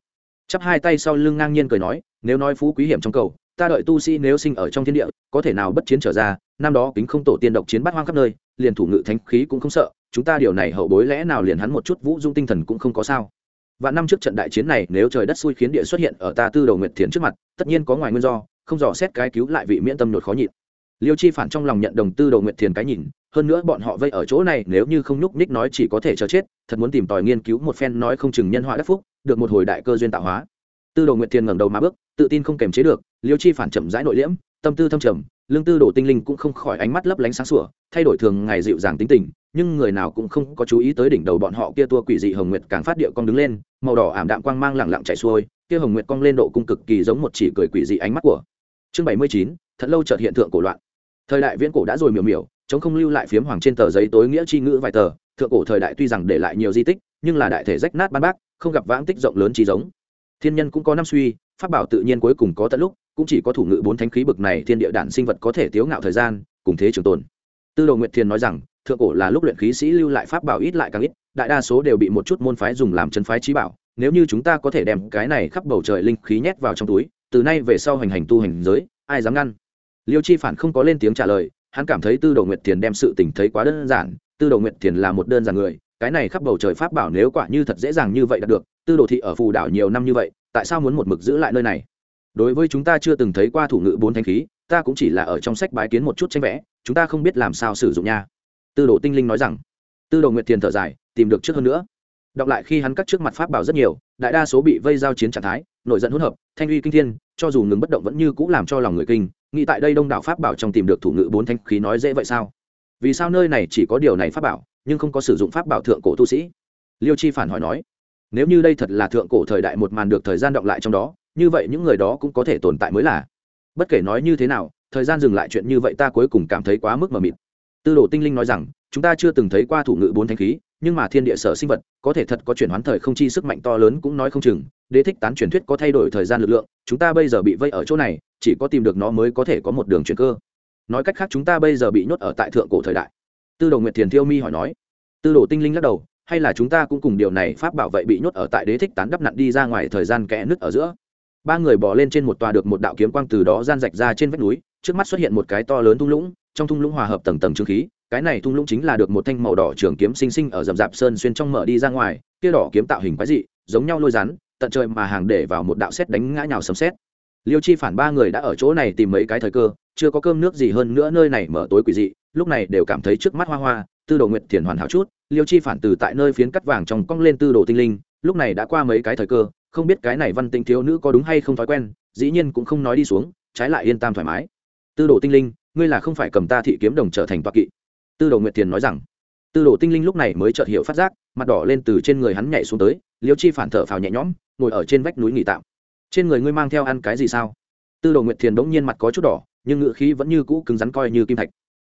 chắp hai tay sau lưng ngang nhiên cười nói, nếu nói phú quý hiểm trong cầu, ta đợi tu sĩ nếu sinh ở trong thiên địa, có thể nào bất chiến trở ra, năm đó kính không tổ tiên độc chiến bắt hoang khắp nơi, liền thủ ngự thánh khí cũng không sợ, chúng ta điều này hậu bối lẽ nào liền hắn một chút vũ dung tinh thần cũng không có sao? Và năm trước trận đại chiến này, nếu trời đất xui khiến địa xuất hiện ở ta tư đầu nguyệt thiền trước mặt, tất nhiên có ngoài nguyên do, không dò xét cái cứu lại vị miễn tâm nhột khó nhịn liêu chi phản trong lòng nhận đồng tư đầu nguyệt thiền cái nhìn, hơn nữa bọn họ vây ở chỗ này, nếu như không nhúc nhích nói chỉ có thể chờ chết, thật muốn tìm tòi nghiên cứu một phen nói không chừng nhân họa đắc phúc, được một hồi đại cơ duyên tạo hóa. Tư đồ nguyệt thiền ngẩng đầu mà bước, tự tin không kềm chế được, liêu chi phản chậm rãi nội liễm, tâm tư thâm trầm, lương tư đồ tinh linh cũng không khỏi ánh mắt lấp lánh sáng sủa, thay đổi thường ngày dịu dàng tính tình, nhưng người nào cũng không có chú ý tới đỉnh đầu bọn họ kia tua quỷ dị hồng nguyệt càng phát địa cong đứng lên, màu đỏ ảm đạm quang mang lẳng lặng chạy xuôi, kia hồng nguyệt cong lên độ cung cực kỳ giống một chỉ cười quỷ dị ánh mắt của. Chương bảy mươi chín thật lâu chợt hiện tượng cổ loạn. Thời đại viễn cổ đã rồi miểu miểu, chống không lưu lại phiếm hoàng trên tờ giấy tối nghĩa chi ngữ vài tờ. Thượng cổ thời đại tuy rằng để lại nhiều di tích, nhưng là đại thể rách nát ban bác, không gặp vãng tích rộng lớn chi giống. Thiên nhân cũng có năm suy, pháp bảo tự nhiên cuối cùng có tận lúc, cũng chỉ có thủ ngự bốn thánh khí bực này thiên địa đản sinh vật có thể tiếu ngạo thời gian, cùng thế trường tồn. Tư đồ nguyệt thiền nói rằng, thượng cổ là lúc luyện khí sĩ lưu lại pháp bảo ít lại càng ít, đại đa số đều bị một chút môn phái dùng làm chân phái trí bảo. Nếu như chúng ta có thể đem cái này khắp bầu trời linh khí nhét vào trong túi, từ nay về sau hành hành tu hành giới, ai dám ngăn? Liêu chi phản không có lên tiếng trả lời, hắn cảm thấy tư đồ nguyệt thiền đem sự tình thấy quá đơn giản, tư đồ nguyệt thiền là một đơn giản người, cái này khắp bầu trời pháp bảo nếu quả như thật dễ dàng như vậy đạt được, tư đồ thị ở phù đảo nhiều năm như vậy, tại sao muốn một mực giữ lại nơi này? Đối với chúng ta chưa từng thấy qua thủ ngữ bốn thanh khí, ta cũng chỉ là ở trong sách bái kiến một chút tranh vẽ, chúng ta không biết làm sao sử dụng nha. Tư đồ tinh linh nói rằng. Tư đồ nguyệt thiền thở dài, tìm được trước hơn nữa. Đọc lại khi hắn cắt trước mặt pháp bảo rất nhiều đại đa số bị vây giao chiến trạng thái nội dẫn hỗn hợp, thanh uy kinh thiên, cho dù ngừng bất động vẫn như cũng làm cho lòng người kinh, nghĩ tại đây đông đảo pháp bảo trong tìm được thủ ngữ bốn thanh khí nói dễ vậy sao? Vì sao nơi này chỉ có điều này pháp bảo, nhưng không có sử dụng pháp bảo thượng cổ tu sĩ? Liêu chi phản hỏi nói. Nếu như đây thật là thượng cổ thời đại một màn được thời gian động lại trong đó, như vậy những người đó cũng có thể tồn tại mới là. Bất kể nói như thế nào, thời gian dừng lại chuyện như vậy ta cuối cùng cảm thấy quá mức mờ mịt. Tư đồ tinh linh nói rằng, chúng ta chưa từng thấy qua thủ ngữ bốn thanh khí nhưng mà thiên địa sở sinh vật có thể thật có chuyển hoán thời không chi sức mạnh to lớn cũng nói không chừng, đế thích tán truyền thuyết có thay đổi thời gian lực lượng, chúng ta bây giờ bị vây ở chỗ này, chỉ có tìm được nó mới có thể có một đường chuyển cơ. Nói cách khác chúng ta bây giờ bị nhốt ở tại thượng cổ thời đại. Tư đồ nguyệt thiền thiêu mi hỏi nói. Tư đồ tinh linh lắc đầu, hay là chúng ta cũng cùng điều này pháp bảo vệ bị nhốt ở tại đế thích tán đắp nặn đi ra ngoài thời gian kẽ nứt ở giữa. Ba người bỏ lên trên một tòa được một đạo kiếm quang từ đó gian rạch ra trên vách núi, trước mắt xuất hiện một cái to lớn thung lũng, trong thung lũng hòa hợp tầng tầng trương khí cái này thung lũng chính là được một thanh màu đỏ trường kiếm sinh sinh ở rậm rạp sơn xuyên trong mở đi ra ngoài, kia đỏ kiếm tạo hình quái dị, giống nhau lôi rắn, tận trời mà hàng để vào một đạo xét đánh ngã nhào sấm xét liêu chi phản ba người đã ở chỗ này tìm mấy cái thời cơ, chưa có cơm nước gì hơn nữa nơi này mở tối quỷ dị, lúc này đều cảm thấy trước mắt hoa hoa, tư đồ nguyệt thiền hoàn hảo chút, liêu chi phản từ tại nơi phiến cắt vàng trong cong lên tư đồ tinh linh, lúc này đã qua mấy cái thời cơ, không biết cái này văn tinh thiếu nữ có đúng hay không thói quen, dĩ nhiên cũng không nói đi xuống, trái lại yên tam thoải mái. Tư đồ tinh linh, ngươi là không phải cầm ta thị kiếm đồng trở thành toa kỵ tư đồ nguyệt thiền nói rằng, tư đồ tinh linh lúc này mới chợt hiểu phát giác, mặt đỏ lên từ trên người hắn nhảy xuống tới, liêu chi phản thở phào nhẹ nhõm, ngồi ở trên vách núi nghỉ tạm. Trên người ngươi mang theo ăn cái gì sao? Tư đồ nguyệt thiền bỗng nhiên mặt có chút đỏ, nhưng ngựa khí vẫn như cũ cứng rắn coi như kim thạch.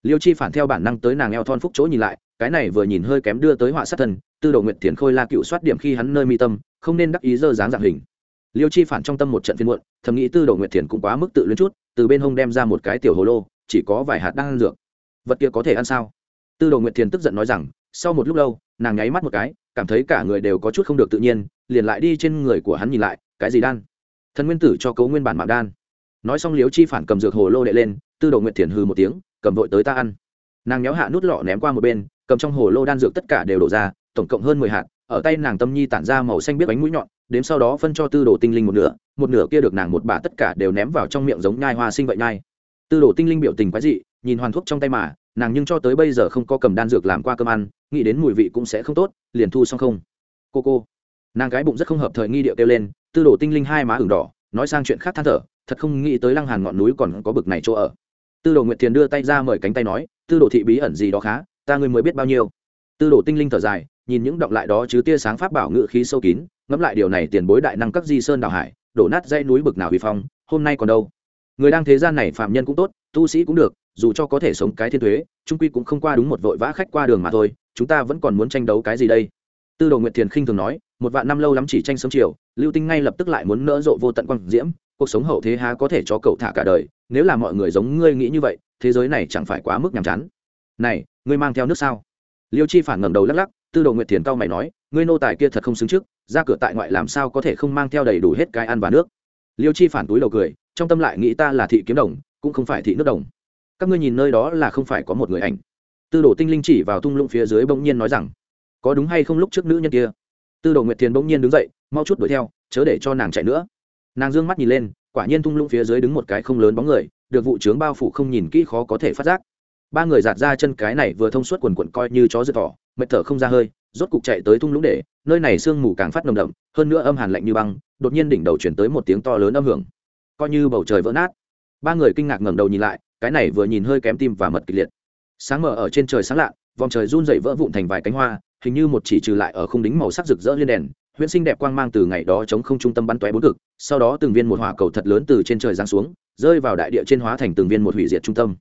Liêu chi phản theo bản năng tới nàng eo thon phúc chỗ nhìn lại, cái này vừa nhìn hơi kém đưa tới họa sát thần, tư đồ nguyệt thiền khôi la cựu soát điểm khi hắn nơi mi tâm, không nên đắc ý dơ dáng dạng hình. Liêu chi phản trong tâm một trận phiên muộn, thầm nghĩ tư đồ nguyệt thiền cũng quá mức tự luyến chút, từ bên hông đem ra một cái tiểu hồ lô, chỉ có vài hạt đang ăn dược. Vật kia có thể ăn sao? Tư đồ nguyệt thiền tức giận nói rằng, sau một lúc lâu, nàng nháy mắt một cái, cảm thấy cả người đều có chút không được tự nhiên, liền lại đi trên người của hắn nhìn lại, cái gì đan? Thần nguyên tử cho cấu nguyên bản mạng đan. Nói xong liếu chi phản cầm dược hồ lô đệ lên, tư đồ nguyệt thiền hư một tiếng, cầm vội tới ta ăn. Nàng nhéo hạ nút lọ ném qua một bên, cầm trong hồ lô đan dược tất cả đều đổ ra, tổng cộng hơn mười hạt, ở tay nàng tâm nhi tản ra màu xanh biết bánh mũi nhọn, đếm sau đó phân cho tư đồ tinh linh một nửa một nửa kia được nàng một bà tất cả đều ném vào trong miệng giống nhai hoa sinh vậy nhai. Tư đồ tinh linh biểu tình quái dị, nhìn hoàn thuốc trong tay mà nàng nhưng cho tới bây giờ không có cầm đan dược làm qua cơm ăn, nghĩ đến mùi vị cũng sẽ không tốt, liền thu xong không. Cô cô. Nàng gái bụng rất không hợp thời nghi điệu kêu lên, tư đồ tinh linh hai má ửng đỏ, nói sang chuyện khác than thở, thật không nghĩ tới lăng hàn ngọn núi còn có bực này chỗ ở. Tư đồ nguyệt thiền đưa tay ra mời cánh tay nói, tư đồ thị bí ẩn gì đó khá, ta ngươi mới biết bao nhiêu. Tư đồ tinh linh thở dài, nhìn những động lại đó chứ tia sáng pháp bảo ngự khí sâu kín, ngẫm lại điều này tiền bối đại năng các di sơn đảo hải, đổ nát dãy núi bực nào vi phong, hôm nay còn đâu. Người đang thế gian này phạm nhân cũng tốt, tu sĩ cũng được dù cho có thể sống cái thiên thuế, trung quy cũng không qua đúng một vội vã khách qua đường mà thôi, chúng ta vẫn còn muốn tranh đấu cái gì đây? Tư đồ nguyệt thiền khinh thường nói, một vạn năm lâu lắm chỉ tranh sớm chiều, lưu tinh ngay lập tức lại muốn nỡ rộ vô tận quang diễm, cuộc sống hậu thế há có thể cho cậu thả cả đời, nếu là mọi người giống ngươi nghĩ như vậy, thế giới này chẳng phải quá mức nhàm chán. Này, ngươi mang theo nước sao? Liêu chi phản ngẩng đầu lắc lắc, tư đồ nguyệt thiền cao mày nói, ngươi nô tài kia thật không xứng trước, ra cửa tại ngoại làm sao có thể không mang theo đầy đủ hết cái ăn và nước? Liêu chi phản túi đầu cười, trong tâm lại nghĩ ta là thị kiếm đồng, cũng không phải thị nước đồng các ngươi nhìn nơi đó là không phải có một người ảnh. Tư đồ tinh linh chỉ vào thung lũng phía dưới bỗng nhiên nói rằng, có đúng hay không lúc trước nữ nhân kia? Tư đồ nguyệt thiền bỗng nhiên đứng dậy, mau chút đuổi theo, chớ để cho nàng chạy nữa. Nàng d ư ơ n g mắt nhìn lên, quả nhiên thung lũng phía dưới đứng một cái không lớn bóng người, được vụ trướng bao phủ không nhìn kỹ khó có thể phát giác. Ba người giạt ra chân cái này vừa thông suốt quần quần coi như chó dựa thỏ, mệt thở không ra hơi, rốt cục chạy tới thung lũng để, nơi này sương mù càng phát nồng đậm, hơn nữa âm hàn lạnh như băng, đột nhiên đỉnh đầu chuyển tới một tiếng to lớn âm hưởng. Coi như bầu trời vỡ nát. Ba người kinh ngạc ngẩng đầu nhìn lại cái này vừa nhìn hơi kém tim và mật kịch liệt. Sáng mở ở trên trời sáng lạ, vòng trời run dậy vỡ vụn thành vài cánh hoa, hình như một chỉ trừ lại ở khung đính màu sắc rực rỡ liên đèn, huyễn sinh đẹp quang mang từ ngày đó chống không trung tâm bắn tóe bốn cực, sau đó từng viên một hỏa cầu thật lớn từ trên trời giáng xuống, rơi vào đại địa trên hóa thành từng viên một hủy diệt trung tâm.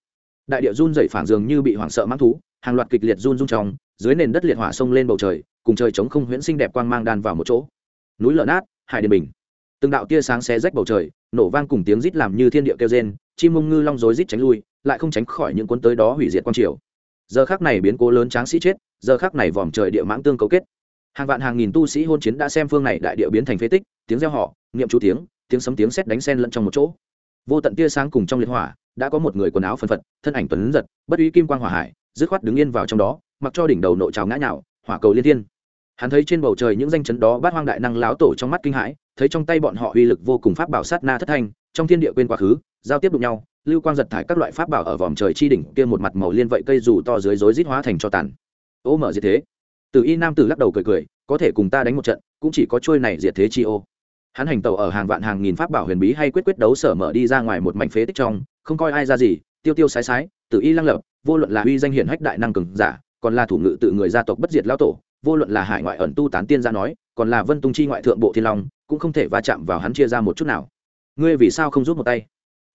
Đại địa run dậy phản dường như bị hoảng sợ mãng thú, hàng loạt kịch liệt run rung trong, dưới nền đất liệt hỏa sông lên bầu trời, cùng trời chống không huyễn sinh đẹp quang mang đan vào một chỗ. Núi lở nát, hải điền bình từng đạo tia sáng xé rách bầu trời, nổ vang cùng tiếng rít làm như thiên địa kêu rên, chim mông ngư long rối rít tránh lui, lại không tránh khỏi những cuốn tới đó hủy diệt quang triều. Giờ khác này biến cố lớn tráng sĩ chết, giờ khác này vòm trời địa mãng tương cấu kết. Hàng vạn hàng nghìn tu sĩ hôn chiến đã xem phương này đại địa biến thành phế tích, tiếng reo họ niệm chú tiếng tiếng sấm tiếng sét đánh sen lẫn trong một chỗ. Vô tận tia sáng cùng trong liệt hỏa, đã có một người quần áo phân phật, thân ảnh tuấn giật, bất uy kim quang hỏa hải, dứt khoát đứng yên vào trong đó, mặc cho đỉnh đầu nội trào ngã nhạo hỏa cầu liên thiên hắn thấy trên bầu trời những danh chấn đó bát hoang đại năng láo tổ trong mắt kinh hãi, thấy trong tay bọn họ uy lực vô cùng pháp bảo sát na thất thanh, trong thiên địa quên quá khứ, giao tiếp đụng nhau, lưu quang giật thải các loại pháp bảo ở vòm trời chi đỉnh kia một mặt màu liên vậy cây dù to dưới rối rít hóa thành cho tàn. Ô mở diệt thế. Từ y nam tử lắc đầu cười cười, có thể cùng ta đánh một trận, cũng chỉ có trôi này diệt thế chi ô. Hắn hành tàu ở hàng vạn hàng nghìn pháp bảo huyền bí hay quyết quyết đấu sở mở đi ra ngoài một mảnh phế tích trong, không coi ai ra gì, tiêu tiêu sái sái tự y lăng lập, vô luận là uy danh hiển hách đại năng cường giả, còn là thủ ngự tự người gia tộc bất diệt lao tổ vô luận là hải ngoại ẩn tu tán tiên ra nói, còn là vân tung chi ngoại thượng bộ thiên long, cũng không thể va chạm vào hắn chia ra một chút nào. Ngươi vì sao không rút một tay?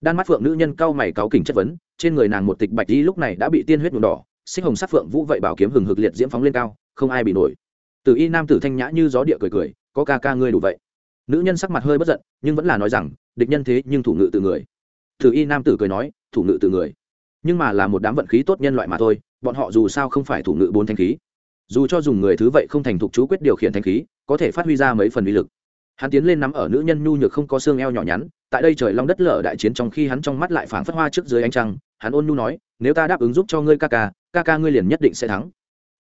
Đan mắt phượng nữ nhân cao mày cáu kỉnh chất vấn, trên người nàng một tịch bạch đi lúc này đã bị tiên huyết nhuộm đỏ, xích hồng sắc phượng vũ vậy bảo kiếm hừng hực liệt diễm phóng lên cao, không ai bị nổi. Từ y nam tử thanh nhã như gió địa cười cười, có ca ca ngươi đủ vậy. Nữ nhân sắc mặt hơi bất giận, nhưng vẫn là nói rằng, địch nhân thế nhưng thủ ngự tự người. Từ y nam tử cười nói, thủ ngự tự người. Nhưng mà là một đám vận khí tốt nhân loại mà thôi, bọn họ dù sao không phải thủ ngự bốn thanh khí dù cho dùng người thứ vậy không thành thục chú quyết điều khiển thanh khí, có thể phát huy ra mấy phần uy lực. Hắn tiến lên nắm ở nữ nhân nhu nhược không có xương eo nhỏ nhắn, tại đây trời long đất lở đại chiến trong khi hắn trong mắt lại phảng phất hoa trước dưới ánh trăng, hắn ôn nhu nói, nếu ta đáp ứng giúp cho ngươi ca ca ca ca ngươi liền nhất định sẽ thắng.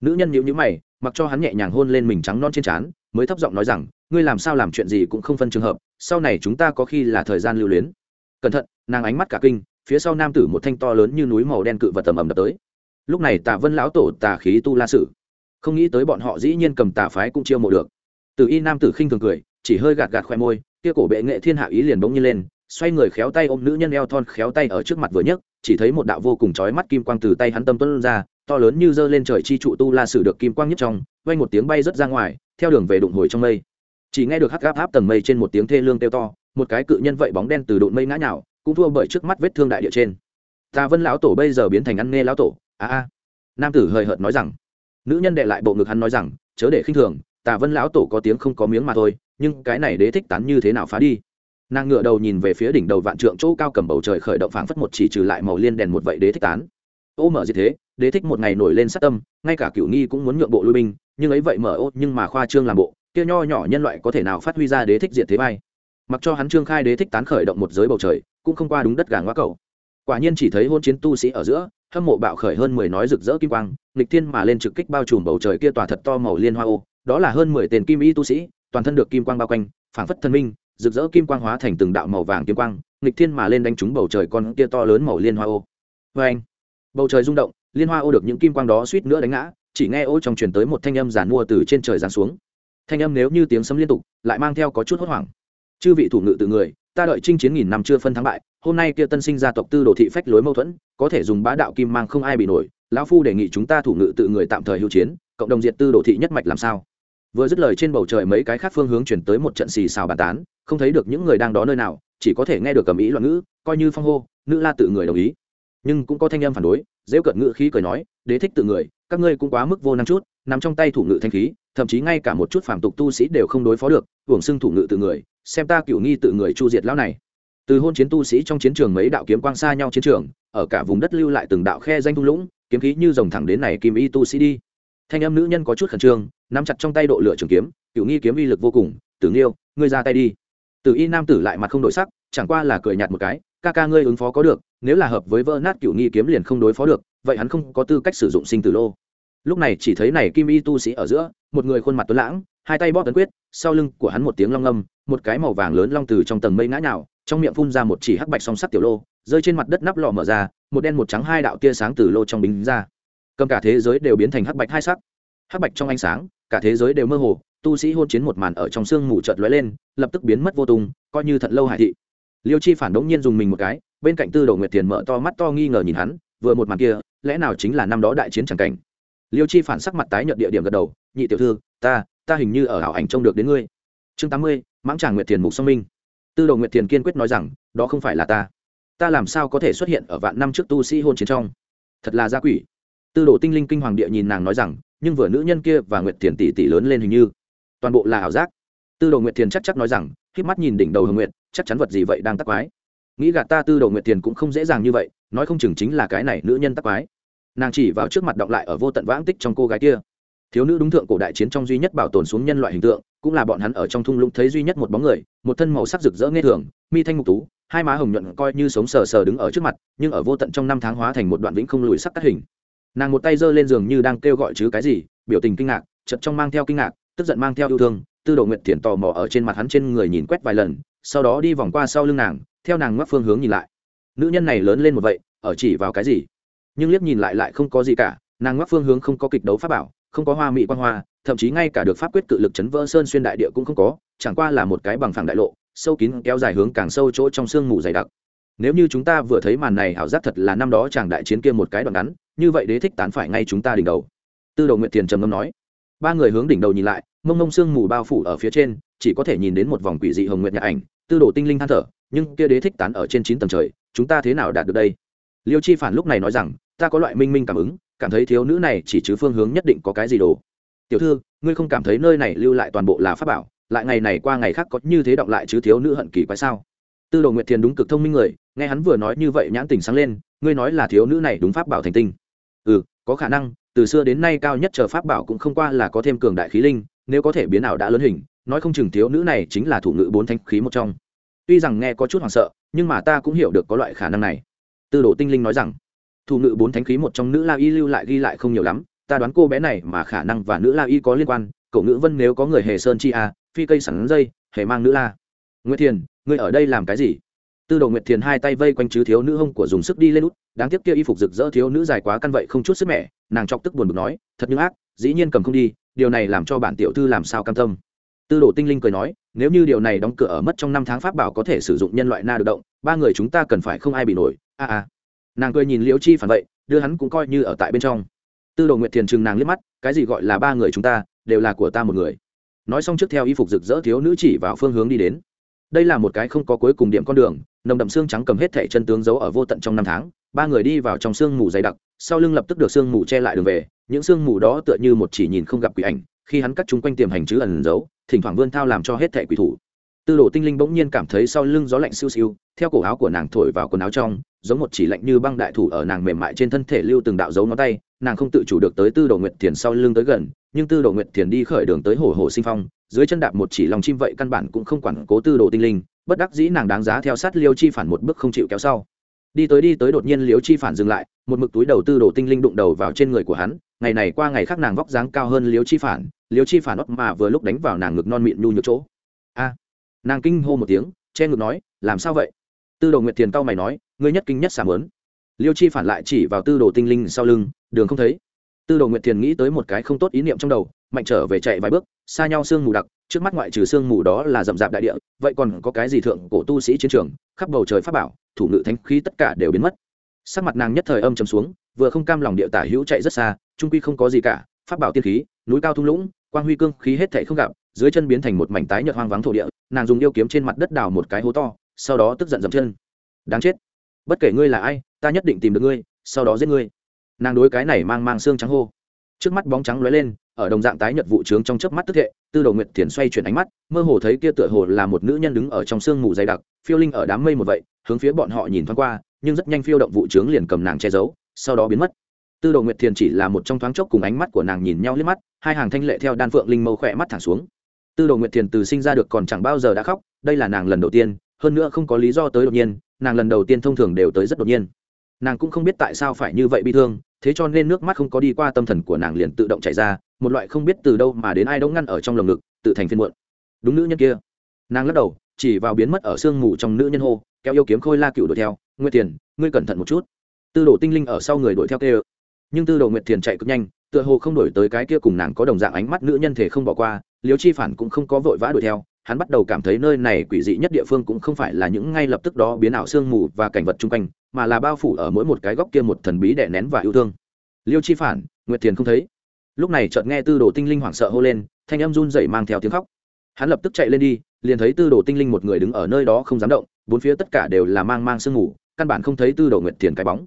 Nữ nhân nhíu nhíu mày, mặc cho hắn nhẹ nhàng hôn lên mình trắng non trên trán, mới thấp giọng nói rằng, ngươi làm sao làm chuyện gì cũng không phân trường hợp, sau này chúng ta có khi là thời gian lưu luyến. Cẩn thận, nàng ánh mắt cả kinh, phía sau nam tử một thanh to lớn như núi màu đen cự vật tầm ầm đập tới. Lúc này tà vân lão tổ tà khí tu la sử không nghĩ tới bọn họ dĩ nhiên cầm tà phái cũng chiêu mộ được. Từ y nam tử khinh thường cười, chỉ hơi gạt gạt khoe môi, kia cổ bệ nghệ thiên hạ ý liền bỗng nhiên lên, xoay người khéo tay ôm nữ nhân eo thon khéo tay ở trước mặt vừa nhấc, chỉ thấy một đạo vô cùng chói mắt kim quang từ tay hắn tâm tuân ra, to lớn như dơ lên trời chi trụ tu la sử được kim quang nhất trong vay một tiếng bay rất ra ngoài, theo đường về đụng hồi trong mây. Chỉ nghe được hắc gáp áp tầng mây trên một tiếng thê lương kêu to, một cái cự nhân vậy bóng đen từ đụng mây ngã nhào, cũng thua bởi trước mắt vết thương đại địa trên. Ta vân lão tổ bây giờ biến thành ăn nghe lão tổ, a a. Nam tử hời hợt nói rằng nữ nhân đệ lại bộ ngực hắn nói rằng, chớ để khinh thường, tà vân lão tổ có tiếng không có miếng mà thôi, nhưng cái này đế thích tán như thế nào phá đi? Nàng ngựa đầu nhìn về phía đỉnh đầu vạn trượng chỗ cao cầm bầu trời khởi động phảng phất một chỉ trừ lại màu liên đèn một vậy đế thích tán. Ô mở gì thế, đế thích một ngày nổi lên sát tâm, ngay cả cửu nghi cũng muốn nhượng bộ lui binh, nhưng ấy vậy mở ô, nhưng mà khoa trương làm bộ, kia nho nhỏ nhân loại có thể nào phát huy ra đế thích diệt thế bay mặc cho hắn trương khai đế thích tán khởi động một giới bầu trời, cũng không qua đúng đất gà ngoa cầu. Quả nhiên chỉ thấy hôn chiến tu sĩ ở giữa hâm mộ bạo khởi hơn mười nói rực rỡ kim quang, nghịch thiên mà lên trực kích bao trùm bầu trời kia tòa thật to màu liên hoa ô, đó là hơn mười tiền kim y tu sĩ, toàn thân được kim quang bao quanh, phảng phất thần minh, rực rỡ kim quang hóa thành từng đạo màu vàng kim quang, nghịch thiên mà lên đánh trúng bầu trời con kia to lớn màu liên hoa ô. Vê anh, bầu trời rung động, liên hoa ô được những kim quang đó suýt nữa đánh ngã, chỉ nghe ô trong truyền tới một thanh âm giản mua từ trên trời giáng xuống. Thanh âm nếu như tiếng sấm liên tục, lại mang theo có chút hốt hoảng. Chư vị thủ ngự tự người, ta đợi chinh chiến nghìn năm chưa phân thắng bại, hôm nay kia tân sinh gia tộc tư đồ thị phách lối mâu thuẫn có thể dùng bá đạo kim mang không ai bị nổi, lão phu đề nghị chúng ta thủ ngự tự người tạm thời hữu chiến, cộng đồng diệt tư đồ thị nhất mạch làm sao? Vừa dứt lời trên bầu trời mấy cái khác phương hướng chuyển tới một trận xì xào bàn tán, không thấy được những người đang đó nơi nào, chỉ có thể nghe được cầm ý loạn ngữ, coi như phong hô, nữ la tự người đồng ý. Nhưng cũng có thanh âm phản đối dễ cận ngữ khí cười nói, đế thích tự người, các ngươi cũng quá mức vô năng chút, nằm trong tay thủ ngự thanh khí, thậm chí ngay cả một chút phản tục tu sĩ đều không đối phó được, hưởng xưng thủ ngự tự người, xem ta cựu nghi tự người chu diệt lão này từ hôn chiến tu sĩ trong chiến trường mấy đạo kiếm quang xa nhau chiến trường, ở cả vùng đất lưu lại từng đạo khe danh thung lũng, kiếm khí như dòng thẳng đến này kim y tu sĩ đi. Thanh âm nữ nhân có chút khẩn trương, nắm chặt trong tay độ lửa trường kiếm, cựu nghi kiếm uy lực vô cùng, tử nghiêu, ngươi ra tay đi. Tử y nam tử lại mặt không đổi sắc, chẳng qua là cười nhạt một cái, ca ca ngươi ứng phó có được, nếu là hợp với vỡ nát cựu nghi kiếm liền không đối phó được, vậy hắn không có tư cách sử dụng sinh tử lô lúc này chỉ thấy này kim y tu sĩ ở giữa, một người khuôn mặt tuấn lãng, hai tay bóp tấn quyết, sau lưng của hắn một tiếng long âm một cái màu vàng lớn long từ trong tầng mây ngã nhào, trong miệng phun ra một chỉ hắc bạch song sắt tiểu lô, rơi trên mặt đất nắp lò mở ra, một đen một trắng hai đạo tia sáng từ lô trong bính ra. Cầm cả thế giới đều biến thành hắc bạch hai sắc. Hắc bạch trong ánh sáng, cả thế giới đều mơ hồ, tu sĩ hôn chiến một màn ở trong sương mù chợt lóe lên, lập tức biến mất vô tung, coi như thật lâu hải thị. Liêu chi phản đống nhiên dùng mình một cái, bên cạnh tư đồ nguyệt tiền mở to mắt to nghi ngờ nhìn hắn, vừa một màn kia, lẽ nào chính là năm đó đại chiến chẳng cảnh? Liêu chi phản sắc mặt tái nhợt địa điểm gật đầu, nhị tiểu thư, ta ta hình như ở ảo ảnh trông được đến ngươi. Chương tám mươi, mãng tràng nguyệt tiền mục song minh. Tư đồ nguyệt tiền kiên quyết nói rằng, đó không phải là ta. Ta làm sao có thể xuất hiện ở vạn năm trước tu sĩ hôn chiến trong? Thật là gia quỷ. Tư đồ tinh linh kinh hoàng địa nhìn nàng nói rằng, nhưng vừa nữ nhân kia và nguyệt tiền tỷ tỷ lớn lên hình như toàn bộ là ảo giác. Tư đồ nguyệt tiền chắc chắc nói rằng khi mắt nhìn đỉnh đầu hồng nguyệt, chắc chắn vật gì vậy đang tắc quái? Nghĩ gạt ta, tư đồ nguyệt tiền cũng không dễ dàng như vậy, nói không chừng chính là cái này nữ nhân tắc quái nàng chỉ vào trước mặt động lại ở vô tận vãng tích trong cô gái kia. Thiếu nữ đúng thượng cổ đại chiến trong duy nhất bảo tồn xuống nhân loại hình tượng, cũng là bọn hắn ở trong thung lũng thấy duy nhất một bóng người, một thân màu sắc rực rỡ nghe thường, mi thanh ngục tú, hai má hồng nhuận coi như sống sờ sờ đứng ở trước mặt, nhưng ở vô tận trong năm tháng hóa thành một đoạn vĩnh không lùi sắc cắt hình. Nàng một tay giơ lên giường như đang kêu gọi chứ cái gì, biểu tình kinh ngạc chật trong mang theo kinh ngạc, tức giận mang theo yêu thương, tư đồ nguyện thiện tò mò ở trên mặt hắn trên người nhìn quét vài lần, sau đó đi vòng qua sau lưng nàng, theo nàng ngoắc phương hướng nhìn lại. Nữ nhân này lớn lên một vậy, ở chỉ vào cái gì? Nhưng liếc nhìn lại lại không có gì cả, nàng ngoắc phương hướng không có kịch đấu pháp bảo, không có hoa mỹ quan hoa, thậm chí ngay cả được pháp quyết cự lực chấn vỡ sơn xuyên đại địa cũng không có, chẳng qua là một cái bằng phẳng đại lộ, sâu kín kéo dài hướng càng sâu chỗ trong sương mù dày đặc. Nếu như chúng ta vừa thấy màn này, ảo giác thật là năm đó chàng đại chiến kia một cái đoạn ngắn, như vậy đế thích tán phải ngay chúng ta đỉnh đầu. Tư đầu nguyện tiền trầm ngâm nói. Ba người hướng đỉnh đầu nhìn lại, mông mông sương mù bao phủ ở phía trên, chỉ có thể nhìn đến một vòng quỷ dị hồng nguyện nhà ảnh, tư đồ tinh linh than thở, nhưng kia đế thích tán ở trên chín tầng trời, chúng ta thế nào đạt được đây? Liêu chi phản lúc này nói rằng ta có loại minh minh cảm ứng, cảm thấy thiếu nữ này chỉ chứ phương hướng nhất định có cái gì đồ. Tiểu thư, ngươi không cảm thấy nơi này lưu lại toàn bộ là pháp bảo, lại ngày này qua ngày khác có như thế động lại chứ thiếu nữ hận kỳ quái sao? Tư đồ nguyệt thiền đúng cực thông minh người, nghe hắn vừa nói như vậy nhãn tình sáng lên, ngươi nói là thiếu nữ này đúng pháp bảo thành tinh. Ừ có khả năng, từ xưa đến nay cao nhất chờ pháp bảo cũng không qua là có thêm cường đại khí linh, nếu có thể biến ảo đã lớn hình, nói không chừng thiếu nữ này chính là thủ ngữ bốn thanh khí một trong. Tuy rằng nghe có chút hoảng sợ, nhưng mà ta cũng hiểu được có loại khả năng này. Tư đồ tinh linh nói rằng thủ nữ bốn thánh khí một trong nữ la y lưu lại ghi lại không nhiều lắm, ta đoán cô bé này mà khả năng và nữ la y có liên quan, cậu ngữ vân nếu có người hề sơn chi a, phi cây sẵn dây, hề mang nữ la. Nguyễn thiền, ngươi ở đây làm cái gì? Tư đồ nguyệt thiền hai tay vây quanh chứ thiếu nữ hông của dùng sức đi lên út, đáng tiếc kia y phục rực rỡ thiếu nữ dài quá căn vậy không chút sức mẻ, nàng chọc tức buồn bực nói, thật như ác, dĩ nhiên cầm không đi, điều này làm cho bản tiểu thư làm sao cam tâm. Tư đồ tinh linh cười nói, nếu như điều này đóng cửa ở mất trong năm tháng pháp bảo có thể sử dụng nhân loại na được động, ba người chúng ta cần phải không ai bị nổi, a a nàng cười nhìn liễu chi phản vậy, đưa hắn cũng coi như ở tại bên trong. Tư đồ nguyệt thiền chừng nàng liếc mắt, cái gì gọi là ba người chúng ta, đều là của ta một người. Nói xong trước theo y phục rực rỡ thiếu nữ chỉ vào phương hướng đi đến. Đây là một cái không có cuối cùng điểm con đường, nồng đậm xương trắng cầm hết thẻ chân tướng giấu ở vô tận trong năm tháng. Ba người đi vào trong sương mù dày đặc, sau lưng lập tức được sương mù che lại đường về, những sương mù đó tựa như một chỉ nhìn không gặp quỷ ảnh, khi hắn cắt chúng quanh tiềm hành chứ ẩn giấu thỉnh thoảng vươn thao làm cho hết thẻ quỷ thủ. Tư đồ tinh linh bỗng nhiên cảm thấy sau lưng gió lạnh siêu siêu, theo cổ áo của nàng thổi vào quần áo trong giống một chỉ lạnh như băng đại thủ ở nàng mềm mại trên thân thể lưu từng đạo dấu ngón tay, nàng không tự chủ được tới tư đồ nguyệt thiền sau lưng tới gần, nhưng tư đồ nguyệt thiền đi khởi đường tới hồ hồ sinh phong, dưới chân đạp một chỉ lòng chim vậy căn bản cũng không quản cố tư đồ tinh linh, bất đắc dĩ nàng đáng giá theo sát liêu chi phản một bước không chịu kéo sau. Đi tới đi tới đột nhiên liêu chi phản dừng lại, một mực túi đầu tư đồ tinh linh đụng đầu vào trên người của hắn, ngày này qua ngày khác nàng vóc dáng cao hơn liêu chi phản, liêu chi phản ấp mà vừa lúc đánh vào nàng ngực non mịn nhu nhược chỗ. A! Nàng kinh hô một tiếng, che ngực nói, làm sao vậy? Tư đồ nguyệt thiền cao mày nói ngươi nhất kinh nhất xả mớn liêu chi phản lại chỉ vào tư đồ tinh linh sau lưng, đường không thấy. Tư đồ nguyệt thiền nghĩ tới một cái không tốt ý niệm trong đầu, mạnh trở về chạy vài bước, xa nhau sương mù đặc, trước mắt ngoại trừ sương mù đó là rậm rạp đại địa, vậy còn có cái gì thượng cổ tu sĩ chiến trường, khắp bầu trời pháp bảo, thủ ngự thánh khí tất cả đều biến mất. Sắc mặt nàng nhất thời âm trầm xuống, vừa không cam lòng địa tả hữu chạy rất xa, trung quy không có gì cả, pháp bảo tiên khí, núi cao thung lũng, quang huy cương khí hết thảy không gặp, dưới chân biến thành một mảnh tái nhợt hoang vắng thổ địa, nàng dùng yêu kiếm trên mặt đất đào một cái hố to, sau đó tức giận dậm chân. Đáng chết bất kể ngươi là ai, ta nhất định tìm được ngươi, sau đó giết ngươi. Nàng đối cái này mang mang xương trắng hô. Trước mắt bóng trắng lóe lên, ở đồng dạng tái nhật vụ trướng trong chớp mắt tức thệ tư đầu nguyệt thiền xoay chuyển ánh mắt, mơ hồ thấy kia tựa hồ là một nữ nhân đứng ở trong sương mù dày đặc, phiêu linh ở đám mây một vậy, hướng phía bọn họ nhìn thoáng qua, nhưng rất nhanh phiêu động vụ trướng liền cầm nàng che giấu, sau đó biến mất. Tư đầu nguyệt thiền chỉ là một trong thoáng chốc cùng ánh mắt của nàng nhìn nhau liếc mắt, hai hàng thanh lệ theo đan phượng linh mâu khỏe mắt thẳng xuống. Tư đầu nguyệt thiền từ sinh ra được còn chẳng bao giờ đã khóc, đây là nàng lần đầu tiên, hơn nữa không có lý do tới đột nhiên nàng lần đầu tiên thông thường đều tới rất đột nhiên. Nàng cũng không biết tại sao phải như vậy bi thương, thế cho nên nước mắt không có đi qua tâm thần của nàng liền tự động chảy ra, một loại không biết từ đâu mà đến ai đâu ngăn ở trong lồng ngực, tự thành phiên muộn. Đúng nữ nhân kia. Nàng lắc đầu, chỉ vào biến mất ở sương mù trong nữ nhân hô, kéo yêu kiếm khôi la cựu đuổi theo, nguyệt tiền ngươi cẩn thận một chút. Tư đồ tinh linh ở sau người đuổi theo kêu. Nhưng tư đồ nguyệt tiền chạy cực nhanh, tựa hồ không đổi tới cái kia cùng nàng có đồng dạng ánh mắt nữ nhân thể không bỏ qua liếu chi phản cũng không có vội vã đuổi theo hắn bắt đầu cảm thấy nơi này quỷ dị nhất địa phương cũng không phải là những ngay lập tức đó biến ảo sương mù và cảnh vật chung quanh, mà là bao phủ ở mỗi một cái góc kia một thần bí đè nén và yêu thương. Liêu chi phản, nguyệt thiền không thấy. Lúc này chợt nghe tư đồ tinh linh hoảng sợ hô lên, thanh âm run dậy mang theo tiếng khóc. Hắn lập tức chạy lên đi, liền thấy tư đồ tinh linh một người đứng ở nơi đó không dám động, bốn phía tất cả đều là mang mang sương mù, căn bản không thấy tư đồ nguyệt thiền cái bóng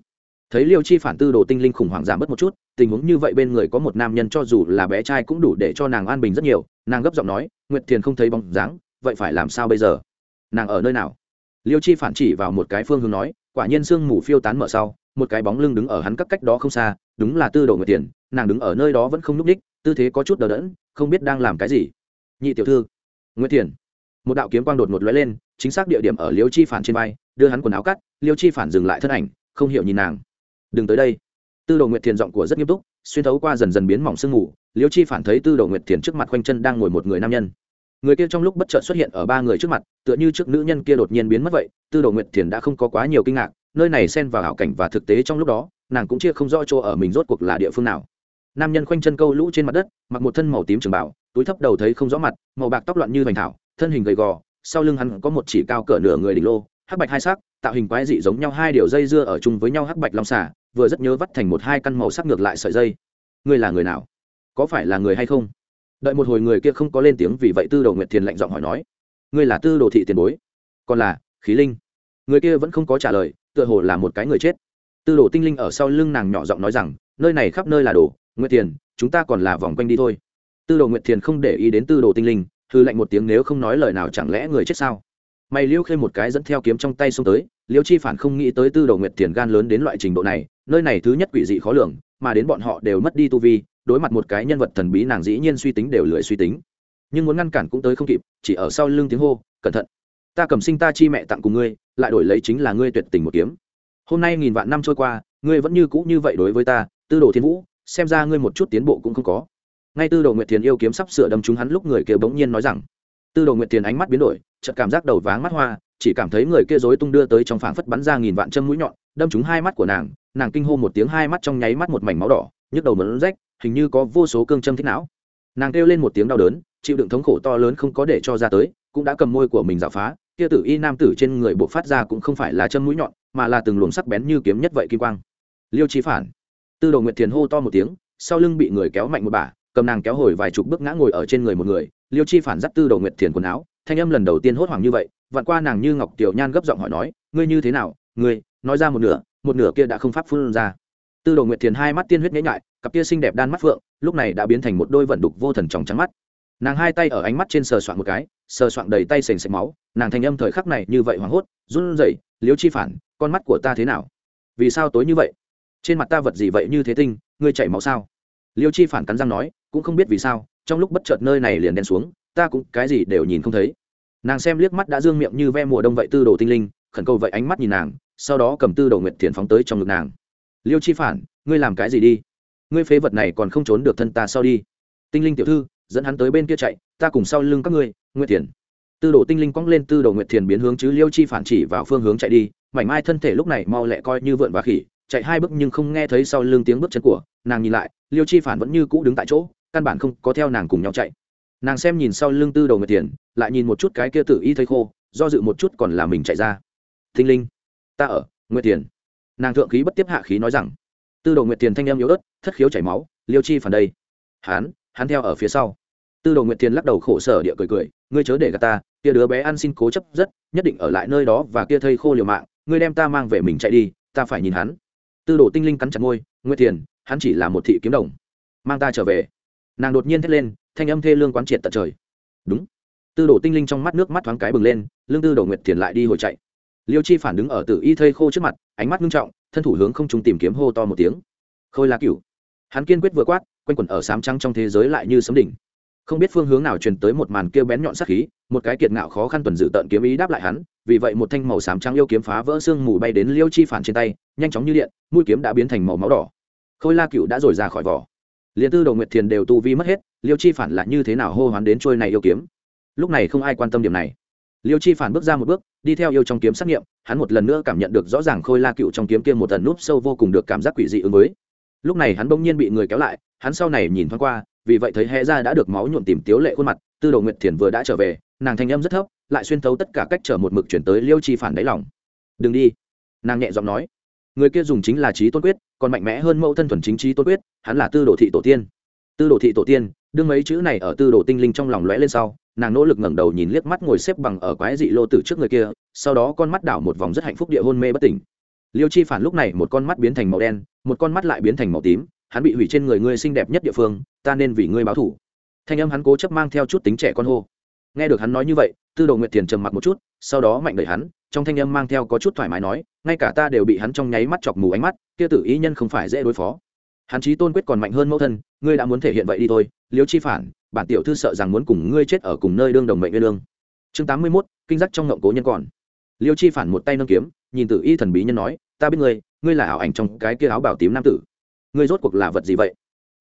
thấy liêu chi phản tư đồ tinh linh khủng hoảng giảm bớt một chút, tình huống như vậy bên người có một nam nhân cho dù là bé trai cũng đủ để cho nàng an bình rất nhiều, nàng gấp giọng nói, nguyệt thiền không thấy bóng dáng, vậy phải làm sao bây giờ? Nàng ở nơi nào? Liêu chi phản chỉ vào một cái phương hướng nói, quả nhiên sương mù phiêu tán mở sau, một cái bóng lưng đứng ở hắn các cách đó không xa, đúng là tư đồ nguyệt tiền nàng đứng ở nơi đó vẫn không nhúc ních tư thế có chút đờ đẫn, không biết đang làm cái gì. Nhị tiểu thư. Nguyệt thiền. Một đạo kiếm quang đột ngột lóe lên, chính xác địa điểm ở liêu chi phản trên vai, đưa hắn quần áo cắt, liêu chi phản dừng lại thân ảnh, không hiểu nhìn nàng đừng tới đây. Tư đồ nguyệt thiền giọng của rất nghiêm túc, xuyên thấu qua dần dần biến mỏng sương mù, liêu chi phản thấy tư đồ nguyệt thiền trước mặt khoanh chân đang ngồi một người nam nhân. Người kia trong lúc bất chợt xuất hiện ở ba người trước mặt, tựa như trước nữ nhân kia đột nhiên biến mất vậy, tư đồ nguyệt thiền đã không có quá nhiều kinh ngạc, nơi này xen vào hảo cảnh và thực tế trong lúc đó, nàng cũng chia không rõ chỗ ở mình rốt cuộc là địa phương nào. Nam nhân khoanh chân câu lũ trên mặt đất, mặc một thân màu tím trường bảo túi thấp đầu thấy không rõ mặt, màu bạc tóc loạn như hoành thảo, thân hình gầy gò, sau lưng hắn có một chỉ cao cỡ nửa người đỉnh lô, hắc bạch hai sắc, tạo hình quái dị giống nhau hai điều dây dưa ở chung với nhau hắc bạch long xả vừa rất nhớ vắt thành một hai căn màu sắc ngược lại sợi dây. Ngươi là người nào? Có phải là người hay không? Đợi một hồi người kia không có lên tiếng vì vậy tư đồ nguyệt thiền lạnh giọng hỏi nói. Ngươi là tư đồ thị tiền bối? Còn là khí linh? Người kia vẫn không có trả lời, tựa hồ là một cái người chết. Tư đồ tinh linh ở sau lưng nàng nhỏ giọng nói rằng, nơi này khắp nơi là đồ, nguyệt thiền, chúng ta còn là vòng quanh đi thôi. Tư đồ nguyệt thiền không để ý đến tư đồ tinh linh hư lạnh một tiếng nếu không nói lời nào chẳng lẽ người chết sao? Mày liêu khê một cái dẫn theo kiếm trong tay xông tới liêu chi phản không nghĩ tới tư đồ nguyệt thiền gan lớn đến loại trình độ này, nơi này thứ nhất quỷ dị khó lường, mà đến bọn họ đều mất đi tu vi, đối mặt một cái nhân vật thần bí nàng dĩ nhiên suy tính đều lười suy tính. Nhưng muốn ngăn cản cũng tới không kịp, chỉ ở sau lưng tiếng hô, cẩn thận, ta cầm sinh ta chi mẹ tặng cùng ngươi, lại đổi lấy chính là ngươi tuyệt tình một kiếm. Hôm nay nghìn vạn năm trôi qua, ngươi vẫn như cũ như vậy đối với ta, tư đồ thiên vũ, xem ra ngươi một chút tiến bộ cũng không có. Ngay tư đồ nguyệt thiền yêu kiếm sắp sửa đâm trúng hắn lúc người kia bỗng nhiên nói rằng. Tư đồ nguyệt thiền ánh mắt biến đổi, chợt cảm giác đầu váng mắt hoa chỉ cảm thấy người kia rối tung đưa tới trong phảng phất bắn ra nghìn vạn châm mũi nhọn, đâm trúng hai mắt của nàng nàng kinh hô một tiếng hai mắt trong nháy mắt một mảnh máu đỏ, nhức đầu mẫn rách, hình như có vô số cương châm thích não. Nàng kêu lên một tiếng đau đớn, chịu đựng thống khổ to lớn không có để cho ra tới, cũng đã cầm môi của mình giả phá, kia tử y nam tử trên người buộc phát ra cũng không phải là châm mũi nhọn, mà là từng luồng sắc bén như kiếm nhất vậy kim quang. Liêu trí phản. Tư đồ nguyệt thiền hô to một tiếng, sau lưng bị người kéo mạnh một bả, cầm nàng kéo hồi vài chục bước ngã ngồi ở trên người một người. Liêu chi phản dắt tư đồ nguyệt thiền quần áo, thanh âm lần đầu tiên hốt hoảng như vậy vặn qua nàng như ngọc tiểu nhan gấp giọng hỏi nói, ngươi như thế nào? Ngươi, nói ra một nửa một nửa kia đã không pháp phun ra. Tư đồ nguyệt thiền hai mắt tiên huyết nhễ nhại cặp kia xinh đẹp đan mắt phượng, lúc này đã biến thành một đôi vận đục vô thần tròng trắng mắt. Nàng hai tay ở ánh mắt trên sờ soạn một cái, sờ soạn đầy tay sềnh sạch máu, nàng thanh âm thời khắc này như vậy hoảng hốt, run rẩy liếu chi phản, con mắt của ta thế nào? Vì sao tối như vậy? Trên mặt ta vật gì vậy như thế tinh, ngươi chảy máu sao? Liêu chi phản cắn răng nói, cũng không biết vì sao, trong lúc bất chợt nơi này liền đen xuống, ta cũng cái gì đều nhìn không thấy nàng xem liếc mắt đã dương miệng như ve mùa đông vậy tư đồ tinh linh, khẩn cầu vậy ánh mắt nhìn nàng, sau đó cầm tư đồ nguyệt thiền phóng tới trong ngực nàng. Liêu chi phản, ngươi làm cái gì đi? Ngươi phế vật này còn không trốn được thân ta sau đi? Tinh linh tiểu thư, dẫn hắn tới bên kia chạy, ta cùng sau lưng các ngươi, nguyệt thiền. Tư đồ tinh linh quăng lên tư đồ nguyệt thiền biến hướng chứ liêu chi phản chỉ vào phương hướng chạy đi, mảnh mai thân thể lúc này mau lẹ coi như vượn và khỉ, chạy hai bước nhưng không nghe thấy sau lưng tiếng bước chân của, nàng nhìn lại, liêu chi phản vẫn như cũ đứng tại chỗ, căn bản không có theo nàng cùng nhau chạy nàng xem nhìn sau lưng tư Đầu nguyệt Tiền, lại nhìn một chút cái kia tử y thấy khô do dự một chút còn là mình chạy ra. Thinh linh ta ở nguyệt Tiền. nàng thượng khí bất tiếp hạ khí nói rằng. Tư đồ nguyệt Tiền thanh em yếu ớt thất khiếu chảy máu liêu chi phản đây. Hán hắn theo ở phía sau. Tư đồ nguyệt Tiền lắc đầu khổ sở địa cười cười ngươi chớ để gà ta kia đứa bé ăn xin cố chấp rất nhất định ở lại nơi đó và kia thây khô liều mạng ngươi đem ta mang về mình chạy đi ta phải nhìn hắn. Tư đồ tinh linh cắn chặt môi nguyệt Tiền, hắn chỉ là một thị kiếm đồng mang ta trở về. Nàng đột nhiên thét lên thanh âm thê lương quán triệt tận trời. Đúng. Tư đồ tinh linh trong mắt nước mắt thoáng cái bừng lên, lương tư đồ nguyệt thiền lại đi hồi chạy. Liêu chi phản đứng ở tử y thây khô trước mặt, ánh mắt nghiêm trọng, thân thủ hướng không trùng tìm kiếm hô to một tiếng. Khôi la cửu. Hắn kiên quyết vừa quát, quanh quẩn ở sám trắng trong thế giới lại như sấm đỉnh. Không biết phương hướng nào truyền tới một màn kêu bén nhọn sắc khí, một cái kiệt ngạo khó khăn tuần dự tận kiếm ý đáp lại hắn, vì vậy một thanh màu sám trắng yêu kiếm phá vỡ xương mù bay đến liêu chi phản trên tay, nhanh chóng như điện, mũi kiếm đã biến thành màu máu đỏ. Khôi la cựu đã rồi ra khỏi vỏ liền tư đồ nguyệt thiền đều tu vi mất hết, liêu chi phản là như thế nào hô hoán đến trôi này yêu kiếm? Lúc này không ai quan tâm điểm này. Liêu chi phản bước ra một bước, đi theo yêu trong kiếm xác nghiệm, hắn một lần nữa cảm nhận được rõ ràng khôi la cựu trong kiếm kia một tần núp sâu vô cùng được cảm giác quỷ dị ứng với. Lúc này hắn bỗng nhiên bị người kéo lại, hắn sau này nhìn thoáng qua, vì vậy thấy hé ra đã được máu nhuộm tìm tiếu lệ khuôn mặt, tư đồ nguyệt thiền vừa đã trở về, nàng thanh âm rất thấp, lại xuyên thấu tất cả cách chở một mực chuyển tới liêu chi phản đáy lòng. Đừng đi, nàng nhẹ giọng nói người kia dùng chính là trí tôn quyết, còn mạnh mẽ hơn mẫu thân thuần chính trí tôn quyết, hắn là tư đồ thị tổ tiên. Tư đồ thị tổ tiên, đương mấy chữ này ở tư đồ tinh linh trong lòng lóe lên sau, nàng nỗ lực ngẩng đầu nhìn liếc mắt ngồi xếp bằng ở quái dị lô tử trước người kia, sau đó con mắt đảo một vòng rất hạnh phúc địa hôn mê bất tỉnh. Liêu chi phản lúc này một con mắt biến thành màu đen, một con mắt lại biến thành màu tím, hắn bị hủy trên người ngươi xinh đẹp nhất địa phương, ta nên vì ngươi báo thủ. Thanh âm hắn cố chấp mang theo chút tính trẻ con hô. Nghe được hắn nói như vậy, tư đồ nguyệt thiền trầm mặc một chút, sau đó mạnh đẩy hắn trong thanh âm mang theo có chút thoải mái nói ngay cả ta đều bị hắn trong nháy mắt chọc mù ánh mắt kia tử ý nhân không phải dễ đối phó. Hắn chí tôn quyết còn mạnh hơn mẫu thân ngươi đã muốn thể hiện vậy đi thôi liễu chi phản bản tiểu thư sợ rằng muốn cùng ngươi chết ở cùng nơi đương đồng mệnh nguyên lương. Chương tám mươi 81, kinh giác trong ngộng cố nhân còn. Liêu chi phản một tay nâng kiếm nhìn tử y thần bí nhân nói ta biết ngươi ngươi là ảo ảnh trong cái kia áo bảo tím nam tử. Ngươi rốt cuộc là vật gì vậy?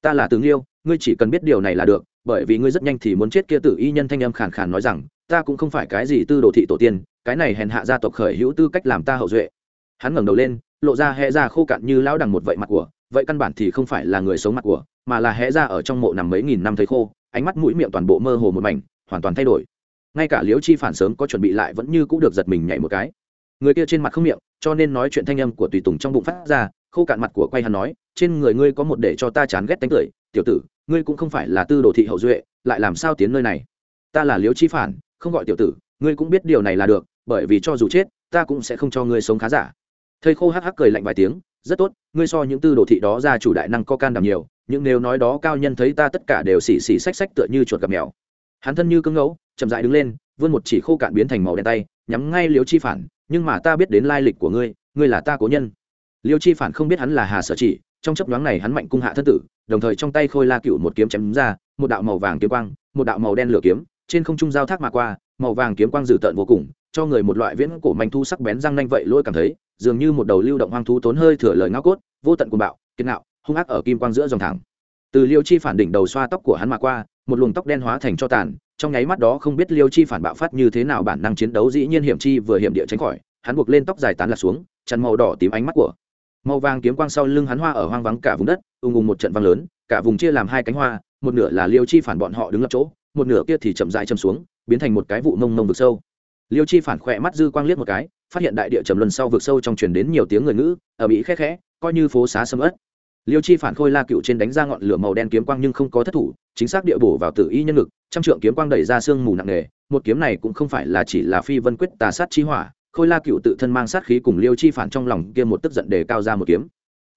Ta là tướng liêu ngươi chỉ cần biết điều này là được bởi vì ngươi rất nhanh thì muốn chết. Kia tử y nhân thanh âm khàn khàn nói rằng ta cũng không phải cái gì tư đồ thị tổ tiên, cái này hèn hạ gia tộc khởi hữu tư cách làm ta hậu duệ. Hắn ngẩng đầu lên, lộ ra hẹ ra khô cạn như lão đằng một vậy mặt của, vậy căn bản thì không phải là người sống mặt của, mà là hẹ ra ở trong mộ nằm mấy nghìn năm thấy khô, ánh mắt mũi miệng toàn bộ mơ hồ một mảnh, hoàn toàn thay đổi. Ngay cả liễu chi phản sớm có chuẩn bị lại vẫn như cũng được giật mình nhảy một cái. Người kia trên mặt không miệng, cho nên nói chuyện thanh âm của tùy tùng trong bụng phát ra, khô cạn mặt của quay hắn nói, trên người ngươi có một để cho ta chán ghét tánh cười, tiểu tử, ngươi cũng không phải là tư đồ thị hậu duệ, lại làm sao tiến nơi này? Ta là liễu chi phản không gọi tiểu tử, ngươi cũng biết điều này là được, bởi vì cho dù chết, ta cũng sẽ không cho ngươi sống khá giả. Thầy khô hắc hắc cười lạnh vài tiếng, rất tốt, ngươi so những tư đồ thị đó ra chủ đại năng có can đảm nhiều nhưng nếu nói đó cao nhân thấy ta tất cả đều xì xì xách xách tựa như chuột gặp mèo. Hắn thân như cưng ngẫu, chậm dại đứng lên, vươn một chỉ khô cạn biến thành màu đen tay, nhắm ngay liêu chi phản, nhưng mà ta biết đến lai lịch của ngươi ngươi là ta cố nhân. Liêu chi phản không biết hắn là hà sở chỉ, trong chấp nhoáng này hắn mạnh cung hạ thân tử, đồng thời trong tay khôi la cựu một kiếm chém ra, một đạo màu vàng kiếm quang, một đạo màu đen lửa kiếm trên không trung giao thác mà qua, màu vàng kiếm quang dữ tợn vô cùng, cho người một loại viễn cổ manh thu sắc bén răng nanh vậy lôi cảm thấy, dường như một đầu lưu động hoang thú tốn hơi thừa lời ngao cốt, vô tận cuồng bạo, kiên ngạo, hung ác ở kim quang giữa dòng thẳng. Từ liêu chi phản đỉnh đầu xoa tóc của hắn mà qua, một luồng tóc đen hóa thành cho tàn, trong nháy mắt đó không biết liêu chi phản bạo phát như thế nào bản năng chiến đấu dĩ nhiên hiểm chi vừa hiểm địa tránh khỏi, hắn buộc lên tóc dài tán lạc xuống, chắn màu đỏ tím ánh mắt của màu vàng kiếm quang sau lưng hắn hoa ở hoang vắng cả vùng đất ung ung một trận vang lớn, cả vùng chia làm hai cánh hoa, một nửa là liêu chi phản bọn họ đứng lập chỗ một nửa kia thì chậm dại chầm xuống, biến thành một cái vụ mông mông vực sâu. Liêu chi phản khỏe mắt dư quang liếc một cái, phát hiện đại địa trầm luân sau vực sâu trong truyền đến nhiều tiếng người ngữ, ở mỹ khẽ khẽ, coi như phố xá sầm ớt liêu chi phản khôi la cựu trên đánh ra ngọn lửa màu đen kiếm quang nhưng không có thất thủ, chính xác địa bổ vào tử y nhân lực trăm trượng kiếm quang đẩy ra sương mù nặng nề, một kiếm này cũng không phải là chỉ là phi vân quyết tà sát chi hỏa, khôi la cựu tự thân mang sát khí cùng liêu chi phản trong lòng kia một tức giận đề cao ra một kiếm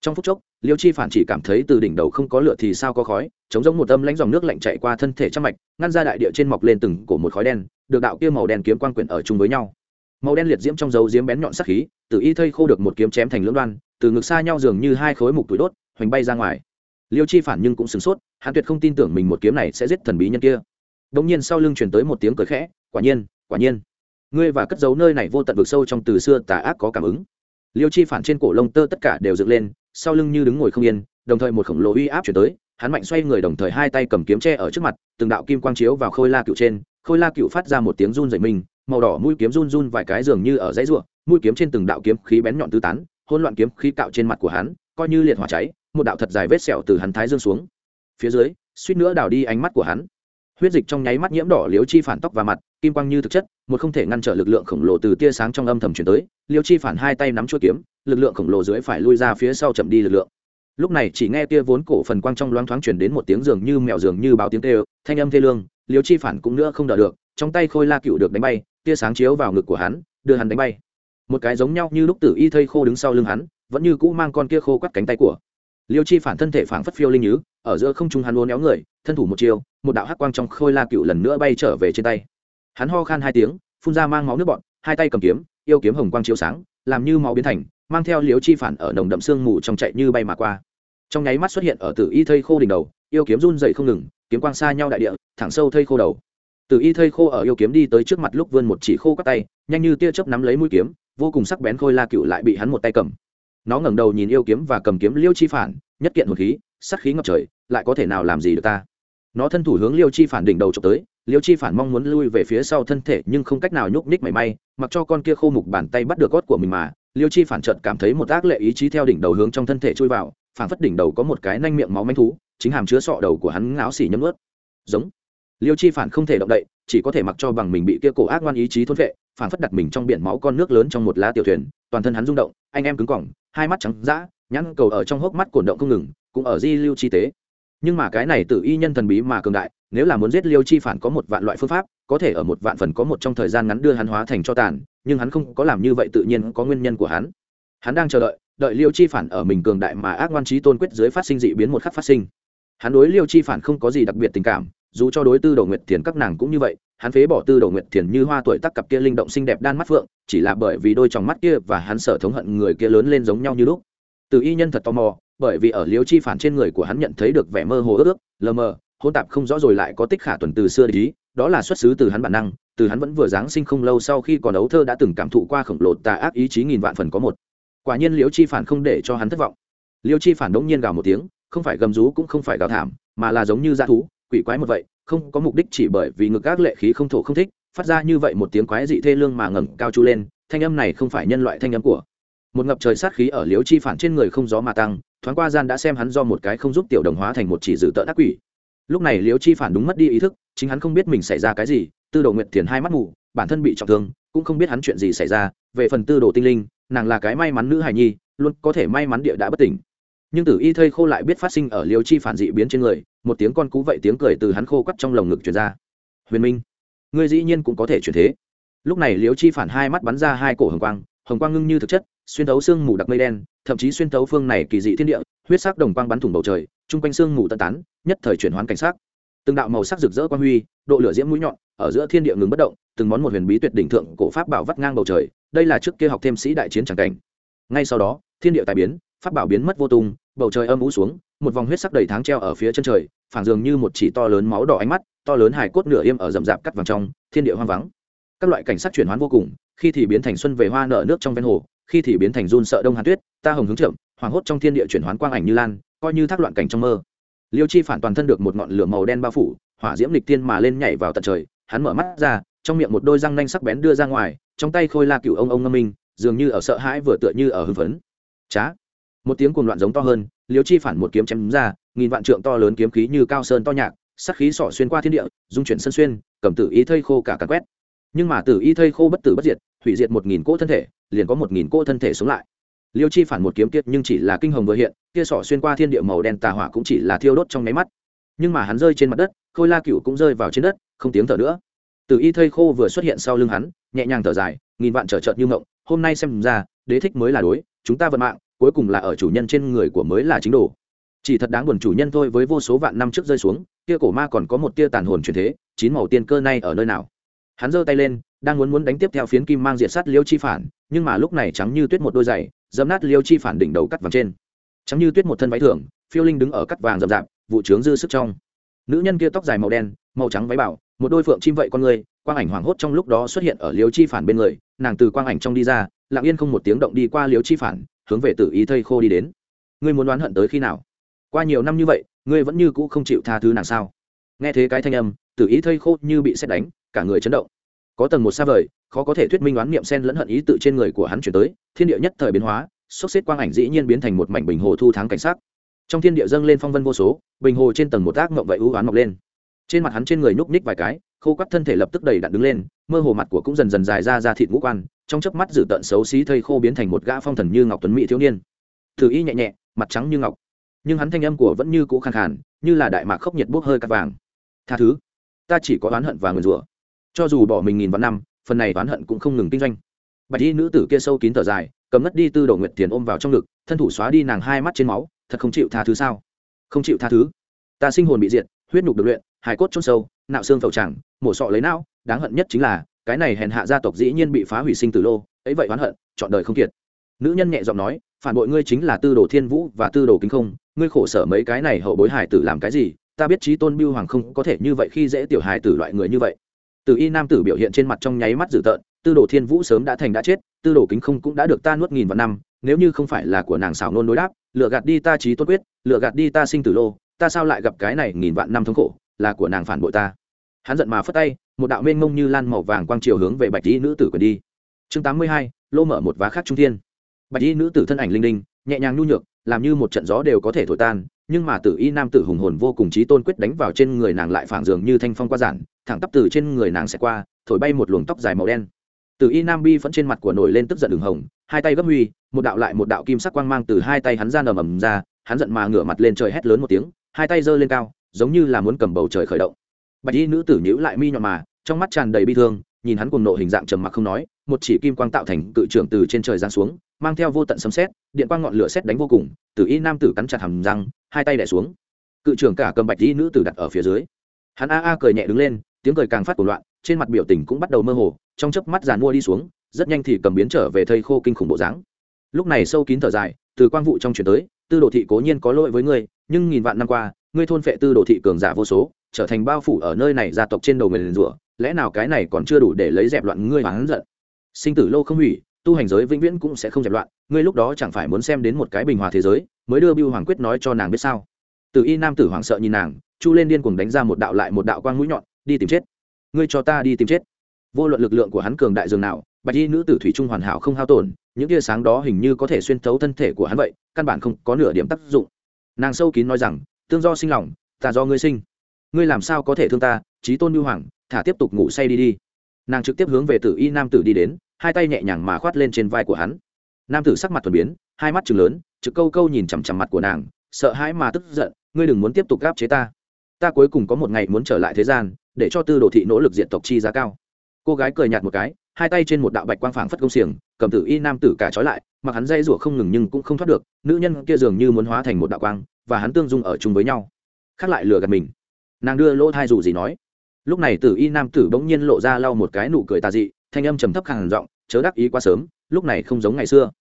trong phút chốc, liêu chi phản chỉ cảm thấy từ đỉnh đầu không có lửa thì sao có khói, chống giống một âm lãnh dòng nước lạnh chạy qua thân thể trăm mạch, ngăn ra đại địa trên mọc lên từng cổ một khói đen, được đạo kia màu đen kiếm quang quyển ở chung với nhau. Màu đen liệt diễm trong dấu diếm bén nhọn sắc khí, từ y thây khô được một kiếm chém thành lưỡng đoan, từ ngực xa nhau dường như hai khối mục túi đốt, hoành bay ra ngoài. Liêu chi phản nhưng cũng sửng sốt, hắn tuyệt không tin tưởng mình một kiếm này sẽ giết thần bí nhân kia. Bỗng nhiên sau lưng chuyển tới một tiếng cười khẽ, quả nhiên quả nhiên. Ngươi và cất giấu nơi này vô tận vực sâu trong từ xưa tà ác có cảm ứng. Liêu chi phản trên cổ lông tơ tất cả đều dựng lên sau lưng như đứng ngồi không yên, đồng thời một khổng lồ uy áp chuyển tới, hắn mạnh xoay người đồng thời hai tay cầm kiếm tre ở trước mặt, từng đạo kim quang chiếu vào khôi la cựu trên, khôi la cựu phát ra một tiếng run rẩy mình, màu đỏ mũi kiếm run run vài cái dường như ở dãy ruộng mũi kiếm trên từng đạo kiếm khí bén nhọn tứ tán hôn loạn kiếm khí cạo trên mặt của hắn, coi như liệt hỏa cháy, một đạo thật dài vết sẹo từ hắn thái dương xuống. Phía dưới, suýt nữa đào đi ánh mắt của hắn. Huyết dịch trong nháy mắt nhiễm đỏ liếu chi phản tóc và mặt kim quang như thực chất, một không thể ngăn trở lực lượng khổng lồ từ tia sáng trong âm thầm chuyển tới, liêu chi phản hai tay nắm chuỗi kiếm, lực lượng khổng lồ dưới phải lui ra phía sau chậm đi lực lượng. Lúc này chỉ nghe tia vốn cổ phần quang trong loáng thoáng chuyển đến một tiếng dường như mèo dường như báo tiếng tê thanh âm thê lương, liêu chi phản cũng nữa không đỡ được, trong tay khôi la cựu được đánh bay, tia sáng chiếu vào ngực của hắn, đưa hắn đánh bay. Một cái giống nhau như lúc tử y thây khô đứng sau lưng hắn, vẫn như cũ mang con kia khô quắt cánh tay của. Liêu chi phản thân thể phản phất phiêu linh nhứ, ở giữa không trung hắn uốn éo người, thân thủ một chiều, một đạo hắc quang trong khôi la cựu lần nữa bay trở về trên tay hắn ho khan hai tiếng, phun ra mang máu nước bọn hai tay cầm kiếm, yêu kiếm hồng quang chiếu sáng, làm như máu biến thành, mang theo liếu chi phản ở nồng đậm sương mù trong chạy như bay mà qua. Trong nháy mắt xuất hiện ở tử y thây khô đỉnh đầu, yêu kiếm run dậy không ngừng, kiếm quang xa nhau đại địa, thẳng sâu thây khô đầu. Tử y thây khô ở yêu kiếm đi tới trước mặt lúc vươn một chỉ khô các tay, nhanh như tia chớp nắm lấy mũi kiếm, vô cùng sắc bén khôi la cựu lại bị hắn một tay cầm. Nó ngẩng đầu nhìn yêu kiếm và cầm kiếm liêu chi phản, nhất kiện hồn khí sắc khí ngập trời, lại có thể nào làm gì được ta? Nó thân thủ hướng liêu chi phản đỉnh đầu trộm tới liêu chi phản mong muốn lui về phía sau thân thể nhưng không cách nào nhúc nhích mảy may, mặc cho con kia khô mục bàn tay bắt được gót của mình mà, liêu chi phản trợt cảm thấy một ác lệ ý chí theo đỉnh đầu hướng trong thân thể chui vào, phản phất đỉnh đầu có một cái nanh miệng máu manh thú, chính hàm chứa sọ đầu của hắn ngáo xỉ nhấm ướt giống. Liêu chi phản không thể động đậy, chỉ có thể mặc cho bằng mình bị kia cổ ác ngoan ý chí thôn vệ phản phất đặt mình trong biển máu con nước lớn trong một lá tiểu thuyền, toàn thân hắn rung động, anh em cứng cỏng, hai mắt trắng dã, nhãn cầu ở trong hốc mắt cổn động không ngừng, cũng ở di lưu chi tế nhưng mà cái này tự y nhân thần bí mà cường đại, nếu là muốn giết liêu chi phản có một vạn loại phương pháp, có thể ở một vạn phần có một trong thời gian ngắn đưa hắn hóa thành cho tàn, nhưng hắn không có làm như vậy tự nhiên có nguyên nhân của hắn. Hắn đang chờ đợi đợi liêu chi phản ở mình cường đại mà ác ngoan trí tôn quyết dưới phát sinh dị biến một khắc phát sinh. Hắn đối liêu chi phản không có gì đặc biệt tình cảm, dù cho đối tư đầu nguyệt thiền các nàng cũng như vậy, hắn phế bỏ tư đầu nguyệt thiền như hoa tuổi tắc cặp kia linh động xinh đẹp đan mắt phượng, chỉ là bởi vì đôi tròng mắt kia và hắn sở thống hận người kia lớn lên giống nhau như lúc. Từ y nhân thật tò mò bởi vì ở liêu chi phản trên người của hắn nhận thấy được vẻ mơ hồ ước ước, lờ mờ hôn tạp không rõ rồi lại có tích khả tuần từ xưa ý đó là xuất xứ từ hắn bản năng, từ hắn vẫn vừa giáng sinh không lâu sau khi còn ấu thơ đã từng cảm thụ qua khổng lồ tà ác ý chí nghìn vạn phần có một. Quả nhiên liễu chi phản không để cho hắn thất vọng. Liễu chi phản đống nhiên gào một tiếng, không phải gầm rú cũng không phải gào thảm, mà là giống như dã thú, quỷ quái một vậy, không có mục đích chỉ bởi vì ngực các lệ khí không thổ không thích, phát ra như vậy một tiếng quái dị thê lương mà ngẩng cao chu lên, thanh âm này không phải nhân loại thanh âm của. Một ngập trời sát khí ở liễu chi phản trên người không gió mà tăng thoáng qua gian đã xem hắn do một cái không giúp tiểu đồng hóa thành một chỉ dự tợn ác quỷ. Lúc này liễu chi phản đúng mất đi ý thức, chính hắn không biết mình xảy ra cái gì, tư đồ nguyệt thiền hai mắt mù, bản thân bị trọng thương, cũng không biết hắn chuyện gì xảy ra, về phần tư đồ tinh linh, nàng là cái may mắn nữ hài nhi, luôn có thể may mắn địa đã bất tỉnh. Nhưng tử y thây khô lại biết phát sinh ở liêu chi phản dị biến trên người, một tiếng con cú vậy tiếng cười từ hắn khô quắt trong lồng ngực truyền ra. Huyền minh, ngươi dĩ nhiên cũng có thể chuyển thế. Lúc này liêu chi phản hai mắt bắn ra hai cổ hồng quang hồng quang ngưng như thực chất xuyên thấu xương mù đặc mây đen, thậm chí xuyên thấu phương này kỳ dị thiên địa, huyết sắc đồng quang bắn thủng bầu trời, chung quanh xương mù tân tán, nhất thời chuyển hoán cảnh sắc. Từng đạo màu sắc rực rỡ quang huy, độ lửa diễm mũi nhọn, ở giữa thiên địa ngừng bất động, từng món một huyền bí tuyệt đỉnh thượng cổ pháp bảo vắt ngang bầu trời, đây là trước kia học thêm sĩ đại chiến tràng cảnh. Ngay sau đó, thiên địa tài biến, pháp bảo biến mất vô tung, bầu trời âm ú xuống, một vòng huyết sắc đầy tháng treo ở phía chân trời, phảng dường như một chỉ to lớn máu đỏ ánh mắt, to lớn hài cốt nửa im ở rậm rạp cắt vàng trong, thiên địa hoang vắng. Các loại cảnh sắc chuyển hoán vô cùng, khi thì biến thành xuân về hoa nở nước trong ven hồ khi thì biến thành run sợ đông hàn tuyết, ta hồng hướng chậm hoàng hốt trong thiên địa chuyển hoán quang ảnh như lan, coi như thác loạn cảnh trong mơ. Liêu chi phản toàn thân được một ngọn lửa màu đen bao phủ, hỏa diễm lịch tiên mà lên nhảy vào tận trời, hắn mở mắt ra, trong miệng một đôi răng nanh sắc bén đưa ra ngoài, trong tay khôi la cựu ông ông ngâm minh dường như ở sợ hãi vừa tựa như ở hưng phấn. Chá! Một tiếng cuồng loạn giống to hơn, liêu chi phản một kiếm chém ra, nghìn vạn trượng to lớn kiếm khí như cao sơn to nhạc, sắc khí sỏ xuyên qua thiên địa, dung chuyển sân xuyên, cầm tử ý thây khô cả càn quét. Nhưng mà tử y thây khô bất tử bất diệt, hủy diệt một nghìn cỗ thân thể liền có một nghìn cỗ thân thể sống lại. Liêu chi phản một kiếm tiết nhưng chỉ là kinh hồng vừa hiện, kia sỏ xuyên qua thiên địa màu đen tà hỏa cũng chỉ là thiêu đốt trong nháy mắt. Nhưng mà hắn rơi trên mặt đất, khôi la cựu cũng rơi vào trên đất, không tiếng thở nữa. Từ y thây khô vừa xuất hiện sau lưng hắn, nhẹ nhàng thở dài, nghìn vạn trở trợt như ngộng, hôm nay xem ra, đế thích mới là đối, chúng ta vận mạng, cuối cùng là ở chủ nhân trên người của mới là chính đồ. Chỉ thật đáng buồn chủ nhân thôi với vô số vạn năm trước rơi xuống, kia cổ ma còn có một tia tàn hồn truyền thế, chín màu tiên cơ nay ở nơi nào? Hắn giơ tay lên, đang muốn muốn đánh tiếp theo phiến kim mang diệt sát liêu chi phản nhưng mà lúc này trắng như tuyết một đôi giày dấm nát liêu chi phản đỉnh đầu cắt vàng trên. Trắng như tuyết một thân váy thưởng phiêu linh đứng ở cắt vàng rậm rạp, vụ trướng dư sức trong. Nữ nhân kia tóc dài màu đen, màu trắng váy bảo, một đôi phượng chim vậy con người, quang ảnh hoảng hốt trong lúc đó xuất hiện ở liêu chi phản bên người, nàng từ quang ảnh trong đi ra, lặng yên không một tiếng động đi qua liêu chi phản, hướng về tự ý thây khô đi đến. Ngươi muốn đoán hận tới khi nào? Qua nhiều năm như vậy, ngươi vẫn như cũ không chịu tha thứ nàng sao? Nghe thế cái thanh âm tự ý thây khô như bị xét đánh, cả người chấn động có tầng một xa vời, khó có thể thuyết minh đoán niệm sen lẫn hận ý tự trên người của hắn chuyển tới, thiên địa nhất thời biến hóa, sốc xếp quang ảnh dĩ nhiên biến thành một mảnh bình hồ thu tháng cảnh sát trong thiên địa dâng lên phong vân vô số, bình hồ trên tầng một ác mộng vậy ưu oán mọc lên. Trên mặt hắn trên người nhúc ních vài cái, khô quắt thân thể lập tức đầy đặn đứng lên, mơ hồ mặt của cũng dần dần dài ra ra thịt ngũ quan, trong chớp mắt dử tận xấu xí thây khô biến thành một gã phong thần như ngọc tuấn mỹ thiếu niên. Thử y nhẹ nhẹ, mặt trắng như ngọc. Nhưng hắn thanh âm của vẫn như cũ khàn khàn, như là đại mạc khốc nhiệt bốc hơi cắt vàng. Tha thứ, ta chỉ có oán hận và nguyền rủa cho dù bỏ mình nghìn vạn năm, phần này oán hận cũng không ngừng kinh doanh. Bạch y nữ tử kia sâu kín thở dài, cầm ngất đi tư đồ nguyệt thiền ôm vào trong ngực, thân thủ xóa đi nàng hai mắt trên máu, thật không chịu tha thứ sao? Không chịu tha thứ. Ta sinh hồn bị diệt, huyết nhục được luyện hải cốt chôn sâu, nạo xương phẩu chẳng mổ sọ lấy não, đáng hận nhất chính là, cái này hèn hạ gia tộc dĩ nhiên bị phá hủy sinh từ lô, ấy vậy oán hận, chọn đời không kiệt. Nữ nhân nhẹ giọng nói, phản bội ngươi chính là tư đồ thiên vũ và tư đồ kính không, ngươi khổ sở mấy cái này hậu bối hải tử làm cái gì? Ta biết trí tôn biêu hoàng không có thể như vậy khi dễ tiểu hải tử loại người như vậy từ y nam tử biểu hiện trên mặt trong nháy mắt dữ tợn, tư đồ thiên vũ sớm đã thành đã chết, tư đồ kính không cũng đã được ta nuốt nghìn vạn năm, nếu như không phải là của nàng xảo nôn đối đáp lựa gạt đi ta trí tôn quyết lựa gạt đi ta sinh tử lô, ta sao lại gặp cái này nghìn vạn năm thống khổ, là của nàng phản bội ta. Hắn giận mà phất tay, một đạo mênh mông như lan màu vàng quang chiều hướng về bạch y nữ tử quyền đi. Chương tám mươi hai, lô mở một vá khác trung thiên. Bạch y nữ tử thân ảnh linh linh, nhẹ nhàng nhu nhược, làm như một trận gió đều có thể thổi tan nhưng mà tử y nam tử hùng hồn vô cùng trí tôn quyết đánh vào trên người nàng lại phảng dường như thanh phong qua giản, thẳng tắp từ trên người nàng sẽ qua, thổi bay một luồng tóc dài màu đen. Tử y nam bi vẫn trên mặt của nổi lên tức giận đường hồng, hai tay gấp huy, một đạo lại một đạo kim sắc quang mang từ hai tay hắn ra nầm ầm ra, hắn giận mà ngửa mặt lên trời hét lớn một tiếng, hai tay giơ lên cao, giống như là muốn cầm bầu trời khởi động. Bạch y nữ tử nhíu lại mi nhọn mà, trong mắt tràn đầy bi thương, nhìn hắn cùng nộ hình dạng trầm mặc không nói, một chỉ kim quang tạo thành cự trưởng từ trên trời giáng xuống mang theo vô tận sấm sét, điện quang ngọn lửa sét đánh vô cùng, tử y nam tử cắn chặt hàm răng, hai tay đẻ xuống. Cự trưởng cả cầm bạch y nữ tử đặt ở phía dưới. Hắn a a cười nhẹ đứng lên, tiếng cười càng phát cuồng loạn, trên mặt biểu tình cũng bắt đầu mơ hồ, trong chớp mắt giàn mua đi xuống, rất nhanh thì cầm biến trở về thây khô kinh khủng bộ dáng. Lúc này sâu kín thở dài, từ quang vụ trong chuyển tới, tư đồ thị cố nhiên có lỗi với ngươi, nhưng nghìn vạn năm qua, ngươi thôn phệ tư đồ thị cường giả vô số, trở thành bao phủ ở nơi này gia tộc trên đầu người liền rủa, lẽ nào cái này còn chưa đủ để lấy dẹp loạn ngươi hắn giận? Sinh tử lâu không hủy tu hành giới vĩnh viễn cũng sẽ không dẹp loạn, ngươi lúc đó chẳng phải muốn xem đến một cái bình hòa thế giới, mới đưa biêu hoàng quyết nói cho nàng biết sao? Từ y nam tử Hoàng sợ nhìn nàng, chu lên điên cuồng đánh ra một đạo lại một đạo quang mũi nhọn, đi tìm chết. Ngươi cho ta đi tìm chết. Vô luận lực lượng của hắn cường đại dường nào, bạch y nữ tử thủy trung hoàn hảo không hao tổn, những tia sáng đó hình như có thể xuyên thấu thân thể của hắn vậy, căn bản không có nửa điểm tác dụng. Nàng sâu kín nói rằng, tương do sinh lòng, ta do ngươi sinh. Ngươi làm sao có thể thương ta? Trí tôn như hoàng, thả tiếp tục ngủ say đi đi. Nàng trực tiếp hướng về tử y nam tử đi đến hai tay nhẹ nhàng mà khoát lên trên vai của hắn. Nam tử sắc mặt thuần biến, hai mắt chừng lớn, trực câu câu nhìn chằm chằm mặt của nàng, sợ hãi mà tức giận, ngươi đừng muốn tiếp tục gáp chế ta. Ta cuối cùng có một ngày muốn trở lại thế gian, để cho tư đồ thị nỗ lực diện tộc chi giá cao. Cô gái cười nhạt một cái, hai tay trên một đạo bạch quang phảng phất công xiềng, cầm tử y nam tử cả trói lại, mặc hắn dây rủa không ngừng nhưng cũng không thoát được, nữ nhân kia dường như muốn hóa thành một đạo quang, và hắn tương dung ở chung với nhau. Khác lại lừa gạt mình. Nàng đưa lỗ thai dù gì nói. Lúc này tử y nam tử bỗng nhiên lộ ra lau một cái nụ cười tà dị thanh âm trầm thấp khàn giọng, chớ đắc ý quá sớm, lúc này không giống ngày xưa.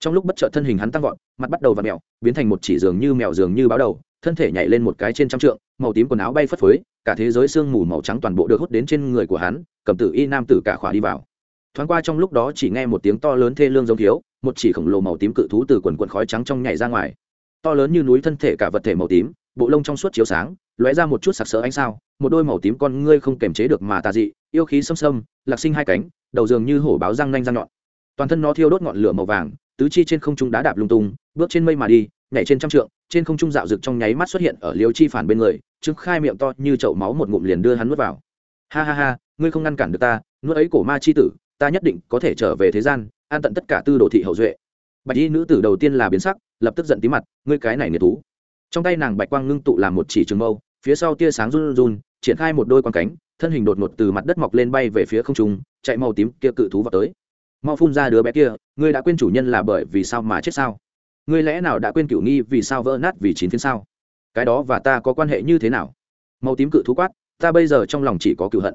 Trong lúc bất chợt thân hình hắn tăng vọt, mặt bắt đầu và mèo, biến thành một chỉ giường như mèo giường như báo đầu, thân thể nhảy lên một cái trên trăm trượng, màu tím quần áo bay phất phới, cả thế giới sương mù màu trắng toàn bộ được hút đến trên người của hắn, cầm tử y nam tử cả khỏa đi vào. Thoáng qua trong lúc đó chỉ nghe một tiếng to lớn thê lương giống thiếu, một chỉ khổng lồ màu tím cự thú từ quần quần khói trắng trong nhảy ra ngoài. To lớn như núi thân thể cả vật thể màu tím, bộ lông trong suốt chiếu sáng, lóe ra một chút sặc sỡ ánh sao, một đôi màu tím con ngươi không kềm chế được mà tà dị, yêu khí xâm xâm lạc sinh hai cánh đầu dường như hổ báo răng nanh răng nhọn. Toàn thân nó thiêu đốt ngọn lửa màu vàng, tứ chi trên không trung đá đạp lung tung, bước trên mây mà đi, nhảy trên trăm trượng, trên không trung dạo rực trong nháy mắt xuất hiện ở liêu chi phản bên người chứng khai miệng to như chậu máu một ngụm liền đưa hắn nuốt vào. Ha ha ha, ngươi không ngăn cản được ta, nuốt ấy cổ ma chi tử, ta nhất định có thể trở về thế gian, an tận tất cả tư đồ thị hậu duệ. Bạch y nữ tử đầu tiên là biến sắc, lập tức giận tí mặt, ngươi cái này nghiệt thú. Trong tay nàng bạch quang ngưng tụ làm một chỉ trường mâu, phía sau tia sáng run run, triển khai một đôi quang cánh, thân hình đột ngột từ mặt đất mọc lên bay về phía không trung chạy màu tím kia cự thú vào tới. Mau phun ra đứa bé kia, ngươi đã quên chủ nhân là bởi vì sao mà chết sao? Ngươi lẽ nào đã quên cửu nghi vì sao vỡ nát vì chín phiến sao? Cái đó và ta có quan hệ như thế nào? Màu tím cự thú quát, ta bây giờ trong lòng chỉ có cựu hận.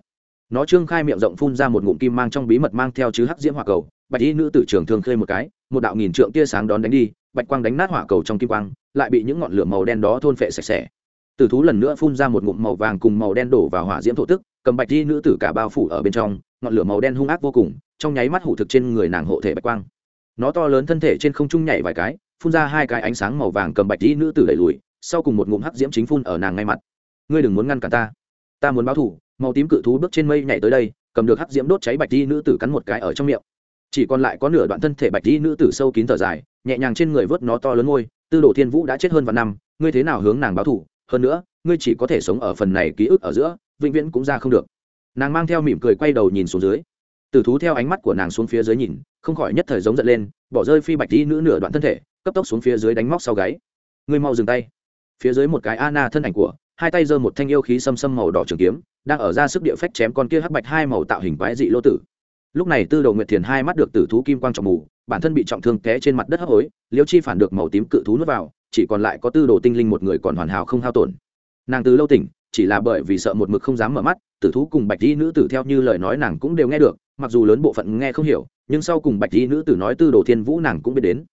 Nó trương khai miệng rộng phun ra một ngụm kim mang trong bí mật mang theo chứ hắc diễm hỏa cầu, bạch y nữ tử trường thường khơi một cái, một đạo nghìn trượng tia sáng đón đánh đi, bạch quang đánh nát hỏa cầu trong kim quang, lại bị những ngọn lửa màu đen đó thôn phệ sạch sẽ. Tử thú lần nữa phun ra một ngụm màu vàng cùng màu đen đổ vào hỏa diễm thổ tức, cầm bạch y nữ tử cả bao phủ ở bên trong ngọn lửa màu đen hung ác vô cùng, trong nháy mắt hủ thực trên người nàng hộ thể bạch quang. Nó to lớn thân thể trên không trung nhảy vài cái, phun ra hai cái ánh sáng màu vàng cầm bạch y nữ tử đẩy lùi, sau cùng một ngụm hắc diễm chính phun ở nàng ngay mặt. Ngươi đừng muốn ngăn cản ta. Ta muốn báo thủ màu tím cự thú bước trên mây nhảy tới đây, cầm được hắc diễm đốt cháy bạch y nữ tử cắn một cái ở trong miệng. Chỉ còn lại có nửa đoạn thân thể bạch y nữ tử sâu kín thở dài, nhẹ nhàng trên người vớt nó to lớn ngôi, tư đồ thiên vũ đã chết hơn vạn năm, ngươi thế nào hướng nàng báo thủ hơn nữa, ngươi chỉ có thể sống ở phần này ký ức ở giữa, vĩnh viễn cũng ra không được nàng mang theo mỉm cười quay đầu nhìn xuống dưới. Tử thú theo ánh mắt của nàng xuống phía dưới nhìn, không khỏi nhất thời giống giận lên, bỏ rơi phi bạch y nữ nửa đoạn thân thể, cấp tốc xuống phía dưới đánh móc sau gáy. Ngươi mau dừng tay. Phía dưới một cái Anna thân ảnh của, hai tay giơ một thanh yêu khí xâm xâm màu đỏ trường kiếm, đang ở ra sức địa phách chém con kia hắc bạch hai màu tạo hình quái dị lô tử. Lúc này tư đồ nguyệt thiền hai mắt được tử thú kim quang trọng mù, bản thân bị trọng thương té trên mặt đất hấp hối, liêu chi phản được màu tím cự thú nuốt vào, chỉ còn lại có tư đồ tinh linh một người còn hoàn hảo không hao tổn. Nàng từ lâu tỉnh, chỉ là bởi vì sợ một mực không dám mở mắt tử thú cùng bạch y nữ tử theo như lời nói nàng cũng đều nghe được, mặc dù lớn bộ phận nghe không hiểu, nhưng sau cùng bạch y nữ tử nói tư đồ thiên vũ nàng cũng biết đến.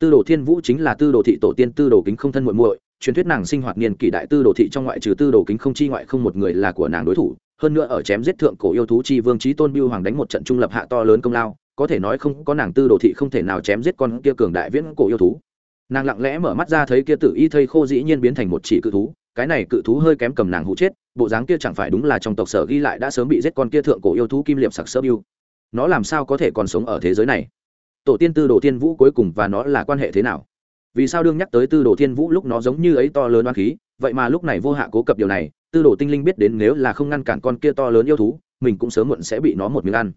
Tư đồ thiên vũ chính là tư đồ thị tổ tiên tư đồ kính không thân muội muội, truyền thuyết nàng sinh hoạt niên kỷ đại tư đồ thị trong ngoại trừ tư đồ kính không chi ngoại không một người là của nàng đối thủ, hơn nữa ở chém giết thượng cổ yêu thú chi vương trí tôn biêu hoàng đánh một trận trung lập hạ to lớn công lao, có thể nói không có nàng tư đồ thị không thể nào chém giết con kia cường đại viễn cổ yêu thú. Nàng lặng lẽ mở mắt ra thấy kia tử y thây khô dĩ nhiên biến thành một chỉ cự thú cái này cự thú hơi kém cầm nàng hụ chết, bộ dáng kia chẳng phải đúng là trong tộc sở ghi lại đã sớm bị giết con kia thượng cổ yêu thú kim liệm sặc sơ biêu nó làm sao có thể còn sống ở thế giới này? Tổ tiên tư đồ thiên vũ cuối cùng và nó là quan hệ thế nào? Vì sao đương nhắc tới tư đồ thiên vũ lúc nó giống như ấy to lớn oan khí, vậy mà lúc này vô hạ cố cập điều này, tư đồ tinh linh biết đến nếu là không ngăn cản con kia to lớn yêu thú, mình cũng sớm muộn sẽ bị nó một miếng ăn.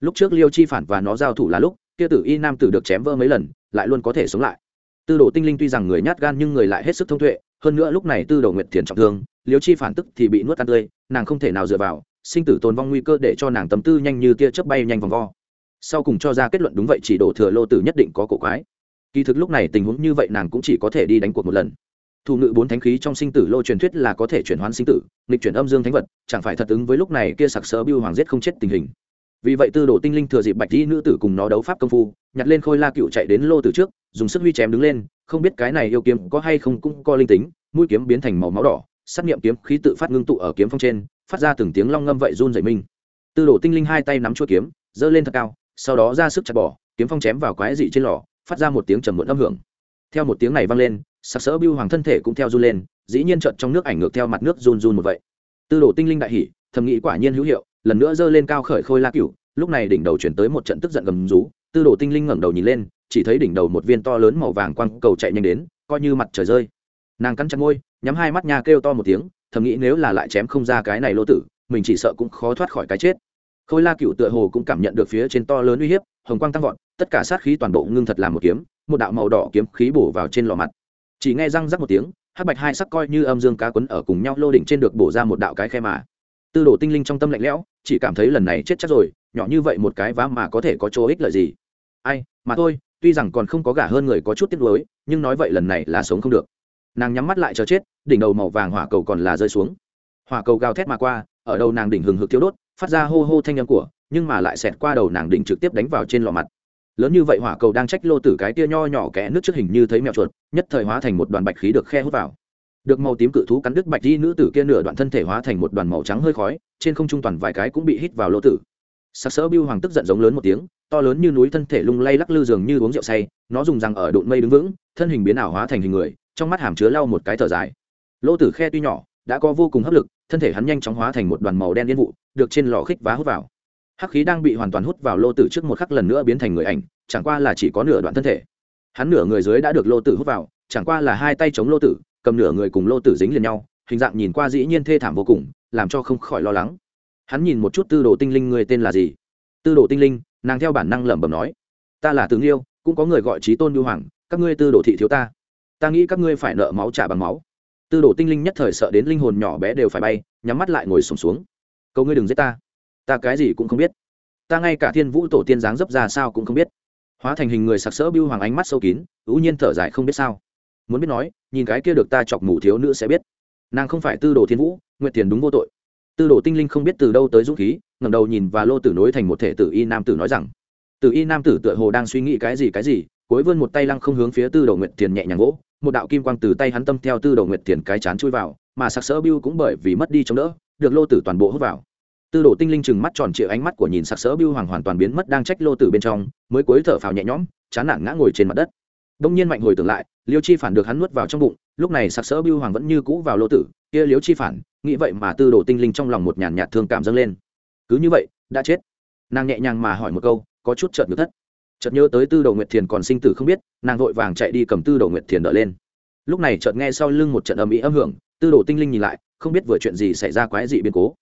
Lúc trước liêu chi phản và nó giao thủ là lúc, kia tử y nam tử được chém vỡ mấy lần, lại luôn có thể sống lại tư đồ tinh linh tuy rằng người nhát gan nhưng người lại hết sức thông tuệ, hơn nữa lúc này tư đồ nguyệt thiền trọng thương liếu chi phản tức thì bị nuốt ăn tươi, nàng không thể nào dựa vào, sinh tử tồn vong nguy cơ để cho nàng tấm tư nhanh như tia chớp bay nhanh vòng vo. Sau cùng cho ra kết luận đúng vậy chỉ đổ thừa lô tử nhất định có cổ quái. Kỳ thực lúc này tình huống như vậy nàng cũng chỉ có thể đi đánh cuộc một lần. Thủ ngự bốn thánh khí trong sinh tử lô truyền thuyết là có thể chuyển hoán sinh tử, nghịch chuyển âm dương thánh vật, chẳng phải thật ứng với lúc này kia sặc sỡ biêu hoàng giết không chết tình hình. Vì vậy tư đồ tinh linh thừa dịp bạch dĩ nữ tử cùng nó đấu pháp công phu, nhặt lên khôi la cựu chạy đến lô tử trước dùng sức huy chém đứng lên, không biết cái này yêu kiếm có hay không cũng có linh tính, mũi kiếm biến thành màu máu đỏ, sát nghiệm kiếm khí tự phát ngưng tụ ở kiếm phong trên, phát ra từng tiếng long ngâm vậy run dậy mình. tư đồ tinh linh hai tay nắm chuôi kiếm, giơ lên thật cao, sau đó ra sức chặt bỏ, kiếm phong chém vào quái dị trên lò, phát ra một tiếng trầm muộn âm hưởng theo một tiếng này vang lên, sặc sỡ bưu hoàng thân thể cũng theo run lên, dĩ nhiên trợn trong nước ảnh ngược theo mặt nước run run một vậy tư đồ tinh linh đại hỉ, thầm nghĩ quả nhiên hữu hiệu, lần nữa giơ lên cao khởi khôi la cửu, lúc này đỉnh đầu chuyển tới một trận tức giận gầm rú, tư đồ tinh linh ngẩng đầu nhìn lên chỉ thấy đỉnh đầu một viên to lớn màu vàng quang cầu chạy nhanh đến, coi như mặt trời rơi. Nàng cắn chặt môi, nhắm hai mắt nha kêu to một tiếng, thầm nghĩ nếu là lại chém không ra cái này lô tử, mình chỉ sợ cũng khó thoát khỏi cái chết. Khôi la cựu tựa hồ cũng cảm nhận được phía trên to lớn uy hiếp, hồng quang tăng vọt, tất cả sát khí toàn bộ ngưng thật làm một kiếm, một đạo màu đỏ kiếm khí bổ vào trên lò mặt. Chỉ nghe răng rắc một tiếng, hắc bạch hai sắc coi như âm dương cá quấn ở cùng nhau lô đỉnh trên được bổ ra một đạo cái khe mà. Tư đồ tinh linh trong tâm lạnh lẽo, chỉ cảm thấy lần này chết chắc rồi, nhỏ như vậy một cái vá mà có thể có chỗ ích lợi gì. Ai, mà thôi tuy rằng còn không có gả hơn người có chút tiếc nuối, nhưng nói vậy lần này là sống không được. Nàng nhắm mắt lại chờ chết, đỉnh đầu màu vàng hỏa cầu còn là rơi xuống. Hỏa cầu gào thét mà qua, ở đầu nàng đỉnh hừng hực thiếu đốt, phát ra hô hô thanh âm của, nhưng mà lại xẹt qua đầu nàng đỉnh trực tiếp đánh vào trên lò mặt. Lớn như vậy hỏa cầu đang trách lô tử cái tia nho nhỏ kẽ nước trước hình như thấy mèo chuột, nhất thời hóa thành một đoàn bạch khí được khe hút vào. Được màu tím cự thú cắn đứt bạch di nữ tử kia nửa đoạn thân thể hóa thành một đoàn màu trắng hơi khói, trên không trung toàn vài cái cũng bị hít vào lô tử. Sắc sỡ biêu hoàng tức giận giống lớn một tiếng to lớn như núi thân thể lung lay lắc lư dường như uống rượu say, nó dùng răng ở đụn mây đứng vững, thân hình biến ảo hóa thành hình người, trong mắt hàm chứa lau một cái thở dài. Lô tử khe tuy nhỏ, đã có vô cùng hấp lực, thân thể hắn nhanh chóng hóa thành một đoàn màu đen yên vụ, được trên lò khích vá hút vào. Hắc khí đang bị hoàn toàn hút vào lô tử trước một khắc lần nữa biến thành người ảnh, chẳng qua là chỉ có nửa đoạn thân thể. Hắn nửa người dưới đã được lô tử hút vào, chẳng qua là hai tay chống lô tử, cầm nửa người cùng lô tử dính liền nhau, hình dạng nhìn qua dĩ nhiên thê thảm vô cùng, làm cho không khỏi lo lắng. Hắn nhìn một chút tư đồ tinh linh người tên là gì? Tư đồ tinh linh nàng theo bản năng lẩm bẩm nói ta là tướng yêu cũng có người gọi trí tôn lưu hoàng các ngươi tư đồ thị thiếu ta. Ta nghĩ các ngươi phải nợ máu trả bằng máu. Tư đồ tinh linh nhất thời sợ đến linh hồn nhỏ bé đều phải bay nhắm mắt lại ngồi sùng xuống, xuống câu ngươi đừng giết ta. Ta cái gì cũng không biết. Ta ngay cả thiên vũ tổ tiên dáng dấp ra sao cũng không biết. Hóa thành hình người sặc sỡ bưu hoàng ánh mắt sâu kín ưu nhiên thở dài không biết sao. Muốn biết nói nhìn cái kia được ta chọc mù thiếu nữ sẽ biết. Nàng không phải tư đồ thiên vũ nguyện tiền đúng vô tội. Tư đồ tinh linh không biết từ đâu tới dũng khí ngẩng đầu nhìn và lô tử nối thành một thể tử y nam tử nói rằng, tử y nam tử tựa hồ đang suy nghĩ cái gì cái gì? Cuối vươn một tay lăng không hướng phía tư đầu nguyệt tiền nhẹ nhàng gỗ một đạo kim quang từ tay hắn tâm theo tư đầu nguyệt tiền cái chán chui vào, mà sặc sỡ biu cũng bởi vì mất đi chống đỡ, được lô tử toàn bộ hút vào. Tư đồ tinh linh chừng mắt tròn trịa ánh mắt của nhìn sặc sỡ biu hoàng hoàn toàn biến mất đang trách lô tử bên trong, mới cuối thở phào nhẹ nhõm, chán nản ngã ngồi trên mặt đất. Đông nhiên mạnh hồi tưởng lại, liêu chi phản được hắn nuốt vào trong bụng, lúc này sặc sỡ biu hoàng vẫn như cũ vào lô tử, kia liêu chi phản, nghĩ vậy mà tư đồ tinh linh trong lòng một nhàn nhạt thương cảm dâng lên cứ như vậy, đã chết. Nàng nhẹ nhàng mà hỏi một câu, có chút chợt ngược thất. Chợt nhớ tới tư đồ nguyệt thiền còn sinh tử không biết, nàng vội vàng chạy đi cầm tư đồ nguyệt thiền đỡ lên. Lúc này chợt nghe sau lưng một trận âm ỉ âm hưởng, tư đồ tinh linh nhìn lại, không biết vừa chuyện gì xảy ra quái dị biến cố.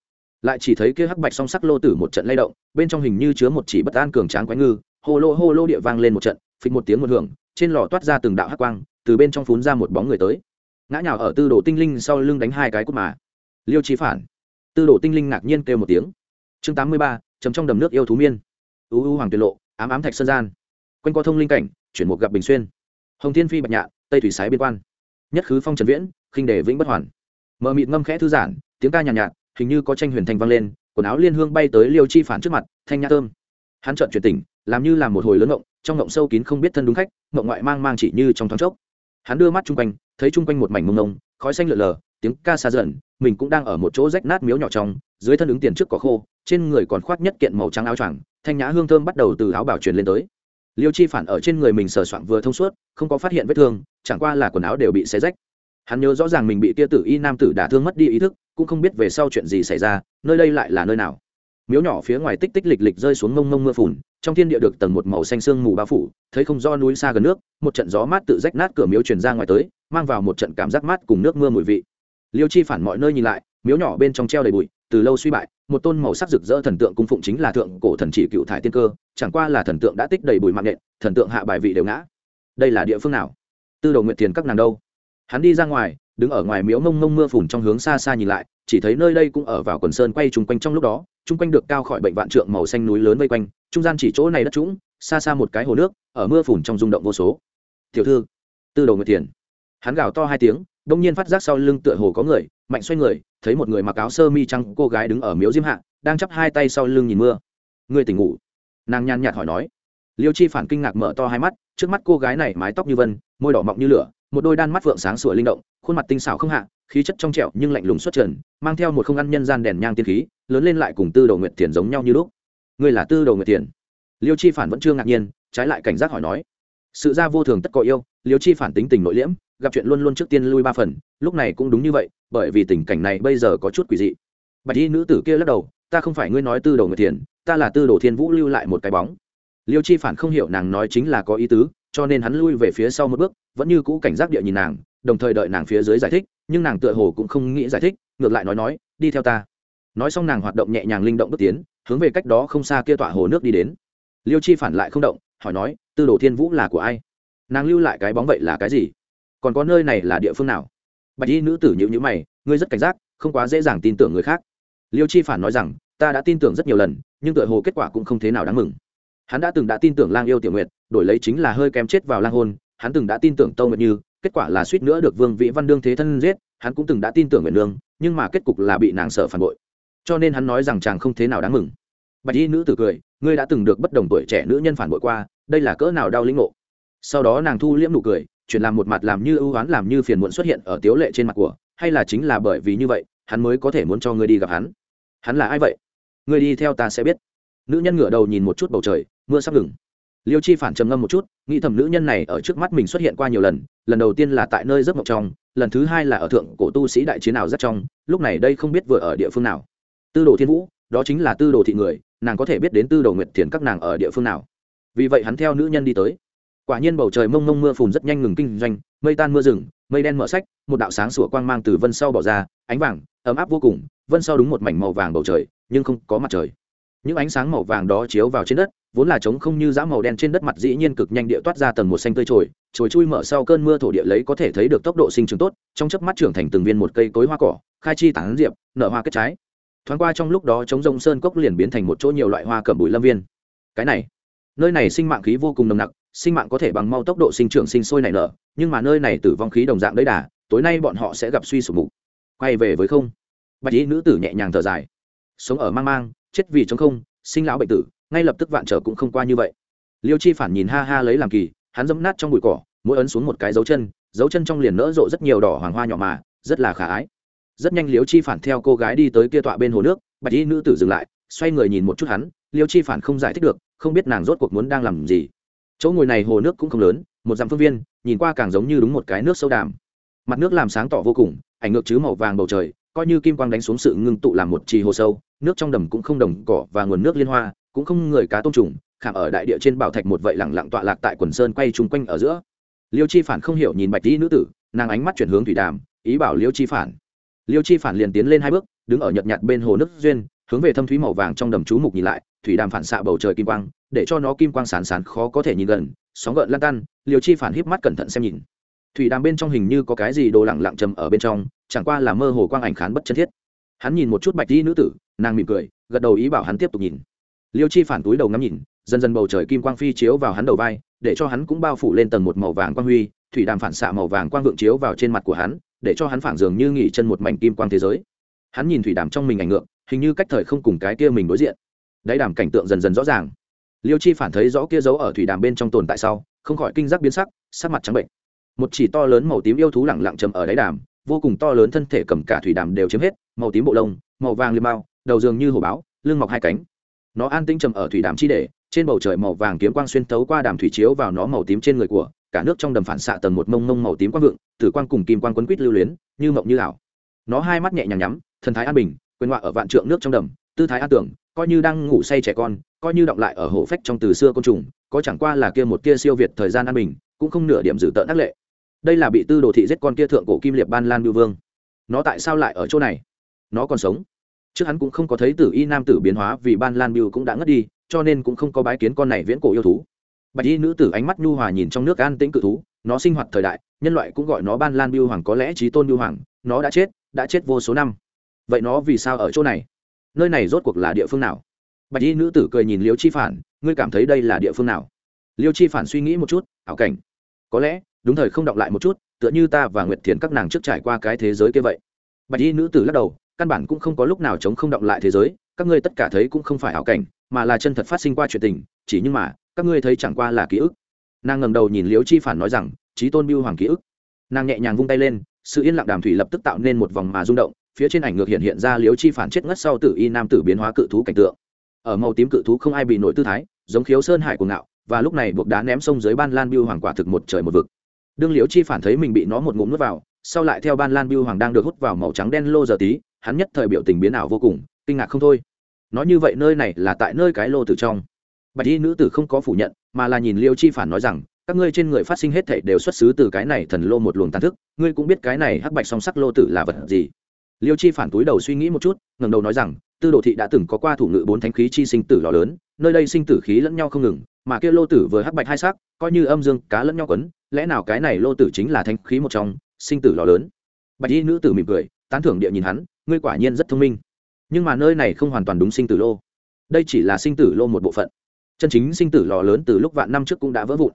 Lại chỉ thấy kia hắc bạch song sắc lô tử một trận lay động, bên trong hình như chứa một chỉ bất an cường tráng quái ngư, hô lô hô lô địa vang lên một trận, phịch một tiếng một hưởng, trên lò toát ra từng đạo hắc quang, từ bên trong phún ra một bóng người tới. Ngã nhào ở tư đồ tinh linh sau lưng đánh hai cái cút mà. Liêu trí phản. Tư đồ tinh linh ngạc nhiên kêu một tiếng chương tám mươi ba chấm trong đầm nước yêu thú miên. U u hoàng tuyệt lộ ám ám thạch sơn gian. Quanh co thông linh cảnh chuyển một gặp bình xuyên. Hồng thiên phi bạch nhạ tây thủy sái biên quan. Nhất khứ phong trần viễn khinh đề vĩnh bất hoàn. Mờ mịt ngâm khẽ thư giản tiếng ca nhàn nhạt, nhạt hình như có tranh huyền thanh vang lên quần áo liên hương bay tới liêu chi phản trước mặt thanh nhã thơm. Hắn trợn chuyển tỉnh làm như là một hồi lớn ngộng trong ngộng sâu kín không biết thân đúng khách ngộng ngoại mang mang chỉ như trong thoáng chốc. Hắn đưa mắt chung quanh thấy chung quanh một mảnh mông nông khói xanh lượn lờ tiếng ca xa dần mình cũng đang ở một chỗ rách nát miếu nhỏ trong dưới thân ứng tiền trước có khô, trên người còn khoác nhất kiện màu trắng áo choàng, thanh nhã hương thơm bắt đầu từ áo bảo truyền lên tới. Liêu chi phản ở trên người mình sờ soạn vừa thông suốt, không có phát hiện vết thương, chẳng qua là quần áo đều bị xé rách. Hắn nhớ rõ ràng mình bị tia tử y nam tử đả thương mất đi ý thức, cũng không biết về sau chuyện gì xảy ra, nơi đây lại là nơi nào. Miếu nhỏ phía ngoài tích tích lịch lịch rơi xuống mông mông mưa phùn, trong thiên địa được tầng một màu xanh sương mù bao phủ, thấy không do núi xa gần nước, một trận gió mát tự rách nát cửa miếu truyền ra ngoài tới, mang vào một trận cảm giác mát cùng nước mưa mùi vị. Liêu chi phản mọi nơi nhìn lại, miếu nhỏ bên trong treo đầy bụi từ lâu suy bại, một tôn màu sắc rực rỡ thần tượng cung phụng chính là thượng cổ thần chỉ cựu thải tiên cơ, chẳng qua là thần tượng đã tích đầy bụi mạng nện, thần tượng hạ bài vị đều ngã. Đây là địa phương nào? Tư đồ nguyện tiền các nàng đâu? Hắn đi ra ngoài, đứng ở ngoài miếu mông mông mưa phùn trong hướng xa xa nhìn lại, chỉ thấy nơi đây cũng ở vào quần sơn quay chung quanh trong lúc đó, chung quanh được cao khỏi bệnh vạn trượng màu xanh núi lớn vây quanh, trung gian chỉ chỗ này đất trũng, xa xa một cái hồ nước, ở mưa phùn trong rung động vô số. Tiểu thư, tư đồ nguyệt tiền hắn gào to hai tiếng đông nhiên phát giác sau lưng tựa hồ có người, mạnh xoay người, thấy một người mặc áo sơ mi trắng cô gái đứng ở miếu diêm hạ, đang chắp hai tay sau lưng nhìn mưa. Người tỉnh ngủ. Nàng nhàn nhạt hỏi nói. Liêu chi phản kinh ngạc mở to hai mắt, trước mắt cô gái này mái tóc như vân, môi đỏ mọng như lửa, một đôi đan mắt vượng sáng sủa linh động, khuôn mặt tinh xảo không hạ, khí chất trong trẻo nhưng lạnh lùng xuất trần, mang theo một không ăn nhân gian đèn nhang tiên khí, lớn lên lại cùng tư đầu nguyệt tiền giống nhau như lúc. Ngươi là tư đầu nguyệt tiền liêu chi phản vẫn chưa ngạc nhiên, trái lại cảnh giác hỏi nói. Sự ra vô thường tất có yêu, liêu chi phản tính tình nội liễm gặp chuyện luôn luôn trước tiên lui ba phần, lúc này cũng đúng như vậy, bởi vì tình cảnh này bây giờ có chút quỷ dị. Bạch y nữ tử kia lắc đầu, ta không phải ngươi nói tư đồ người tiền ta là tư đồ thiên vũ lưu lại một cái bóng. Liêu chi phản không hiểu nàng nói chính là có ý tứ, cho nên hắn lui về phía sau một bước, vẫn như cũ cảnh giác địa nhìn nàng, đồng thời đợi nàng phía dưới giải thích, nhưng nàng tựa hồ cũng không nghĩ giải thích, ngược lại nói nói, đi theo ta. Nói xong nàng hoạt động nhẹ nhàng linh động bước tiến, hướng về cách đó không xa kia tọa hồ nước đi đến. Liêu chi phản lại không động, hỏi nói, tư đồ thiên vũ là của ai? Nàng lưu lại cái bóng vậy là cái gì? Còn có nơi này là địa phương nào? Bạch y nữ tử nhữ nhữ mày, ngươi rất cảnh giác, không quá dễ dàng tin tưởng người khác. Liêu chi phản nói rằng, ta đã tin tưởng rất nhiều lần, nhưng tựa hồ kết quả cũng không thế nào đáng mừng. Hắn đã từng đã tin tưởng lang yêu tiểu nguyệt, đổi lấy chính là hơi kém chết vào lang hôn, hắn từng đã tin tưởng tâu nguyệt như, kết quả là suýt nữa được vương vĩ văn đương thế thân giết, hắn cũng từng đã tin tưởng nguyệt nương, nhưng mà kết cục là bị nàng sợ phản bội. Cho nên hắn nói rằng chàng không thế nào đáng mừng. Bạch y nữ tử cười, ngươi đã từng được bất đồng tuổi trẻ nữ nhân phản bội qua, đây là cỡ nào đau lĩnh ngộ. Sau đó nàng thu liễm nụ cười chuyển làm một mặt làm như ưu oán làm như phiền muộn xuất hiện ở tiếu lệ trên mặt của, hay là chính là bởi vì như vậy, hắn mới có thể muốn cho ngươi đi gặp hắn? Hắn là ai vậy? Ngươi đi theo ta sẽ biết. Nữ nhân ngửa đầu nhìn một chút bầu trời, mưa sắp ngừng. Liêu chi phản trầm ngâm một chút, nghĩ thầm nữ nhân này ở trước mắt mình xuất hiện qua nhiều lần lần đầu tiên là tại nơi giấc mộng trong, lần thứ hai là ở thượng cổ tu sĩ đại chiến nào rất trong, lúc này đây không biết vừa ở địa phương nào. Tư đồ thiên vũ, đó chính là tư đồ thị người, nàng có thể biết đến tư đồ nguyệt thiền các nàng ở địa phương nào. Vì vậy hắn theo nữ nhân đi tới quả nhiên bầu trời mông mông mưa phùn rất nhanh ngừng kinh doanh, mây tan mưa rừng, mây đen mở sách, một đạo sáng sủa quang mang từ vân sau bỏ ra, ánh vàng, ấm áp vô cùng, vân sau đúng một mảnh màu vàng bầu trời, nhưng không có mặt trời. Những ánh sáng màu vàng đó chiếu vào trên đất, vốn là trống không như dã màu đen trên đất mặt dĩ nhiên cực nhanh địa toát ra tầng một xanh tươi trồi trồi chui mở sau cơn mưa thổ địa lấy có thể thấy được tốc độ sinh trưởng tốt, trong chớp mắt trưởng thành từng viên một cây cối hoa cỏ, khai chi tán diệp, nở hoa kết trái. Thoáng qua trong lúc đó chống rông sơn cốc liền biến thành một chỗ nhiều loại hoa cẩm bụi lâm viên. Cái này, nơi này sinh mạng khí vô cùng nồng nặc sinh mạng có thể bằng mau tốc độ sinh trưởng sinh sôi nảy nở, nhưng mà nơi này tử vong khí đồng dạng đấy đà, tối nay bọn họ sẽ gặp suy sụp mục. Quay về với không. Bạch y nữ tử nhẹ nhàng thở dài. Sống ở mang mang, chết vì chống không, sinh lão bệnh tử, ngay lập tức vạn trở cũng không qua như vậy. Liêu chi phản nhìn ha ha lấy làm kỳ, hắn dẫm nát trong bụi cỏ, mỗi ấn xuống một cái dấu chân dấu chân trong liền nỡ rộ rất nhiều đỏ hoàng hoa nhỏ mà, rất là khả ái. Rất nhanh liêu chi phản theo cô gái đi tới kia tọa bên hồ nước, bạch y nữ tử dừng lại, xoay người nhìn một chút hắn, liêu chi phản không giải thích được, không biết nàng rốt cuộc muốn đang làm gì chỗ ngồi này hồ nước cũng không lớn, một dặm phương viên, nhìn qua càng giống như đúng một cái nước sâu đàm mặt nước làm sáng tỏ vô cùng, ảnh ngược chứ màu vàng bầu trời, coi như kim quang đánh xuống sự ngưng tụ làm một trì hồ sâu, nước trong đầm cũng không đồng cỏ và nguồn nước liên hoa, cũng không người cá tôm trùng, khảm ở đại địa trên bảo thạch một vậy lẳng lặng tọa lạc tại quần sơn quay chung quanh ở giữa. Liêu chi phản không hiểu nhìn bạch tý nữ tử, nàng ánh mắt chuyển hướng thủy đàm, ý bảo liêu chi phản. Liêu chi phản liền tiến lên hai bước, đứng ở nhợt nhạt bên hồ nước duyên, hướng về thâm thúy màu vàng trong đầm chú mục nhìn lại, thủy đàm phản xạ bầu trời kim quang để cho nó kim quang sán sán khó có thể nhìn gần, sóng gợn lan tan, liêu chi phản híp mắt cẩn thận xem nhìn. Thủy đàm bên trong hình như có cái gì đồ lẳng lặng trầm ở bên trong, chẳng qua là mơ hồ quang ảnh khán bất chân thiết. Hắn nhìn một chút bạch đi nữ tử, nàng mỉm cười, gật đầu ý bảo hắn tiếp tục nhìn. Liêu chi phản túi đầu ngắm nhìn, dần dần bầu trời kim quang phi chiếu vào hắn đầu vai, để cho hắn cũng bao phủ lên tầng một màu vàng quang huy, thủy đàm phản xạ màu vàng quang vượng chiếu vào trên mặt của hắn, để cho hắn phản dường như nghỉ chân một mảnh kim quang thế giới. Hắn nhìn thủy đàm trong mình ảnh ngượng hình như cách thời không cùng cái kia mình đối diện. Đáy đàm cảnh tượng dần dần rõ ràng liêu chi phản thấy rõ kia dấu ở thủy đàm bên trong tồn tại sau, không khỏi kinh giác biến sắc sắc mặt trắng bệnh. Một chỉ to lớn màu tím yêu thú lẳng lặng chầm ở đáy đàm, vô cùng to lớn thân thể cầm cả thủy đàm đều chiếm hết, màu tím bộ lông, màu vàng liêm mao đầu dường như hổ báo, lưng mọc hai cánh. Nó an tinh chầm ở thủy đàm chi để, trên bầu trời màu vàng kiếm quang xuyên tấu qua đàm thủy chiếu vào nó màu tím trên người của, cả nước trong đầm phản xạ tầng một mông mông màu tím quang vượng, tử quang cùng kim quang quấn quýt lưu luyến, như mộng như ảo. Nó hai mắt nhẹ nhàng nhắm, thần thái an bình, quyền họa ở vạn trượng nước trong đầm, tư thái an tưởng coi như đang ngủ say trẻ con, coi như động lại ở hổ phách trong từ xưa côn trùng, có chẳng qua là kia một kia siêu việt thời gian an bình, cũng không nửa điểm dự tợn ác lệ. Đây là bị tư đồ thị giết con kia thượng cổ kim liệt ban lan biêu vương. Nó tại sao lại ở chỗ này? Nó còn sống. Trước hắn cũng không có thấy tử y nam tử biến hóa vì ban lan biêu cũng đã ngất đi, cho nên cũng không có bái kiến con này viễn cổ yêu thú. Bạch y nữ tử ánh mắt nhu hòa nhìn trong nước an tĩnh cự thú, nó sinh hoạt thời đại, nhân loại cũng gọi nó ban lan biêu hoàng có lẽ trí tôn biêu hoàng, nó đã chết đã chết vô số năm. Vậy nó vì sao ở chỗ này? Nơi này rốt cuộc là địa phương nào? Bạch y nữ tử cười nhìn liêu chi phản, ngươi cảm thấy đây là địa phương nào? Liêu chi phản suy nghĩ một chút, ảo cảnh. Có lẽ, đúng thời không động lại một chút, tựa như ta và nguyệt thiền các nàng trước trải qua cái thế giới kia vậy. Bạch y nữ tử lắc đầu, căn bản cũng không có lúc nào chống không động lại thế giới, các ngươi tất cả thấy cũng không phải ảo cảnh, mà là chân thật phát sinh qua chuyện tình, chỉ nhưng mà, các ngươi thấy chẳng qua là ký ức. Nàng ngầm đầu nhìn liêu chi phản nói rằng trí tôn biêu hoàng ký ức. Nàng nhẹ nhàng vung tay lên, sự yên lặng đàm thủy lập tức tạo nên một vòng mà rung động phía trên ảnh ngược hiện hiện ra liễu chi phản chết ngất sau tử y nam tử biến hóa cự thú cảnh tượng. Ở màu tím cự thú không ai bị nổi tư thái, giống khiếu sơn hải của ngạo, và lúc này buộc đá ném sông dưới ban lan biêu hoàng quả thực một trời một vực. Đương liễu chi phản thấy mình bị nó một ngụm nuốt vào, sau lại theo ban lan biêu hoàng đang được hút vào màu trắng đen lô giờ tí, hắn nhất thời biểu tình biến ảo vô cùng, kinh ngạc không thôi. Nói như vậy nơi này là tại nơi cái lô tử trong. Bạch y nữ tử không có phủ nhận, mà là nhìn liêu chi phản nói rằng, các ngươi trên người phát sinh hết thảy đều xuất xứ từ cái này thần lô một luồng tàn thức, ngươi cũng biết cái này hắc bạch song sắc lô tử là vật gì liêu chi phản túi đầu suy nghĩ một chút, ngẩng đầu nói rằng, tư đồ thị đã từng có qua thủ ngự bốn thánh khí chi sinh tử lò lớn, nơi đây sinh tử khí lẫn nhau không ngừng, mà kia lô tử vừa hắc bạch hai sắc, coi như âm dương cá lẫn nhau quấn, lẽ nào cái này lô tử chính là thánh khí một trong, sinh tử lò lớn? Bạch y nữ tử mỉm cười, tán thưởng địa nhìn hắn, ngươi quả nhiên rất thông minh. Nhưng mà nơi này không hoàn toàn đúng sinh tử lô. Đây chỉ là sinh tử lô một bộ phận. Chân chính sinh tử lò lớn từ lúc vạn năm trước cũng đã vỡ vụn.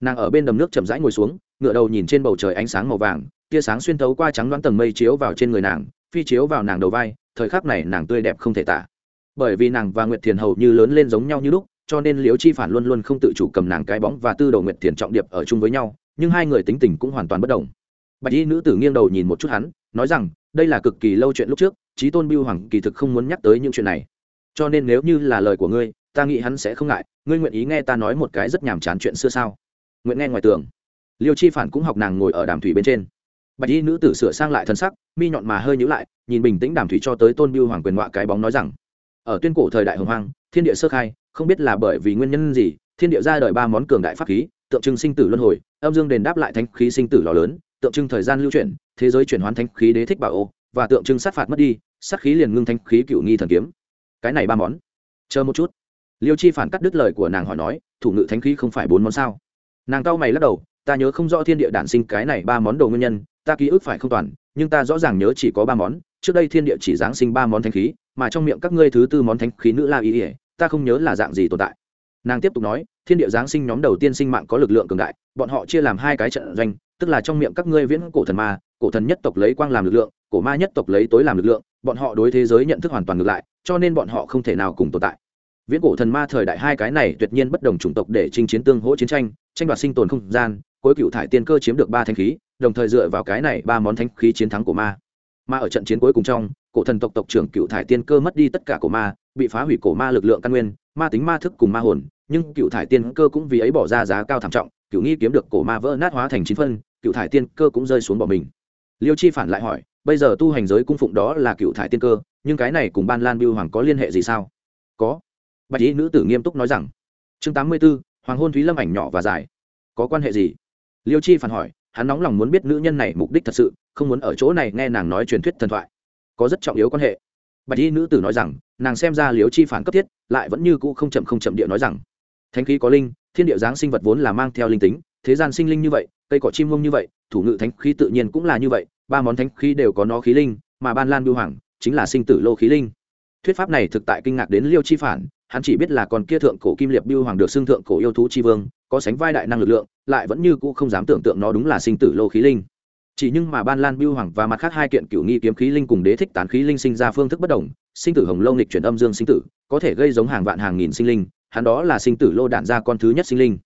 Nàng ở bên đầm nước chậm rãi ngồi xuống ngựa đầu nhìn trên bầu trời ánh sáng màu vàng tia sáng xuyên thấu qua trắng đoán tầng mây chiếu vào trên người nàng, phi chiếu vào nàng đầu vai, thời khắc này nàng tươi đẹp không thể tả. Bởi vì nàng và nguyệt thiền hầu như lớn lên giống nhau như lúc, cho nên liễu chi phản luôn luôn không tự chủ cầm nàng cái bóng và tư đầu nguyệt thiền trọng điệp ở chung với nhau, nhưng hai người tính tình cũng hoàn toàn bất đồng. Bạch y nữ tử nghiêng đầu nhìn một chút hắn, nói rằng, đây là cực kỳ lâu chuyện lúc trước trí tôn biêu hoàng kỳ thực không muốn nhắc tới những chuyện này. Cho nên nếu như là lời của ngươi, ta nghĩ hắn sẽ không ngại, ngươi nguyện ý nghe ta nói một cái rất nhàm chán chuyện xưa sao? Nguyện nghe ngoài tường. Liêu chi phản cũng học nàng ngồi ở đàm thủy bên trên bạch y nữ tử sửa sang lại thân sắc, mi nhọn mà hơi nhữ lại, nhìn bình tĩnh đàm thủy cho tới tôn biêu hoàng quyền ngoại cái bóng nói rằng, ở tuyên cổ thời đại hồng hoang, thiên địa sơ khai, không biết là bởi vì nguyên nhân gì, thiên địa ra đời ba món cường đại pháp khí, tượng trưng sinh tử luân hồi, âm dương đền đáp lại thánh khí sinh tử lò lớn, tượng trưng thời gian lưu chuyển, thế giới chuyển hoán thánh khí đế thích bảo ô, và tượng trưng sát phạt mất đi, sát khí liền ngưng thánh khí cựu nghi thần kiếm. Cái này ba món. Chờ một chút. Liêu chi phản cắt đứt lời của nàng hỏi nói, thủ ngự thánh khí không phải bốn món sao? Nàng cao mày lắc đầu, ta nhớ không rõ thiên địa đản sinh cái này ba món đồ nguyên nhân ta ký ức phải không toàn, nhưng ta rõ ràng nhớ chỉ có ba món, trước đây thiên địa chỉ giáng sinh ba món thánh khí, mà trong miệng các ngươi thứ tư món thánh khí nữ la ý ỉa ta không nhớ là dạng gì tồn tại. Nàng tiếp tục nói, thiên địa giáng sinh nhóm đầu tiên sinh mạng có lực lượng cường đại, bọn họ chia làm hai cái trận doanh, tức là trong miệng các ngươi viễn cổ thần ma, cổ thần nhất tộc lấy quang làm lực lượng, cổ ma nhất tộc lấy tối làm lực lượng, bọn họ đối thế giới nhận thức hoàn toàn ngược lại, cho nên bọn họ không thể nào cùng tồn tại. Viễn cổ thần ma thời đại hai cái này tuyệt nhiên bất đồng chủng tộc để chinh chiến tương hỗ chiến tranh tranh đoạt sinh tồn không gian, cuối cựu thải tiên cơ chiếm được ba thanh khí đồng thời dựa vào cái này ba món thanh khí chiến thắng của ma. Mà ở trận chiến cuối cùng trong, cổ thần tộc tộc trưởng cựu thải tiên cơ mất đi tất cả cổ ma, bị phá hủy cổ ma lực lượng căn nguyên, ma tính ma thức cùng ma hồn, nhưng cựu thải tiên cơ cũng vì ấy bỏ ra giá cao thảm trọng, cựu nghi kiếm được cổ ma vỡ nát hóa thành chín phân, cựu thải tiên cơ cũng rơi xuống bỏ mình. Liêu chi phản lại hỏi, bây giờ tu hành giới cung phụng đó là cựu thải tiên cơ, nhưng cái này cùng ban lan biêu hoàng có liên hệ gì sao? Có. Bạch y nữ tử nghiêm túc nói rằng, chương tám mươi b ố hoàng hôn thúy lâm ảnh nhỏ và dài, có quan hệ gì? Liêu chi phản hỏi hắn nóng lòng muốn biết nữ nhân này mục đích thật sự, không muốn ở chỗ này nghe nàng nói truyền thuyết thần thoại. Có rất trọng yếu quan hệ. Bạch y nữ tử nói rằng, nàng xem ra liêu chi phản cấp thiết, lại vẫn như cũ không chậm không chậm địa nói rằng. Thánh khí có linh, thiên địa giáng sinh vật vốn là mang theo linh tính, thế gian sinh linh như vậy, cây cỏ chim mông như vậy, thủ ngự thánh khí tự nhiên cũng là như vậy, ba món thánh khí đều có nó khí linh, mà ban lan biêu hoàng, chính là sinh tử lô khí linh. Thuyết pháp này thực tại kinh ngạc đến liêu chi phản hắn chỉ biết là con kia thượng cổ kim Liệp biêu hoàng được xưng thượng cổ yêu thú chi vương, có sánh vai đại năng lực lượng, lại vẫn như cũ không dám tưởng tượng nó đúng là sinh tử lô khí linh. Chỉ nhưng mà ban lan biêu hoàng và mặt khác hai kiện cựu nghi kiếm khí linh cùng đế thích tán khí linh sinh ra phương thức bất đồng, sinh tử hồng lâu nghịch chuyển âm dương sinh tử, có thể gây giống hàng vạn hàng nghìn sinh linh, hắn đó là sinh tử lô đạn ra con thứ nhất sinh linh.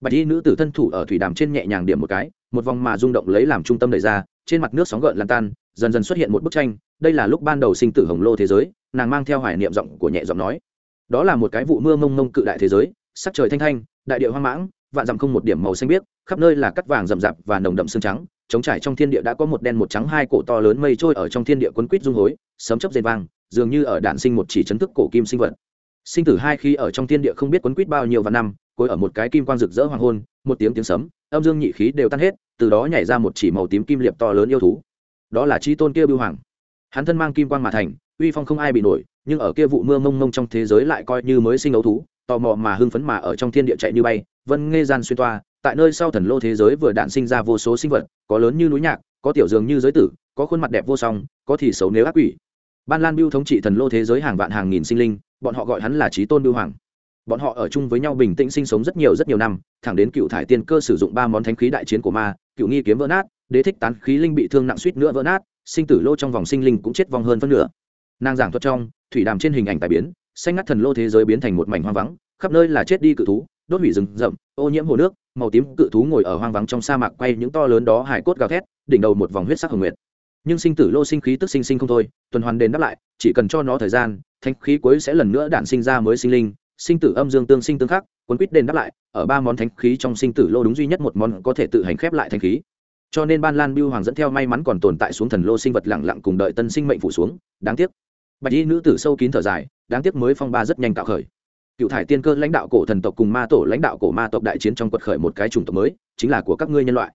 Bạch y nữ tử thân thủ ở thủy đàm trên nhẹ nhàng điểm một cái, một vòng mà rung động lấy làm trung tâm đẩy ra, trên mặt nước sóng gợn lan tan, dần dần xuất hiện một bức tranh, đây là lúc ban đầu sinh tử hồng lô thế giới, nàng mang theo hoài niệm giọng của nhẹ giọng nói đó là một cái vụ mưa mông mông cự đại thế giới, sắc trời thanh thanh, đại địa hoang mãng, vạn dặm không một điểm màu xanh biếc, khắp nơi là cắt vàng rậm rạp và nồng đậm xương trắng trống trải trong thiên địa đã có một đen một trắng hai cổ to lớn mây trôi ở trong thiên địa quấn quýt dung hối, sấm chấp dây vang, dường như ở đạn sinh một chỉ chấn thức cổ kim sinh vật. Sinh tử hai khi ở trong thiên địa không biết quấn quýt bao nhiêu và năm, cuối ở một cái kim quang rực rỡ hoàng hôn, một tiếng tiếng sấm, âm dương nhị khí đều tan hết, từ đó nhảy ra một chỉ màu tím kim liệp to lớn yêu thú. Đó là chi tôn kia bưu hoàng. Hắn thân mang kim quang mà thành, uy phong không ai bị nổi nhưng ở kia vụ mưa mông mông trong thế giới lại coi như mới sinh ấu thú, tò mò mà hưng phấn mà ở trong thiên địa chạy như bay, vân nghe gian xuyên toa, tại nơi sau thần lô thế giới vừa đạn sinh ra vô số sinh vật, có lớn như núi nhạc, có tiểu dường như giới tử, có khuôn mặt đẹp vô song, có thì xấu nếu ác quỷ. Ban lan biêu thống trị thần lô thế giới hàng vạn hàng nghìn sinh linh, bọn họ gọi hắn là trí tôn biêu hoàng. Bọn họ ở chung với nhau bình tĩnh sinh sống rất nhiều rất nhiều năm, thẳng đến cựu thải tiên cơ sử dụng ba món thánh khí đại chiến của ma, cựu nghi kiếm vỡ nát, đế thích tán khí linh bị thương nặng suýt nữa vỡ nát, sinh tử lô trong vòng sinh linh cũng chết vong hơn phân nửa. Nàng giảng thuật trong thủy đàm trên hình ảnh tài biến, xanh ngắt thần lô thế giới biến thành một mảnh hoang vắng, khắp nơi là chết đi cự thú, đốt hủy rừng rậm, ô nhiễm hồ nước, màu tím cự thú ngồi ở hoang vắng trong sa mạc quay những to lớn đó hải cốt gào thét, đỉnh đầu một vòng huyết sắc hồng nguyệt. Nhưng sinh tử lô sinh khí tức sinh sinh không thôi, tuần hoàn đền đáp lại, chỉ cần cho nó thời gian thanh khí cuối sẽ lần nữa đản sinh ra mới sinh linh, sinh tử âm dương tương sinh tương khắc, cuốn quýt đền đáp lại, ở ba món thánh khí trong sinh tử lô đúng duy nhất một món có thể tự hành khép lại thanh khí. Cho nên ban lan biêu hoàng dẫn theo may mắn còn tồn tại xuống thần lô sinh vật lặng lặng cùng đợi tân sinh mệnh phủ xuống, đáng tiếc bạch y nữ tử sâu kín thở dài, đáng tiếc mới phong ba rất nhanh tạo khởi. Cựu thải tiên cơ lãnh đạo cổ thần tộc cùng ma tổ lãnh đạo cổ ma tộc đại chiến trong quật khởi một cái chủng tộc mới, chính là của các ngươi nhân loại.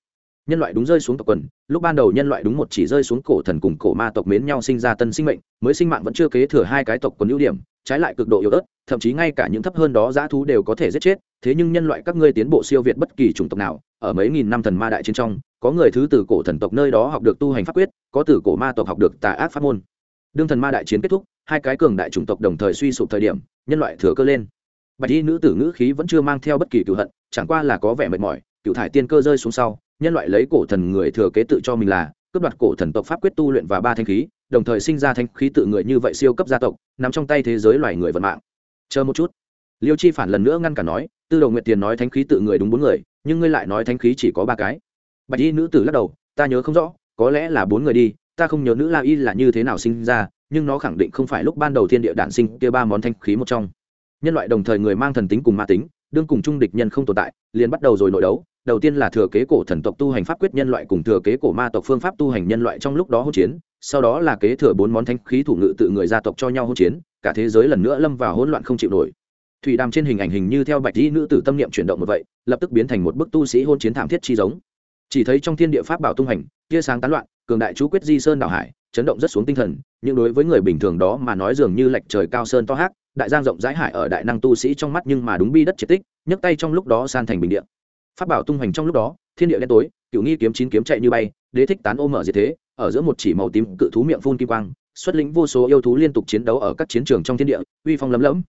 Nhân loại đúng rơi xuống tộc quần, lúc ban đầu nhân loại đúng một chỉ rơi xuống cổ thần cùng cổ ma tộc mến nhau sinh ra tân sinh mệnh, mới sinh mạng vẫn chưa kế thừa hai cái tộc quần ưu điểm, trái lại cực độ yếu ớt, thậm chí ngay cả những thấp hơn đó dã thú đều có thể giết chết, thế nhưng nhân loại các ngươi tiến bộ siêu việt bất kỳ chủng tộc nào, ở mấy nghìn năm thần ma đại chiến trong, có người thứ từ cổ thần tộc nơi đó học được tu hành pháp quyết, có từ cổ ma tộc học được tà ác pháp môn đương thần ma đại chiến kết thúc, hai cái cường đại chủng tộc đồng thời suy sụp thời điểm, nhân loại thừa cơ lên. Bạch y nữ tử ngữ khí vẫn chưa mang theo bất kỳ cựu hận, chẳng qua là có vẻ mệt mỏi, cựu thải tiên cơ rơi xuống sau, nhân loại lấy cổ thần người thừa kế tự cho mình là, cướp đoạt cổ thần tộc pháp quyết tu luyện và ba thanh khí, đồng thời sinh ra thanh khí tự người như vậy siêu cấp gia tộc, nằm trong tay thế giới loài người vận mạng. Chờ một chút. Liêu chi phản lần nữa ngăn cả nói, tư đầu nguyệt tiền nói thanh khí tự người đúng bốn người, nhưng ngươi lại nói thanh khí chỉ có ba cái. Bạch y nữ tử lắc đầu, ta nhớ không rõ, có lẽ là bốn người đi ta không nhớ nữ la y là như thế nào sinh ra, nhưng nó khẳng định không phải lúc ban đầu thiên địa đản sinh kia ba món thanh khí một trong. Nhân loại đồng thời người mang thần tính cùng ma tính, đương cùng trung địch nhân không tồn tại, liền bắt đầu rồi nội đấu. Đầu tiên là thừa kế cổ thần tộc tu hành pháp quyết nhân loại cùng thừa kế cổ ma tộc phương pháp tu hành nhân loại trong lúc đó hỗn chiến, sau đó là kế thừa bốn món thanh khí thủ ngự tự người gia tộc cho nhau hỗn chiến, cả thế giới lần nữa lâm vào hỗn loạn không chịu nổi. Thủy đàm trên hình ảnh hình như theo bạch dĩ nữ tử tâm niệm chuyển động một vậy, lập tức biến thành một bức tu sĩ hôn chiến thảm thiết chi giống. Chỉ thấy trong thiên địa pháp bảo tung hành, tia sáng tán loạn cường đại chú quyết di sơn đảo hải, chấn động rất xuống tinh thần, nhưng đối với người bình thường đó mà nói dường như lệch trời cao sơn to hát đại giang rộng rãi hải ở đại năng tu sĩ trong mắt nhưng mà đúng bi đất triệt tích, nhấc tay trong lúc đó san thành bình địa. Phát bảo tung hoành trong lúc đó, thiên địa đen tối, cựu nghi kiếm chín kiếm chạy như bay, đế thích tán ô mở diệt thế, ở giữa một chỉ màu tím cự thú miệng phun kim quang, xuất lĩnh vô số yêu thú liên tục chiến đấu ở các chiến trường trong thiên địa, uy phong lấm lẫm.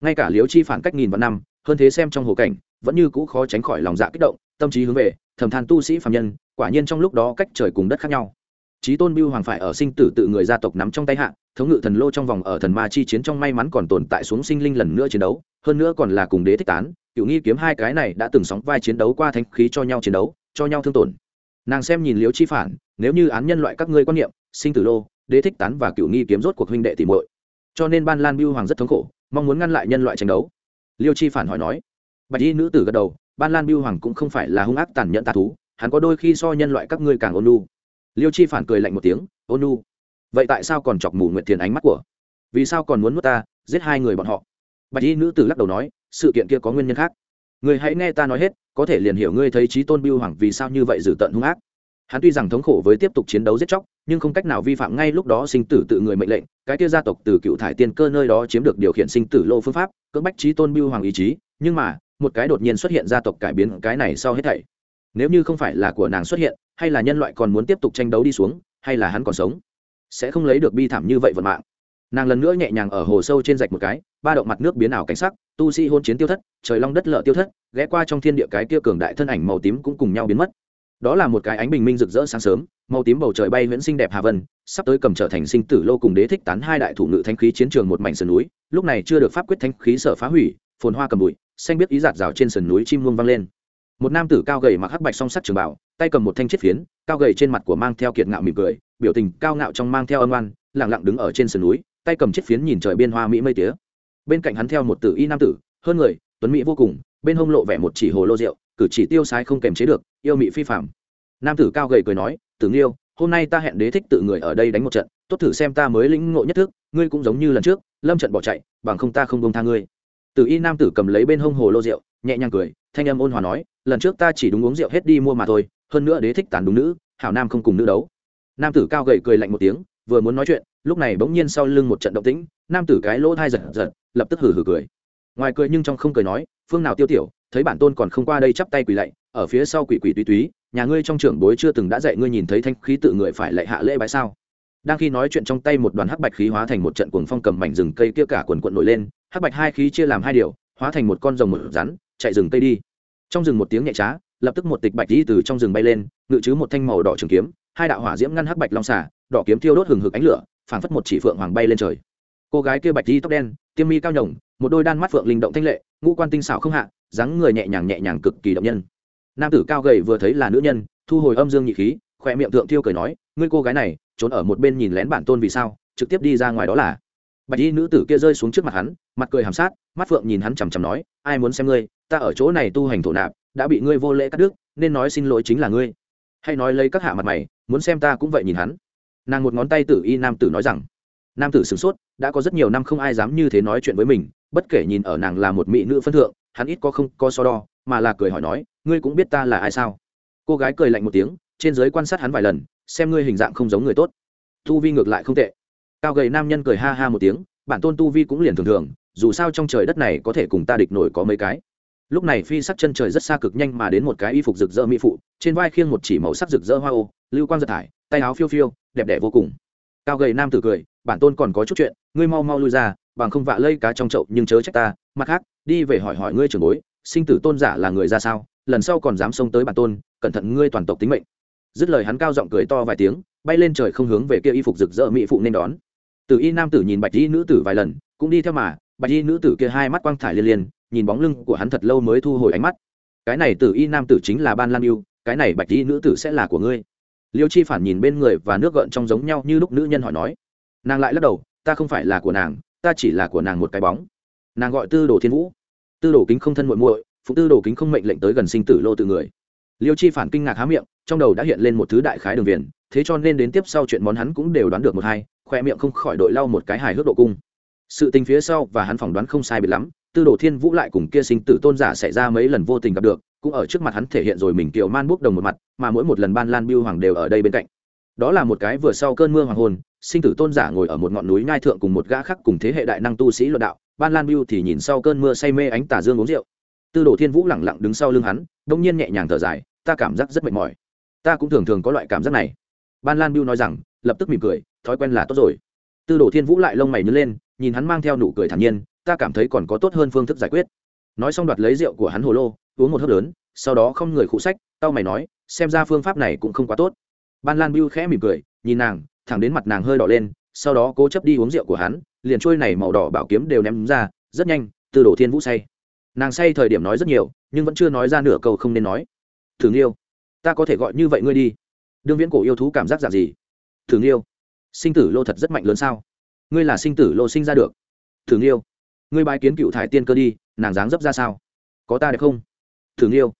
Ngay cả liếu chi phản cách nghìn vạn năm, hơn thế xem trong hồ cảnh, vẫn như cũ khó tránh khỏi lòng dạ kích động, tâm trí hướng về, thầm than tu sĩ phạm nhân, quả nhiên trong lúc đó cách trời cùng đất khác nhau trí tôn biêu hoàng phải ở sinh tử tự người gia tộc nắm trong tay hạ, thống ngự thần lô trong vòng ở thần ma chi chiến trong may mắn còn tồn tại xuống sinh linh lần nữa chiến đấu, hơn nữa còn là cùng đế thích tán cựu nghi kiếm hai cái này đã từng sóng vai chiến đấu qua thanh khí cho nhau chiến đấu, cho nhau thương tổn. Nàng xem nhìn liễu chi phản, nếu như án nhân loại các ngươi quan niệm, sinh tử lô, đế thích tán và cựu nghi kiếm rốt cuộc huynh đệ tìm muội. Cho nên ban lan biêu hoàng rất thống khổ, mong muốn ngăn lại nhân loại tranh đấu. Liêu chi phản hỏi nói. Bạch y nữ tử gật đầu, ban lan biêu hoàng cũng không phải là hung ác tàn nhẫn tà thú, hắn có đôi khi so nhân loại các ngươi càng ôn lu liêu chi phản cười lạnh một tiếng ôn u. vậy tại sao còn chọc mù nguyệt thiền ánh mắt của? Vì sao còn muốn nuốt ta, giết hai người bọn họ? Bạch y nữ tử lắc đầu nói, sự kiện kia có nguyên nhân khác. Người hãy nghe ta nói hết, có thể liền hiểu ngươi thấy trí tôn biêu hoàng vì sao như vậy dử tận hung ác. Hắn tuy rằng thống khổ với tiếp tục chiến đấu giết chóc, nhưng không cách nào vi phạm ngay lúc đó sinh tử tự người mệnh lệnh, cái kia gia tộc từ cựu thải tiên cơ nơi đó chiếm được điều khiển sinh tử lô phương pháp, cưỡng bách trí tôn biêu hoàng ý chí, nhưng mà, một cái đột nhiên xuất hiện gia tộc cải biến cái này sau hết thảy nếu như không phải là của nàng xuất hiện, hay là nhân loại còn muốn tiếp tục tranh đấu đi xuống, hay là hắn còn sống, sẽ không lấy được bi thảm như vậy vận mạng. Nàng lần nữa nhẹ nhàng ở hồ sâu trên rạch một cái, ba động mặt nước biến ảo cảnh sắc, tu sĩ hôn chiến tiêu thất, trời long đất lợ tiêu thất, ghé qua trong thiên địa cái kia cường đại thân ảnh màu tím cũng cùng nhau biến mất. Đó là một cái ánh bình minh rực rỡ sáng sớm, màu tím bầu trời bay nguyễn xinh đẹp hà vân, sắp tới cầm trở thành sinh tử lô cùng đế thích tán hai đại thủ ngự thanh khí chiến trường một mảnh sườn núi, lúc này chưa được pháp quyết thanh khí sở phá hủy, phồn hoa cầm bụi, xanh biết ý giạt rào trên sườn núi chim muông vang lên một nam tử cao gầy mặc hắc bạch song sắt trường bảo tay cầm một thanh chiết phiến, cao gầy trên mặt của mang theo kiệt ngạo mỉm cười, biểu tình cao ngạo trong mang theo âm oan lẳng lặng đứng ở trên sườn núi, tay cầm chiết phiến nhìn trời biên hoa mỹ mây tía. Bên cạnh hắn theo một tử y nam tử, hơn người, tuấn mỹ vô cùng, bên hông lộ vẻ một chỉ hồ lô rượu, cử chỉ tiêu sái không kềm chế được, yêu mị phi phạm nam tử cao gầy cười nói, tử nghiêu, hôm nay ta hẹn đế thích tự người ở đây đánh một trận, tốt thử xem ta mới lĩnh ngộ nhất thức, ngươi cũng giống như lần trước, lâm trận bỏ chạy, bằng không ta không bông tha ngươi. Tử y nam tử cầm lấy bên hông hồ lô rượu, nhẹ nhàng cười, thanh âm ôn hòa nói lần trước ta chỉ đúng uống rượu hết đi mua mà thôi, hơn nữa đế thích tàn đúng nữ, hảo nam không cùng nữ đấu. Nam tử cao gầy cười lạnh một tiếng, vừa muốn nói chuyện, lúc này bỗng nhiên sau lưng một trận động tĩnh, nam tử cái lỗ thai giật giật, lập tức hử hử cười. Ngoài cười nhưng trong không cười nói, phương nào tiêu tiểu, thấy bản tôn còn không qua đây chắp tay quỳ lạy, ở phía sau quỷ quỷ túy túy, nhà ngươi trong trưởng bối chưa từng đã dạy ngươi nhìn thấy thanh khí tự người phải lạy hạ lễ bái sao? Đang khi nói chuyện trong tay một đoàn hắc bạch khí hóa thành một trận cuồng phong cầm mảnh rừng cây kia cả quần quận nổi lên, hắc bạch hai khí chia làm hai điều, hóa thành một con rồng một rắn, chạy rừng cây đi trong rừng một tiếng nhẹ trá, lập tức một tịch bạch đi từ trong rừng bay lên, ngự chứ một thanh màu đỏ trường kiếm, hai đạo hỏa diễm ngăn hắc bạch long xả đỏ kiếm thiêu đốt hừng hực ánh lửa, phảng phất một chỉ phượng hoàng bay lên trời. Cô gái kia bạch đi tóc đen, tiêm mi cao nhồng, một đôi đan mắt phượng linh động thanh lệ, ngũ quan tinh xảo không hạ, dáng người nhẹ nhàng nhẹ nhàng cực kỳ động nhân. Nam tử cao gầy vừa thấy là nữ nhân, thu hồi âm dương nhị khí, khỏe miệng thượng thiêu cười nói, ngươi cô gái này, trốn ở một bên nhìn lén bản tôn vì sao, trực tiếp đi ra ngoài đó là. Bạch y nữ tử kia rơi xuống trước mặt hắn, mặt cười hàm sát, mắt phượng nhìn hắn chằm chằm nói, ai muốn xem ngươi ta ở chỗ này tu hành thổ nạp, đã bị ngươi vô lễ cắt đứt, nên nói xin lỗi chính là ngươi. Hay nói lấy các hạ mặt mày, muốn xem ta cũng vậy nhìn hắn. Nàng một ngón tay tử y nam tử nói rằng. Nam tử sửng sốt, đã có rất nhiều năm không ai dám như thế nói chuyện với mình, bất kể nhìn ở nàng là một mỹ nữ phân thượng, hắn ít có không có so đo, mà là cười hỏi nói, ngươi cũng biết ta là ai sao? Cô gái cười lạnh một tiếng, trên giới quan sát hắn vài lần, xem ngươi hình dạng không giống người tốt. Tu vi ngược lại không tệ. Cao gầy nam nhân cười ha ha một tiếng, bản tôn tu vi cũng liền thường thường, dù sao trong trời đất này có thể cùng ta địch nổi có mấy cái lúc này phi sắc chân trời rất xa cực nhanh mà đến một cái y phục rực rỡ mỹ phụ, trên vai khiêng một chỉ màu sắc rực rỡ hoa ô, lưu quang giật thải, tay áo phiêu phiêu, đẹp đẽ vô cùng. Cao gầy nam tử cười, bản tôn còn có chút chuyện, ngươi mau mau lui ra, bằng không vạ lây cá trong chậu nhưng chớ trách ta. Mặt khác, đi về hỏi hỏi ngươi trưởng bối, sinh tử tôn giả là người ra sao, lần sau còn dám xông tới bản tôn, cẩn thận ngươi toàn tộc tính mệnh. Dứt lời hắn cao giọng cười to vài tiếng, bay lên trời không hướng về kia y phục rực rỡ mỹ phụ nên đón. Từ y nam tử nhìn bạch y nữ tử vài lần, cũng đi theo mà, bạch y nữ tử kia hai mắt quang thải liên liên nhìn bóng lưng của hắn thật lâu mới thu hồi ánh mắt. Cái này tử y nam tử chính là ban lan yêu, cái này bạch y nữ tử sẽ là của ngươi. Liêu chi phản nhìn bên người và nước gợn trong giống nhau như lúc nữ nhân hỏi nói. Nàng lại lắc đầu, ta không phải là của nàng, ta chỉ là của nàng một cái bóng. Nàng gọi tư đồ thiên vũ. Tư đồ kính không thân muội muội, phụ tư đồ kính không mệnh lệnh tới gần sinh tử lô tự người. Liêu chi phản kinh ngạc há miệng, trong đầu đã hiện lên một thứ đại khái đường viền, thế cho nên đến tiếp sau chuyện món hắn cũng đều đoán được một hai, khoe miệng không khỏi đội lau một cái hài hước độ cung. Sự tình phía sau và hắn phỏng đoán không sai biệt lắm tư đồ thiên vũ lại cùng kia sinh tử tôn giả xảy ra mấy lần vô tình gặp được, cũng ở trước mặt hắn thể hiện rồi mình kiều man bút đồng một mặt, mà mỗi một lần ban lan biêu hoàng đều ở đây bên cạnh. Đó là một cái vừa sau cơn mưa hoàng hôn, sinh tử tôn giả ngồi ở một ngọn núi ngai thượng cùng một gã khác cùng thế hệ đại năng tu sĩ luận đạo, ban lan biêu thì nhìn sau cơn mưa say mê ánh tà dương uống rượu. Tư đồ thiên vũ lẳng lặng đứng sau lưng hắn, đông nhiên nhẹ nhàng thở dài, ta cảm giác rất mệt mỏi. Ta cũng thường thường có loại cảm giác này. Ban lan biêu nói rằng, lập tức mỉm cười, thói quen là tốt rồi. Tư đồ thiên vũ lại lông mày nhớ lên, nhìn hắn mang theo nụ cười thản nhiên ta cảm thấy còn có tốt hơn phương thức giải quyết. Nói xong đoạt lấy rượu của hắn hồ lô, uống một hớp lớn, sau đó không người khụ sách, tao mày nói, xem ra phương pháp này cũng không quá tốt. Ban lan Biu khẽ mỉm cười, nhìn nàng, thẳng đến mặt nàng hơi đỏ lên, sau đó cố chấp đi uống rượu của hắn, liền trôi này màu đỏ bảo kiếm đều ném ra, rất nhanh, từ đổ thiên vũ say. Nàng say thời điểm nói rất nhiều, nhưng vẫn chưa nói ra nửa câu không nên nói. Thường yêu ta có thể gọi như vậy ngươi đi. Đương viễn cổ yêu thú cảm giác dạng gì? Thường yêu sinh tử lô thật rất mạnh lớn sao? Ngươi là sinh tử lô sinh ra được. Thường yêu ngươi bái kiến cựu thải tiên cơ đi nàng dáng dấp ra sao? Có ta đẹp không? Thường yêu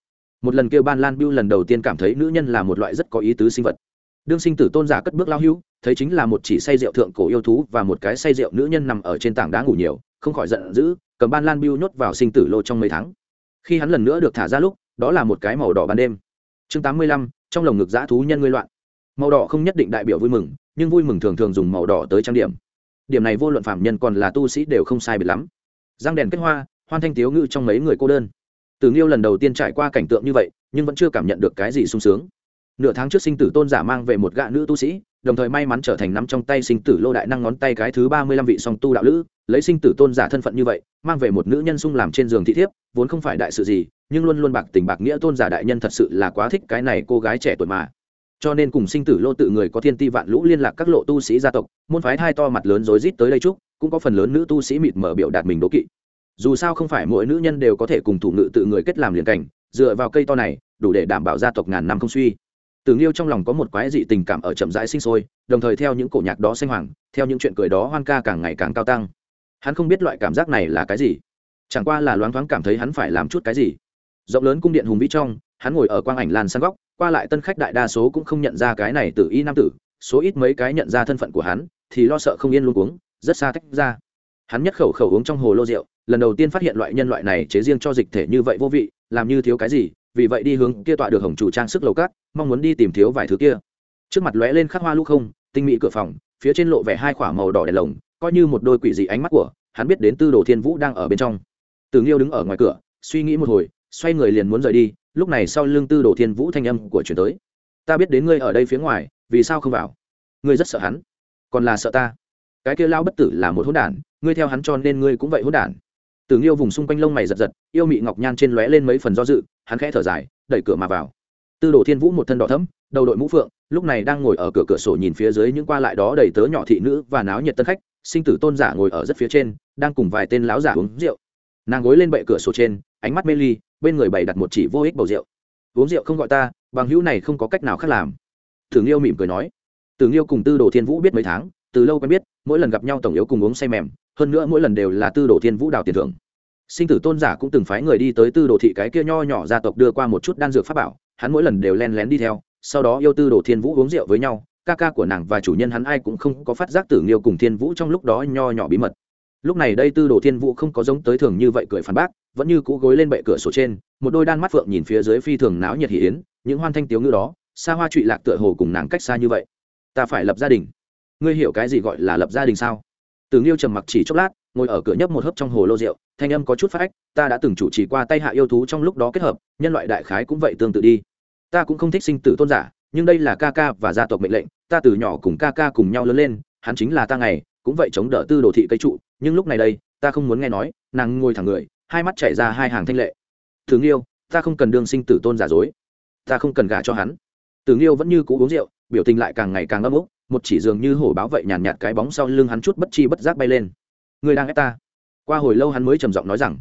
một lần kêu ban lan biêu lần đầu tiên cảm thấy nữ nhân là một loại rất có ý tứ sinh vật. Đương sinh tử tôn giả cất bước lao hưu, thấy chính là một chỉ say rượu thượng cổ yêu thú và một cái say rượu nữ nhân nằm ở trên tảng đá ngủ nhiều không khỏi giận dữ cầm ban lan biêu nhốt vào sinh tử lô trong mấy tháng. Khi hắn lần nữa được thả ra lúc đó là một cái màu đỏ ban đêm. Chương tám mươi lăm trong lồng ngực dã thú nhân ngươi loạn. Màu đỏ không nhất định đại biểu vui mừng nhưng vui mừng thường thường dùng màu đỏ tới trang điểm. Điểm này vô luận phạm nhân còn là tu sĩ đều không sai biệt lắm răng đèn kết hoa, hoan thanh tiếu ngự trong mấy người cô đơn. Từ nghiêu lần đầu tiên trải qua cảnh tượng như vậy, nhưng vẫn chưa cảm nhận được cái gì sung sướng. Nửa tháng trước sinh tử tôn giả mang về một gạ nữ tu sĩ, đồng thời may mắn trở thành nắm trong tay sinh tử lô đại năng ngón tay cái thứ ba mươi lăm vị song tu đạo lữ, lấy sinh tử tôn giả thân phận như vậy, mang về một nữ nhân sung làm trên giường thị thiếp, vốn không phải đại sự gì, nhưng luôn luôn bạc tình bạc nghĩa tôn giả đại nhân thật sự là quá thích cái này cô gái trẻ tuổi mà. Cho nên cùng sinh tử lô tự người có thiên ti vạn lũ liên lạc các lộ tu sĩ gia tộc, môn phái hai to mặt lớn rối rít tới đây chúc cũng có phần lớn nữ tu sĩ mịt mở biểu đạt mình đố kỵ dù sao không phải mỗi nữ nhân đều có thể cùng thủ ngự tự người kết làm liền cảnh dựa vào cây to này đủ để đảm bảo gia tộc ngàn năm không suy Tử Nghiêu trong lòng có một quái dị tình cảm ở chậm rãi sinh sôi, đồng thời theo những cổ nhạc đó xanh hoàng, theo những chuyện cười đó hoan ca càng ngày càng cao tăng. Hắn không biết loại cảm giác này là cái gì, chẳng qua là loáng thoáng cảm thấy hắn phải làm chút cái gì. Rộng lớn cung điện hùng vĩ trong, hắn ngồi ở quang ảnh lan sang góc, qua lại tân khách đại đa số cũng không nhận ra cái này từ Y nam tử, số ít mấy cái nhận ra thân phận của hắn, thì lo sợ không yên luôn cuống rất xa tách ra. Hắn nhất khẩu khẩu uống trong hồ lô rượu, lần đầu tiên phát hiện loại nhân loại này chế riêng cho dịch thể như vậy vô vị, làm như thiếu cái gì, vì vậy đi hướng kia tọa được hồng chủ trang sức lầu cát mong muốn đi tìm thiếu vài thứ kia. Trước mặt lóe lên khắc hoa lũ không tinh mỹ cửa phòng phía trên lộ vẻ hai khỏa màu đỏ đèn lồng coi như một đôi quỷ dị ánh mắt của hắn biết đến tư đồ thiên vũ đang ở bên trong. Từ nghiêu đứng ở ngoài cửa suy nghĩ một hồi xoay người liền muốn rời đi lúc này sau lưng tư đồ thiên vũ thanh âm của chuyển tới. Ta biết đến ngươi ở đây phía ngoài vì sao không vào? Ngươi rất sợ hắn còn là sợ ta cái kia lao bất tử là một hỗn đản, ngươi theo hắn cho nên ngươi cũng vậy hỗn đản. Tử nghiêu vùng xung quanh lông mày giật giật, yêu mị ngọc nhan trên lóe lên mấy phần do dự, hắn khẽ thở dài, đẩy cửa mà vào. Tư đồ thiên vũ một thân đỏ thấm đầu đội mũ phượng, lúc này đang ngồi ở cửa cửa sổ nhìn phía dưới những qua lại đó đầy tớ nhỏ thị nữ và náo nhiệt tân khách, sinh tử tôn giả ngồi ở rất phía trên, đang cùng vài tên láo giả uống rượu. Nàng gối lên bệ cửa sổ trên, ánh mắt mê ly, bên người bày đặt một chỉ vô ích bầu rượu. Uống rượu không gọi ta, bằng hữu này không có cách nào khác làm. Thường liêu mỉm cười nói. Tưởng liêu cùng tư đồ thiên vũ biết mấy tháng từ lâu quen biết, mỗi lần gặp nhau tổng yếu cùng uống say mềm, hơn nữa mỗi lần đều là tư đồ thiên vũ đào tiền thưởng. Sinh tử tôn giả cũng từng phái người đi tới tư đồ thị cái kia nho nhỏ gia tộc đưa qua một chút đan dược pháp bảo, hắn mỗi lần đều len lén đi theo, sau đó yêu tư đồ thiên vũ uống rượu với nhau, ca ca của nàng và chủ nhân hắn ai cũng không có phát giác tử nghiêu cùng thiên vũ trong lúc đó nho nhỏ bí mật. Lúc này đây tư đồ thiên vũ không có giống tới thường như vậy cười phản bác, vẫn như cũ gối lên bệ cửa sổ trên, một đôi đan mắt phượng nhìn phía dưới phi thường náo nhiệt hỷ yến, những hoan thanh tiếu ngữ đó, xa hoa trụy lạc tựa hồ cùng nàng cách xa như vậy. Ta phải lập gia đình ngươi hiểu cái gì gọi là lập gia đình sao? Từ nghiêu trầm mặc chỉ chốc lát, ngồi ở cửa nhấp một hớp trong hồ lô rượu, thanh âm có chút phát ách ta đã từng chủ trì qua tay hạ yêu thú trong lúc đó kết hợp, nhân loại đại khái cũng vậy tương tự đi. Ta cũng không thích sinh tử tôn giả, nhưng đây là ca ca và gia tộc mệnh lệnh, ta từ nhỏ cùng ca ca cùng nhau lớn lên, hắn chính là ta ngày, cũng vậy chống đỡ tư đồ thị cây trụ, nhưng lúc này đây, ta không muốn nghe nói, nàng ngồi thẳng người, hai mắt chảy ra hai hàng thanh lệ. Thường yêu ta không cần đương sinh tử tôn giả dối. Ta không cần gả cho hắn. Tưởng yêu vẫn như cũ uống rượu, biểu tình lại càng ngày càng âm úc một chỉ dường như hổ báo vậy nhàn nhạt, nhạt cái bóng sau lưng hắn chút bất chi bất giác bay lên. Người đang ép ta. Qua hồi lâu hắn mới trầm giọng nói rằng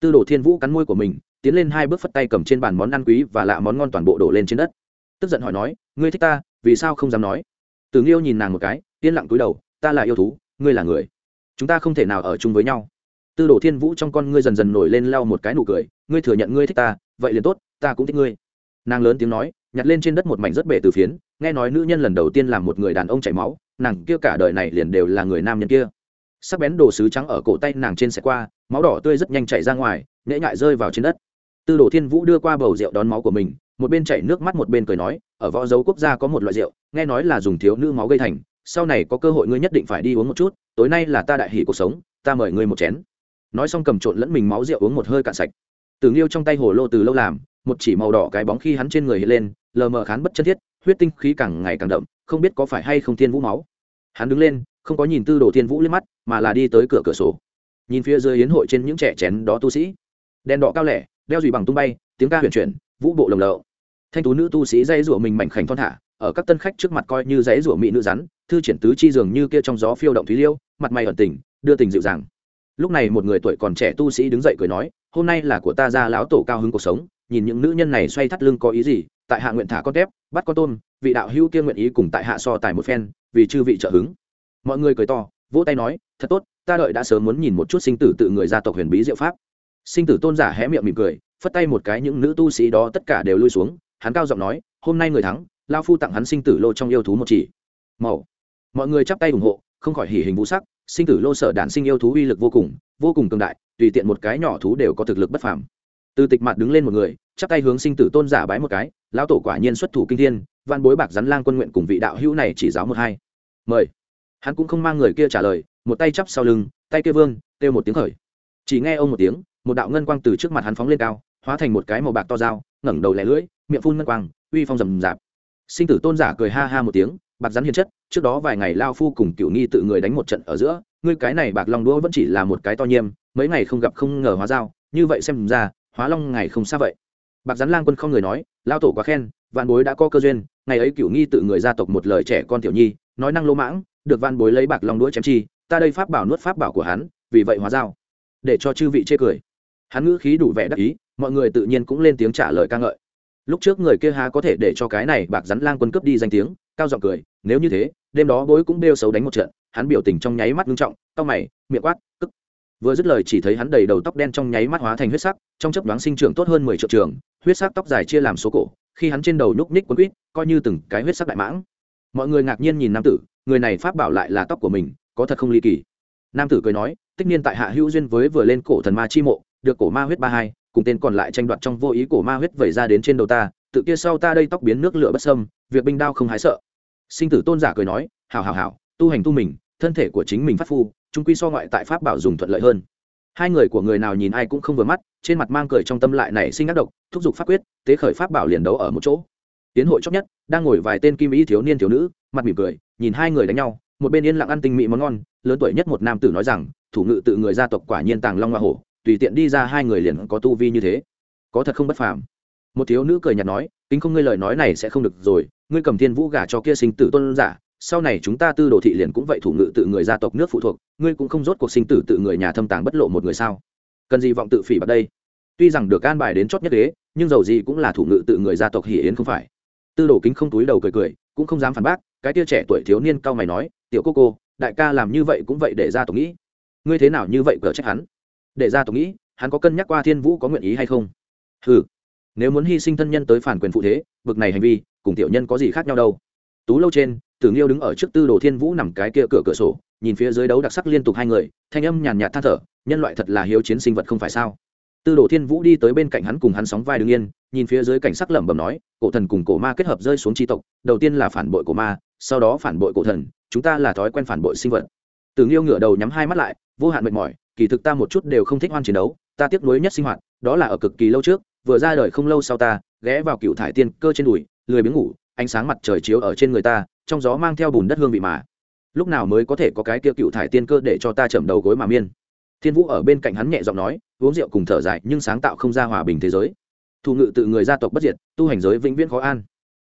tư đồ thiên vũ cắn môi của mình tiến lên hai bước phất tay cầm trên bàn món ăn quý và lạ món ngon toàn bộ đổ lên trên đất. Tức giận hỏi nói ngươi thích ta vì sao không dám nói? Từ nghiêu nhìn nàng một cái yên lặng túi đầu ta là yêu thú ngươi là người. Chúng ta không thể nào ở chung với nhau. Tư đồ thiên vũ trong con ngươi dần dần nổi lên lau một cái nụ cười ngươi thừa nhận ngươi thích ta vậy liền tốt ta cũng thích ngươi. Nàng lớn tiếng nói nhặt lên trên đất một mảnh rất bể từ phiến, nghe nói nữ nhân lần đầu tiên làm một người đàn ông chảy máu, nàng kia cả đời này liền đều là người nam nhân kia. Sắc bén đồ sứ trắng ở cổ tay nàng trên xe qua, máu đỏ tươi rất nhanh chảy ra ngoài nễ ngại rơi vào trên đất. Tư đồ thiên vũ đưa qua bầu rượu đón máu của mình, một bên chảy nước mắt một bên cười nói, ở võ dấu quốc gia có một loại rượu, nghe nói là dùng thiếu nữ máu gây thành, sau này có cơ hội ngươi nhất định phải đi uống một chút, tối nay là ta đại hỷ cuộc sống, ta mời ngươi một chén. Nói xong cầm trộn lẫn mình máu rượu uống một hơi cạn sạch. Tưởng nghiêu trong tay hồ lô từ lâu làm một chỉ màu đỏ cái bóng khi hắn trên người hiện lên, lờ mờ khán bất chân thiết, huyết tinh khí càng ngày càng đậm, không biết có phải hay không thiên vũ máu. Hắn đứng lên, không có nhìn tư đồ thiên vũ lên mắt, mà là đi tới cửa cửa sổ. Nhìn phía dưới yến hội trên những trẻ chén đó tu sĩ. Đèn đỏ cao lẻ, đeo dùy bằng tung bay, tiếng ca huyền chuyển, vũ bộ lồng lậu thanh tú nữ tu sĩ dây rủa mình mảnh khảnh thon thả, ở các tân khách trước mặt coi như dãy rủa mỹ nữ rắn, thư triển tứ chi dường như kia trong gió phiêu động thúy liêu, mặt mày ẩn tình, đưa tình dịu dàng. Lúc này một người tuổi còn trẻ tu sĩ đứng dậy cười nói, hôm nay là của ta ra lão tổ cao hứng cuộc sống nhìn những nữ nhân này xoay thắt lưng có ý gì, tại hạ nguyện thả con tép, bắt con tôm, vị đạo hữu kia nguyện ý cùng tại hạ so tài một phen, vì chư vị trợ hứng. Mọi người cười to, vỗ tay nói, thật tốt, ta đợi đã sớm muốn nhìn một chút sinh tử tự người gia tộc huyền bí diệu pháp. Sinh tử tôn giả hé miệng mỉm cười, phất tay một cái những nữ tu sĩ đó tất cả đều lui xuống, hắn cao giọng nói, hôm nay người thắng, lao phu tặng hắn sinh tử lô trong yêu thú một chỉ. Màu mọi người chắp tay ủng hộ, không khỏi hỉ hình vũ sắc, sinh tử lô sở đản sinh yêu thú uy lực vô cùng vô cùng cường đại, tùy tiện một cái nhỏ thú đều có thực lực bất phàm từ tịch mặt đứng lên một người, chắp tay hướng sinh tử tôn giả bái một cái, lão tổ quả nhiên xuất thủ kinh thiên văn bối bạc rắn lang quân nguyện cùng vị đạo hữu này chỉ giáo một hai. Mời. Hắn cũng không mang người kia trả lời, một tay chắp sau lưng, tay kia vương, kêu một tiếng khởi. Chỉ nghe ông một tiếng, một đạo ngân quang từ trước mặt hắn phóng lên cao, hóa thành một cái màu bạc to dao, ngẩng đầu lẻ lưỡi, miệng phun ngân quang, uy phong rầm rạp. Sinh tử tôn giả cười ha ha một tiếng, bạc rắn hiền chất, trước đó vài ngày lao phu cùng cựu nghi tự người đánh một trận ở giữa, ngươi cái này bạc long đũa vẫn chỉ là một cái to nhiêm mấy ngày không gặp không ngờ hóa dao, như vậy xem ra hóa long ngày không xa vậy. Bạc rắn lang quân không người nói lao tổ quá khen, vạn bối đã có cơ duyên, ngày ấy cửu nghi tự người gia tộc một lời trẻ con tiểu nhi, nói năng lô mãng, được vạn bối lấy bạc long đũa chém chi, ta đây pháp bảo nuốt pháp bảo của hắn, vì vậy hóa dao để cho chư vị chê cười. Hắn ngữ khí đủ vẻ đắc ý, mọi người tự nhiên cũng lên tiếng trả lời ca ngợi. Lúc trước người kia há có thể để cho cái này bạc rắn lang quân cướp đi danh tiếng, cao giọng cười, nếu như thế, đêm đó bối cũng đeo xấu đánh một trận. Hắn biểu tình trong nháy mắt nghiêm trọng, cau mày, miệng quát, tức vừa dứt lời chỉ thấy hắn đầy đầu tóc đen trong nháy mắt hóa thành huyết sắc, trong chấp đoán sinh trưởng tốt hơn mười triệu trường, huyết sắc tóc dài chia làm số cổ, khi hắn trên đầu nhúc ních quấn quýt, coi như từng cái huyết sắc đại mãng. Mọi người ngạc nhiên nhìn nam tử, người này pháp bảo lại là tóc của mình, có thật không ly kỳ. Nam tử cười nói, tích niên tại hạ hữu duyên với vừa lên cổ thần ma chi mộ, được cổ ma huyết ba hai, cùng tên còn lại tranh đoạt trong vô ý cổ ma huyết vẩy ra đến trên đầu ta, tự kia sau ta đây tóc biến nước lửa bất sâm việc binh đao không hái sợ. Sinh tử tôn giả cười nói hào hảo hảo, tu hành tu mình, thân thể của chính mình phát phu trung quy so ngoại tại pháp bảo dùng thuận lợi hơn. Hai người của người nào nhìn ai cũng không vừa mắt, trên mặt mang cười trong tâm lại nảy sinh ác độc, thúc giục pháp quyết, tế khởi pháp bảo liền đấu ở một chỗ. Tiến hội chóc nhất, đang ngồi vài tên kim ý thiếu niên thiếu nữ, mặt mỉm cười, nhìn hai người đánh nhau, một bên yên lặng ăn tinh mỹ món ngon, lớn tuổi nhất một nam tử nói rằng, thủ ngự tự người gia tộc quả nhiên tàng long hoa hổ, tùy tiện đi ra hai người liền có tu vi như thế. Có thật không bất phàm. Một thiếu nữ cười nhạt nói, kính không ngươi lời nói này sẽ không được rồi, ngươi cầm thiên vũ gả cho kia sinh tử tôn giả sau này chúng ta tư đồ thị liền cũng vậy thủ ngự tự người gia tộc nước phụ thuộc, ngươi cũng không rốt cuộc sinh tử tự người nhà thâm tàng bất lộ một người sao? Cần gì vọng tự phỉ bật đây? Tuy rằng được an bài đến chót nhất đế nhưng dầu gì cũng là thủ ngự tự người gia tộc hỉ yến không phải. Tư đồ kính không túi đầu cười cười, cũng không dám phản bác, cái tia trẻ tuổi thiếu niên cao mày nói, tiểu cô cô, đại ca làm như vậy cũng vậy để gia tộc nghĩ. Ngươi thế nào như vậy cờ trách hắn? Để gia tộc nghĩ, hắn có cân nhắc qua thiên vũ có nguyện ý hay không? Ừ nếu muốn hy sinh thân nhân tới phản quyền phụ thế, bực này hành vi, cùng tiểu nhân có gì khác nhau đâu? Tú lâu trên tử nghiêu đứng ở trước tư đồ thiên vũ nằm cái kia cửa cửa sổ, nhìn phía dưới đấu đặc sắc liên tục hai người, thanh âm nhàn nhạt than thở, nhân loại thật là hiếu chiến sinh vật không phải sao? Tư đồ thiên vũ đi tới bên cạnh hắn cùng hắn sóng vai đứng yên, nhìn phía dưới cảnh sắc lẩm bẩm nói, cổ thần cùng cổ ma kết hợp rơi xuống tri tộc, đầu tiên là phản bội cổ ma, sau đó phản bội cổ thần, chúng ta là thói quen phản bội sinh vật. Tử nghiêu ngửa đầu nhắm hai mắt lại, vô hạn mệt mỏi, kỳ thực ta một chút đều không thích hoan chiến đấu, ta tiếc nuối nhất sinh hoạt, đó là ở cực kỳ lâu trước, vừa ra đời không lâu sau ta, ghé vào cựu thải tiên cơ trên đùi, lười biếng ngủ, ánh sáng mặt trời chiếu ở trên người ta trong gió mang theo bùn đất hương vị mà. Lúc nào mới có thể có cái kia cựu thải tiên cơ để cho ta chậm đầu gối mà miên? Thiên vũ ở bên cạnh hắn nhẹ giọng nói, uống rượu cùng thở dài, nhưng sáng tạo không ra hòa bình thế giới. Thủ ngự tự người gia tộc bất diệt, tu hành giới vĩnh viễn khó an.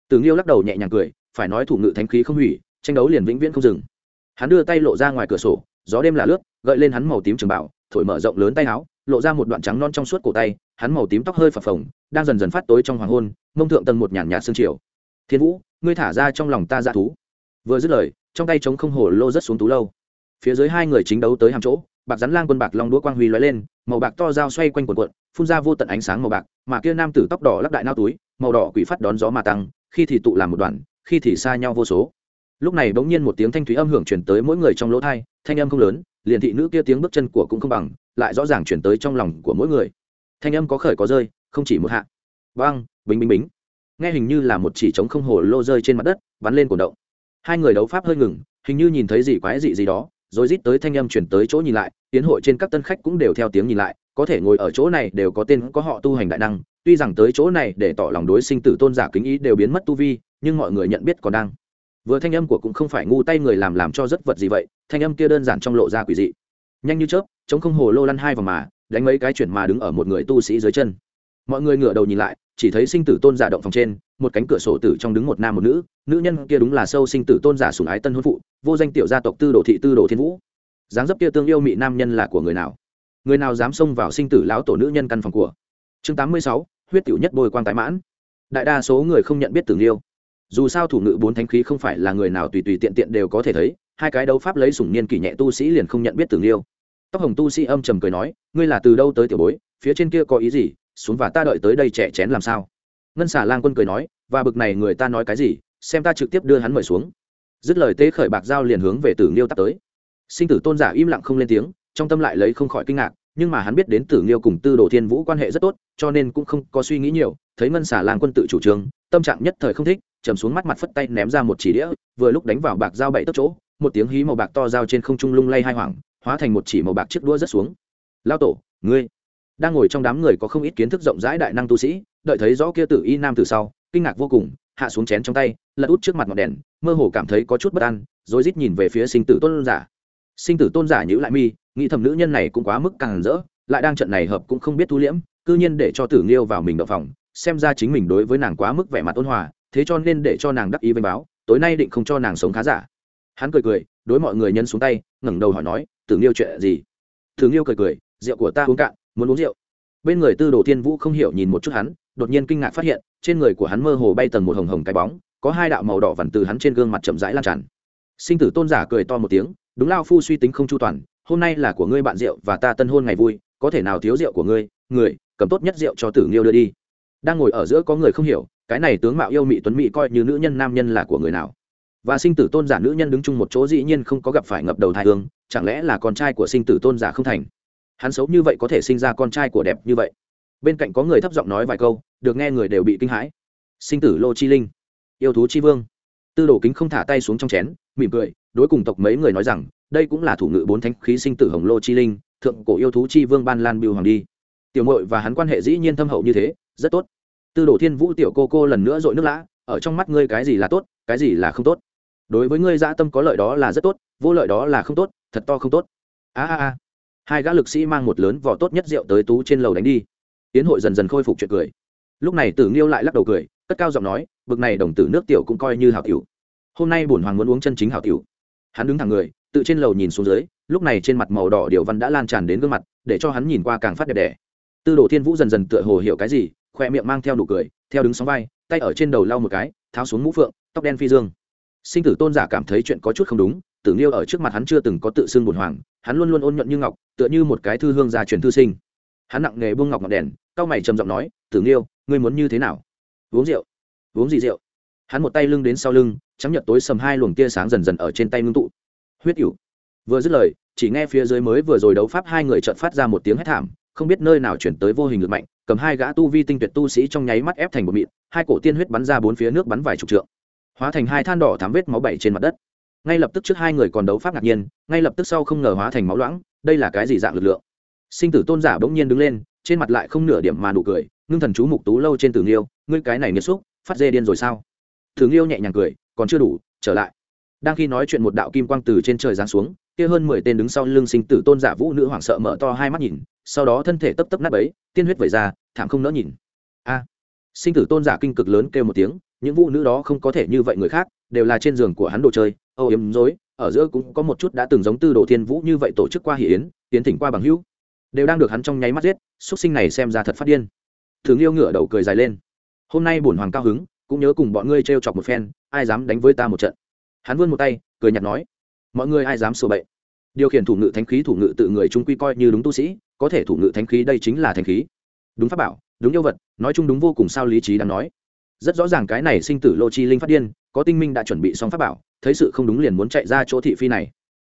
Từ nghiêu lắc đầu nhẹ nhàng cười, phải nói thủ ngự thánh khí không hủy, tranh đấu liền vĩnh viễn không dừng. Hắn đưa tay lộ ra ngoài cửa sổ, gió đêm là lướt, gợi lên hắn màu tím trường bảo thổi mở rộng lớn tay áo, lộ ra một đoạn trắng non trong suốt cổ tay, hắn màu tím tóc hơi phập phồng, đang dần dần phát tối trong hoàng hôn, mông thượng tầng một nhàn nhạt sương chiều. Thiên vũ ngươi thả ra trong lòng ta dạ thú. Vừa dứt lời, trong tay trống không hổ lô rất xuống tú lâu. Phía dưới hai người chính đấu tới hàm chỗ, bạc rắn lang quân bạc long đũa quang huy lóe lên, màu bạc to dao xoay quanh quần quận phun ra vô tận ánh sáng màu bạc, mà kia nam tử tóc đỏ lắc đại nao túi, màu đỏ quỷ phát đón gió mà tăng, khi thì tụ làm một đoàn, khi thì xa nhau vô số. Lúc này bỗng nhiên một tiếng thanh thúy âm hưởng chuyển tới mỗi người trong lỗ thai, thanh âm không lớn, liền thị nữ kia tiếng bước chân của cũng không bằng, lại rõ ràng chuyển tới trong lòng của mỗi người. Thanh âm có khởi có rơi, không chỉ một hạ. Vang, bính bính bính nghe hình như là một chỉ trống không hồ lô rơi trên mặt đất, bắn lên cổ động. Hai người đấu pháp hơi ngừng, hình như nhìn thấy gì quái dị gì đó, rồi rít tới thanh âm chuyển tới chỗ nhìn lại, tiến hội trên các tân khách cũng đều theo tiếng nhìn lại, có thể ngồi ở chỗ này đều có tên, có họ tu hành đại năng, tuy rằng tới chỗ này để tỏ lòng đối sinh tử tôn giả kính ý đều biến mất tu vi, nhưng mọi người nhận biết còn đang. Vừa thanh âm của cũng không phải ngu tay người làm làm cho rất vật gì vậy, thanh âm kia đơn giản trong lộ ra quỷ dị. Nhanh như chớp chống không hồ lô lăn hai vào mà, đánh mấy cái chuyển mà đứng ở một người tu sĩ dưới chân. Mọi người ngửa đầu nhìn lại chỉ thấy sinh tử tôn giả động phòng trên, một cánh cửa sổ tử trong đứng một nam một nữ nữ nhân kia đúng là sâu sinh tử tôn giả sùng ái tân hôn phụ, vô danh tiểu gia tộc tư đồ thị tư đồ thiên vũ. Dáng dấp kia tương yêu mị nam nhân là của người nào? Người nào dám xông vào sinh tử lão tổ nữ nhân căn phòng của? Chương tám mươi sáu, huyết tiểu nhất bồi quang tái mãn. Đại đa số người không nhận biết tưởng yêu dù sao thủ ngự bốn thánh khí không phải là người nào tùy tùy tiện tiện đều có thể thấy, hai cái đấu pháp lấy sủng niên kỷ nhẹ tu sĩ liền không nhận biết tưởng yêu tóc hồng tu sĩ âm trầm cười nói, ngươi là từ đâu tới tiểu bối? Phía trên kia có ý gì? Xuống và ta đợi tới đây trẻ chén làm sao? Ngân xà lang quân cười nói, và bực này người ta nói cái gì, xem ta trực tiếp đưa hắn mời xuống. Dứt lời tế khởi bạc dao liền hướng về tử nghiêu tắt tới. Sinh tử tôn giả im lặng không lên tiếng, trong tâm lại lấy không khỏi kinh ngạc, nhưng mà hắn biết đến tử nghiêu cùng tư đồ thiên vũ quan hệ rất tốt, cho nên cũng không có suy nghĩ nhiều, thấy ngân xà lang quân tự chủ trương, tâm trạng nhất thời không thích chầm xuống mắt mặt phất tay ném ra một chỉ đĩa, vừa lúc đánh vào bạc dao bảy tốc chỗ, một tiếng hí màu bạc to dao trên không trung lung lay hai hoảng, hóa thành một chỉ màu bạc chiếc đũa rất xuống. Lao tổ, ngươi đang ngồi trong đám người có không ít kiến thức rộng rãi đại năng tu sĩ, đợi thấy rõ kia tử y nam từ sau, kinh ngạc vô cùng, hạ xuống chén trong tay, lật út trước mặt ngọn đèn, mơ hồ cảm thấy có chút bất an, rồi rít nhìn về phía sinh tử tôn giả. Sinh tử tôn giả nhữ lại mi, nghĩ thầm nữ nhân này cũng quá mức càng rỡ, lại đang trận này hợp cũng không biết thu liễm, cư nhiên để cho tử nghiêu vào mình đậu phòng, xem ra chính mình đối với nàng quá mức vẻ mặt ôn hòa, thế cho nên để cho nàng đắc ý vênh báo, tối nay định không cho nàng sống khá giả. Hắn cười cười, đối mọi người nhân xuống tay, ngẩng đầu hỏi nói, tử nghiêu chuyện gì? Tử nghiêu cười cười, rượu của ta uống cạn muốn uống rượu. Bên người tư đồ thiên vũ không hiểu nhìn một chút hắn, đột nhiên kinh ngạc phát hiện, trên người của hắn mơ hồ bay tầng một hồng hồng cái bóng, có hai đạo màu đỏ vằn từ hắn trên gương mặt chậm rãi lan tràn. Sinh tử tôn giả cười to một tiếng, đúng lao phu suy tính không chu toàn, hôm nay là của ngươi bạn rượu và ta tân hôn ngày vui, có thể nào thiếu rượu của ngươi? Người, cầm tốt nhất rượu cho tử nghiêu đưa đi. Đang ngồi ở giữa có người không hiểu, cái này tướng mạo yêu mỹ tuấn mỹ coi như nữ nhân nam nhân là của người nào. Và sinh tử tôn giả nữ nhân đứng chung một chỗ dĩ nhiên không có gặp phải ngập đầu thai hương, chẳng lẽ là con trai của sinh tử tôn giả không thành? Hắn xấu như vậy có thể sinh ra con trai của đẹp như vậy. Bên cạnh có người thấp giọng nói vài câu, được nghe người đều bị kinh hãi. Sinh tử lô chi linh, yêu thú chi vương. Tư đồ kính không thả tay xuống trong chén, mỉm cười, đối cùng tộc mấy người nói rằng, đây cũng là thủ ngự bốn thánh khí sinh tử hồng lô chi linh, thượng cổ yêu thú chi vương ban lan biêu hoàng đi. Tiểu mội và hắn quan hệ dĩ nhiên thâm hậu như thế, rất tốt. Tư đồ thiên vũ tiểu cô cô lần nữa dội nước lã, ở trong mắt ngươi cái gì là tốt, cái gì là không tốt? Đối với ngươi dã tâm có lợi đó là rất tốt, vô lợi đó là không tốt, thật to không tốt. A a a hai gã lực sĩ mang một lớn vỏ tốt nhất rượu tới tú trên lầu đánh đi. Tiến hội dần dần khôi phục chuyện cười. Lúc này tử nghiêu lại lắc đầu cười, cất cao giọng nói, bực này đồng tử nước tiểu cũng coi như hảo tiểu. Hôm nay bổn hoàng muốn uống chân chính hảo tiểu. Hắn đứng thẳng người, tự trên lầu nhìn xuống dưới, lúc này trên mặt màu đỏ điều văn đã lan tràn đến gương mặt, để cho hắn nhìn qua càng phát đẹp đẽ. Tư đồ thiên vũ dần dần tựa hồ hiểu cái gì, khoe miệng mang theo nụ cười, theo đứng sóng vai, tay ở trên đầu lau một cái, tháo xuống mũ phượng, tóc đen phi dương. Sinh tử tôn giả cảm thấy chuyện có chút không đúng tử nghiêu ở trước mặt hắn chưa từng có tự xưng bùn hoàng, hắn luôn luôn ôn nhuận như ngọc, tựa như một cái thư hương gia truyền thư sinh. Hắn nặng nghề buông ngọc ngọc đèn, cao mày trầm giọng nói, tử nghiêu, ngươi muốn như thế nào? Uống rượu. Uống gì rượu? Hắn một tay lưng đến sau lưng, trắng nhật tối sầm hai luồng tia sáng dần dần ở trên tay ngưng tụ. Huyết cửu vừa dứt lời, chỉ nghe phía dưới mới vừa rồi đấu pháp hai người chợt phát ra một tiếng hét thảm, không biết nơi nào chuyển tới vô hình lực mạnh, cầm hai gã tu vi tinh tuyệt tu sĩ trong nháy mắt ép thành một mịn, hai cổ tiên huyết bắn ra bốn phía nước bắn vài chục trượng. Hóa thành hai than đỏ thám vết máu bảy trên mặt đất ngay lập tức trước hai người còn đấu pháp ngạc nhiên, ngay lập tức sau không ngờ hóa thành máu loãng, đây là cái gì dạng lực lượng? Sinh tử tôn giả bỗng nhiên đứng lên, trên mặt lại không nửa điểm mà nụ cười, ngưng thần chú mục tú lâu trên tử nghiêu, ngươi cái này nghiêm xúc, phát dê điên rồi sao? Tử nghiêu nhẹ nhàng cười, còn chưa đủ, trở lại. Đang khi nói chuyện một đạo kim quang từ trên trời giáng xuống, kia hơn mười tên đứng sau lưng sinh tử tôn giả vũ nữ hoảng sợ mở to hai mắt nhìn, sau đó thân thể tấp tấp nát ấy tiên huyết vẩy ra, thảm không nỡ nhìn. A! Sinh tử tôn giả kinh cực lớn kêu một tiếng những vũ nữ đó không có thể như vậy người khác, đều là trên giường của hắn đồ chơi. Âu yếm dối ở giữa cũng có một chút đã từng giống tư đồ thiên vũ như vậy tổ chức qua hỷ yến, tiến thỉnh qua bằng hữu. Đều đang được hắn trong nháy mắt giết xuất sinh này xem ra thật phát điên. Thường yêu ngửa đầu cười dài lên. Hôm nay bổn hoàng cao hứng, cũng nhớ cùng bọn ngươi t chọc một phen, ai dám đánh với ta một trận? Hắn vươn một tay, cười nhạt nói. Mọi người ai dám sửa bậy? Điều khiển thủ ngự thánh khí thủ ngự tự người chúng quy coi như đúng tu sĩ, có thể thủ ngự thánh khí đây chính là thánh khí. Đúng pháp bảo, đúng yêu vật, nói chung đúng vô cùng sao lý trí đang nói rất rõ ràng cái này sinh tử lô chi linh phát điên, có tinh minh đã chuẩn bị xong pháp bảo, thấy sự không đúng liền muốn chạy ra chỗ thị phi này.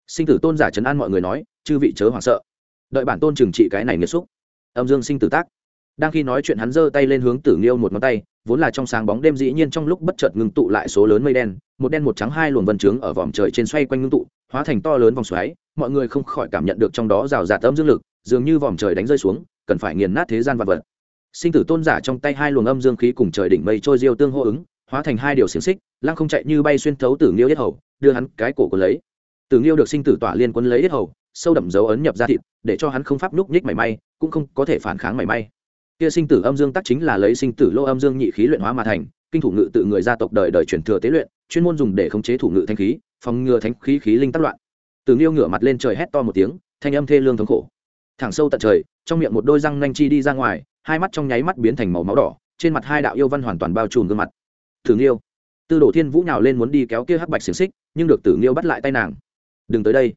Sinh tử tôn giả chấn an mọi người nói, chư vị chớ hoảng sợ. Đợi bản tôn trừng trị cái này nghiêm xúc. Âm dương sinh tử tác. Đang khi nói chuyện hắn giơ tay lên hướng tử nghiêu một ngón tay, vốn là trong sáng bóng đêm dĩ nhiên trong lúc bất chợt ngưng tụ lại số lớn mây đen, một đen một trắng hai luồng vân trướng ở vòm trời trên xoay quanh ngưng tụ, hóa thành to lớn vòng xoáy, mọi người không khỏi cảm nhận được trong đó rào rạt âm dương lực, dường như vòm trời đánh rơi xuống, cần phải nghiền nát thế gian vật vật sinh tử tôn giả trong tay hai luồng âm dương khí cùng trời đỉnh mây trôi diêu tương hô ứng, hóa thành hai điều xiềng xích, lăng không chạy như bay xuyên thấu tử nghiêu yết hầu, đưa hắn cái cổ của lấy. Tử nghiêu được sinh tử tỏa liên quân lấy yết hầu, sâu đậm dấu ấn nhập ra thịt, để cho hắn không pháp nhúc nhích mảy may, cũng không có thể phản kháng mảy may. Kia sinh tử âm dương tắc chính là lấy sinh tử lô âm dương nhị khí luyện hóa mà thành, kinh thủ ngự tự người gia tộc đời đời truyền thừa tế luyện, chuyên môn dùng để khống chế thủ ngự thanh khí, phòng ngừa thanh khí khí linh tác loạn. Tử nghiêu ngửa mặt lên trời hét to một tiếng, thanh âm thê lương thống khổ. Thẳng sâu tận trời, trong miệng một đôi răng nanh chi đi ra ngoài hai mắt trong nháy mắt biến thành màu máu đỏ, trên mặt hai đạo yêu văn hoàn toàn bao trùm gương mặt. Tử nghiêu. Tư đồ thiên vũ nhào lên muốn đi kéo kia hắc bạch xiềng xích, nhưng được tử nghiêu bắt lại tay nàng. Đừng tới đây.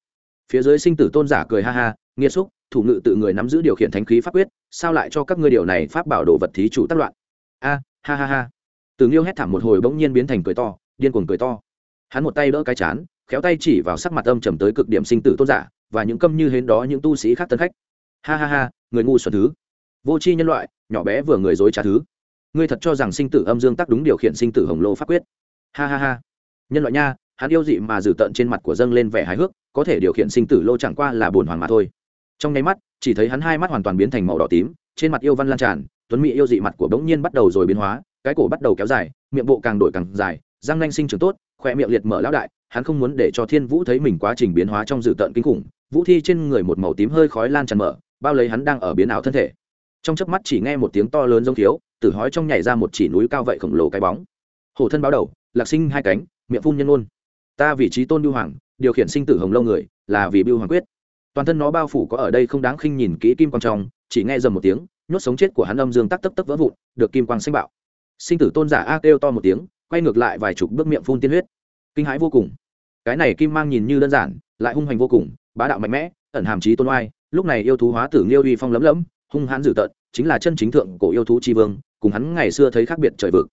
Phía dưới sinh tử tôn giả cười ha ha, nghiêm xúc thủ ngự tự người nắm giữ điều khiển thánh khí pháp quyết, sao lại cho các ngươi điều này pháp bảo đồ vật thí chủ tác loạn? A, ha ha ha. Tử nghiêu hét thảm một hồi bỗng nhiên biến thành cười to, điên cuồng cười to. Hắn một tay đỡ cái chán, khéo tay chỉ vào sắc mặt âm trầm tới cực điểm sinh tử tôn giả và những câm như hến đó những tu sĩ khác tân khách. Ha ha ha, người ngu xuẩn thứ vô tri nhân loại, nhỏ bé vừa người dối trá thứ. Ngươi thật cho rằng sinh tử âm dương tác đúng điều khiển sinh tử hồng lô pháp quyết. Ha ha ha. Nhân loại nha, hắn yêu dị mà dử tận trên mặt của dâng lên vẻ hài hước, có thể điều khiển sinh tử lô chẳng qua là buồn hoàn mà thôi. Trong nháy mắt, chỉ thấy hắn hai mắt hoàn toàn biến thành màu đỏ tím, trên mặt yêu văn lan tràn, tuấn mỹ yêu dị mặt của bỗng nhiên bắt đầu rồi biến hóa, cái cổ bắt đầu kéo dài, miệng bộ càng đổi càng dài, răng nanh sinh trưởng tốt khoe miệng liệt mở lão đại, hắn không muốn để cho thiên vũ thấy mình quá trình biến hóa trong dự tận kinh khủng, vũ thi trên người một màu tím hơi khói lan tràn mở, bao lấy hắn đang ở biến ảo thân thể trong chớp mắt chỉ nghe một tiếng to lớn giống thiếu tử hói trong nhảy ra một chỉ núi cao vậy khổng lồ cái bóng. Hổ thân báo đầu, lạc sinh hai cánh, miệng phun nhân ôn ta vị trí tôn biêu hoàng, điều khiển sinh tử hồng lâu người, là vì bưu hoàng quyết. Toàn thân nó bao phủ có ở đây không đáng khinh nhìn kỹ kim quang trong, chỉ nghe dầm một tiếng, nhốt sống chết của hắn âm dương tắc tấp tấp vỡ vụn, được kim quang xanh bạo. Sinh tử tôn giả a kêu to một tiếng, quay ngược lại vài chục bước miệng phun tiên huyết. Kinh hãi vô cùng. Cái này kim mang nhìn như đơn giản, lại hung hoành vô cùng, bá đạo mạnh mẽ, ẩn hàm trí tôn oai, lúc này yêu thú hóa tử nghiêu uy phong lấm lấm hung hãn dữ tợn, chính là chân chính thượng cổ yêu thú tri vương, cùng hắn ngày xưa thấy khác biệt trời vực.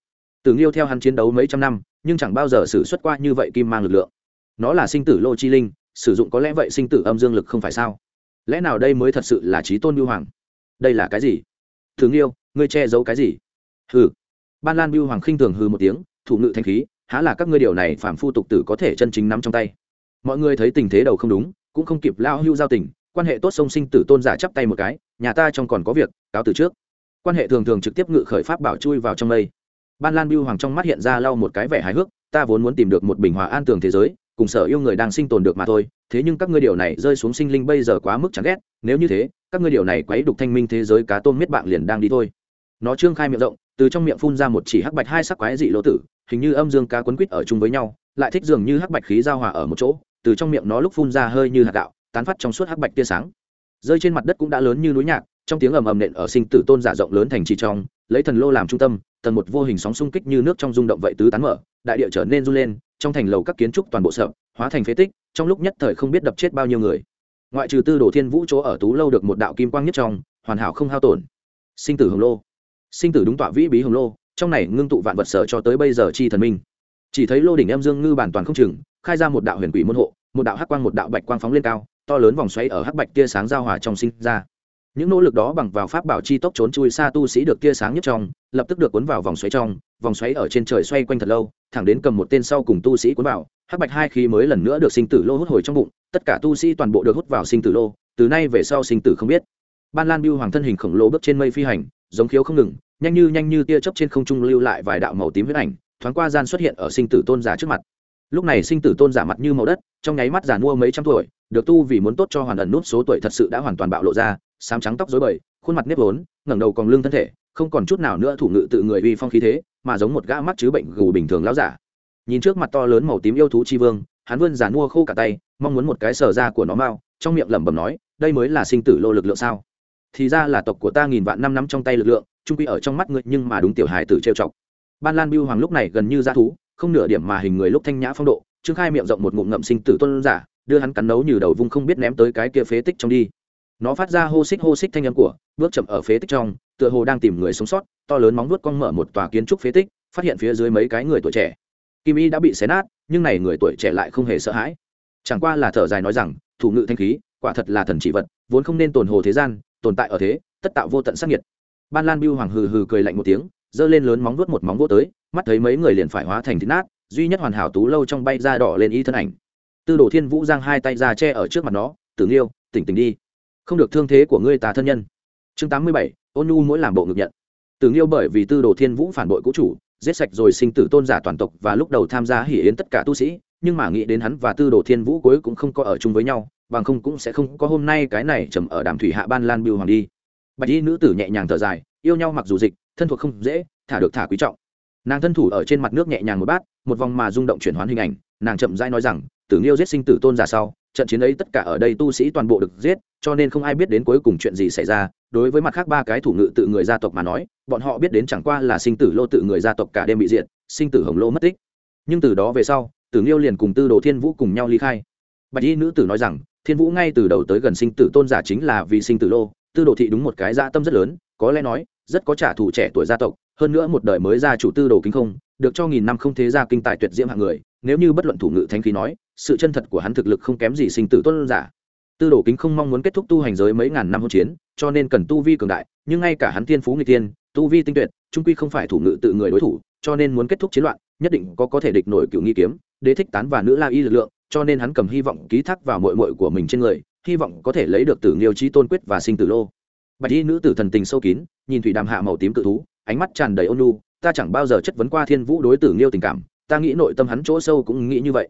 Tử nghiêu theo hắn chiến đấu mấy trăm năm, nhưng chẳng bao giờ xử xuất qua như vậy kim mang lực lượng. Nó là sinh tử lô chi linh, sử dụng có lẽ vậy sinh tử âm dương lực không phải sao? Lẽ nào đây mới thật sự là trí tôn biêu hoàng? Đây là cái gì? Thường yêu ngươi che giấu cái gì? Hừ. Ban lan biêu hoàng khinh thường hừ một tiếng, thủ ngự thanh khí, há là các ngươi điều này phản phu tục tử có thể chân chính nắm trong tay. Mọi người thấy tình thế đầu không đúng, cũng không kịp lao hưu giao tình quan hệ tốt sông sinh tử tôn giả chắp tay một cái, nhà ta trong còn có việc, cáo từ trước. Quan hệ thường thường trực tiếp ngự khởi pháp bảo chui vào trong mây. Ban lan biêu hoàng trong mắt hiện ra lau một cái vẻ hài hước, ta vốn muốn tìm được một bình hòa an tường thế giới, cùng sở yêu người đang sinh tồn được mà thôi, thế nhưng các ngươi điều này rơi xuống sinh linh bây giờ quá mức chán ghét, nếu như thế, các ngươi điều này quấy đục thanh minh thế giới cá tôm miết bạn liền đang đi thôi. Nó trương khai miệng rộng, từ trong miệng phun ra một chỉ hắc bạch hai sắc quái dị lỗ tử, hình như âm dương cá quấn quýt ở chung với nhau, lại thích dường như hắc bạch khí giao hòa ở một chỗ, từ trong miệng nó lúc phun ra hơi như hạt gạo tán phát trong suốt hắc bạch tia sáng. Rơi trên mặt đất cũng đã lớn như núi nhạc, trong tiếng ầm ầm nện ở sinh tử tôn giả rộng lớn thành trì trong, lấy thần lô làm trung tâm, tầng một vô hình sóng xung kích như nước trong rung động vậy tứ tán mở, đại địa trở nên run lên, trong thành lầu các kiến trúc toàn bộ sợ, hóa thành phế tích, trong lúc nhất thời không biết đập chết bao nhiêu người. Ngoại trừ tư đồ thiên vũ chỗ ở tú lâu được một đạo kim quang nhất trong, hoàn hảo không hao tổn. Sinh tử hồng lô. Sinh tử đúng tọa vĩ bí hồng lô, trong này ngưng tụ vạn vật sở cho tới bây giờ chi thần minh. Chỉ thấy lô đỉnh em dương ngư bản toàn không chừng, khai ra một đạo huyền quỷ môn hộ, một đạo hắc quang một đạo bạch quang phóng lên cao to lớn vòng xoáy ở hắc bạch tia sáng giao hòa trong sinh ra. Những nỗ lực đó bằng vào pháp bảo chi tốc trốn chui xa tu sĩ được tia sáng nhất trong, lập tức được cuốn vào vòng xoáy trong, vòng xoáy ở trên trời xoay quanh thật lâu, thẳng đến cầm một tên sau cùng tu sĩ cuốn vào, hắc bạch hai khí mới lần nữa được sinh tử lô hút hồi trong bụng, tất cả tu sĩ toàn bộ được hút vào sinh tử lô, từ nay về sau sinh tử không biết. Ban lan biêu hoàng thân hình khổng lồ bước trên mây phi hành, giống khiếu không ngừng, nhanh như nhanh như tia chớp trên không trung lưu lại vài đạo màu tím huyết ảnh, thoáng qua gian xuất hiện ở sinh tử tôn giả trước mặt lúc này sinh tử tôn giả mặt như màu đất, trong nháy mắt giả mua mấy trăm tuổi, được tu vì muốn tốt cho hoàn ẩn nút số tuổi thật sự đã hoàn toàn bạo lộ ra, sám trắng tóc dối bời, khuôn mặt nếp vốn, ngẩng đầu còn lưng thân thể, không còn chút nào nữa thủ ngự tự người uy phong khí thế, mà giống một gã mắc chứ bệnh gù bình thường lão giả. Nhìn trước mặt to lớn màu tím yêu thú chi vương, hắn vươn giả mua khô cả tay, mong muốn một cái sờ ra của nó mau, trong miệng lẩm bẩm nói, đây mới là sinh tử lô lực lượng sao? Thì ra là tộc của ta nghìn vạn năm năm trong tay lực lượng, trung quy ở trong mắt ngươi nhưng mà đúng tiểu hài tử trêu chọc. Ban lan biêu hoàng lúc này gần như ra thú không nửa điểm mà hình người lúc thanh nhã phong độ, trương khai miệng rộng một ngụm ngậm sinh tử tôn giả, đưa hắn cắn nấu như đầu vung không biết ném tới cái kia phế tích trong đi. Nó phát ra hô xích hô xích thanh âm của, bước chậm ở phế tích trong, tựa hồ đang tìm người sống sót, to lớn móng vuốt cong mở một tòa kiến trúc phế tích, phát hiện phía dưới mấy cái người tuổi trẻ. Kim y đã bị xé nát, nhưng này người tuổi trẻ lại không hề sợ hãi. Chẳng qua là thở dài nói rằng, thủ ngự thanh khí, quả thật là thần chỉ vật, vốn không nên tồn hồ thế gian, tồn tại ở thế, tất tạo vô tận sắc nhiệt. Ban lan biêu hoàng hừ hừ cười lạnh một tiếng, giơ lên lớn móng vuốt một móng vuốt tới mắt thấy mấy người liền phải hóa thành thịt nát, duy nhất hoàn hảo tú lâu trong bay ra đỏ lên y thân ảnh. Tư đồ thiên vũ giang hai tay ra che ở trước mặt nó tưởng yêu tỉnh tỉnh đi. Không được thương thế của ngươi tà thân nhân. Chương tám mươi bảy, ôn nhu mỗi làm bộ ngực nhận. Tưởng yêu bởi vì tư đồ thiên vũ phản bội cũ chủ, giết sạch rồi sinh tử tôn giả toàn tộc và lúc đầu tham gia hỉ yến tất cả tu sĩ, nhưng mà nghĩ đến hắn và tư đồ thiên vũ cuối cũng không có ở chung với nhau, bằng không cũng sẽ không có hôm nay cái này trầm ở đàm thủy hạ ban lan biêu hoàng đi. Bạch y nữ tử nhẹ nhàng thở dài, yêu nhau mặc dù dịch, thân thuộc không dễ, thả được thả quý trọng nàng thân thủ ở trên mặt nước nhẹ nhàng một bát, một vòng mà rung động chuyển hoán hình ảnh, nàng chậm rãi nói rằng, tử nghiêu giết sinh tử tôn giả sau, trận chiến ấy tất cả ở đây tu sĩ toàn bộ được giết, cho nên không ai biết đến cuối cùng chuyện gì xảy ra. Đối với mặt khác ba cái thủ ngự tự người gia tộc mà nói, bọn họ biết đến chẳng qua là sinh tử lô tự người gia tộc cả đêm bị diệt, sinh tử hồng lô mất tích. Nhưng từ đó về sau, tử nghiêu liền cùng tư đồ thiên vũ cùng nhau ly khai. Bạch y nữ tử nói rằng, thiên vũ ngay từ đầu tới gần sinh tử tôn giả chính là vì sinh tử lô, tư đồ thị đúng một cái dã tâm rất lớn, có lẽ nói, rất có trả thù trẻ tuổi gia tộc hơn nữa một đời mới ra chủ tư đồ kính không, được cho nghìn năm không thế ra kinh tài tuyệt diễm hạng người, nếu như bất luận thủ ngự thánh khí nói, sự chân thật của hắn thực lực không kém gì sinh tử tuân giả. Tư đồ kính không mong muốn kết thúc tu hành giới mấy ngàn năm hỗn chiến, cho nên cần tu vi cường đại, nhưng ngay cả hắn tiên phú người tiên tu vi tinh tuyệt, trung quy không phải thủ ngự tự người đối thủ, cho nên muốn kết thúc chiến loạn, nhất định có có thể địch nổi cựu nghi kiếm, đế thích tán và nữ la y lực lượng, cho nên hắn cầm hy vọng ký thác vào mội mội của mình trên người, hy vọng có thể lấy được tử nghiêu trí tôn quyết và sinh tử lô. Bạch y nữ tử thần tình sâu kín, nhìn thủy đàm hạ màu tím cự thú ánh mắt tràn đầy ôn nhu, ta chẳng bao giờ chất vấn qua thiên vũ đối tử nghiêu tình cảm, ta nghĩ nội tâm hắn chỗ sâu cũng nghĩ như vậy.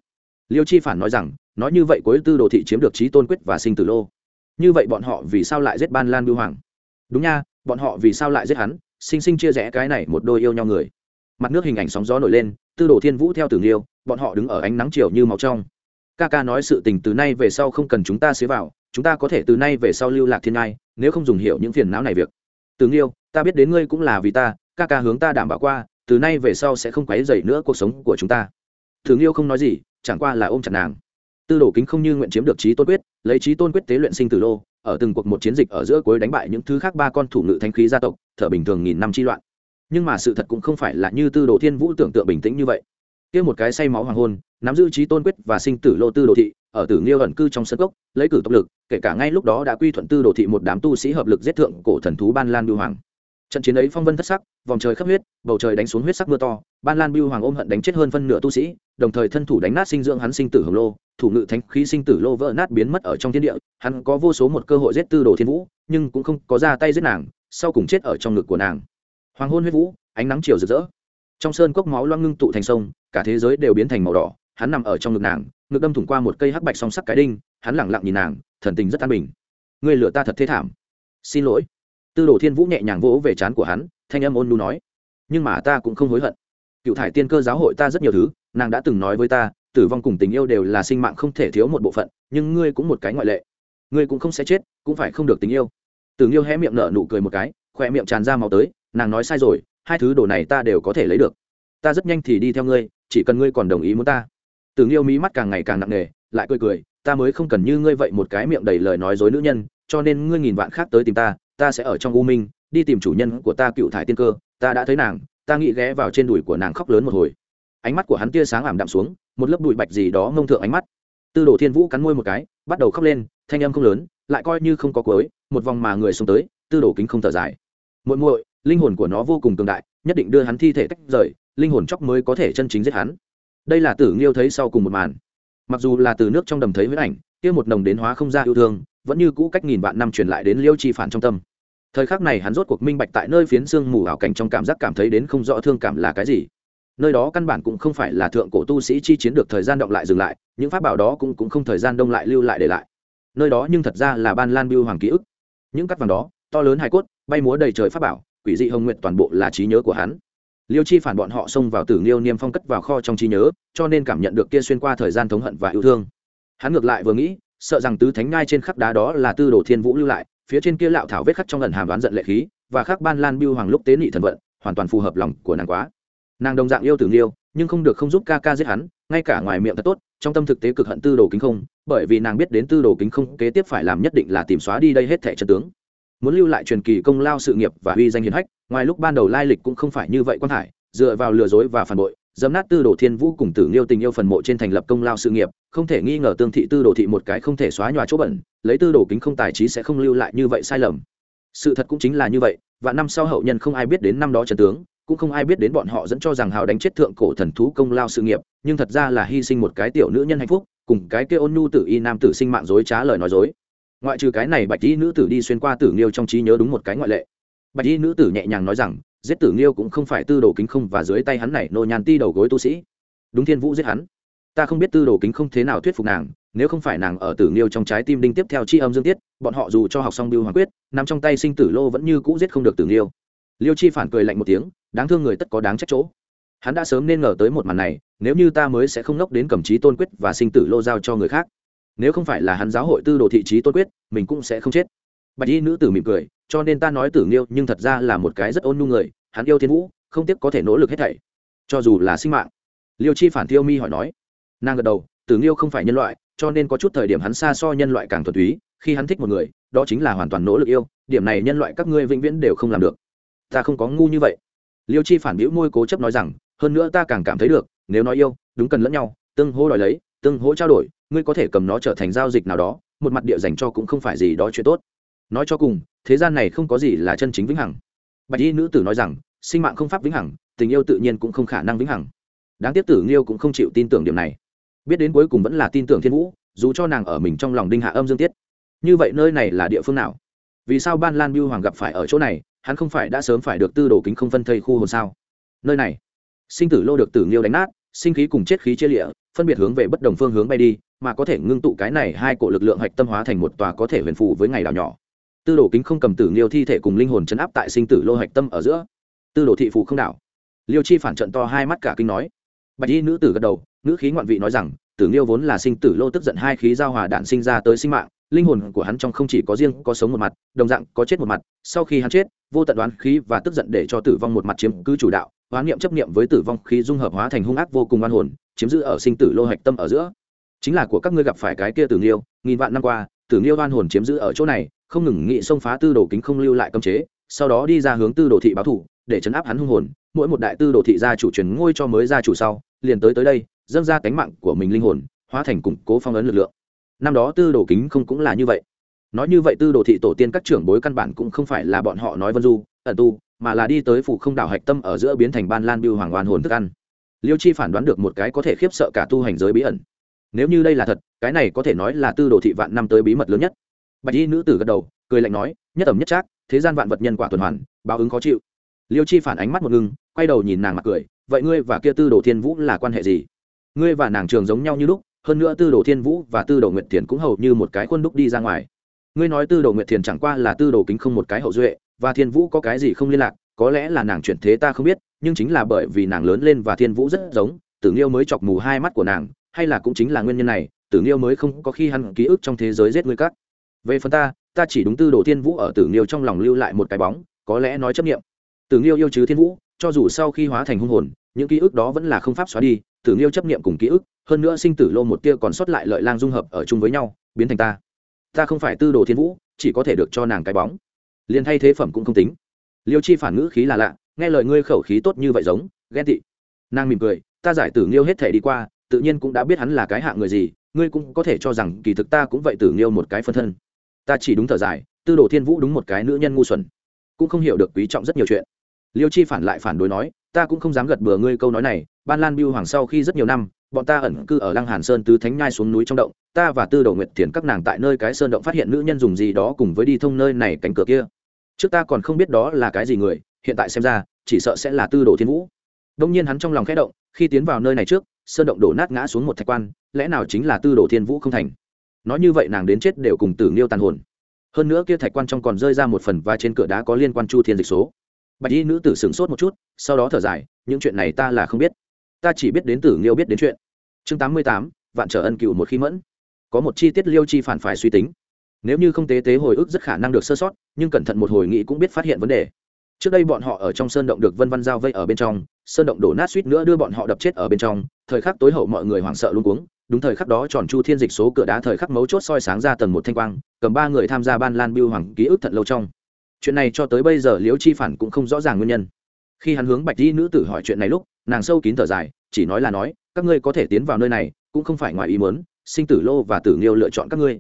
Liêu chi phản nói rằng, nói như vậy cuối tư đồ thị chiếm được trí tôn quyết và sinh tử lô. Như vậy bọn họ vì sao lại giết ban lan bưu hoàng? Đúng nha, bọn họ vì sao lại giết hắn? Sinh sinh chia rẽ cái này một đôi yêu nhau người. Mặt nước hình ảnh sóng gió nổi lên, tư đồ thiên vũ theo tử nghiêu, bọn họ đứng ở ánh nắng chiều như màu trong. Ca ca nói sự tình từ nay về sau không cần chúng ta xế vào, chúng ta có thể từ nay về sau lưu lạc thiên ngai, nếu không dùng hiểu những phiền não này việc. Tử nghiêu ta biết đến ngươi cũng là vì ta, ca ca hướng ta đảm bảo qua, từ nay về sau sẽ không quấy dậy nữa cuộc sống của chúng ta. Thường nghiêu không nói gì, chẳng qua là ôm chặt nàng. Tư đồ kính không như nguyện chiếm được trí tôn quyết, lấy trí tôn quyết tế luyện sinh từ lô, ở từng cuộc một chiến dịch ở giữa cuối đánh bại những thứ khác ba con thủ ngự thanh khí gia tộc, thở bình thường nghìn năm chi loạn. Nhưng mà sự thật cũng không phải là như tư đồ thiên vũ tưởng tượng bình tĩnh như vậy. Kia một cái say máu hoàng hôn, nắm giữ trí tôn quyết và sinh tử lô tư đồ thị, ở tử nghiêu ẩn cư trong sân gốc lấy cử tốc lực, kể cả ngay lúc đó đã quy thuận tư đồ thị một đám tu sĩ hợp lực giết thượng cổ thần thú ban lan bưu hoàng trận chiến ấy phong vân thất sắc, vòng trời khắp huyết, bầu trời đánh xuống huyết sắc mưa to, ban lan Biêu hoàng ôm hận đánh chết hơn phân nửa tu sĩ, đồng thời thân thủ đánh nát sinh dưỡng hắn sinh tử hồng lô, thủ ngự thánh khí sinh tử lô vỡ nát biến mất ở trong thiên địa, hắn có vô số một cơ hội giết tư đồ thiên vũ, nhưng cũng không có ra tay giết nàng, sau cùng chết ở trong ngực của nàng. Hoàng hôn huyết vũ, ánh nắng chiều rực rỡ. Trong sơn cốc máu loang ngưng tụ thành sông, cả thế giới đều biến thành màu đỏ, hắn nằm ở trong ngực nàng, ngực đâm thủng qua một cây hắc bạch song sắc cái đinh, hắn lẳng lặng nhìn nàng, thần tình rất an bình. Người lựa ta thật thế thảm. Xin lỗi tư đồ thiên vũ nhẹ nhàng vỗ về trán của hắn, thanh âm ôn nu nói, nhưng mà ta cũng không hối hận. Cựu thải tiên cơ giáo hội ta rất nhiều thứ, nàng đã từng nói với ta, tử vong cùng tình yêu đều là sinh mạng không thể thiếu một bộ phận, nhưng ngươi cũng một cái ngoại lệ. Ngươi cũng không sẽ chết, cũng phải không được tình yêu. Tử yêu hé miệng nở nụ cười một cái, khỏe miệng tràn ra máu tới, nàng nói sai rồi, hai thứ đồ này ta đều có thể lấy được. Ta rất nhanh thì đi theo ngươi, chỉ cần ngươi còn đồng ý muốn ta. Tử yêu mí mắt càng ngày càng nặng nề, lại cười cười, ta mới không cần như ngươi vậy một cái miệng đầy lời nói dối nữ nhân, cho nên ngươi nghìn vạn khác tới tìm ta ta sẽ ở trong u minh, đi tìm chủ nhân của ta cựu thải tiên cơ, ta đã thấy nàng, ta nghĩ ghé vào trên đùi của nàng khóc lớn một hồi. Ánh mắt của hắn tia sáng ảm đạm xuống, một lớp bụi bạch gì đó ngông thượng ánh mắt. Tư đồ thiên vũ cắn môi một cái, bắt đầu khóc lên, thanh âm không lớn, lại coi như không có cuối, một vòng mà người xuống tới, tư đồ kính không thở dài. Muội muội, linh hồn của nó vô cùng cường đại, nhất định đưa hắn thi thể tách rời, linh hồn chóc mới có thể chân chính giết hắn. Đây là tử nghiêu thấy sau cùng một màn. Mặc dù là từ nước trong đầm thấy huyết ảnh, kia một nồng đến hóa không ra yêu thương, vẫn như cũ cách nghìn vạn năm truyền lại đến liêu chi phản trong tâm thời khắc này hắn rốt cuộc minh bạch tại nơi phiến xương mù ảo cảnh trong cảm giác cảm thấy đến không rõ thương cảm là cái gì. Nơi đó căn bản cũng không phải là thượng cổ tu sĩ chi chiến được thời gian động lại dừng lại, những pháp bảo đó cũng cũng không thời gian đông lại lưu lại để lại. Nơi đó nhưng thật ra là ban lan biêu hoàng ký ức. Những cắt vàng đó, to lớn hài cốt, bay múa đầy trời pháp bảo, quỷ dị hồng nguyện toàn bộ là trí nhớ của hắn. Liêu chi phản bọn họ xông vào tử liêu niêm phong cất vào kho trong trí nhớ, cho nên cảm nhận được kia xuyên qua thời gian thống hận và yêu thương. Hắn ngược lại vừa nghĩ, sợ rằng tứ thánh ngai trên khắp đá đó là tư đồ thiên vũ lưu lại phía trên kia lạo thảo vết khắc trong lần hàm đoán giận lệ khí, và khắc ban lan biêu hoàng lúc tế nị thần vận, hoàn toàn phù hợp lòng của nàng quá. Nàng đồng dạng yêu tử nghiêu, nhưng không được không giúp ca ca giết hắn, ngay cả ngoài miệng thật tốt, trong tâm thực tế cực hận tư đồ kính không, bởi vì nàng biết đến tư đồ kính không kế tiếp phải làm nhất định là tìm xóa đi đây hết thẻ chân tướng. Muốn lưu lại truyền kỳ công lao sự nghiệp và uy danh hiền hách, ngoài lúc ban đầu lai lịch cũng không phải như vậy quan hải, dựa vào lừa dối và phản bội dấm nát tư đồ thiên vũ cùng tử nghiêu tình yêu phần mộ trên thành lập công lao sự nghiệp, không thể nghi ngờ tương thị tư đồ thị một cái không thể xóa nhòa chỗ bẩn, lấy tư đồ kính không tài trí sẽ không lưu lại như vậy sai lầm. Sự thật cũng chính là như vậy và năm sau hậu nhân không ai biết đến năm đó trần tướng, cũng không ai biết đến bọn họ dẫn cho rằng hào đánh chết thượng cổ thần thú công lao sự nghiệp, nhưng thật ra là hy sinh một cái tiểu nữ nhân hạnh phúc, cùng cái kia ôn nhu tử y nam tử sinh mạng dối trá lời nói dối. Ngoại trừ cái này bạch y nữ tử đi xuyên qua tử nghiêu trong trí nhớ đúng một cái ngoại lệ. Bạch y nữ tử nhẹ nhàng nói rằng giết tử nghiêu cũng không phải tư đồ kính không và dưới tay hắn này nô nhàn ti đầu gối tu sĩ. Đúng thiên vũ giết hắn. Ta không biết tư đồ kính không thế nào thuyết phục nàng, nếu không phải nàng ở tử nghiêu trong trái tim đinh tiếp theo chi âm dương tiết, bọn họ dù cho học xong biêu hoàng quyết, nằm trong tay sinh tử lô vẫn như cũ giết không được tử nghiêu. Liêu chi phản cười lạnh một tiếng, đáng thương người tất có đáng trách chỗ. Hắn đã sớm nên ngờ tới một màn này, nếu như ta mới sẽ không nốc đến cầm trí tôn quyết và sinh tử lô giao cho người khác. Nếu không phải là hắn giáo hội tư đồ thị trí tôn quyết, mình cũng sẽ không chết. Bạch y nữ tử mỉm cười cho nên ta nói tử nghiêu nhưng thật ra là một cái rất ôn nhu người, hắn yêu thiên vũ, không tiếc có thể nỗ lực hết thảy. Cho dù là sinh mạng. Liêu chi phản thiêu mi hỏi nói. Nàng gật đầu, tử nghiêu không phải nhân loại, cho nên có chút thời điểm hắn xa so nhân loại càng thuần túy, khi hắn thích một người, đó chính là hoàn toàn nỗ lực yêu, điểm này nhân loại các ngươi vĩnh viễn đều không làm được. Ta không có ngu như vậy. Liêu chi phản biểu môi cố chấp nói rằng, hơn nữa ta càng cảm thấy được, nếu nói yêu, đúng cần lẫn nhau, tương hỗ đòi lấy, tương hỗ trao đổi, ngươi có thể cầm nó trở thành giao dịch nào đó, một mặt địa dành cho cũng không phải gì đó chuyện tốt nói cho cùng, thế gian này không có gì là chân chính vĩnh hằng. Bạch y nữ tử nói rằng, sinh mạng không pháp vĩnh hằng, tình yêu tự nhiên cũng không khả năng vĩnh hằng. Đáng tiếc tử nghiêu cũng không chịu tin tưởng điểm này. Biết đến cuối cùng vẫn là tin tưởng thiên vũ, dù cho nàng ở mình trong lòng đinh hạ âm dương tiết. Như vậy nơi này là địa phương nào? Vì sao ban lan biêu hoàng gặp phải ở chỗ này, hắn không phải đã sớm phải được tư đồ kính không phân thây khu hồn sao? Nơi này, sinh tử lô được tử nghiêu đánh nát, sinh khí cùng chết khí chia lịa, phân biệt hướng về bất đồng phương hướng bay đi, mà có thể ngưng tụ cái này hai cổ lực lượng hạch tâm hóa thành một tòa có thể huyền phù với ngày đảo nhỏ tư đồ kính không cầm tử nghiêu thi thể cùng linh hồn chấn áp tại sinh tử lô hạch tâm ở giữa. Tư đồ thị phụ không đảo. Liêu chi phản trận to hai mắt cả kinh nói. Bạch y nữ tử gật đầu nữ khí ngoạn vị nói rằng, tử nghiêu vốn là sinh tử lô tức giận hai khí giao hòa đạn sinh ra tới sinh mạng, linh hồn của hắn trong không chỉ có riêng có sống một mặt, đồng dạng có chết một mặt, sau khi hắn chết, vô tận đoán khí và tức giận để cho tử vong một mặt chiếm cứ chủ đạo hoán niệm chấp niệm với tử vong khí dung hợp hóa thành hung ác vô cùng oan hồn, chiếm giữ ở sinh tử lô hạch tâm ở giữa. Chính là của các ngươi gặp phải cái kia tử nghiêu, nghìn vạn năm qua, tử nghiêu oan hồn chiếm giữ ở chỗ này không ngừng nghị xông phá tư đồ kính không lưu lại cấm chế, sau đó đi ra hướng tư đồ thị báo thủ, để chấn áp hắn hung hồn, mỗi một đại tư đồ thị gia chủ truyền ngôi cho mới gia chủ sau, liền tới tới đây, dâng ra cánh mạng của mình linh hồn, hóa thành củng cố phong ấn lực lượng. Năm đó tư đồ kính không cũng là như vậy. Nói như vậy tư đồ thị tổ tiên các trưởng bối căn bản cũng không phải là bọn họ nói vân du, ẩn tu, mà là đi tới phủ không đảo hạch tâm ở giữa biến thành ban lan biêu hoàng oan hồn thức ăn. Liêu chi phản đoán được một cái có thể khiếp sợ cả tu hành giới bí ẩn. Nếu như đây là thật, cái này có thể nói là tư đồ thị vạn năm tới bí mật lớn nhất bạch y nữ tử gật đầu, cười lạnh nói, nhất ẩm nhất trác, thế gian vạn vật nhân quả tuần hoàn, báo ứng khó chịu. Liêu chi phản ánh mắt một ngưng, quay đầu nhìn nàng mặt cười, vậy ngươi và kia tư đồ thiên vũ là quan hệ gì? Ngươi và nàng trường giống nhau như lúc, hơn nữa tư đồ thiên vũ và tư đồ nguyệt thiền cũng hầu như một cái khuôn đúc đi ra ngoài. Ngươi nói tư đồ nguyệt thiền chẳng qua là tư đồ kính không một cái hậu duệ, và thiên vũ có cái gì không liên lạc, có lẽ là nàng chuyển thế ta không biết, nhưng chính là bởi vì nàng lớn lên và thiên vũ rất giống, tử nghiêu mới chọc mù hai mắt của nàng, hay là cũng chính là nguyên nhân này, tử nghiêu mới không có khi hắn ký ức trong thế giới giết ngươi cắt về phần ta ta chỉ đúng tư đồ thiên vũ ở tử nghiêu trong lòng lưu lại một cái bóng, có lẽ nói chấp nghiệm tử nghiêu yêu chứ thiên vũ, cho dù sau khi hóa thành hung hồn, những ký ức đó vẫn là không pháp xóa đi, tử nghiêu chấp nghiệm cùng ký ức, hơn nữa sinh tử lô một tia còn sót lại lợi lang dung hợp ở chung với nhau, biến thành ta. Ta không phải tư đồ thiên vũ, chỉ có thể được cho nàng cái bóng. Liền thay thế phẩm cũng không tính. Liêu chi phản ngữ khí là lạ, nghe lời ngươi khẩu khí tốt như vậy giống, ghen tị. Nàng mỉm cười, ta giải tử nghiêu hết thể đi qua, tự nhiên cũng đã biết hắn là cái hạng người gì, ngươi cũng có thể cho rằng kỳ thực ta cũng vậy tử nghiêu một cái phân thân ta chỉ đúng thở dài, tư đồ thiên vũ đúng một cái nữ nhân ngu xuẩn. Cũng không hiểu được quý trọng rất nhiều chuyện. Liêu chi phản lại phản đối nói, ta cũng không dám gật bừa ngươi câu nói này, ban lan biêu hoàng sau khi rất nhiều năm, bọn ta ẩn cư ở lăng hàn sơn tứ thánh nhai xuống núi trong động, ta và tư đồ nguyệt thiền các nàng tại nơi cái sơn động phát hiện nữ nhân dùng gì đó cùng với đi thông nơi này cánh cửa kia. Trước ta còn không biết đó là cái gì người, hiện tại xem ra, chỉ sợ sẽ là tư đồ thiên vũ. Đông nhiên hắn trong lòng khẽ động, khi tiến vào nơi này trước, sơn động đổ nát ngã xuống một thạch quan, lẽ nào chính là tư đồ thiên vũ không thành? Nói như vậy nàng đến chết đều cùng tử nghiêu tàn hồn. Hơn nữa kia thạch quan trong còn rơi ra một phần và trên cửa đá có liên quan chu thiên dịch số. Bạch y nữ tử sửng sốt một chút, sau đó thở dài, những chuyện này ta là không biết. Ta chỉ biết đến tử nghiêu biết đến chuyện. Chương tám mươi tám, vạn trở ân cựu một khi mẫn. Có một chi tiết liêu chi phản phải suy tính. Nếu như không tế tế hồi ức rất khả năng được sơ sót, nhưng cẩn thận một hồi nghĩ cũng biết phát hiện vấn đề. Trước đây bọn họ ở trong sơn động được vân văn giao vây ở bên trong, sơn động đổ nát suýt nữa đưa bọn họ đập chết ở bên trong, thời khắc tối hậu mọi người hoảng sợ luôn cuống đúng thời khắc đó tròn chu thiên dịch số cửa đá thời khắc mấu chốt soi sáng ra tầng một thanh quang, cầm ba người tham gia ban lan biêu hoàng ký ức thật lâu trong. Chuyện này cho tới bây giờ liễu chi phản cũng không rõ ràng nguyên nhân. Khi hắn hướng bạch di nữ tử hỏi chuyện này lúc, nàng sâu kín thở dài, chỉ nói là nói, các ngươi có thể tiến vào nơi này, cũng không phải ngoài ý muốn, sinh tử lô và tử nghiêu lựa chọn các ngươi.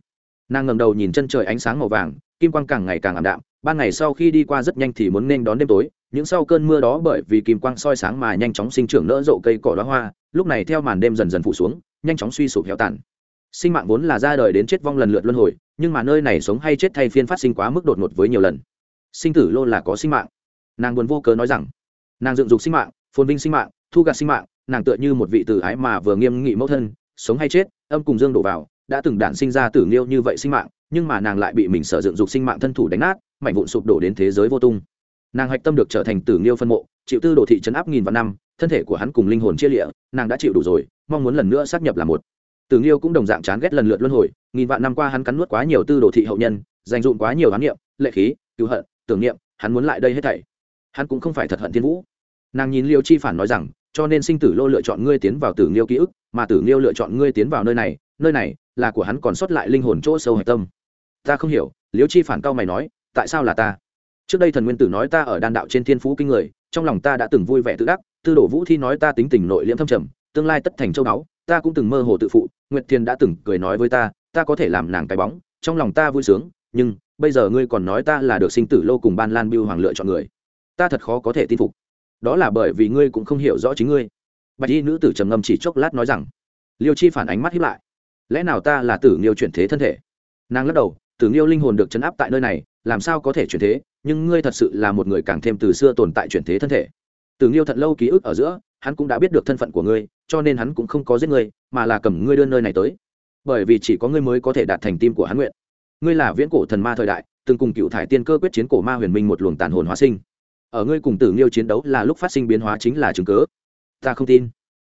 Nàng ngầm đầu nhìn chân trời ánh sáng màu vàng, kim quang càng ngày càng ảm đạm, ban ngày sau khi đi qua rất nhanh thì muốn nên đón đêm tối, những sau cơn mưa đó bởi vì kim quang soi sáng mà nhanh chóng sinh trưởng nỡ rộ cây cỏ đóa hoa, lúc này theo màn đêm dần dần phủ xuống nhanh chóng suy sụp héo tàn. Sinh mạng vốn là ra đời đến chết vong lần lượt luân hồi, nhưng mà nơi này sống hay chết thay phiên phát sinh quá mức đột ngột với nhiều lần. Sinh tử lô là có sinh mạng. Nàng buồn vô cớ nói rằng, nàng dựng dục sinh mạng, phồn vinh sinh mạng, thu gạt sinh mạng, nàng tựa như một vị tử ái mà vừa nghiêm nghị mẫu thân, sống hay chết, âm cùng dương đổ vào, đã từng đản sinh ra tử nghiêu như vậy sinh mạng, nhưng mà nàng lại bị mình sở dựng dục sinh mạng thân thủ đánh nát, mảnh vụn sụp đổ đến thế giới vô tung. Nàng hạch tâm được trở thành tử nghiêu phân mộ, chịu tư đồ thị trấn áp nghìn vạn năm thân thể của hắn cùng linh hồn chia lịa, nàng đã chịu đủ rồi, mong muốn lần nữa xác nhập là một. Tử nghiêu cũng đồng dạng chán ghét lần lượt luân hồi, nghìn vạn năm qua hắn cắn nuốt quá nhiều tư đồ thị hậu nhân, dành dụm quá nhiều hán niệm, lệ khí, cứu hận, tưởng niệm, hắn muốn lại đây hết thảy. Hắn cũng không phải thật hận thiên vũ. Nàng nhìn liêu chi phản nói rằng, cho nên sinh tử lô lựa chọn ngươi tiến vào tử nghiêu ký ức, mà tử nghiêu lựa chọn ngươi tiến vào nơi này nơi này là của hắn còn sót lại linh hồn chỗ sâu hạch tâm. Ta không hiểu. Liêu chi phản cao mày nói, tại sao là ta? Trước đây thần nguyên tử nói ta ở đan đạo trên thiên phú kinh người, trong lòng ta đã từng vui vẻ tự đắc tư đồ vũ thi nói ta tính tình nội liễm thâm trầm, tương lai tất thành châu đáo ta cũng từng mơ hồ tự phụ, nguyệt thiên đã từng cười nói với ta ta có thể làm nàng cái bóng, trong lòng ta vui sướng, nhưng, bây giờ ngươi còn nói ta là được sinh tử lô cùng ban lan biêu hoàng lựa chọn người. Ta thật khó có thể tin phục. Đó là bởi vì ngươi cũng không hiểu rõ chính ngươi. Bạch y nữ tử trầm ngâm chỉ chốc lát nói rằng, liêu chi phản ánh mắt hiếp lại. Lẽ nào ta là tử nghiêu chuyển thế thân thể? Nàng lắc đầu, tử nghiêu linh hồn được chấn áp tại nơi này, làm sao có thể chuyển thế, nhưng ngươi thật sự là một người càng thêm từ xưa tồn tại chuyển thế thân thể từ nghiêu thật lâu ký ức ở giữa, hắn cũng đã biết được thân phận của ngươi, cho nên hắn cũng không có giết ngươi, mà là cầm ngươi đơn nơi này tới. Bởi vì chỉ có ngươi mới có thể đạt thành tim của hắn nguyện. Ngươi là viễn cổ thần ma thời đại, từng cùng cựu thải tiên cơ quyết chiến cổ ma huyền minh một luồng tàn hồn hóa sinh. Ở ngươi cùng tử liêu chiến đấu là lúc phát sinh biến hóa chính là chứng cớ ta không tin.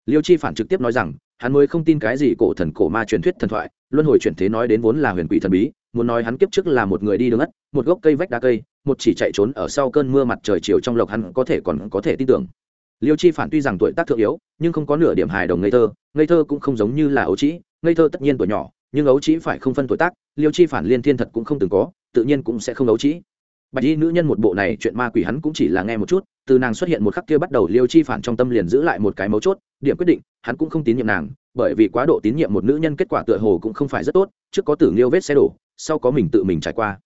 Liêu chi phản trực tiếp nói rằng, hắn mới không tin cái gì cổ thần cổ ma truyền thuyết thần thoại, luân hồi chuyển thế nói đến vốn là huyền quỷ thần bí muốn nói hắn kiếp trước là một người đi đường ất, một gốc cây vách đá cây, một chỉ chạy trốn ở sau cơn mưa mặt trời chiều trong lộc hắn có thể còn có thể tin tưởng. Liêu chi phản tuy rằng tuổi tác thượng yếu, nhưng không có nửa điểm hài đồng ngây thơ ngây thơ cũng không giống như là ấu trĩ, ngây thơ tất nhiên tuổi nhỏ, nhưng ấu trĩ phải không phân tuổi tác, liêu chi phản liên thiên thật cũng không từng có, tự nhiên cũng sẽ không ấu trĩ. Bạch y nữ nhân một bộ này chuyện ma quỷ hắn cũng chỉ là nghe một chút, từ nàng xuất hiện một khắc kia bắt đầu liêu chi phản trong tâm liền giữ lại một cái mấu chốt, điểm quyết định, hắn cũng không tín nhiệm nàng, bởi vì quá độ tín nhiệm một nữ nhân kết quả tựa hồ cũng không phải rất tốt, trước có tử liêu vết xe đổ sau có mình tự mình trải qua.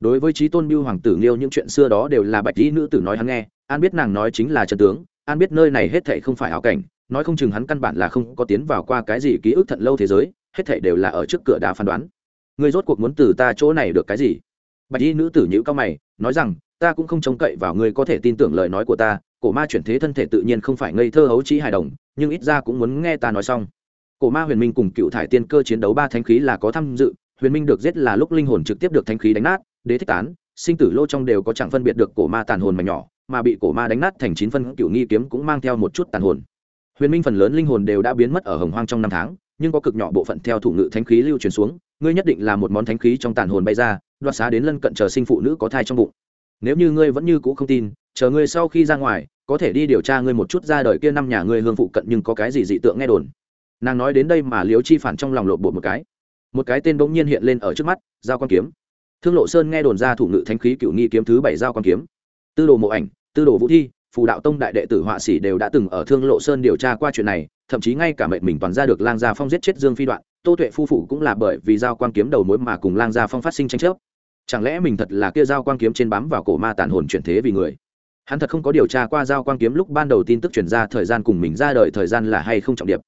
Đối với trí tôn biêu hoàng tử liêu những chuyện xưa đó đều là bạch y nữ tử nói hắn nghe. An biết nàng nói chính là trần tướng, an biết nơi này hết thệ không phải ảo cảnh, nói không chừng hắn căn bản là không có tiến vào qua cái gì ký ức thận lâu thế giới, hết thệ đều là ở trước cửa đá phán đoán. Người rốt cuộc muốn từ ta chỗ này được cái gì? Bạch y nữ tử nhữ cao mày, nói rằng, ta cũng không trông cậy vào ngươi có thể tin tưởng lời nói của ta, cổ ma chuyển thế thân thể tự nhiên không phải ngây thơ hấu trí hài đồng, nhưng ít ra cũng muốn nghe ta nói xong. Cổ ma huyền minh cùng cựu thải tiên cơ chiến đấu ba thánh khí là có tham dự huyền minh được giết là lúc linh hồn trực tiếp được thanh khí đánh nát, đế thích tán, sinh tử lô trong đều có chẳng phân biệt được cổ ma tàn hồn mà nhỏ, mà bị cổ ma đánh nát thành chín phân cựu nghi kiếm cũng mang theo một chút tàn hồn. Huyền minh phần lớn linh hồn đều đã biến mất ở hồng hoang trong năm tháng, nhưng có cực nhỏ bộ phận theo thủ ngự thánh khí lưu truyền xuống, ngươi nhất định là một món thánh khí trong tàn hồn bay ra, đoạt xá đến lân cận chờ sinh phụ nữ có thai trong bụng. Nếu như ngươi vẫn như cũ không tin, chờ ngươi sau khi ra ngoài, có thể đi điều tra ngươi một chút ra đời kia năm nhà ngươi hương phụ cận nhưng có cái gì dị tượng nghe đồn. Nàng nói đến đây mà liếu chi phản trong lòng lộn bộ một cái một cái tên bỗng nhiên hiện lên ở trước mắt, giao quan kiếm. Thương lộ sơn nghe đồn ra thủ ngự thánh khí cựu nghi kiếm thứ bảy giao quan kiếm. Tư đồ mộ ảnh, tư đồ vũ thi, phù đạo tông đại đệ tử họa sĩ đều đã từng ở thương lộ sơn điều tra qua chuyện này, thậm chí ngay cả mệnh mình toàn ra được lang gia phong giết chết dương phi đoạn, tô tuệ phu phụ cũng là bởi vì giao quan kiếm đầu mối mà cùng lang gia phong phát sinh tranh chấp. Chẳng lẽ mình thật là kia giao quan kiếm trên bám vào cổ ma tàn hồn chuyển thế vì người? Hắn thật không có điều tra qua giao quan kiếm lúc ban đầu tin tức chuyển ra thời gian cùng mình ra đời thời gian là hay không trọng điệp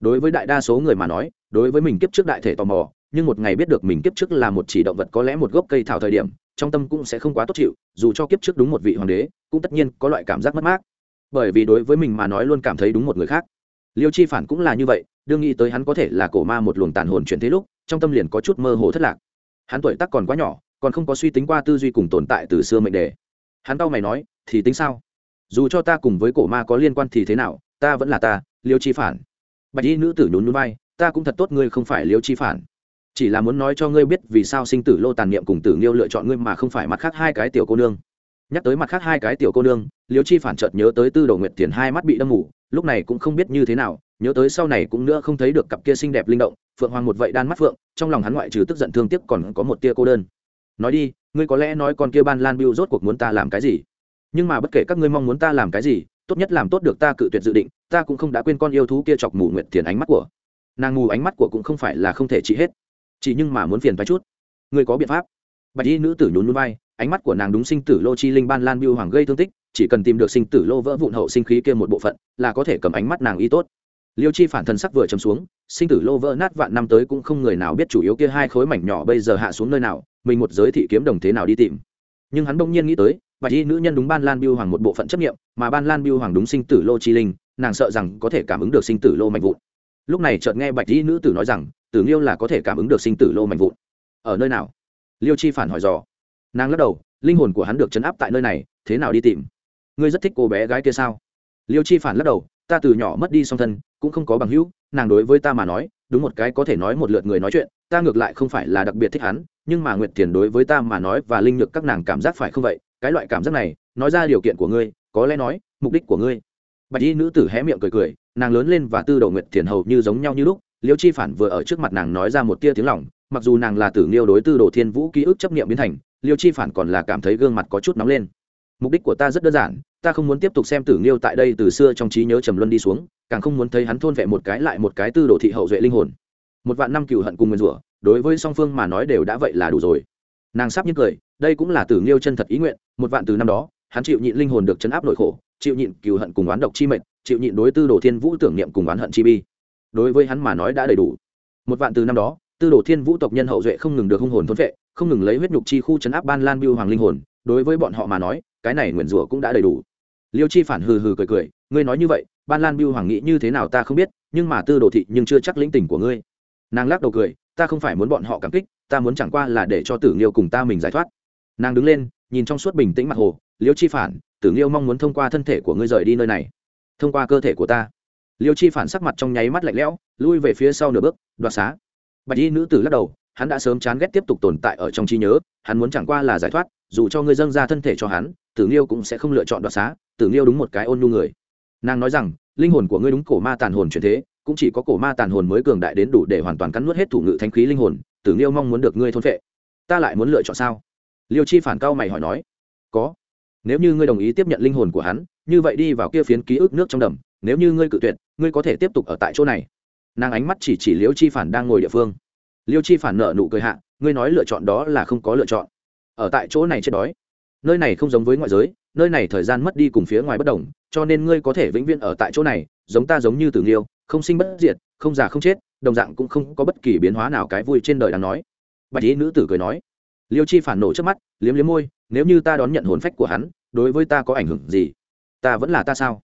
đối với đại đa số người mà nói, đối với mình kiếp trước đại thể tò mò nhưng một ngày biết được mình kiếp trước là một chỉ động vật có lẽ một gốc cây thảo thời điểm, trong tâm cũng sẽ không quá tốt chịu, dù cho kiếp trước đúng một vị hoàng đế, cũng tất nhiên có loại cảm giác mất mát. Bởi vì đối với mình mà nói luôn cảm thấy đúng một người khác. Liêu chi phản cũng là như vậy, đương nghĩ tới hắn có thể là cổ ma một luồng tàn hồn chuyển thế lúc, trong tâm liền có chút mơ hồ thất lạc. Hắn tuổi tác còn quá nhỏ, còn không có suy tính qua tư duy cùng tồn tại từ xưa mệnh đề. Hắn tao mày nói, thì tính sao? Dù cho ta cùng với cổ ma có liên quan thì thế nào, ta vẫn là ta, liêu chi phản. Bạch y nữ tử nhún núi bay ta cũng thật tốt ngươi không phải liêu chi phản chỉ là muốn nói cho ngươi biết vì sao sinh tử lô tàn niệm cùng tử nghiêu lựa chọn ngươi mà không phải mặt khác hai cái tiểu cô nương. Nhắc tới mặt khác hai cái tiểu cô nương, liêu chi phản chợt nhớ tới tư đồ nguyệt thiền hai mắt bị đâm mù lúc này cũng không biết như thế nào, nhớ tới sau này cũng nữa không thấy được cặp kia xinh đẹp linh động, phượng hoàng một vậy đan mắt phượng, trong lòng hắn ngoại trừ tức giận thương tiếc còn có một tia cô đơn. Nói đi, ngươi có lẽ nói con kia ban lan biêu rốt cuộc muốn ta làm cái gì? Nhưng mà bất kể các ngươi mong muốn ta làm cái gì, tốt nhất làm tốt được ta cự tuyệt dự định, ta cũng không đã quên con yêu thú kia chọc mù nguyệt thiền ánh mắt của. Nàng mù ánh mắt của cũng không phải là không thể trị hết chỉ nhưng mà muốn phiền vài chút. Ngươi có biện pháp. Bạch y nữ tử nhún núi bay ánh mắt của nàng đúng sinh tử lô chi linh ban lan biêu hoàng gây thương tích, chỉ cần tìm được sinh tử lô vỡ vụn hậu sinh khí kia một bộ phận, là có thể cầm ánh mắt nàng y tốt. Liêu chi phản thân sắc vừa chấm xuống, sinh tử lô vỡ nát vạn năm tới cũng không người nào biết chủ yếu kia hai khối mảnh nhỏ bây giờ hạ xuống nơi nào, mình một giới thị kiếm đồng thế nào đi tìm. Nhưng hắn bỗng nhiên nghĩ tới, bạch y nữ nhân đúng ban lan biêu hoàng một bộ phận chấp nghiệm mà ban lan biêu hoàng đúng sinh tử lô chi linh, nàng sợ rằng có thể cảm ứng được sinh tử lô mạnh vụn. Lúc này chợt nghe bạch y nữ tử nói rằng tử liêu là có thể cảm ứng được sinh tử lô mạnh vụn. Ở nơi nào? Liêu chi phản hỏi dò. Nàng lắc đầu, linh hồn của hắn được chấn áp tại nơi này, thế nào đi tìm? Ngươi rất thích cô bé gái kia sao? Liêu chi phản lắc đầu, ta từ nhỏ mất đi song thân, cũng không có bằng hữu, nàng đối với ta mà nói, đúng một cái có thể nói một lượt người nói chuyện, ta ngược lại không phải là đặc biệt thích hắn, nhưng mà nguyệt thiền đối với ta mà nói và linh lực các nàng cảm giác phải không vậy? Cái loại cảm giác này, nói ra điều kiện của ngươi, có lẽ nói, mục đích của ngươi. Bạch y nữ tử hé miệng cười cười, nàng lớn lên và tư đầu nguyệt thiền hầu như giống nhau như lúc liêu chi phản vừa ở trước mặt nàng nói ra một tia tiếng lỏng mặc dù nàng là tử nghiêu đối tư đồ thiên vũ ký ức chấp nghiệm biến thành, liêu chi phản còn là cảm thấy gương mặt có chút nóng lên. Mục đích của ta rất đơn giản, ta không muốn tiếp tục xem tử nghiêu tại đây từ xưa trong trí nhớ trầm luân đi xuống, càng không muốn thấy hắn thôn vẹ một cái lại một cái tư đồ thị hậu duệ linh hồn. Một vạn năm cựu hận cùng nguyên rủa, đối với song phương mà nói đều đã vậy là đủ rồi. Nàng sắp như cười, đây cũng là tử nghiêu chân thật ý nguyện, một vạn từ năm đó, hắn chịu nhịn linh hồn được chấn áp nội khổ, chịu nhịn cựu hận cùng oán độc chi mệnh, chịu nhịn đối tư đồ thiên vũ tưởng niệm cùng oán hận chi bi đối với hắn mà nói đã đầy đủ. Một vạn từ năm đó, tư đồ thiên vũ tộc nhân hậu duệ không ngừng được hung hồn thôn vệ không ngừng lấy huyết nhục chi khu chấn áp ban lan biêu hoàng linh hồn, đối với bọn họ mà nói, cái này nguyền rủa cũng đã đầy đủ. Liêu chi phản hừ hừ cười cười, ngươi nói như vậy, ban lan biêu hoàng nghĩ như thế nào ta không biết, nhưng mà tư đồ thị nhưng chưa chắc lĩnh tình của ngươi. Nàng lắc đầu cười, ta không phải muốn bọn họ cảm kích, ta muốn chẳng qua là để cho tử nghiêu cùng ta mình giải thoát. Nàng đứng lên, nhìn trong suốt bình tĩnh mặt hồ, liêu chi phản, tử nghiêu mong muốn thông qua thân thể của ngươi rời đi nơi này. Thông qua cơ thể của ta liêu chi phản sắc mặt trong nháy mắt lạnh lẽo, lui về phía sau nửa bước, đoạt xá. Bạch y nữ tử lắc đầu, hắn đã sớm chán ghét tiếp tục tồn tại ở trong trí nhớ, hắn muốn chẳng qua là giải thoát, dù cho ngươi dâng ra thân thể cho hắn, tử nghiêu cũng sẽ không lựa chọn đoạt xá, tử nghiêu đúng một cái ôn nhu người. Nàng nói rằng, linh hồn của ngươi đúng cổ ma tàn hồn chuyển thế, cũng chỉ có cổ ma tàn hồn mới cường đại đến đủ để hoàn toàn cắn nuốt hết thủ ngự thanh khí linh hồn, tử nghiêu mong muốn được ngươi thôn phệ. Ta lại muốn lựa chọn sao? Liêu chi phản cao mày hỏi nói. Có nếu như ngươi đồng ý tiếp nhận linh hồn của hắn, như vậy đi vào kia phiến ký ức nước trong đầm, nếu như ngươi cự tuyệt, ngươi có thể tiếp tục ở tại chỗ này. Nàng ánh mắt chỉ chỉ liêu chi phản đang ngồi địa phương. Liêu chi phản nợ nụ cười hạ, ngươi nói lựa chọn đó là không có lựa chọn. Ở tại chỗ này chết đói. Nơi này không giống với ngoại giới, nơi này thời gian mất đi cùng phía ngoài bất đồng, cho nên ngươi có thể vĩnh viễn ở tại chỗ này, giống ta giống như tử nghiêu, không sinh bất diệt, không già không chết, đồng dạng cũng không có bất kỳ biến hóa nào cái vui trên đời đang nói. Bạch ý nữ tử cười nói liêu chi phản nổ trước mắt, liếm liếm môi, nếu như ta đón nhận hồn phách của hắn, đối với ta có ảnh hưởng gì? Ta vẫn là ta sao?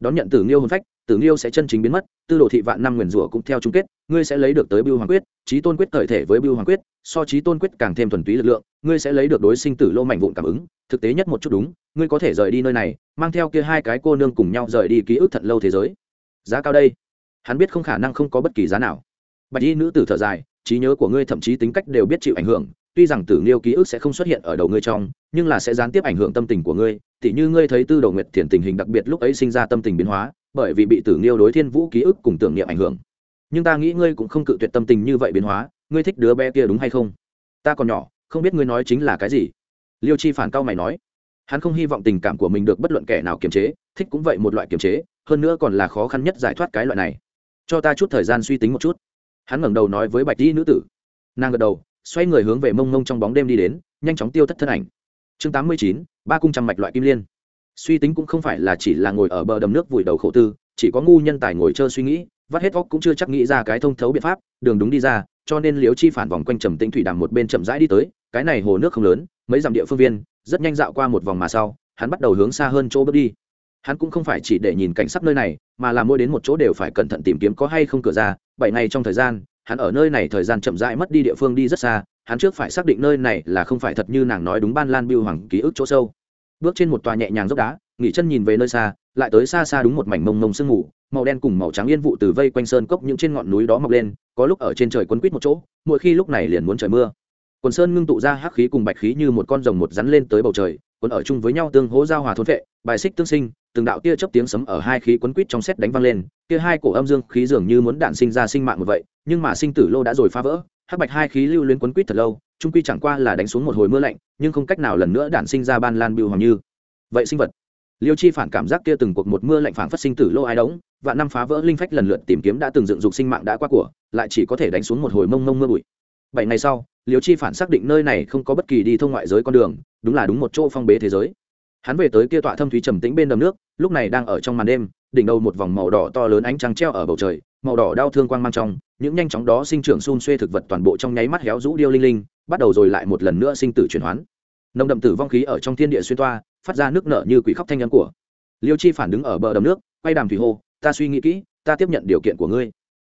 Đón nhận tử nghiêu hồn phách, tử nghiêu sẽ chân chính biến mất, tư đồ thị vạn năm nguyền rủa cũng theo chung kết, ngươi sẽ lấy được tới bưu hoàng quyết trí tôn quyết thời thể với bưu hoàng quyết, so trí tôn quyết càng thêm thuần túy lực lượng, ngươi sẽ lấy được đối sinh tử lô mạnh vụn cảm ứng, thực tế nhất một chút đúng, ngươi có thể rời đi nơi này, mang theo kia hai cái cô nương cùng nhau rời đi ký ức thật lâu thế giới. Giá cao đây. Hắn biết không khả năng không có bất kỳ giá nào. Bạch y nữ tử thở dài, trí nhớ của ngươi thậm chí tính cách đều biết chịu ảnh hưởng tuy rằng tử nghiêu ký ức sẽ không xuất hiện ở đầu ngươi trong, nhưng là sẽ gián tiếp ảnh hưởng tâm tình của ngươi, tỉ như ngươi thấy tư đồ nguyệt thiền tình hình đặc biệt lúc ấy sinh ra tâm tình biến hóa, bởi vì bị tử nghiêu đối thiên vũ ký ức cùng tưởng niệm ảnh hưởng. Nhưng ta nghĩ ngươi cũng không cự tuyệt tâm tình như vậy biến hóa, ngươi thích đứa bé kia đúng hay không? Ta còn nhỏ, không biết ngươi nói chính là cái gì. Liêu chi phản cao mày nói. Hắn không hy vọng tình cảm của mình được bất luận kẻ nào kiềm chế, thích cũng vậy một loại kiềm chế, hơn nữa còn là khó khăn nhất giải thoát cái loại này. Cho ta chút thời gian suy tính một chút. Hắn ngẩng đầu nói với bạch di nữ tử. Nàng gật đầu xoay người hướng về mông mông trong bóng đêm đi đến, nhanh chóng tiêu thất thân ảnh. Chương tám mươi chín, ba cung trăm mạch loại kim liên. Suy tính cũng không phải là chỉ là ngồi ở bờ đầm nước vùi đầu khổ tư, chỉ có ngu nhân tài ngồi chơi suy nghĩ, vắt hết óc cũng chưa chắc nghĩ ra cái thông thấu biện pháp, đường đúng đi ra, cho nên liếu chi phản vòng quanh trầm tĩnh thủy đàm một bên chậm rãi đi tới, cái này hồ nước không lớn, mấy dặm địa phương viên, rất nhanh dạo qua một vòng mà sau, hắn bắt đầu hướng xa hơn chỗ bước đi. Hắn cũng không phải chỉ để nhìn cảnh sắc nơi này, mà là mỗi đến một chỗ đều phải cẩn thận tìm kiếm có hay không cửa ra, bảy ngày trong thời gian hắn ở nơi này thời gian chậm rãi mất đi địa phương đi rất xa, hắn trước phải xác định nơi này là không phải thật như nàng nói đúng ban lan biêu hoàng ký ức chỗ sâu. Bước trên một tòa nhẹ nhàng dốc đá, nghỉ chân nhìn về nơi xa, lại tới xa xa đúng một mảnh mông mông sương mù, màu đen cùng màu trắng yên vụ từ vây quanh sơn cốc những trên ngọn núi đó mọc lên, có lúc ở trên trời quấn quýt một chỗ, mỗi khi lúc này liền muốn trời mưa. Quần sơn ngưng tụ ra hắc khí cùng bạch khí như một con rồng một rắn lên tới bầu trời quấn ở chung với nhau tương hỗ giao hòa thôn vệ, bài xích tương sinh, từng đạo tia chớp tiếng sấm ở hai khí quấn quýt trong xét đánh văng lên, kia hai cổ âm dương khí dường như muốn đạn sinh ra sinh mạng một vậy, nhưng mà sinh tử lô đã rồi phá vỡ, hắc bạch hai khí lưu luyến quấn quýt thật lâu trung quy chẳng qua là đánh xuống một hồi mưa lạnh, nhưng không cách nào lần nữa đạn sinh ra ban lan bưu hoàng như. Vậy sinh vật. Liêu chi phản cảm giác kia từng cuộc một mưa lạnh phản phát sinh tử lô ai đống và năm phá vỡ linh phách lần lượt tìm kiếm đã từng dựng dục sinh mạng đã qua của, lại chỉ có thể đánh xuống một hồi mông mông mưa bụi. Bảy ngày sau, liêu chi phản xác định nơi này không có bất kỳ đi thông ngoại giới con đường đúng là đúng một chỗ phong bế thế giới. Hắn về tới kia tọa thâm thúy trầm tĩnh bên đầm nước, lúc này đang ở trong màn đêm, đỉnh đầu một vòng màu đỏ to lớn ánh trăng treo ở bầu trời, màu đỏ đau thương quang mang trong, những nhanh chóng đó sinh trưởng xun xuê thực vật toàn bộ trong nháy mắt héo rũ điêu linh linh, bắt đầu rồi lại một lần nữa sinh tử chuyển hoán. Nồng đậm tử vong khí ở trong thiên địa xuyên toa, phát ra nước nợ như quỷ khóc thanh âm của. Liêu chi phản đứng ở bờ đầm nước, quay đàm thủy hô, ta suy nghĩ kỹ, ta tiếp nhận điều kiện của ngươi.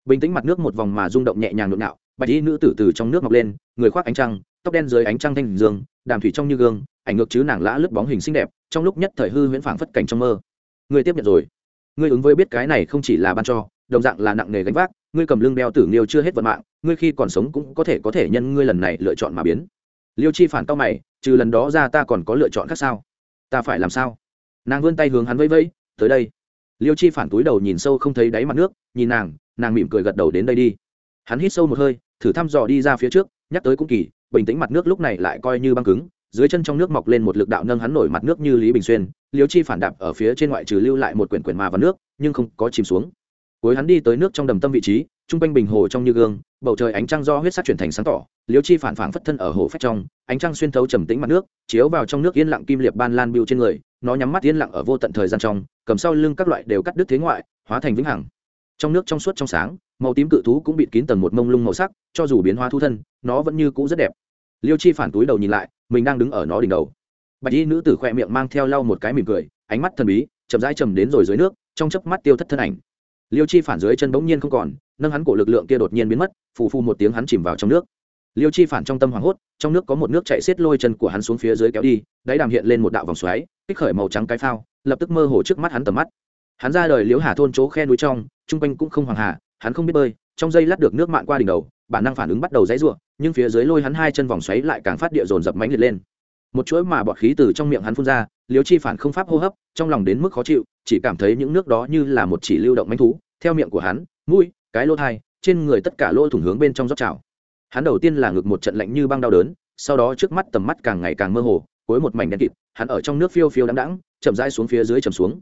Bình tĩnh mặt nước một vòng mà rung động nhẹ nhàng nhộn nạo bạch y nữ tử từ trong nước mọc lên, người khoác ánh trăng tóc đen dưới ánh trăng thanh dương, đàm thủy trong như gương, ảnh ngược chứ nàng lã lướt bóng hình xinh đẹp, trong lúc nhất thời hư huyễn phảng phất cảnh trong mơ. Ngươi tiếp nhận rồi. Ngươi ứng với biết cái này không chỉ là ban cho, đồng dạng là nặng nề gánh vác, ngươi cầm lưng đeo tử liêu chưa hết vận mạng, ngươi khi còn sống cũng có thể có thể nhân ngươi lần này lựa chọn mà biến. Liêu chi phản cao mày, trừ lần đó ra ta còn có lựa chọn khác sao? Ta phải làm sao? Nàng vươn tay hướng hắn vẫy vẫy, tới đây. Liêu chi phản túi đầu nhìn sâu không thấy đáy mặt nước, nhìn nàng nàng mỉm cười gật đầu đến đây đi. Hắn hít sâu một hơi, thử thăm dò đi ra phía trước nhắc tới cũng kỳ, bình tĩnh mặt nước lúc này lại coi như băng cứng, dưới chân trong nước mọc lên một lực đạo nâng hắn nổi mặt nước như lý bình xuyên, liêu chi phản đạp ở phía trên ngoại trừ lưu lại một quyển quyển mà vào nước, nhưng không có chìm xuống. Cuối hắn đi tới nước trong đầm tâm vị trí, trung quanh bình hồ trong như gương, bầu trời ánh trăng do huyết sắc chuyển thành sáng tỏ, liêu chi phản phảng phất thân ở hồ phách trong, ánh trăng xuyên thấu trầm tĩnh mặt nước, chiếu vào trong nước yên lặng kim liệp ban lan biêu trên người, nó nhắm mắt yên lặng ở vô tận thời gian trong, cầm sau lưng các loại đều cắt đứt thế ngoại, hóa thành vĩnh hằng. Trong nước trong suốt trong sáng màu tím cự thú cũng bị kín tầng một mông lung màu sắc, cho dù biến hóa thu thân, nó vẫn như cũ rất đẹp. Liêu chi phản túi đầu nhìn lại, mình đang đứng ở nó đỉnh đầu. Bạch y nữ tử khoe miệng mang theo lau một cái mỉm cười, ánh mắt thần bí, chậm rãi chầm đến rồi dưới nước, trong chớp mắt tiêu thất thân ảnh. Liêu chi phản dưới chân bỗng nhiên không còn, nâng hắn cổ lực lượng kia đột nhiên biến mất, phù phù một tiếng hắn chìm vào trong nước. Liêu chi phản trong tâm hoảng hốt, trong nước có một nước chạy xiết lôi chân của hắn xuống phía dưới kéo đi, đáy đàm hiện lên một đạo vòng xoáy, kích khởi màu trắng cái phao, lập tức mơ hồ trước mắt hắn tầm mắt. Hắn ra đời liễu hà thôn chỗ khe núi trong trung quanh cũng không hoàng hà hắn không biết bơi, trong dây lát được nước mạn qua đỉnh đầu, bản năng phản ứng bắt đầu dãy ruộng nhưng phía dưới lôi hắn hai chân vòng xoáy lại càng phát địa dồn dập mánh liệt lên. Một chuỗi mà bọt khí từ trong miệng hắn phun ra liễu chi phản không pháp hô hấp, trong lòng đến mức khó chịu, chỉ cảm thấy những nước đó như là một chỉ lưu động manh thú, theo miệng của hắn, mũi, cái lỗ thai, trên người tất cả lỗ thủng hướng bên trong rót trào. Hắn đầu tiên là ngực một trận lạnh như băng đau đớn, sau đó trước mắt tầm mắt càng ngày càng mơ hồ, cuối một mảnh đen kịt, hắn ở trong nước phiêu phiêu đắng đắng chậm rãi xuống phía dưới chầm xuống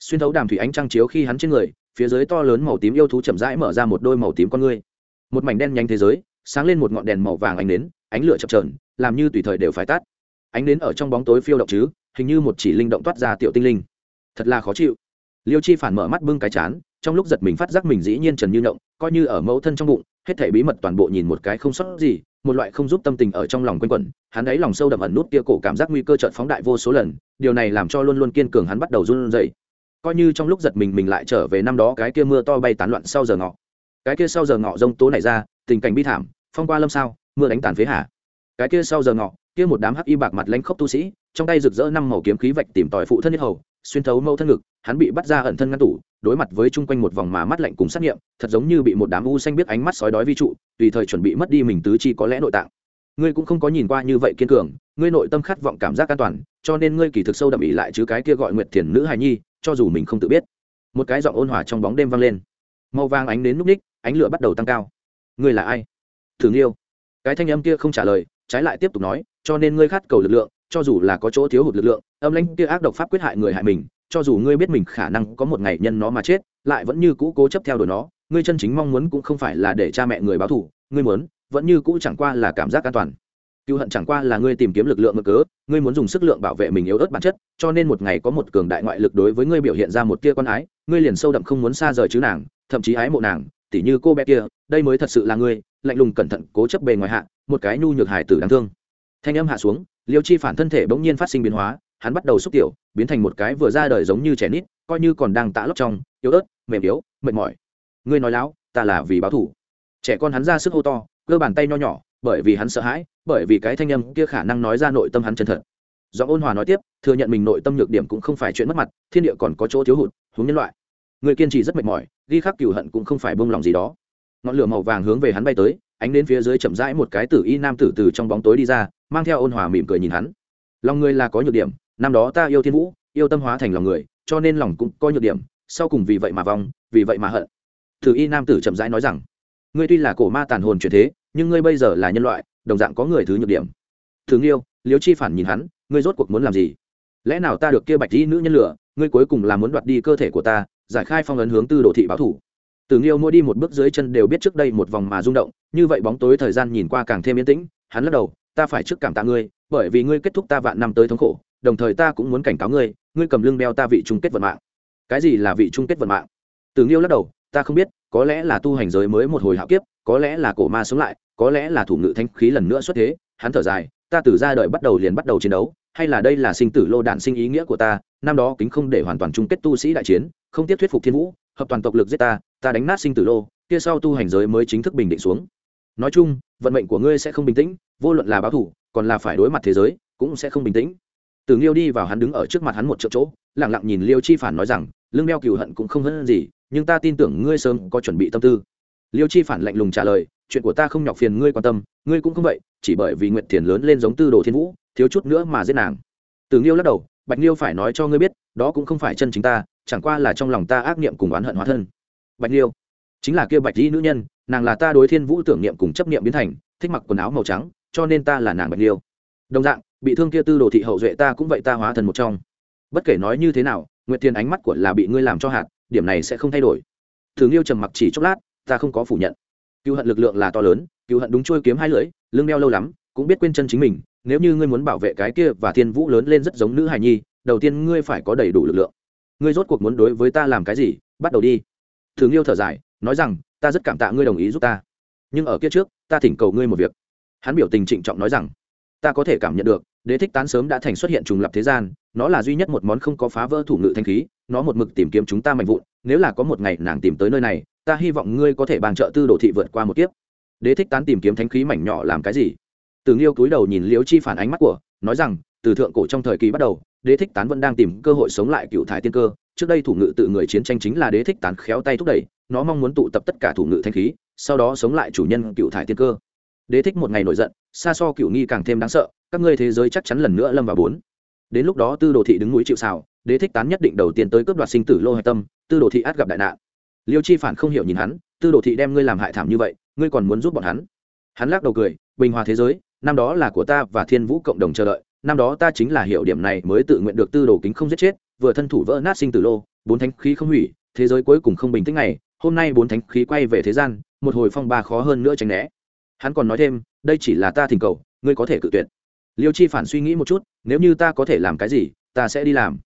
xuyên thấu đàm thủy ánh trăng chiếu khi hắn trên người, phía dưới to lớn màu tím yêu thú chậm rãi mở ra một đôi màu tím con ngươi. Một mảnh đen nhanh thế giới, sáng lên một ngọn đèn màu vàng ánh nến, ánh lửa chập trờn làm như tùy thời đều phải tắt. Ánh nến ở trong bóng tối phiêu động chứ, hình như một chỉ linh động toát ra tiểu tinh linh. Thật là khó chịu. Liêu chi phản mở mắt bưng cái chán, trong lúc giật mình phát giác mình dĩ nhiên trần như động coi như ở mẫu thân trong bụng, hết thể bí mật toàn bộ nhìn một cái không sót gì, một loại không giúp tâm tình ở trong lòng quanh quẩn, hắn ấy lòng sâu đậm ẩn nút kia cổ cảm giác nguy cơ trợn phóng đại vô số lần, điều này làm cho luôn luôn kiên cường hắn bắt đầu run rẩy coi như trong lúc giật mình mình lại trở về năm đó cái kia mưa to bay tán loạn sau giờ ngọ. Cái kia sau giờ ngọ rông tố này ra, tình cảnh bi thảm, phong qua lâm sao, mưa đánh tàn phế hà. Cái kia sau giờ ngọ, kia một đám hắc y bạc mặt lanh khốc tu sĩ, trong tay rực rỡ năm màu kiếm khí vạch tìm tòi phụ thân nhất hầu, xuyên thấu mẫu thân ngực, hắn bị bắt ra ẩn thân ngăn tủ, đối mặt với chung quanh một vòng mà mắt lạnh cùng sát nghiệm, thật giống như bị một đám u xanh biết ánh mắt sói đói vi trụ, tùy thời chuẩn bị mất đi mình tứ chi có lẽ nội tạng. Ngươi cũng không có nhìn qua như vậy kiên cường, ngươi nội tâm khát vọng cảm giác an toàn, cho nên ngươi kỳ thực sâu đậm ỉ lại chứ cái kia gọi nguyệt thiền nữ hài nhi cho dù mình không tự biết. Một cái giọng ôn hòa trong bóng đêm vang lên. Màu vàng ánh đến núp ních, ánh lửa bắt đầu tăng cao. Ngươi là ai? Thường yêu cái thanh âm kia không trả lời, trái lại tiếp tục nói, cho nên ngươi khát cầu lực lượng, cho dù là có chỗ thiếu hụt lực lượng, âm lãnh kia ác độc pháp quyết hại người hại mình, cho dù ngươi biết mình khả năng có một ngày nhân nó mà chết, lại vẫn như cũ cố chấp theo đuổi nó, ngươi chân chính mong muốn cũng không phải là để cha mẹ người báo thù, ngươi muốn, vẫn như cũ chẳng qua là cảm giác an toàn cựu hận chẳng qua là ngươi tìm kiếm lực lượng mơ cớ, ngươi muốn dùng sức lượng bảo vệ mình yếu ớt bản chất, cho nên một ngày có một cường đại ngoại lực đối với ngươi biểu hiện ra một tia con ái, ngươi liền sâu đậm không muốn xa rời chứ nàng, thậm chí ái mộ nàng, tỉ như cô bé kia, đây mới thật sự là ngươi, lạnh lùng cẩn thận cố chấp bề ngoài hạ, một cái nhu nhược hải tử đáng thương. Thanh âm hạ xuống, liêu chi phản thân thể bỗng nhiên phát sinh biến hóa, hắn bắt đầu xúc tiểu, biến thành một cái vừa ra đời giống như trẻ nít, coi như còn đang tạ lóc trong, yếu ớt, mềm yếu, mệt mỏi. Ngươi nói láo, ta là vì báo thủ trẻ con hắn ra sức hô to, cơ bàn tay nho nhỏ, bởi vì hắn sợ hãi bởi vì cái thanh âm kia khả năng nói ra nội tâm hắn chân thật. Do ôn hòa nói tiếp, thừa nhận mình nội tâm nhược điểm cũng không phải chuyện mất mặt, thiên địa còn có chỗ thiếu hụt, hướng nhân loại. Người kiên trì rất mệt mỏi, ghi khắc cừu hận cũng không phải bông lòng gì đó. Ngọn lửa màu vàng hướng về hắn bay tới, ánh đến phía dưới chậm rãi một cái tử y nam tử từ trong bóng tối đi ra, mang theo ôn hòa mỉm cười nhìn hắn. Lòng người là có nhược điểm, năm đó ta yêu thiên vũ, yêu tâm hóa thành lòng người, cho nên lòng cũng có nhược điểm, sau cùng vì vậy mà vong, vì vậy mà hận. Tử y nam tử chậm rãi nói rằng, ngươi tuy là cổ ma tàn hồn chuyển thế, nhưng ngươi bây giờ là nhân loại đồng dạng có người thứ nhược điểm. Thường yêu liếu chi phản nhìn hắn, ngươi rốt cuộc muốn làm gì? Lẽ nào ta được kia bạch y nữ nhân lửa, ngươi cuối cùng là muốn đoạt đi cơ thể của ta, giải khai phong ấn hướng tư đồ thị báo thủ. Từ nghiêu mỗi đi một bước dưới chân đều biết trước đây một vòng mà rung động, như vậy bóng tối thời gian nhìn qua càng thêm yên tĩnh, hắn lắc đầu, ta phải trước cảm tạ ngươi, bởi vì ngươi kết thúc ta vạn năm tới thống khổ, đồng thời ta cũng muốn cảnh cáo ngươi ngươi cầm lưng đeo ta vị chung kết vận mạng. Cái gì là vị chung kết vận mạng? Từ nghiêu lắc đầu, ta không biết, có lẽ là tu hành giới mới một hồi hạo kiếp, có lẽ là cổ ma sống lại có lẽ là thủ ngự thanh khí lần nữa xuất thế, hắn thở dài, ta từ ra đời bắt đầu liền bắt đầu chiến đấu, hay là đây là sinh tử lô đạn sinh ý nghĩa của ta, năm đó kính không để hoàn toàn chung kết tu sĩ đại chiến, không tiếp thuyết phục thiên vũ, hợp toàn tộc lực giết ta ta đánh nát sinh tử lô, kia sau tu hành giới mới chính thức bình định xuống. Nói chung, vận mệnh của ngươi sẽ không bình tĩnh, vô luận là báo thủ, còn là phải đối mặt thế giới, cũng sẽ không bình tĩnh. Từ liêu đi vào hắn đứng ở trước mặt hắn một chỗ chỗ lẳng lặng nhìn liêu chi phản nói rằng, lưng đeo cừu hận cũng không hơn gì, nhưng ta tin tưởng ngươi sớm có chuẩn bị tâm tư. Liêu chi phản lạnh lùng trả lời chuyện của ta không nhọc phiền ngươi quan tâm, ngươi cũng không vậy, chỉ bởi vì nguyệt thiền lớn lên giống tư đồ thiên vũ, thiếu chút nữa mà giết nàng. Từ liêu lắc đầu, bạch liêu phải nói cho ngươi biết, đó cũng không phải chân chính ta, chẳng qua là trong lòng ta ác niệm cùng oán hận hóa thân. Bạch liêu chính là kia bạch dĩ nữ nhân, nàng là ta đối thiên vũ tưởng niệm cùng chấp niệm biến thành, thích mặc quần áo màu trắng, cho nên ta là nàng bạch liêu đồng dạng, bị thương kia tư đồ thị hậu duệ ta cũng vậy ta hóa thần một trong. Bất kể nói như thế nào, nguyệt thiền ánh mắt của là bị ngươi làm cho hạt, điểm này sẽ không thay đổi. Thường yêu trầm mặc chỉ chốc lát, ta không có phủ nhận cựu hận lực lượng là to lớn cựu hận đúng trôi kiếm hai lưỡi, lưng đeo lâu lắm, cũng biết quên chân chính mình, nếu như ngươi muốn bảo vệ cái kia và thiên vũ lớn lên rất giống nữ hài nhi, đầu tiên ngươi phải có đầy đủ lực lượng. Ngươi rốt cuộc muốn đối với ta làm cái gì? Bắt đầu đi. Thường yêu thở dài, nói rằng, ta rất cảm tạ ngươi đồng ý giúp ta. Nhưng ở kia trước, ta thỉnh cầu ngươi một việc. Hắn biểu tình trịnh trọng nói rằng, ta có thể cảm nhận được, đế thích tán sớm đã thành xuất hiện trùng lập thế gian, nó là duy nhất một món không có phá vỡ thủ ngự thanh khí nó một mực tìm kiếm chúng ta mạnh vụn, nếu là có một ngày nàng tìm tới nơi này, ta hy vọng ngươi có thể bàn trợ tư đồ thị vượt qua một kiếp. Đế thích tán tìm kiếm thánh khí mảnh nhỏ làm cái gì? Từ nghiêu cúi đầu nhìn liễu chi phản ánh mắt của, nói rằng, từ thượng cổ trong thời kỳ bắt đầu, đế thích tán vẫn đang tìm cơ hội sống lại cựu thái tiên cơ. Trước đây thủ ngự tự người chiến tranh chính là đế thích tán khéo tay thúc đẩy, nó mong muốn tụ tập tất cả thủ ngự thanh khí, sau đó sống lại chủ nhân cựu Thái tiên cơ. Đế thích một ngày nổi giận, xa so cựu nghi càng thêm đáng sợ, các ngươi thế giới chắc chắn lần nữa lâm vào bốn. Đến lúc đó tư đồ thị đứng núi chịu xào đế thích tán nhất định đầu tiên tới cướp đoạt sinh tử lô hạch tâm, tư đồ thị át gặp đại nạn. Liêu chi phản không hiểu nhìn hắn, tư đồ thị đem ngươi làm hại thảm như vậy, ngươi còn muốn giúp bọn hắn? Hắn lắc đầu cười, bình hòa thế giới, năm đó là của ta và thiên vũ cộng đồng chờ đợi, năm đó ta chính là hiểu điểm này mới tự nguyện được tư đồ kính không giết chết, vừa thân thủ vỡ nát sinh tử lô, bốn thánh khí không hủy, thế giới cuối cùng không bình tĩnh này, hôm nay bốn thánh khí quay về thế gian, một hồi phong ba khó hơn nữa tránh né. Hắn còn nói thêm, đây chỉ là ta thỉnh cầu, ngươi có thể cự tuyệt. Liêu chi phản suy nghĩ một chút, nếu như ta có thể làm cái gì, ta sẽ đi làm.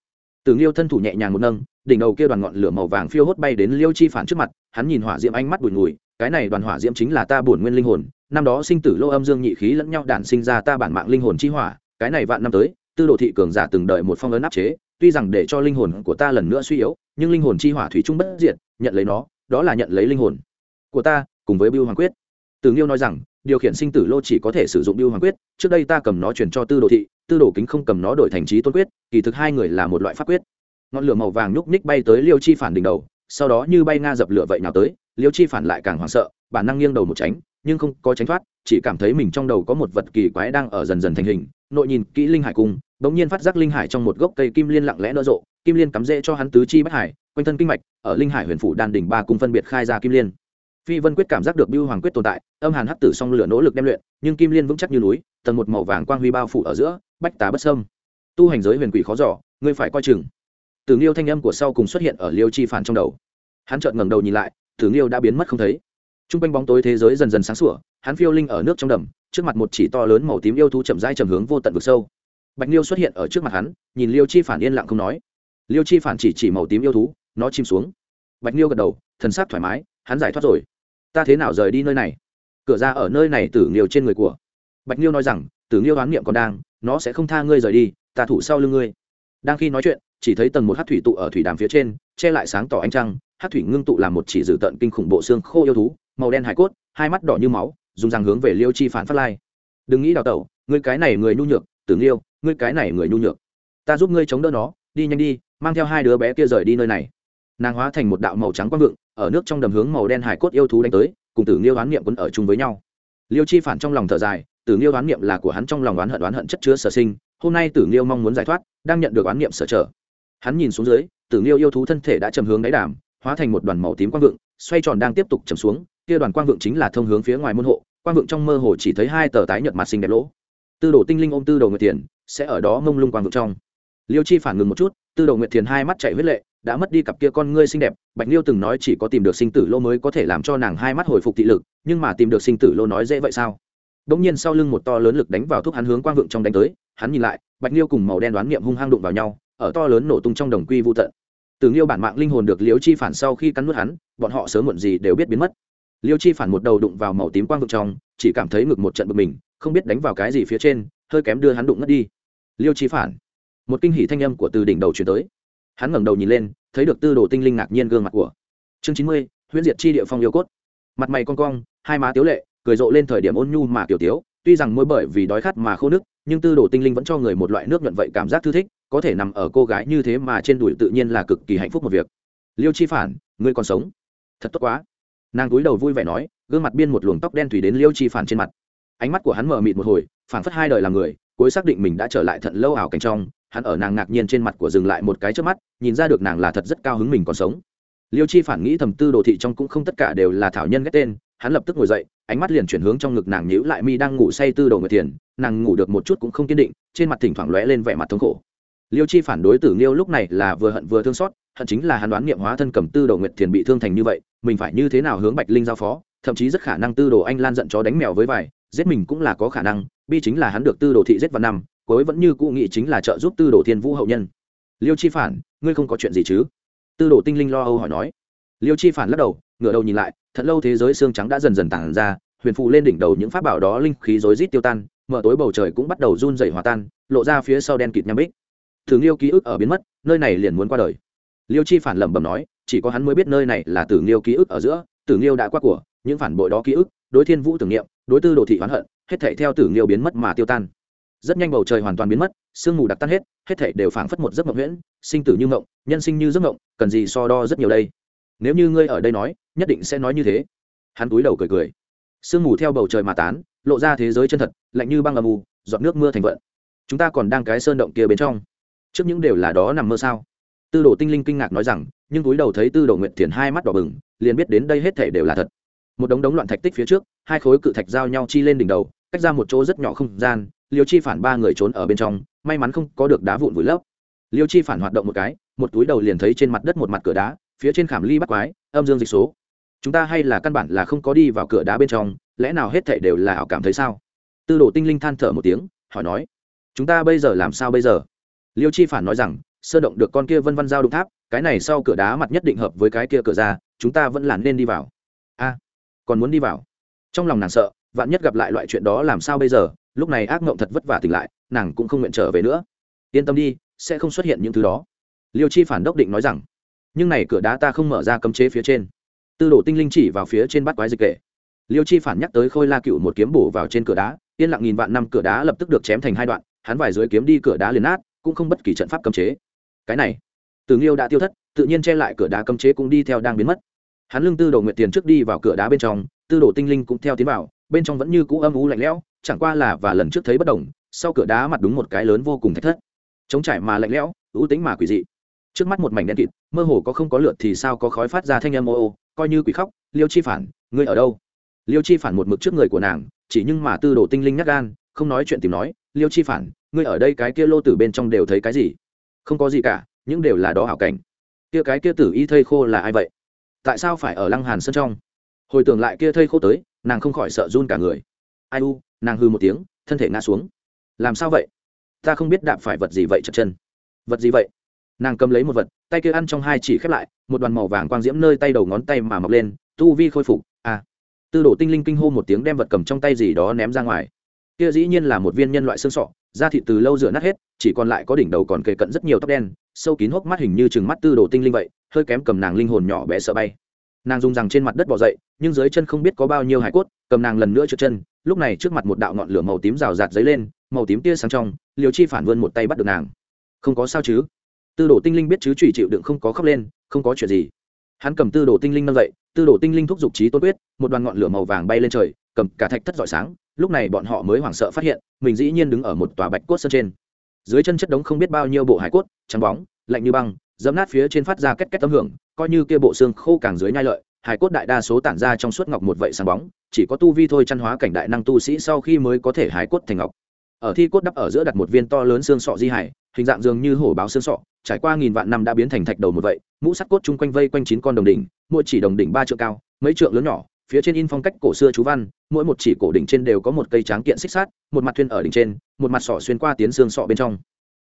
Tử Nghiêu thân thủ nhẹ nhàng một nâng, đỉnh đầu kia đoàn ngọn lửa màu vàng phiêu hốt bay đến liêu chi phản trước mặt, hắn nhìn hỏa diễm ánh mắt bùi ngùi, cái này đoàn hỏa diễm chính là ta bổn nguyên linh hồn, năm đó sinh tử lô âm dương nhị khí lẫn nhau đản sinh ra ta bản mạng linh hồn chi hỏa, cái này vạn năm tới, tư đồ thị cường giả từng đợi một phong ấn áp chế, tuy rằng để cho linh hồn của ta lần nữa suy yếu, nhưng linh hồn chi hỏa thủy chung bất diệt, nhận lấy nó, đó là nhận lấy linh hồn của ta, cùng với Bưu hoàng quyết. Từ nghiêu nói rằng, điều khiển sinh tử lô chỉ có thể sử dụng Bưu hoàng quyết, trước đây ta cầm nó truyền cho tư đồ thị tư đồ kính không cầm nó đổi thành trí tôn quyết, kỳ thực hai người là một loại pháp quyết. Ngọn lửa màu vàng nhúc ních bay tới liêu chi phản đỉnh đầu, sau đó như bay nga dập lửa vậy nào tới, liêu chi phản lại càng hoảng sợ, bản năng nghiêng đầu một tránh, nhưng không có tránh thoát, chỉ cảm thấy mình trong đầu có một vật kỳ quái đang ở dần dần thành hình, nội nhìn kỹ linh hải cung bỗng nhiên phát giác linh hải trong một gốc cây kim liên lặng lẽ nở rộ, kim liên cắm rễ cho hắn tứ chi bất hải, quanh thân kinh mạch, ở linh hải huyền phủ đan đỉnh ba cung phân biệt khai ra kim liên. Phi vân quyết cảm giác được biêu hoàng quyết tồn tại, âm hàn hắc tử song lửa nỗ lực đem luyện, nhưng kim liên vững chắc như núi, tầng một màu vàng quang huy bao phủ ở giữa bách tá bất sâm. Tu hành giới huyền quỷ khó giỏ ngươi phải coi chừng. Tử nghiêu thanh âm của sau cùng xuất hiện ở liêu chi phản trong đầu. Hắn chợt ngẩng đầu nhìn lại, tử nghiêu đã biến mất không thấy. T r u n g quanh bóng tối thế giới dần dần sáng sủa, hắn phiêu linh ở nước trong đầm, trước mặt một chỉ to lớn màu tím yêu thú chậm rãi chầm hướng vô tận vực sâu. Bạch liêu xuất hiện ở trước mặt hắn, nhìn liêu chi phản yên lặng không nói. Liêu chi phản chỉ chỉ màu tím yêu thú, nó chìm xuống. Bạch liêu gật đầu, thần sắc thoải mái, hắn giải thoát rồi. Ta thế nào rời đi nơi này? Cửa ra ở nơi này tử nghiêu trên người của bạch liêu nói rằng, tử nghiêu đoán niệm còn đang, nó sẽ không tha ngươi rời đi, ta thủ sau lưng ngươi. Đang khi nói chuyện, chỉ thấy tầng một hát thủy tụ ở thủy đàm phía trên, che lại sáng tỏ ánh trăng hát thủy ngưng tụ làm một chỉ dự tận kinh khủng bộ xương khô yêu thú, màu đen hải cốt, hai mắt đỏ như máu, dùng răng hướng về liêu chi phản phát lai. Đừng nghĩ đào tẩu, ngươi cái này người nhu nhược tưởng liêu ngươi cái này người nhu nhược. Ta giúp ngươi chống đỡ nó, đi nhanh đi, mang theo hai đứa bé kia rời đi nơi này. Nàng hóa thành một đạo màu trắng quang vượng, ở nước trong đầm hướng màu đen hải cốt yêu thú đánh tới, cùng tử liêu oán niệm quấn ở chung với nhau. Liêu chi phản trong lòng thở dài tử liêu oán niệm là của hắn trong lòng oán hận oán hận chất chứa sở sinh. Hôm nay tử liêu mong muốn giải thoát, đang nhận được oán niệm sở trở. Hắn nhìn xuống dưới, tử liêu yêu thú thân thể đã chầm hướng đáy đàm, hóa thành một đoàn màu tím quang vượng, xoay tròn đang tiếp tục chầm xuống. Kia đoàn quang vượng chính là thông hướng phía ngoài môn hộ. Quang vượng trong mơ hồ chỉ thấy hai tờ tái nhợt mặt xinh đẹp lỗ. Tư đồ tinh linh ôm tư đồ nguyệt tiền sẽ ở đó mông lung quang vượng trong. Liêu chi phản ngừng một chút, tư đồ nguyệt thiền hai mắt chạy huyết lệ, đã mất đi cặp kia con ngươi xinh đẹp. Bạch liêu từng nói chỉ có tìm được sinh tử lô mới có thể làm cho nàng hai mắt hồi phục thị lực, nhưng mà tìm được sinh tử lô nói dễ vậy sao? Đống nhiên sau lưng một to lớn lực đánh vào thuốc hắn hướng quang vượng trong đánh tới, hắn nhìn lại, Bạch Liêu cùng màu đen đoán niệm hung hăng đụng vào nhau, ở to lớn nổ tung trong đồng quy vu tận. Từ Liêu bản mạng linh hồn được Liêu Chi phản sau khi cắn nuốt hắn, bọn họ sớm muộn gì đều biết biến mất. Liêu Chi phản một đầu đụng vào màu tím quang vượng trong, chỉ cảm thấy ngực một trận bực mình, không biết đánh vào cái gì phía trên, hơi kém đưa hắn đụng ngất đi. Liêu Chi phản, một kinh hỉ thanh âm của từ đỉnh đầu truyền tới. Hắn ngẩng đầu nhìn lên, thấy được Tư Đồ Tinh Linh ngạc nhiên gương mặt của. Chương chín mươi, Huyễn Diệt chi địa phong yêu cốt. Mặt mày cong cong, hai má tiếu lệ, cười rộ lên thời điểm ôn nhu mà kiểu tiếu, tuy rằng môi bởi vì đói khát mà khô nước nhưng tư đồ tinh linh vẫn cho người một loại nước nhuận vậy cảm giác thư thích có thể nằm ở cô gái như thế mà trên đùi tự nhiên là cực kỳ hạnh phúc một việc. Liêu chi phản ngươi còn sống? Thật tốt quá. Nàng túi đầu vui vẻ nói gương mặt biên một luồng tóc đen thủy đến liêu chi phản trên mặt. Ánh mắt của hắn mở mịt một hồi phản phất hai đời làm người cuối xác định mình đã trở lại thận lâu ảo cảnh trong hắn ở nàng ngạc nhiên trên mặt của dừng lại một cái trước mắt nhìn ra được nàng là thật rất cao hứng mình còn sống. Liêu chi phản nghĩ thầm tư đồ thị trong cũng không tất cả đều là thảo nhân ghét tên hắn lập tức ngồi dậy, ánh mắt liền chuyển hướng trong ngực nàng nhíu lại mi đang ngủ say tư đồ người thiền, nàng ngủ được một chút cũng không kiên định, trên mặt thỉnh thoảng lóe lên vẻ mặt thống khổ. Liêu chi phản đối tử liêu lúc này là vừa hận vừa thương xót, hận chính là hắn đoán nghiệm hóa thân cầm tư đồ nguyệt thiền bị thương thành như vậy, mình phải như thế nào hướng bạch linh giao phó, thậm chí rất khả năng tư đồ anh lan giận chó đánh mèo với vải giết mình cũng là có khả năng, bi chính là hắn được tư đồ thị giết vào năm, cuối vẫn như cụ nghị chính là trợ giúp tư đồ thiên vũ hậu nhân. Liêu chi phản, ngươi không có chuyện gì chứ? Tư đồ tinh linh lo âu hỏi nói. Liêu chi phản lắc đầu ngửa đầu nhìn lại, thật lâu thế giới xương trắng đã dần dần tản ra, huyền phụ lên đỉnh đầu những pháp bảo đó linh khí rối rít tiêu tan, mở tối bầu trời cũng bắt đầu run rẩy hòa tan, lộ ra phía sau đen kịt nham bích. Thường liêu ký ức ở biến mất, nơi này liền muốn qua đời. Liêu chi phản lẩm bẩm nói, chỉ có hắn mới biết nơi này là tử liêu ký ức ở giữa, tử liêu đã qua của, những phản bội đó ký ức, đối thiên vũ tưởng niệm, đối tư đồ thị oán hận, hết thảy theo tử liêu biến mất mà tiêu tan. Rất nhanh bầu trời hoàn toàn biến mất, sương mù đặc tan hết hết thảy đều phảng phất một giấc mộng huyễn, sinh tử như mộng, nhân sinh như giấc mộng, cần gì so đo rất nhiều đây? Nếu như ngươi ở đây nói, nhất định sẽ nói như thế. Hắn túi đầu cười cười. Sương mù theo bầu trời mà tán, lộ ra thế giới chân thật, lạnh như băng âm u, giọt nước mưa thành vận. Chúng ta còn đang cái sơn động kia bên trong. Trước những đều là đó nằm mơ sao? Tư đồ tinh linh kinh ngạc nói rằng, nhưng túi đầu thấy tư đồ nguyện thiền hai mắt đỏ bừng, liền biết đến đây hết thể đều là thật. Một đống đống loạn thạch tích phía trước, hai khối cự thạch giao nhau chi lên đỉnh đầu, cách ra một chỗ rất nhỏ không gian, liêu chi phản ba người trốn ở bên trong, may mắn không có được đá vụn vùi lấp. Liêu chi phản hoạt động một cái, một túi đầu liền thấy trên mặt đất một mặt cửa đá phía trên khảm ly bắt quái, âm dương dịch số. Chúng ta hay là căn bản là không có đi vào cửa đá bên trong, lẽ nào hết thảy đều là ảo cảm thấy sao? Tư đồ tinh linh than thở một tiếng, hỏi nói. Chúng ta bây giờ làm sao bây giờ? Liêu chi phản nói rằng, sơ động được con kia vân vân giao đục tháp, cái này sau cửa đá mặt nhất định hợp với cái kia cửa ra, chúng ta vẫn là nên đi vào. A, còn muốn đi vào? Trong lòng nàng sợ, vạn nhất gặp lại loại chuyện đó làm sao bây giờ? Lúc này ác mộng thật vất vả tỉnh lại, nàng cũng không nguyện trở về nữa. Yên tâm đi, sẽ không xuất hiện những thứ đó. Liêu chi phản đốc định nói rằng nhưng này cửa đá ta không mở ra cấm chế phía trên. Tư đồ tinh linh chỉ vào phía trên bắt quái dịch kệ. Liêu chi phản nhắc tới khôi la cựu một kiếm bổ vào trên cửa đá, yên lặng nghìn vạn năm cửa đá lập tức được chém thành hai đoạn, hắn vài dưới kiếm đi cửa đá liền nát, cũng không bất kỳ trận pháp cấm chế. Cái này, từ nghiêu đã tiêu thất, tự nhiên che lại cửa đá cấm chế cũng đi theo đang biến mất. Hắn lưng tư đồ nguyện tiền trước đi vào cửa đá bên trong, tư đồ tinh linh cũng theo tiến vào, bên trong vẫn như cũ âm u lạnh lẽo, chẳng qua là và lần trước thấy bất đồng, sau cửa đá mặt đúng một cái lớn vô cùng thách thất chống trải mà lạnh lẽo, ưu tính mà quỷ dị trước mắt một mảnh đen kịt, mơ hồ có không có lượt thì sao có khói phát ra thanh âm ô ô, coi như quỷ khóc, liêu chi phản, ngươi ở đâu? Liêu chi phản một mực trước người của nàng, chỉ nhưng mà tư đồ tinh linh nhắc gan, không nói chuyện tìm nói, liêu chi phản, ngươi ở đây cái kia lô tử bên trong đều thấy cái gì? Không có gì cả, những đều là đó hảo cảnh. Kia cái kia tử y thây khô là ai vậy? Tại sao phải ở lăng hàn sân trong? Hồi tưởng lại kia thây khô tới, nàng không khỏi sợ run cả người. Ai u, nàng hư một tiếng, thân thể ngã xuống. Làm sao vậy? Ta không biết đạp phải vật gì vậy chật chân. Vật gì vậy? Nàng cầm lấy một vật, tay kia ăn trong hai chỉ khép lại, một đoàn màu vàng quang diễm nơi tay đầu ngón tay mà mọc lên, tu vi khôi phục à. Tư đồ tinh linh kinh hô một tiếng đem vật cầm trong tay gì đó ném ra ngoài. Kia dĩ nhiên là một viên nhân loại xương sọ, da thịt từ lâu rửa nát hết, chỉ còn lại có đỉnh đầu còn kề cận rất nhiều tóc đen, sâu kín hốc mắt hình như chừng mắt tư đồ tinh linh vậy, hơi kém cầm nàng linh hồn nhỏ bé sợ bay. Nàng dùng rằng trên mặt đất bỏ dậy, nhưng dưới chân không biết có bao nhiêu hải cốt, cầm nàng lần nữa trượt chân, lúc này trước mặt một đạo ngọn lửa màu tím rào rạt dấy lên, màu tím tia sáng trong liều chi phản vươn một tay bắt được nàng. Không có sao chứ? Tư đồ tinh linh biết chứ trụy chịu đựng không có khóc lên, không có chuyện gì. Hắn cầm tư đồ tinh linh nâng dậy, tư đồ tinh linh thúc giục trí tôn quyết, một đoàn ngọn lửa màu vàng bay lên trời, cầm cả thạch thất rọi sáng, lúc này bọn họ mới hoảng sợ phát hiện, mình dĩ nhiên đứng ở một tòa bạch cốt sơn trên. Dưới chân chất đống không biết bao nhiêu bộ hải cốt, trắng bóng, lạnh như băng, dẫm nát phía trên phát ra két két tấm hưởng, coi như kia bộ xương khô càng dưới nhai lợi, hải cốt đại đa số tản ra trong suốt ngọc một vậy sáng bóng, chỉ có tu vi thôi chăn hóa cảnh đại năng tu sĩ sau khi mới có thể hải cốt thành ngọc. Ở thi cốt đắp ở giữa đặt một viên to lớn xương sọ di hải, hình dạng dường như hổ báo xương sọ trải qua nghìn vạn năm đã biến thành thạch đầu một vậy, mũ sắt cốt chung quanh vây quanh chín con đồng đỉnh, mỗi chỉ đồng đỉnh ba trượng cao, mấy trượng lớn nhỏ, phía trên in phong cách cổ xưa chú văn, mỗi một chỉ cổ đỉnh trên đều có một cây tráng kiện xích sát một mặt thuyên ở đỉnh trên, một mặt sọ xuyên qua tiến xương sọ bên trong.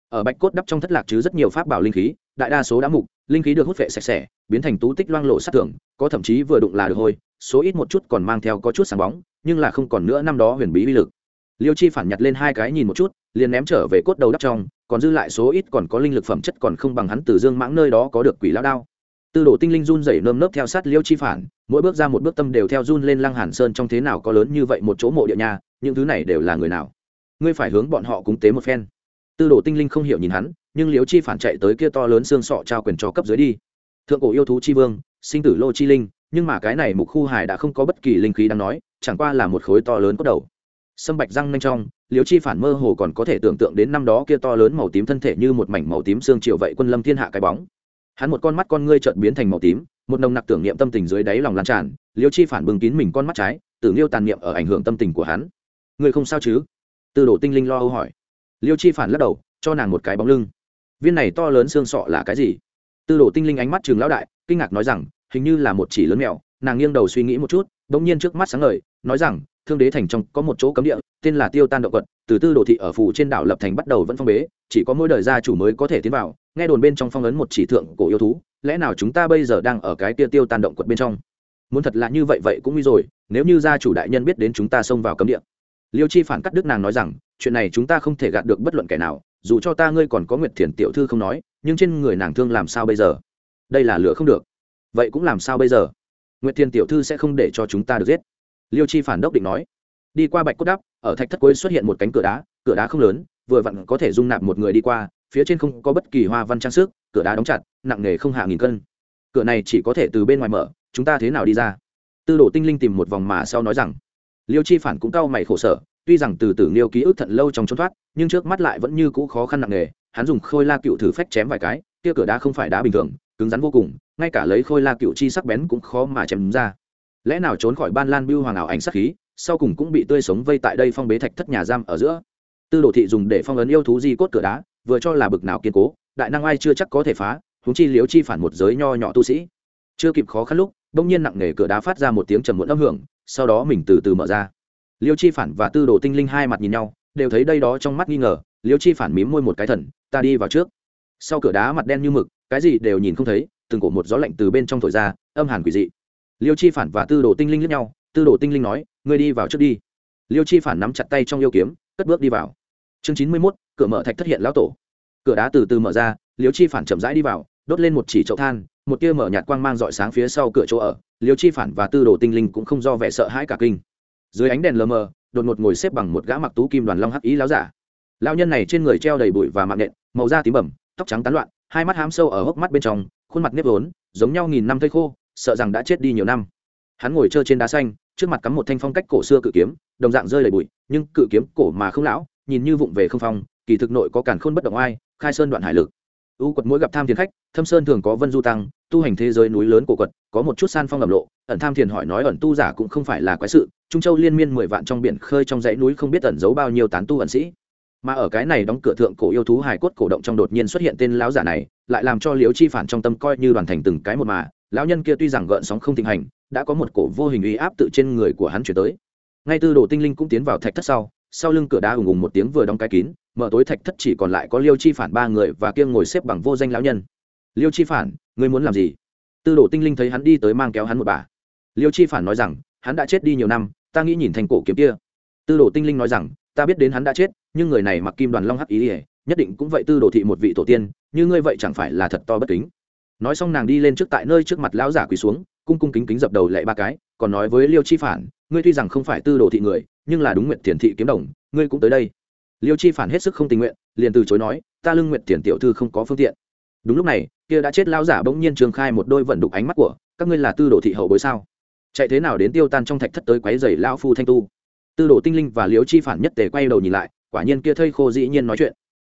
Ở bạch cốt đắp trong thất lạc chứ rất nhiều pháp bảo linh khí, đại đa số đã mục, linh khí được hút vệ sạch sẽ, biến thành tú tích loang lộ sát thưởng có thậm chí vừa đụng là được hôi, số ít một chút còn mang theo có chút sáng bóng, nhưng là không còn nữa năm đó huyền bí uy lực. Liêu chi phản nhặt lên hai cái nhìn một chút liền ném trở về cốt đầu đắp trong, còn dư lại số ít còn có linh lực phẩm chất còn không bằng hắn từ dương mãng nơi đó có được quỷ lao đao. Tư đồ tinh linh run rẩy nơm nớp theo sát liêu chi phản, mỗi bước ra một bước tâm đều theo run lên lăng hàn sơn trong thế nào có lớn như vậy một chỗ mộ địa nhà, những thứ này đều là người nào? Ngươi phải hướng bọn họ cúng tế một phen. Tư đồ tinh linh không hiểu nhìn hắn, nhưng liêu chi phản chạy tới kia to lớn xương sọ trao quyền cho cấp dưới đi. Thượng cổ yêu thú chi vương, sinh tử lô chi linh, nhưng mà cái này mục khu hải đã không có bất kỳ linh khí đang nói, chẳng qua là một khối to lớn có đầu. Sâm bạch răng nhanh trong liêu chi phản mơ hồ còn có thể tưởng tượng đến năm đó kia to lớn màu tím thân thể như một mảnh màu tím xương triệu vậy quân lâm thiên hạ cái bóng. Hắn một con mắt con ngươi chợt biến thành màu tím, một nồng nặc tưởng niệm tâm tình dưới đáy lòng lan tràn, liêu chi phản bưng kín mình con mắt trái, tử liêu tàn niệm ở ảnh hưởng tâm tình của hắn. Người không sao chứ? Tư đồ tinh linh lo âu hỏi. Liêu chi phản lắc đầu, cho nàng một cái bóng lưng. Viên này to lớn xương sọ là cái gì? Tư đồ tinh linh ánh mắt trường lão đại, kinh ngạc nói rằng, hình như là một chỉ lớn mèo. Nàng nghiêng đầu suy nghĩ một chút đ ỗ n g nhiên trước mắt sáng ngời, nói rằng thương đế thành trong có một chỗ cấm địa, tên là tiêu tan động quật, từ tư đồ thị ở phủ trên đảo lập thành bắt đầu vẫn phong bế, chỉ có mỗi đời gia chủ mới có thể tiến vào, nghe đồn bên trong phong ấn một chỉ thượng cổ yêu thú, lẽ nào chúng ta bây giờ đang ở cái tia tiêu tan động quật bên trong? Muốn thật là như vậy vậy cũng nguy rồi, nếu như gia chủ đại nhân biết đến chúng ta xông vào cấm địa. Liêu chi phản cắt đức nàng nói rằng, chuyện này chúng ta không thể gạt được bất luận kẻ nào, dù cho ta ngươi còn có nguyệt thiền tiểu thư không nói, nhưng trên người nàng thương làm sao bây giờ? Đây là lửa không được. Vậy cũng làm sao bây giờ? Nguyệt thiền tiểu thư sẽ không để cho chúng ta được giết liêu chi phản đốc định nói. Đi qua bạch cốt đắp ở thạch thất cuối xuất hiện một cánh cửa đá cửa đá không lớn, vừa vặn có thể dung nạp một người đi qua, phía trên không có bất kỳ hoa văn trang sức, cửa đá đóng chặt, nặng nề không hạ nghìn cân. Cửa này chỉ có thể từ bên ngoài mở, chúng ta thế nào đi ra? Tư đồ tinh linh tìm một vòng mà sau nói rằng. Liêu chi phản cũng cau mày khổ sở, tuy rằng từ tử nghiêu ký ức thận lâu trong trốn thoát, nhưng trước mắt lại vẫn như cũ khó khăn nặng nề, hắn dùng khôi la cựu thử phách chém vài cái, kia cửa đá không phải đá bình thường, cứng rắn vô cùng, ngay cả lấy khôi la cựu chi sắc bén cũng khó mà chém ra lẽ nào trốn khỏi ban lan biêu hoàng ảo ảnh sắc khí, sau cùng cũng bị tươi sống vây tại đây phong bế thạch thất nhà giam ở giữa? Tư đồ thị dùng để phong ấn yêu thú di cốt cửa đá, vừa cho là bực nào kiên cố, đại năng ai chưa chắc có thể phá húng chi liếu chi phản một giới nho nhỏ tu sĩ. Chưa kịp khó khăn lúc đông nhiên nặng nề cửa đá phát ra một tiếng trầm muộn âm hưởng, sau đó mình từ từ mở ra. Liêu chi phản và tư đồ tinh linh hai mặt nhìn nhau, đều thấy đây đó trong mắt nghi ngờ liêu chi phản mím môi một cái thần, ta đi vào trước. Sau cửa đá mặt đen như mực, cái gì đều nhìn không thấy, từng cổ một gió lạnh từ bên trong thổi ra, âm hàn quỷ dị liêu chi phản và tư đồ tinh linh lướt nhau, tư đồ tinh linh nói, ngươi đi vào trước đi. Liêu chi phản nắm chặt tay trong yêu kiếm, cất bước đi vào. Chương chín mươi mốt, cửa mở thạch thất hiện lão tổ. Cửa đá từ từ mở ra, liêu chi phản chậm rãi đi vào, đốt lên một chỉ chậu than, một tia mở nhạt quang mang dọi sáng phía sau cửa chỗ ở, liêu chi phản và tư đồ tinh linh cũng không do vẻ sợ hãi cả kinh. Dưới ánh đèn lờ mờ, đột ngột ngồi xếp bằng một gã mặc tú kim đoàn long hắc ý láo giả. Lao nhân này trên người treo đầy bụi và mạng nện, màu da tím bẩm tóc trắng tán loạn, hai mắt hám sâu ở hốc mắt bên trong, khuôn mặt nếp vốn, giống nhau nghìn năm thây khô sợ rằng đã chết đi nhiều năm. Hắn ngồi chơi trên đá xanh, trước mặt cắm một thanh phong cách cổ xưa cự kiếm, đồng dạng rơi đầy bụi, nhưng cự kiếm cổ mà không lão, nhìn như vụng về không phong, kỳ thực nội có cản khôn bất động ai khai sơn đoạn hải lực. U quật mỗi gặp tham thiền khách, thâm sơn thường có vân du tăng, tu hành thế giới núi lớn cổ quật, có một chút san phong ẩm lộ, ẩn tham thiền hỏi nói ẩn tu giả cũng không phải là quái sự, trung châu liên miên mười vạn trong biển khơi trong dãy núi không biết ẩn giấu bao nhiêu tán tu ẩn sĩ. Mà ở cái này đóng cửa thượng cổ yêu thú hải cốt cổ động trong đột nhiên xuất hiện tên lão giả này, lại làm cho liễu chi phản trong tâm coi như đoàn thành từng cái một mà lão nhân kia tuy rằng gợn sóng không thịnh hành, đã có một cổ vô hình uy áp tự trên người của hắn chuyển tới. Ngay tư đồ tinh linh cũng tiến vào thạch thất sau sau lưng cửa đá ùng ùng một tiếng vừa đóng cái kín, mở tối thạch thất chỉ còn lại có liêu chi phản ba người và kiêng ngồi xếp bằng vô danh lão nhân. Liêu chi phản, ngươi muốn làm gì? Tư đồ tinh linh thấy hắn đi tới mang kéo hắn một bà. Liêu chi phản nói rằng, hắn đã chết đi nhiều năm, ta nghĩ nhìn thành cổ kiếm kia. Tư đồ tinh linh nói rằng, ta biết đến hắn đã chết, nhưng người này mặc kim đoàn long hắc ý ỉa nhất định cũng vậy, tư đồ thị một vị tổ tiên, như ngươi vậy chẳng phải là thật to bất kính nói xong nàng đi lên trước tại nơi trước mặt lão giả quỳ xuống, cung cung kính kính dập đầu lệ ba cái, còn nói với liêu chi phản, ngươi tuy rằng không phải tư đồ thị người, nhưng là đúng nguyện thiền thị kiếm đồng, ngươi cũng tới đây. Liêu chi phản hết sức không tình nguyện, liền từ chối nói, ta lưng nguyện tiền tiểu thư không có phương tiện. Đúng lúc này, kia đã chết lão giả bỗng nhiên trường khai một đôi vận đục ánh mắt của, các ngươi là tư đồ thị hậu bối sao? Chạy thế nào đến tiêu tan trong thạch thất tới quấy giày lão phu thanh tu? Tư đồ tinh linh và liêu chi phản nhất tề quay đầu nhìn lại, quả nhiên kia thây khô dĩ nhiên nói chuyện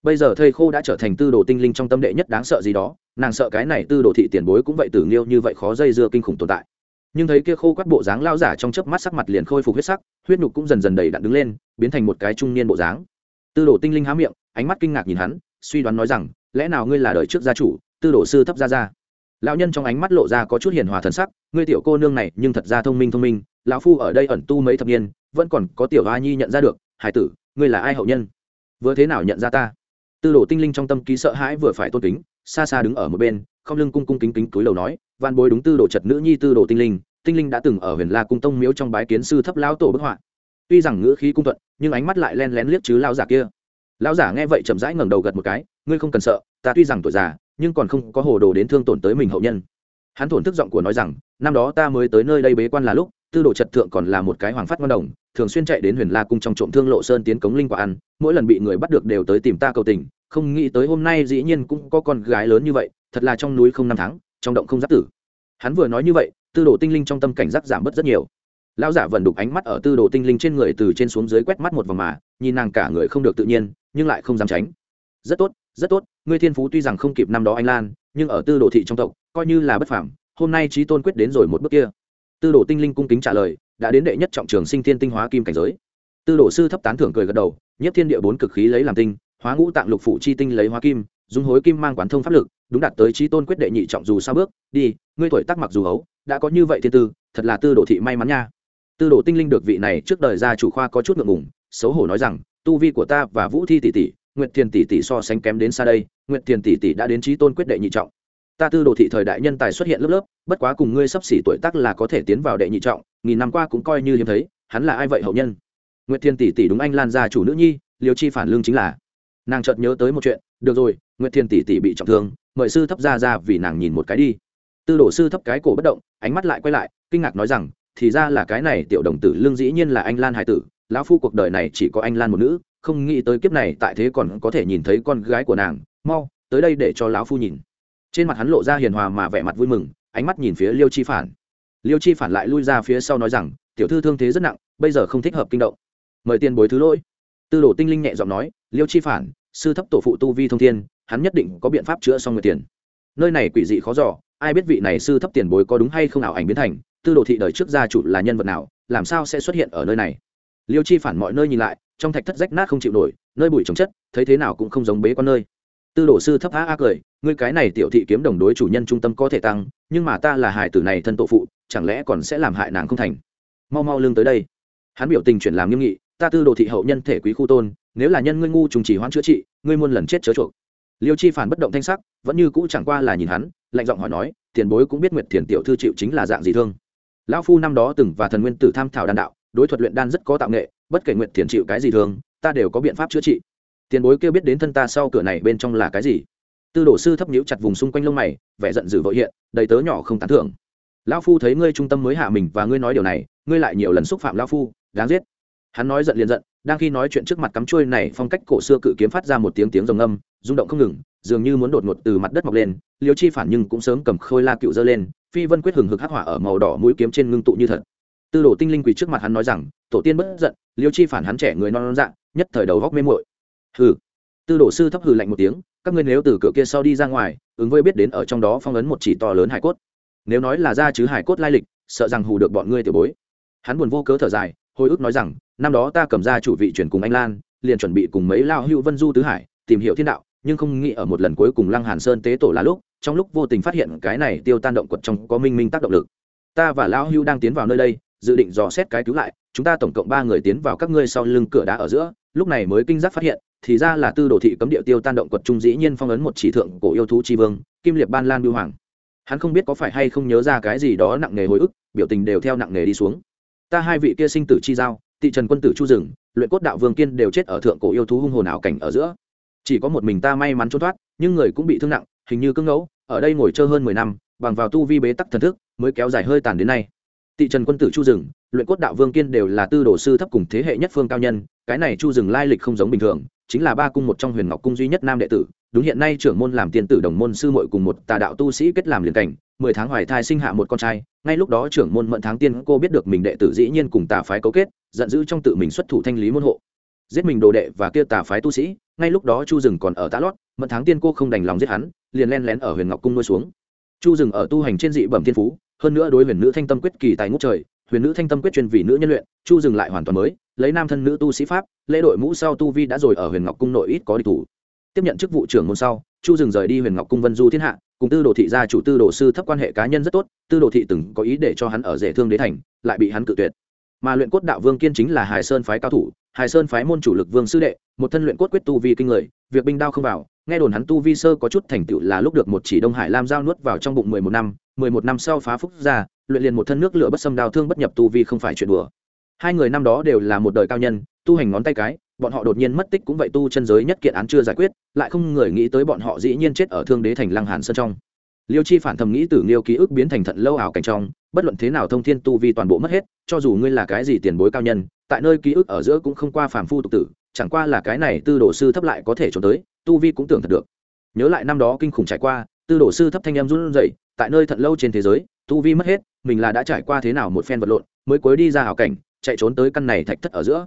bây giờ thầy khô đã trở thành tư đồ tinh linh trong tâm đệ nhất đáng sợ gì đó, nàng sợ cái này tư đồ thị tiền bối cũng vậy tử nghiêu như vậy khó dây dưa kinh khủng tồn tại. Nhưng thấy kia khô quắt bộ dáng lao giả trong chớp mắt sắc mặt liền khôi phục huyết sắc, huyết nhục cũng dần dần đầy đặn đứng lên, biến thành một cái trung niên bộ dáng. Tư đồ tinh linh há miệng, ánh mắt kinh ngạc nhìn hắn, suy đoán nói rằng, lẽ nào ngươi là đời trước gia chủ, tư đồ sư thấp gia gia. lão nhân trong ánh mắt lộ ra có chút hiền hòa thần sắc, ngươi tiểu cô nương này, nhưng thật ra thông minh thông minh, lão phu ở đây ẩn tu mấy thập niên, vẫn còn có tiểu hoa nhi nhận ra được, hải tử, ngươi là ai hậu nhân? Vừa thế nào nhận ra ta? Tư đồ tinh linh trong tâm ký sợ hãi vừa phải tôn kính, xa xa đứng ở một bên, không lưng cung cung kính kính túi lầu nói van bối đúng tư đồ trật nữ nhi tư đồ tinh linh tinh linh đã từng ở huyền la cung tông miếu trong bái kiến sư thấp lão tổ bức họa. Tuy rằng ngữ khí cung thuận, nhưng ánh mắt lại len lén liếc chứ lão giả kia. Lão giả nghe vậy chậm rãi ngẩng đầu gật một cái, ngươi không cần sợ, ta tuy rằng tuổi già, nhưng còn không có hồ đồ đến thương tổn tới mình hậu nhân. Hắn thổn thức giọng của nói rằng, năm đó ta mới tới nơi đây bế quan là lúc, tư đồ trật thượng còn là một cái hoàng phát ngon đồng, thường xuyên chạy đến huyền la cung trong trộm thương lộ sơn tiến cống linh quả ăn, mỗi lần bị người bắt được đều tới tìm ta cầu tình không nghĩ tới hôm nay dĩ nhiên cũng có con gái lớn như vậy, thật là trong núi không năm tháng, trong động không giáp tử. Hắn vừa nói như vậy, tư đồ tinh linh trong tâm cảnh giác giảm bớt rất nhiều. Lão giả vẫn đục ánh mắt ở tư đồ tinh linh trên người từ trên xuống dưới quét mắt một vòng mà, nhìn nàng cả người không được tự nhiên, nhưng lại không dám tránh. Rất tốt rất tốt, ngươi thiên phú tuy rằng không kịp năm đó anh lan, nhưng ở tư đồ thị trong tộc, coi như là bất phẳng hôm nay trí tôn quyết đến rồi một bước kia. Tư đồ tinh linh cung kính trả lời, đã đến đệ nhất trọng trường sinh thiên tinh hóa kim cảnh giới. Tư đồ sư thấp tán thưởng cười gật đầu, nhất thiên địa bốn cực khí lấy làm tinh hóa ngũ tạng lục phủ chi tinh lấy hóa kim dung hối kim mang quán thông pháp lực, đúng đạt tới trí tôn quyết đệ nhị trọng dù sao bước. Đi, ngươi tuổi tác mặc dù hấu đã có như vậy thiên tư, thật là tư đồ thị may mắn nha. Tư đồ tinh linh được vị này trước đời ra chủ khoa có chút ngượng ngùng, xấu hổ nói rằng, tu vi của ta và vũ thi tỷ tỷ, nguyệt thiền tỷ tỷ so sánh kém đến xa đây, nguyệt thiền tỷ tỷ đã đến trí tôn quyết đệ nhị trọng. Ta tư đồ thị thời đại nhân tài xuất hiện lớp lớp, bất quá cùng ngươi sắp xỉ tuổi tác là có thể tiến vào đệ nhị trọng, nghìn năm qua cũng coi như hiếm thấy, hắn là ai vậy hậu nhân? Nguyệt thiên tỷ tỷ đúng anh lan gia chủ nữ nhi liều chi phản lương chính là nàng chợt nhớ tới một chuyện, được rồi, nguyệt thiên tỷ tỷ bị trọng thương, mời sư thấp ra ra vì nàng nhìn một cái đi. Tư đồ sư thấp cái cổ bất động, ánh mắt lại quay lại, kinh ngạc nói rằng, thì ra là cái này tiểu đồng tử lương dĩ nhiên là anh lan hải tử, lão phu cuộc đời này chỉ có anh lan một nữ, không nghĩ tới kiếp này tại thế còn có thể nhìn thấy con gái của nàng, mau, tới đây để cho lão phu nhìn. Trên mặt hắn lộ ra hiền hòa mà vẻ mặt vui mừng, ánh mắt nhìn phía liêu chi phản. Liêu chi phản lại lui ra phía sau nói rằng, tiểu thư thương thế rất nặng, bây giờ không thích hợp kinh động. Mời tiền bối thứ lỗi. Tư đồ tinh linh nhẹ giọng nói liêu chi phản sư thấp tổ phụ tu vi thông thiên hắn nhất định có biện pháp chữa xong người tiền. Nơi này quỷ dị khó dò, ai biết vị này sư thấp tiền bối có đúng hay không nào ảnh biến thành tư đồ thị đời trước gia chủ là nhân vật nào làm sao sẽ xuất hiện ở nơi này? Liêu chi phản mọi nơi nhìn lại trong thạch thất rách nát không chịu nổi nơi bụi trồng chất thấy thế nào cũng không giống bế con nơi. Tư đồ sư thấp á a cười ngươi cái này tiểu thị kiếm đồng đối chủ nhân trung tâm có thể tăng nhưng mà ta là hài tử này thân tổ phụ chẳng lẽ còn sẽ làm hại nàng không thành? Mau mau lương tới đây. Hắn biểu tình chuyển làm nghiêm nghị ta tư đồ thị hậu nhân thể quý khu tôn nếu là nhân ngươi ngu trùng chỉ hoãn chữa trị, ngươi muôn lần chết chớ chuộc. Liêu chi phản bất động thanh sắc, vẫn như cũ chẳng qua là nhìn hắn, lạnh giọng hỏi nói, tiền bối cũng biết nguyệt thiền tiểu thư chịu chính là dạng gì thương? Lão phu năm đó từng và thần nguyên tử tham thảo đan đạo, đối thuật luyện đan rất có tạo nghệ, bất kể nguyệt thiền chịu cái gì thương, ta đều có biện pháp chữa trị. Tiền bối kêu biết đến thân ta sau cửa này bên trong là cái gì? Tư đổ sư thấp nhíu chặt vùng xung quanh lông mày, vẻ giận dữ vội hiện, đầy tớ nhỏ không tán thưởng. Lão phu thấy ngươi trung tâm mới hạ mình và ngươi nói điều này, ngươi lại nhiều lần xúc phạm lão phu, đáng giết. Hắn nói giận liền giận đang khi nói chuyện trước mặt cắm chuôi này phong cách cổ xưa cự kiếm phát ra một tiếng tiếng rồng âm rung động không ngừng, dường như muốn đột ngột từ mặt đất mọc lên, liêu chi phản nhưng cũng sớm cầm khôi la cựu dơ lên, phi vân quyết hừng hực hắc hỏa ở màu đỏ mũi kiếm trên ngưng tụ như thật. Tư đồ tinh linh quỳ trước mặt hắn nói rằng, tổ tiên bất giận, liêu chi phản hắn trẻ người non non dạng nhất thời đầu góc mê muội. Hừ. Tư đồ sư thấp hừ lạnh một tiếng, các ngươi nếu từ cửa kia sau đi ra ngoài, ứng với biết đến ở trong đó phong ấn một chỉ to lớn hải cốt. Nếu nói là ra chứ hải cốt lai lịch, sợ rằng hù được bọn ngươi tiểu bối. Hắn buồn vô cớ thở dài hồi ức nói rằng, năm đó ta cầm ra chủ vị chuyển cùng anh lan, liền chuẩn bị cùng mấy lao hữu vân du tứ hải tìm hiểu thiên đạo, nhưng không nghĩ ở một lần cuối cùng lăng hàn sơn tế tổ là lúc, trong lúc vô tình phát hiện cái này tiêu tan động quật trong có minh minh tác động lực. Ta và Lão hữu đang tiến vào nơi đây, dự định dò xét cái cứu lại, chúng ta tổng cộng ba người tiến vào các ngươi sau lưng cửa đá ở giữa, lúc này mới kinh giác phát hiện, thì ra là tư đồ thị cấm địa tiêu tan động quật trung dĩ nhiên phong ấn một chỉ thượng cổ yêu thú tri vương, kim liệt ban lan biêu hoàng. Hắn không biết có phải hay không nhớ ra cái gì đó nặng nề hồi ức, biểu tình đều theo nặng nề đi xuống ta hai vị kia sinh tử chi giao, tị trần quân tử chu rừng luyện cốt đạo vương kiên đều chết ở thượng cổ yêu thú hung hồn ảo cảnh ở giữa. Chỉ có một mình ta may mắn trốn thoát, nhưng người cũng bị thương nặng, hình như cưng ngẫu, ở đây ngồi chơi hơn mười năm, bằng vào tu vi bế tắc thần thức, mới kéo dài hơi tàn đến nay. Tị trần quân tử chu rừng luyện cốt đạo vương kiên đều là tư đồ sư thấp cùng thế hệ nhất phương cao nhân, cái này chu rừng lai lịch không giống bình thường chính là ba cung một trong huyền ngọc cung duy nhất nam đệ tử, đúng hiện nay trưởng môn làm tiên tử đồng môn sư muội cùng một tà đạo tu sĩ kết làm liền cảnh, mười tháng hoài thai sinh hạ một con trai, ngay lúc đó trưởng môn mận tháng tiên cô biết được mình đệ tử dĩ nhiên cùng tà phái cấu kết, giận dữ trong tự mình xuất thủ thanh lý môn hộ. Giết mình đồ đệ và kia tà phái tu sĩ, ngay lúc đó chu rừng còn ở tá lót mận tháng tiên cô không đành lòng giết hắn, liền len lén ở huyền ngọc cung nuôi xuống. Chu rừng ở tu hành trên dị bẩm thiên phú, hơn nữa đối huyền nữ thanh tâm quyết kỳ tài ngũ trời, huyền nữ thanh tâm quyết chuyên vì nữ nhân luyện, chu dừng lại hoàn toàn mới lấy nam thân nữ tu sĩ pháp, lễ đội mũ sau tu vi đã rồi ở huyền ngọc cung nội ít có địch thủ. Tiếp nhận chức vụ trưởng môn sau, chu dừng rời đi huyền ngọc cung vân du thiên hạ, cùng tư đồ thị gia chủ tư đồ sư thấp quan hệ cá nhân rất tốt, tư đồ thị từng có ý để cho hắn ở rể thương đế thành, lại bị hắn cự tuyệt. Mà luyện cốt đạo vương kiên chính là hải sơn phái cao thủ, hải sơn phái môn chủ lực vương sư đệ, một thân luyện cốt quyết tu vi kinh người, việc binh đao không vào, nghe đồn hắn tu vi sơ có chút thành tựu là lúc được một chỉ đông hải lam giao nuốt vào trong bụng mười một năm, mười một năm sau phá phúc ra, luyện liền một thân nước lửa bất xâm đao thương bất nhập tu vi không phải chuyện đùa hai người năm đó đều là một đời cao nhân, tu hành ngón tay cái, bọn họ đột nhiên mất tích cũng vậy tu chân giới nhất kiện án chưa giải quyết, lại không người nghĩ tới bọn họ dĩ nhiên chết ở thương đế thành lăng hàn sơn trong. Liêu chi phản thầm nghĩ tử nghiêu ký ức biến thành thận lâu ảo cảnh trong, bất luận thế nào thông thiên tu vi toàn bộ mất hết, cho dù ngươi là cái gì tiền bối cao nhân, tại nơi ký ức ở giữa cũng không qua phàm phu tục tử, chẳng qua là cái này tư đồ sư thấp lại có thể trốn tới, tu vi cũng tưởng thật được. Nhớ lại năm đó kinh khủng trải qua, tư đồ sư thấp thanh em run rẩy, tại nơi thận lâu trên thế giới, tu vi mất hết, mình là đã trải qua thế nào một phen vật lộn, mới cuối đi ra hảo cảnh chạy trốn tới căn này thạch thất ở giữa.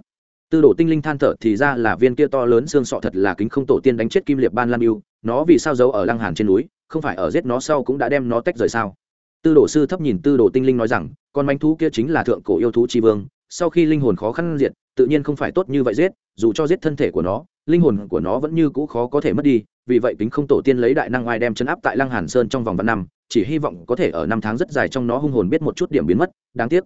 Tư đồ tinh linh than thở thì ra là viên kia to lớn xương sọ thật là kính không tổ tiên đánh chết kim liệp ban lam yêu. Nó vì sao giấu ở lăng hàn trên núi, không phải ở giết nó sau cũng đã đem nó tách rời sao? Tư đồ sư thấp nhìn tư đồ tinh linh nói rằng, con manh thú kia chính là thượng cổ yêu thú tri vương, sau khi linh hồn khó khăn diệt, tự nhiên không phải tốt như vậy giết, dù cho giết thân thể của nó, linh hồn của nó vẫn như cũ khó có thể mất đi, vì vậy kính không tổ tiên lấy đại năng oai đem chấn áp tại lăng hàn sơn trong vòng vạn năm, chỉ hy vọng có thể ở năm tháng rất dài trong nó hung hồn biết một chút điểm biến mất, đáng tiếc.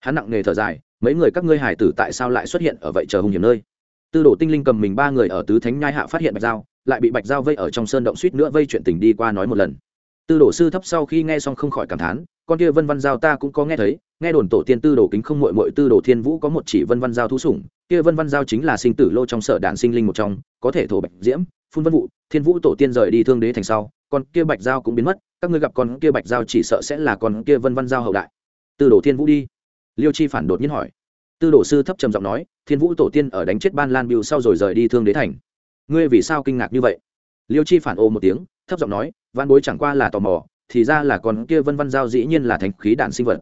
Hắn nặng nề thở dài mấy người các ngươi hải tử tại sao lại xuất hiện ở vậy chờ hung hiểm nơi? Tư đồ tinh linh cầm mình ba người ở tứ thánh nhai hạ phát hiện bạch dao, lại bị bạch dao vây ở trong sơn động suýt nữa vây chuyện tình đi qua nói một lần. Tư đồ sư thấp sau khi nghe xong không khỏi cảm thán, con kia vân văn giao ta cũng có nghe thấy, nghe đồn tổ tiên tư đồ kính không mội mội tư đồ thiên vũ có một chỉ vân văn giao thú sủng, kia vân văn giao chính là sinh tử lô trong sở đạn sinh linh một trong, có thể thổ bạch diễm, phun vân vụ, thiên vũ tổ tiên rời đi thương đế thành sau, con kia bạch giao cũng biến mất, các ngươi gặp con kia bạch giao chỉ sợ sẽ là con kia vân văn giao hậu đại. Tư đồ thiên vũ đi liêu chi phản đột nhiên hỏi. Tư đồ sư thấp trầm giọng nói, thiên vũ tổ tiên ở đánh chết ban lan biêu sau rồi rời đi thương đế thành. Ngươi vì sao kinh ngạc như vậy? Liêu chi phản ô một tiếng, thấp giọng nói văn bối chẳng qua là tò mò, thì ra là con kia vân văn giao dĩ nhiên là thành khí đạn sinh vật.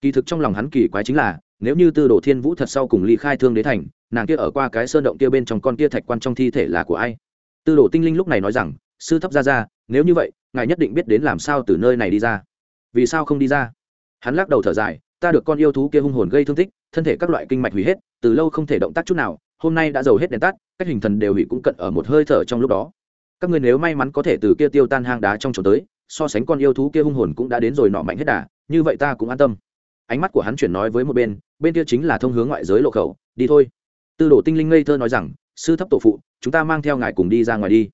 Kỳ thực trong lòng hắn kỳ quái chính là, nếu như tư đồ thiên vũ thật sau cùng ly khai thương đế thành, nàng kia ở qua cái sơn động kia bên trong con kia thạch quan trong thi thể là của ai? Tư đồ tinh linh lúc này nói rằng, sư thấp ra ra, nếu như vậy, ngài nhất định biết đến làm sao từ nơi này đi ra. Vì sao không đi ra? Hắn lắc đầu thở dài ta được con yêu thú kia hung hồn gây thương tích, thân thể các loại kinh mạch hủy hết, từ lâu không thể động tác chút nào, hôm nay đã giàu hết đèn tắt các hình thần đều hủy cũng cận ở một hơi thở trong lúc đó. Các người nếu may mắn có thể từ kia tiêu tan hang đá trong chỗ tới, so sánh con yêu thú kia hung hồn cũng đã đến rồi nọ mạnh hết đà, như vậy ta cũng an tâm. Ánh mắt của hắn chuyển nói với một bên bên kia chính là thông hướng ngoại giới lộ khẩu, đi thôi. Tư đồ tinh linh ngây thơ nói rằng, sư thấp tổ phụ, chúng ta mang theo ngài cùng đi ra ngoài đi.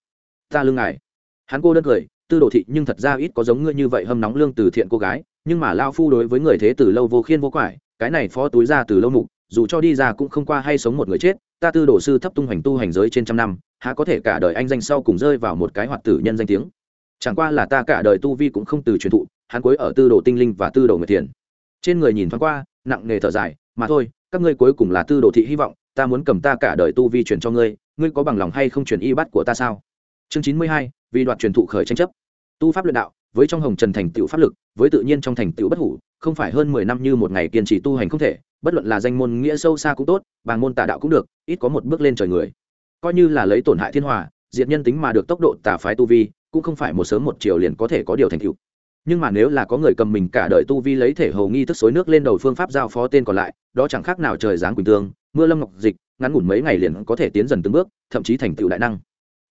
Ta lương ngài. Hắn cô đơn cười, tư đồ thị nhưng thật ra ít có giống ngươi như vậy hâm nóng lương từ thiện cô gái nhưng mà lao phu đối với người thế từ lâu vô khiên vô quải, cái này phó túi ra từ lâu mục, dù cho đi ra cũng không qua hay sống một người chết, ta tư đồ sư thấp tung hoành tu hành giới trên trăm năm, há có thể cả đời anh danh sau cùng rơi vào một cái hoạt tử nhân danh tiếng. Chẳng qua là ta cả đời tu vi cũng không từ truyền thụ, hắn cuối ở tư đồ tinh linh và tư đồ người thiền. Trên người nhìn thoáng qua, nặng nghề thở dài, mà thôi, các ngươi cuối cùng là tư đồ thị hy vọng, ta muốn cầm ta cả đời tu vi truyền cho ngươi ngươi có bằng lòng hay không truyền y bắt của ta sao? Chương chín mươi hai, vì đoạt truyền thụ khởi tranh chấp. Tu pháp luyện đạo, với trong hồng trần thành tựu pháp lực với tự nhiên trong thành tựu bất hủ, không phải hơn mười năm như một ngày kiên trì tu hành không thể, bất luận là danh môn nghĩa sâu xa cũng tốt, bàng môn tà đạo cũng được, ít có một bước lên trời người. Coi như là lấy tổn hại thiên hòa, diệt nhân tính mà được tốc độ tà phái tu vi, cũng không phải một sớm một chiều liền có thể có điều thành tựu. Nhưng mà nếu là có người cầm mình cả đời tu vi lấy thể hầu nghi thức xối nước lên đầu phương pháp giao phó tên còn lại, đó chẳng khác nào trời giáng quỳnh tương, mưa lâm ngọc dịch, ngắn ngủn mấy ngày liền có thể tiến dần từng bước, thậm chí thành tựu đại năng.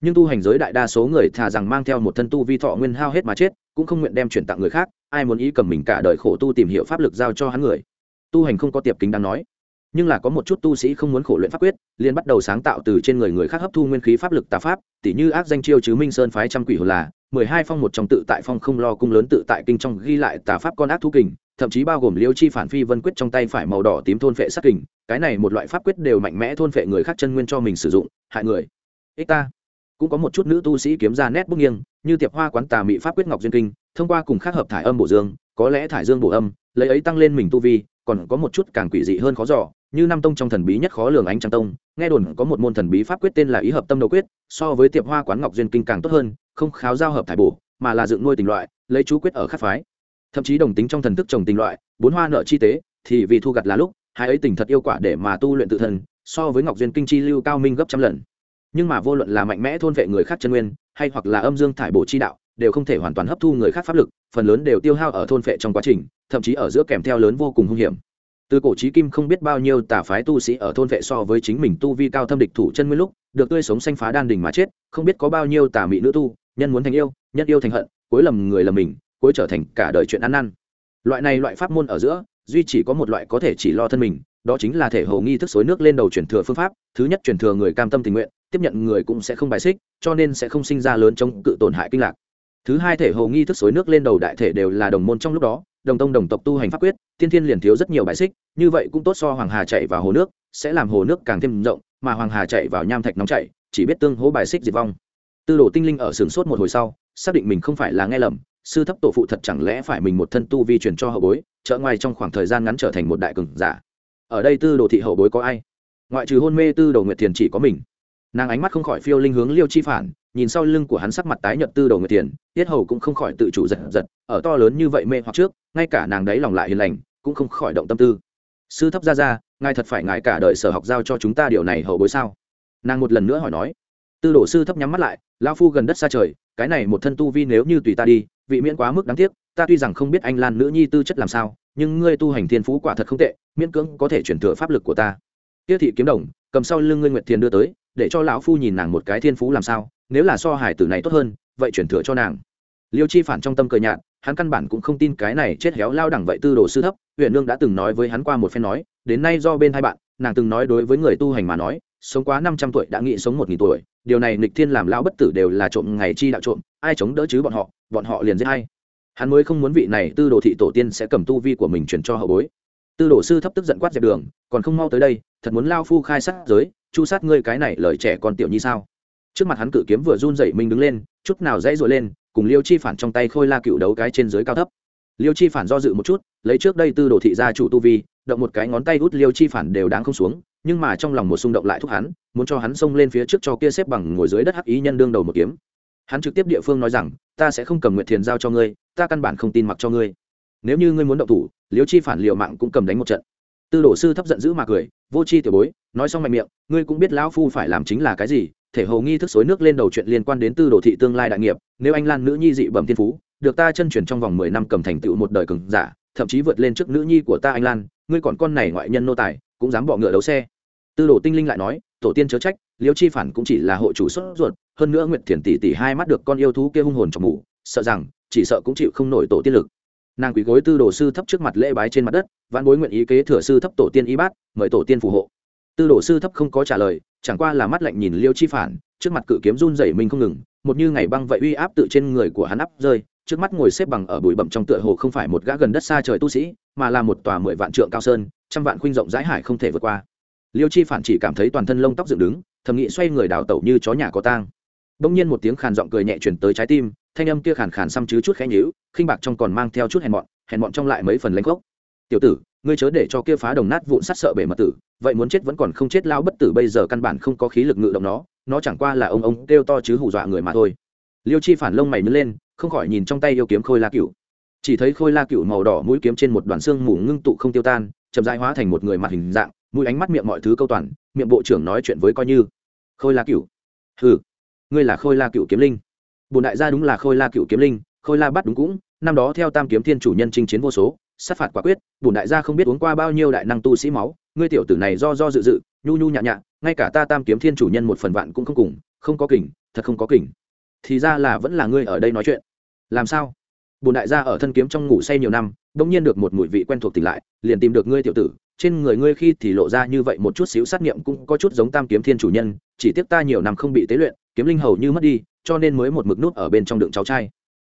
Nhưng tu hành giới đại đa số người thà rằng mang theo một thân tu vi thọ nguyên hao hết mà chết, cũng không nguyện đem chuyển tặng người khác ai muốn ý cầm mình cả đời khổ tu tìm hiểu pháp lực giao cho hắn người. Tu hành không có tiệp kính đáng nói, nhưng là có một chút tu sĩ không muốn khổ luyện pháp quyết, liền bắt đầu sáng tạo từ trên người người khác hấp thu nguyên khí pháp lực tà pháp, tỉ như ác danh chiêu chứ minh sơn phái trăm quỷ hồ là, mười hai phong một trong tự tại phong không lo cung lớn tự tại kinh trong ghi lại tà pháp con ác thú kình, thậm chí bao gồm liêu chi phản phi vân quyết trong tay phải màu đỏ tím thôn phệ sát kình, cái này một loại pháp quyết đều mạnh mẽ thôn phệ người khác chân nguyên cho mình sử dụng, hại người. Ích ta, cũng có một chút nữ tu sĩ kiếm ra nét bức nghiêng, như tiệp hoa quán tà mỹ pháp quyết ngọc duyên kinh thông qua cùng khác hợp thải âm bổ dương, có lẽ thải dương bổ âm, lấy ấy tăng lên mình tu vi, còn có một chút càng quỷ dị hơn khó dò, như năm tông trong thần bí nhất khó lường ánh trăng tông, nghe đồn có một môn thần bí pháp quyết tên là ý hợp tâm đầu quyết, so với tiệp hoa quán ngọc duyên kinh càng tốt hơn, không kháo giao hợp thải bổ, mà là dựng nuôi tình loại, lấy chú quyết ở khắc phái. Thậm chí đồng tính trong thần thức trồng tình loại, bốn hoa nợ chi tế, thì vì thu gặt là lúc, hai ấy tình thật yêu quả để mà tu luyện tự thân, so với ngọc duyên kinh chi lưu cao minh gấp trăm lần. Nhưng mà vô luận là mạnh mẽ thôn vệ người khác chân nguyên, hay hoặc là âm dương thải bổ chi đạo đều không thể hoàn toàn hấp thu người khác pháp lực, phần lớn đều tiêu hao ở thôn phệ trong quá trình, thậm chí ở giữa kèm theo lớn vô cùng hung hiểm. Từ cổ trí kim không biết bao nhiêu tà phái tu sĩ ở thôn vệ so với chính mình tu vi cao thâm địch thủ chân nguyên lúc, được tươi sống xanh phá đan đình mà chết, không biết có bao nhiêu tà mỹ nữ tu, nhân muốn thành yêu, nhân yêu thành hận, cuối lầm người lầm mình, cuối trở thành cả đời chuyện ăn năn. Loại này loại pháp môn ở giữa, duy chỉ có một loại có thể chỉ lo thân mình, đó chính là thể hồ nghi thức xối nước lên đầu chuyển thừa phương pháp, thứ nhất chuyển thừa người cam tâm tình nguyện, tiếp nhận người cũng sẽ không bài xích, cho nên sẽ không sinh ra lớn trong cự tổn hại kinh lạc thứ hai thể hồ nghi thức xối nước lên đầu đại thể đều là đồng môn trong lúc đó, đồng tông đồng tộc tu hành pháp quyết, tiên thiên liền thiếu rất nhiều bài xích, như vậy cũng tốt so hoàng hà chạy vào hồ nước, sẽ làm hồ nước càng thêm rộng, mà hoàng hà chạy vào nham thạch nóng chảy, chỉ biết tương hố bài xích diệt vong. Tư đồ tinh linh ở sừng sốt một hồi sau, xác định mình không phải là nghe lầm, sư thấp tổ phụ thật chẳng lẽ phải mình một thân tu vi truyền cho hậu bối trợ ngoài trong khoảng thời gian ngắn trở thành một đại cường giả. Ở đây tư đồ thị hậu bối có ai? Ngoại trừ hôn mê tư đồ nguyệt thiền chỉ có mình nàng ánh mắt không khỏi phiêu linh hướng liêu chi phản, nhìn sau lưng của hắn sắc mặt tái nhợt tư đồ người tiền, tiết hầu cũng không khỏi tự chủ giật giật, ở to lớn như vậy mê hoặc trước, ngay cả nàng đấy lòng lại hiền lành, cũng không khỏi động tâm tư. Sư thấp ra ra ngài thật phải ngài cả đời sở học giao cho chúng ta điều này hậu bối sao? Nàng một lần nữa hỏi nói. Tư đồ sư thấp nhắm mắt lại lao phu gần đất xa trời, cái này một thân tu vi nếu như tùy ta đi, vị miễn quá mức đáng tiếc, ta tuy rằng không biết anh lan nữ nhi tư chất làm sao, nhưng ngươi tu hành thiên phú quả thật không tệ, miễn cưỡng có thể chuyển thừa pháp lực của ta. Tiết thị kiếm đồng, cầm sau lưng ngươi nguyệt thiền đưa tới để cho lão phu nhìn nàng một cái thiên phú làm sao, nếu là so hải tử này tốt hơn, vậy chuyển thừa cho nàng. Liêu chi phản trong tâm cờ nhạt, hắn căn bản cũng không tin cái này chết héo lao đẳng vậy tư đồ sư thấp huyện lương đã từng nói với hắn qua một phen nói, đến nay do bên hai bạn, nàng từng nói đối với người tu hành mà nói, sống quá năm trăm tuổi đã nghĩ sống một nghìn tuổi, điều này nịch thiên làm lão bất tử đều là trộm ngày chi đạo trộm, ai chống đỡ chứ bọn họ bọn họ liền giết hay hắn mới không muốn vị này tư đồ thị tổ tiên sẽ cầm tu vi của mình chuyển cho hậu bối. Tư đồ sư thấp tức giận quát dẹp đường, còn không mau tới đây, thật muốn lao phu khai sát giới chu sát ngươi cái này lời trẻ con tiểu nhi sao? Trước mặt hắn cự kiếm vừa run dậy mình đứng lên, chút nào dãy dội lên, cùng liêu chi phản trong tay khôi la cựu đấu cái trên dưới cao thấp. Liêu chi phản do dự một chút, lấy trước đây tư đồ thị gia chủ tu vi, động một cái ngón tay út liêu chi phản đều đáng không xuống, nhưng mà trong lòng một xung động lại thúc hắn, muốn cho hắn xông lên phía trước cho kia xếp bằng ngồi dưới đất hắc ý nhân đương đầu một kiếm. Hắn trực tiếp địa phương nói rằng, ta sẽ không cầm nguyện thiền giao cho ngươi, ta căn bản không tin mặc cho ngươi. Nếu như ngươi muốn động thủ, liêu chi phản liệu mạng cũng cầm đánh một trận tư đồ sư thấp giận dữ mà cười, vô chi tiểu bối, nói xong mạnh miệng, ngươi cũng biết lão phu phải làm chính là cái gì, thể hầu nghi thức xối nước lên đầu chuyện liên quan đến tư đồ thị tương lai đại nghiệp, nếu anh lan nữ nhi dị bẩm thiên phú, được ta chân truyền trong vòng mười năm cầm thành tựu một đời cừng giả, thậm chí vượt lên trước nữ nhi của ta anh lan, ngươi còn con này ngoại nhân nô tài, cũng dám bỏ ngựa đấu xe. Tư đồ tinh linh lại nói, tổ tiên chớ trách, liêu chi phản cũng chỉ là hộ chủ xuất ruột, hơn nữa nguyệt thiền tỷ tỷ hai mắt được con yêu thú kia hung hồn trong mù, sợ rằng, chỉ sợ cũng chịu không nổi tổ tiên lực. Nàng quý gối tư đồ sư thấp trước mặt lễ bái trên mặt đất văn bối nguyện ý kế thừa sư thấp tổ tiên y bát, mời tổ tiên phù hộ. Tư đồ sư thấp không có trả lời, chẳng qua là mắt lạnh nhìn liêu chi phản, trước mặt cự kiếm run rẩy mình không ngừng, một như ngày băng vậy uy áp tự trên người của hắn áp rơi, trước mắt ngồi xếp bằng ở bụi bậm trong tựa hồ không phải một gã gần đất xa trời tu sĩ, mà là một tòa mười vạn trượng cao sơn, trăm vạn khuynh rộng rãi hải không thể vượt qua. Liêu chi phản chỉ cảm thấy toàn thân lông tóc dựng đứng, thầm nghĩ xoay người đào tẩu như chó nhà có tang. Bỗng nhiên một tiếng khàn giọng cười nhẹ chuyển tới trái tim, thanh âm kia khàn khàn xăm chứ chút khẽ nhíu, khinh bạc trong còn mang theo chút hèn mọn hèn mọn trong lại mấy phần lanh khốc tiểu tử, ngươi chớ để cho kia phá đồng nát vụn sắt sợ bể mật tử, vậy muốn chết vẫn còn không chết lao bất tử bây giờ căn bản không có khí lực ngự động nó nó chẳng qua là ông ông kêu to chứ hù dọa người mà thôi. Liêu chi phản lông mày nứt lên, không khỏi nhìn trong tay yêu kiếm khôi la cựu chỉ thấy khôi la cựu màu đỏ mũi kiếm trên một đoàn xương mù ngưng tụ không tiêu tan, chậm rãi hóa thành một người mặt hình dạng, mũi ánh mắt miệng mọi thứ câu toàn, miệng bộ trưởng nói chuyện với coi như. Khôi la cựu hừ, ngươi là khôi la cựu kiếm linh. Bồn đại gia đúng là khôi la cựu kiếm linh, khôi la bắt đúng cũng, năm đó theo tam kiếm thiên chủ nhân chinh chiến vô số sát phạt quả quyết bùn đại gia không biết uống qua bao nhiêu đại năng tu sĩ máu, ngươi tiểu tử này do do dự dự, nhu nhu nhạ nhạ, ngay cả ta tam kiếm thiên chủ nhân một phần vạn cũng không cùng, không có kình, thật không có kình. Thì ra là vẫn là ngươi ở đây nói chuyện. Làm sao? Bùn đại gia ở thân kiếm trong ngủ say nhiều năm, bỗng nhiên được một mùi vị quen thuộc tỉnh lại, liền tìm được ngươi tiểu tử, trên người ngươi khi thì lộ ra như vậy một chút xíu sát nghiệm cũng có chút giống tam kiếm thiên chủ nhân, chỉ tiếc ta nhiều năm không bị tế luyện, kiếm linh hầu như mất đi, cho nên mới một mực nút ở bên trong đựng cháu trai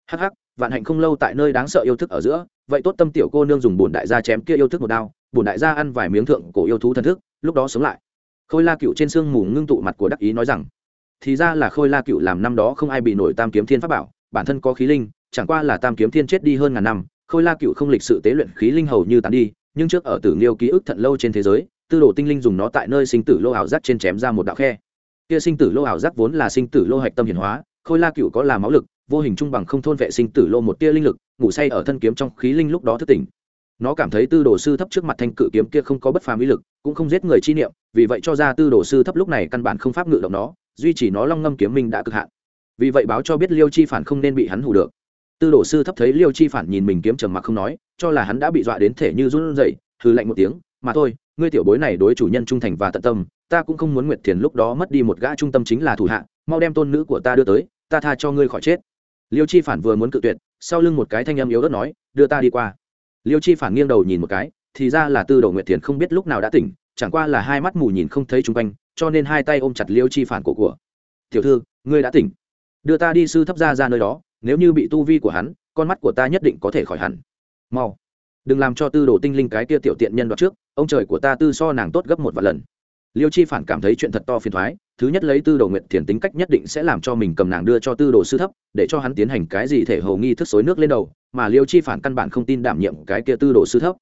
hắc hắc, vạn hạnh không lâu tại nơi đáng sợ yêu thức ở giữa, vậy tốt tâm tiểu cô nương dùng bùn đại gia chém kia yêu thức một đao bùn đại gia ăn vài miếng thượng cổ yêu thú thần thức, lúc đó sống lại. Khôi la cựu trên sương mù ngưng tụ mặt của đắc ý nói rằng, thì ra là khôi la cựu làm năm đó không ai bị nổi tam kiếm thiên pháp bảo, bản thân có khí linh, chẳng qua là tam kiếm thiên chết đi hơn ngàn năm, khôi la cựu không lịch sự tế luyện khí linh hầu như tán đi, nhưng trước ở tử nghiêu ký ức thận lâu trên thế giới, tư đồ tinh linh dùng nó tại nơi sinh tử lô ảo giác trên chém ra một đạo khe. Kia sinh tử lô ảo giác vốn là sinh tử lô hạch tâm hiển hóa, khôi la cựu có là máu lực vô hình trung bằng không thôn vệ sinh tử lô một tia linh lực, ngủ say ở thân kiếm trong khí linh lúc đó thức tỉnh. Nó cảm thấy tư đồ sư thấp trước mặt thanh cự kiếm kia không có bất phàm ý lực, cũng không giết người chi niệm, vì vậy cho ra tư đồ sư thấp lúc này căn bản không pháp ngự động nó, duy chỉ nó long ngâm kiếm minh đã cực hạn. Vì vậy báo cho biết liêu chi phản không nên bị hắn hủ được. Tư đồ sư thấp thấy liêu chi phản nhìn mình kiếm trầm mặc không nói, cho là hắn đã bị dọa đến thể như run rẩy hư lạnh một tiếng, mà thôi, ngươi tiểu bối này đối chủ nhân trung thành và tận tâm, ta cũng không muốn nguyệt thiền lúc đó mất đi một gã trung tâm chính là thủ hạ, mau đem tôn nữ của ta đưa tới, ta tha cho ngươi khỏi chết liêu chi phản vừa muốn cự tuyệt, sau lưng một cái thanh âm yếu ớt nói, đưa ta đi qua. Liêu chi phản nghiêng đầu nhìn một cái, thì ra là tư đồ nguyệt thiền không biết lúc nào đã tỉnh, chẳng qua là hai mắt mù nhìn không thấy chung quanh, cho nên hai tay ôm chặt liêu chi phản cổ của. Tiểu thư, ngươi đã tỉnh. Đưa ta đi sư thấp ra ra nơi đó, nếu như bị tu vi của hắn, con mắt của ta nhất định có thể khỏi hẳn. Mau. Đừng làm cho tư đồ tinh linh cái kia tiểu tiện nhân đoạt trước, ông trời của ta tư so nàng tốt gấp một vài lần liêu chi phản cảm thấy chuyện thật to phiền thoái, thứ nhất lấy tư đồ nguyện thiền tính cách nhất định sẽ làm cho mình cầm nàng đưa cho tư đồ sư thấp, để cho hắn tiến hành cái gì thể hầu nghi thức xối nước lên đầu, mà liêu chi phản căn bản không tin đảm nhiệm cái kia tư đồ sư thấp.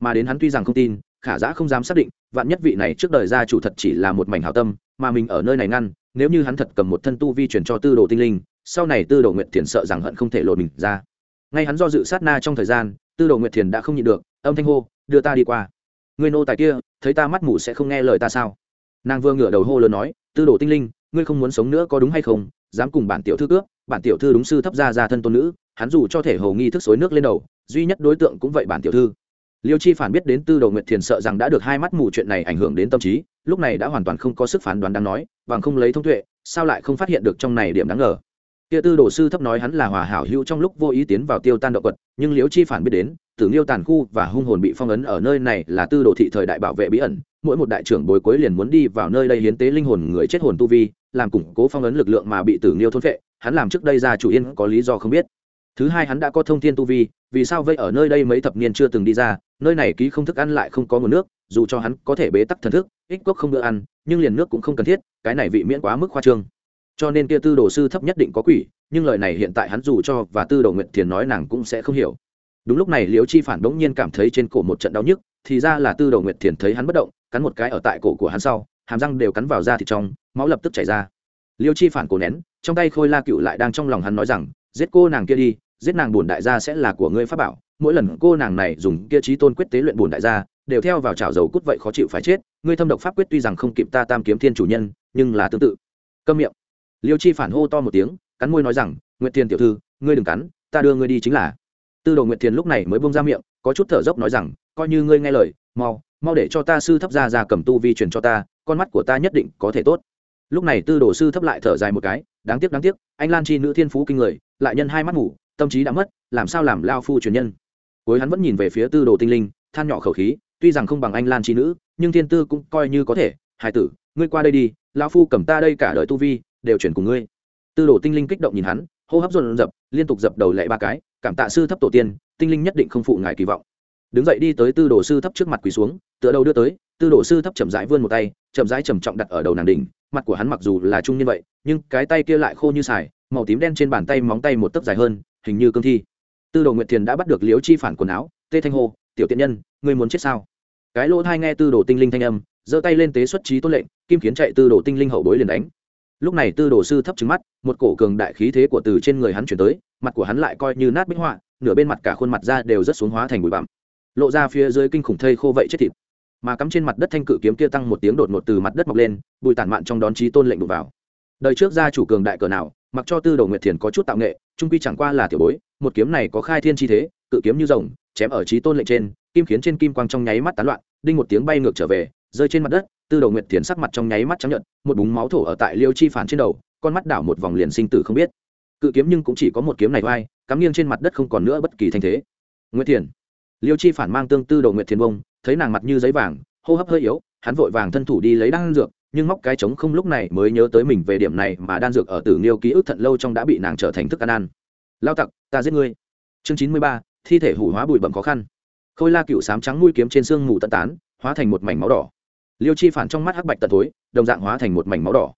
Mà đến hắn tuy rằng không tin, khả giã không dám xác định, vạn nhất vị này trước đời gia chủ thật chỉ là một mảnh hảo tâm, mà mình ở nơi này ngăn, nếu như hắn thật cầm một thân tu vi chuyển cho tư đồ tinh linh, sau này tư đồ nguyện thiền sợ rằng hận không thể lột mình ra. Ngay hắn do dự sát na trong thời gian, tư đồ nguyệt thiền đã không nhịn được, âm thanh hô, đưa ta đi qua. Người nô tài kia thấy ta mắt mù sẽ không nghe lời ta sao? Nàng vừa ngửa đầu hô lớn nói, tư đồ tinh linh, ngươi không muốn sống nữa có đúng hay không? Dám cùng bản tiểu thư cướp, bản tiểu thư đúng sư thấp ra ra thân tôn nữ, hắn dù cho thể hầu nghi thức xối nước lên đầu, duy nhất đối tượng cũng vậy bản tiểu thư. Liêu chi phản biết đến tư đồ nguyệt thiền sợ rằng đã được hai mắt mù chuyện này ảnh hưởng đến tâm trí, lúc này đã hoàn toàn không có sức phán đoán đáng nói và không lấy thông tuệ, sao lại không phát hiện được trong này điểm đáng ngờ? Kia tư đồ sư thấp nói hắn là hòa hảo hữu trong lúc vô ý tiến vào tiêu tan động quật nhưng liễu chi phản biết đến tử nghiêu tàn khu và hung hồn bị phong ấn ở nơi này là tư đồ thị thời đại bảo vệ bí ẩn. Mỗi một đại trưởng bồi cuối liền muốn đi vào nơi đây hiến tế linh hồn người chết hồn tu vi, làm củng cố phong ấn lực lượng mà bị tử nghiêu thôn vệ hắn làm trước đây ra chủ yên có lý do không biết. Thứ hai hắn đã có thông thiên tu vi, vì sao vậy ở nơi đây mấy thập niên chưa từng đi ra, nơi này ký không thức ăn lại không có nguồn nước, dù cho hắn có thể bế tắc thần thức ích cốc không bữa ăn, nhưng liền nước cũng không cần thiết, cái này vị miễn quá mức khoa trương. Cho nên kia tư đồ sư thấp nhất định có quỷ, nhưng lời này hiện tại hắn dù cho và tư đồ nguyện thiền nói nàng cũng sẽ không hiểu đúng lúc này liễu chi phản bỗng nhiên cảm thấy trên cổ một trận đau nhức, thì ra là tư đồ Nguyệt thiền thấy hắn bất động, cắn một cái ở tại cổ của hắn sau, hàm răng đều cắn vào da thịt trong, máu lập tức chảy ra. Liêu chi phản cổ nén, trong tay khôi la cựu lại đang trong lòng hắn nói rằng, giết cô nàng kia đi, giết nàng bùn đại gia sẽ là của ngươi pháp bảo, mỗi lần cô nàng này dùng kia trí tôn quyết tế luyện bùn đại gia, đều theo vào chảo dầu cút vậy khó chịu phải chết, ngươi thâm độc pháp quyết tuy rằng không kịp ta tam kiếm thiên chủ nhân, nhưng là tương tự. Câm miệng. Liêu chi phản hô to một tiếng, cắn môi nói rằng, nguyệt thiền tiểu thư, ngươi đừng cắn, ta đưa ngươi đi chính là tư đồ nguyệt thiền lúc này mới bông ra miệng, có chút thở dốc nói rằng, coi như ngươi nghe lời, mau mau để cho ta sư thấp ra ra cầm tu vi truyền cho ta, con mắt của ta nhất định có thể tốt. Lúc này tư đồ sư thấp lại thở dài một cái, đáng tiếc đáng tiếc, anh lan chi nữ thiên phú kinh người, lại nhân hai mắt ngủ, tâm trí đã mất, làm sao làm lao phu truyền nhân. Cuối hắn vẫn nhìn về phía tư đồ tinh linh, than nhỏ khẩu khí, tuy rằng không bằng anh lan chi nữ, nhưng thiên tư cũng coi như có thể. Hai tử, ngươi qua đây đi, lao phu cầm ta đây cả đời tu vi, đều chuyển cùng ngươi. Tư đồ tinh linh kích động nhìn hắn, hô hấp dồn dập liên tục dập đầu lệ ba cái cảm tạ sư thấp tổ tiên, tinh linh nhất định không phụ ngài kỳ vọng. Đứng dậy đi tới tư đồ sư thấp trước mặt quỳ xuống, tựa đầu đưa tới, tư đồ sư thấp chậm rãi vươn một tay, chậm rãi trầm trọng đặt ở đầu nàng đỉnh, mặt của hắn mặc dù là trung như vậy, nhưng cái tay kia lại khô như xài màu tím đen trên bàn tay móng tay một tấc dài hơn, hình như cương thi. Tư đồ nguyệt thiền đã bắt được liếu chi phản quần áo, tê thanh hô tiểu tiện nhân, ngươi muốn chết sao? Cái lỗ thai nghe tư đồ tinh linh thanh âm, giơ tay lên tế xuất trí tốt lệnh, kim kiến chạy tư đồ tinh linh hậu bối liền đánh. Lúc này tư đồ sư thấp trứng mắt, một cổ cường đại khí thế của từ trên người hắn chuyển tới mặt của hắn lại coi như nát bích họa, nửa bên mặt cả khuôn mặt ra đều rất xuống hóa thành bụi bặm. Lộ ra phía dưới kinh khủng thây khô vậy chết thịt. Mà cắm trên mặt đất thanh cự kiếm kia tăng một tiếng đột ngột từ mặt đất mọc lên, bụi tản mạn trong đón trí tôn lệnh đụng vào. Đời trước gia chủ cường đại cờ nào, mặc cho tư đồ nguyệt thiền có chút tạo nghệ, trung quy chẳng qua là tiểu bối, một kiếm này có khai thiên chi thế, cự kiếm như rồng, chém ở trí tôn lệnh trên, kim khiến trên kim quang trong nháy mắt tán loạn, đinh một tiếng bay ngược trở về, rơi trên mặt đất, tư đầu nguyệt thiền sắc mặt trong nháy mắt trắng nhận một búng máu thổ ở tại liêu chi phản trên đầu, con mắt đảo một vòng liền sinh tử không biết cự kiếm nhưng cũng chỉ có một kiếm này vai cắm nghiêng trên mặt đất không còn nữa bất kỳ thanh thế. Nguyệt thiền. Liêu chi phản mang tương tư đầu nguyệt thiền bông, thấy nàng mặt như giấy vàng, hô hấp hơi yếu, hắn vội vàng thân thủ đi lấy đan dược, nhưng móc cái trống không lúc này mới nhớ tới mình về điểm này mà đan dược ở tử nghiêu ký ức thận lâu trong đã bị nàng trở thành thức ăn ăn. Lao tặc, ta giết ngươi. Chương chín mươi ba, thi thể hủ hóa bụi bẩm khó khăn. Khôi la cựu sám trắng mũi kiếm trên xương mù tận tán, hóa thành một mảnh máu đỏ. Liêu chi phản trong mắt hắc bạch tận tối, đồng dạng hóa thành một mảnh máu đỏ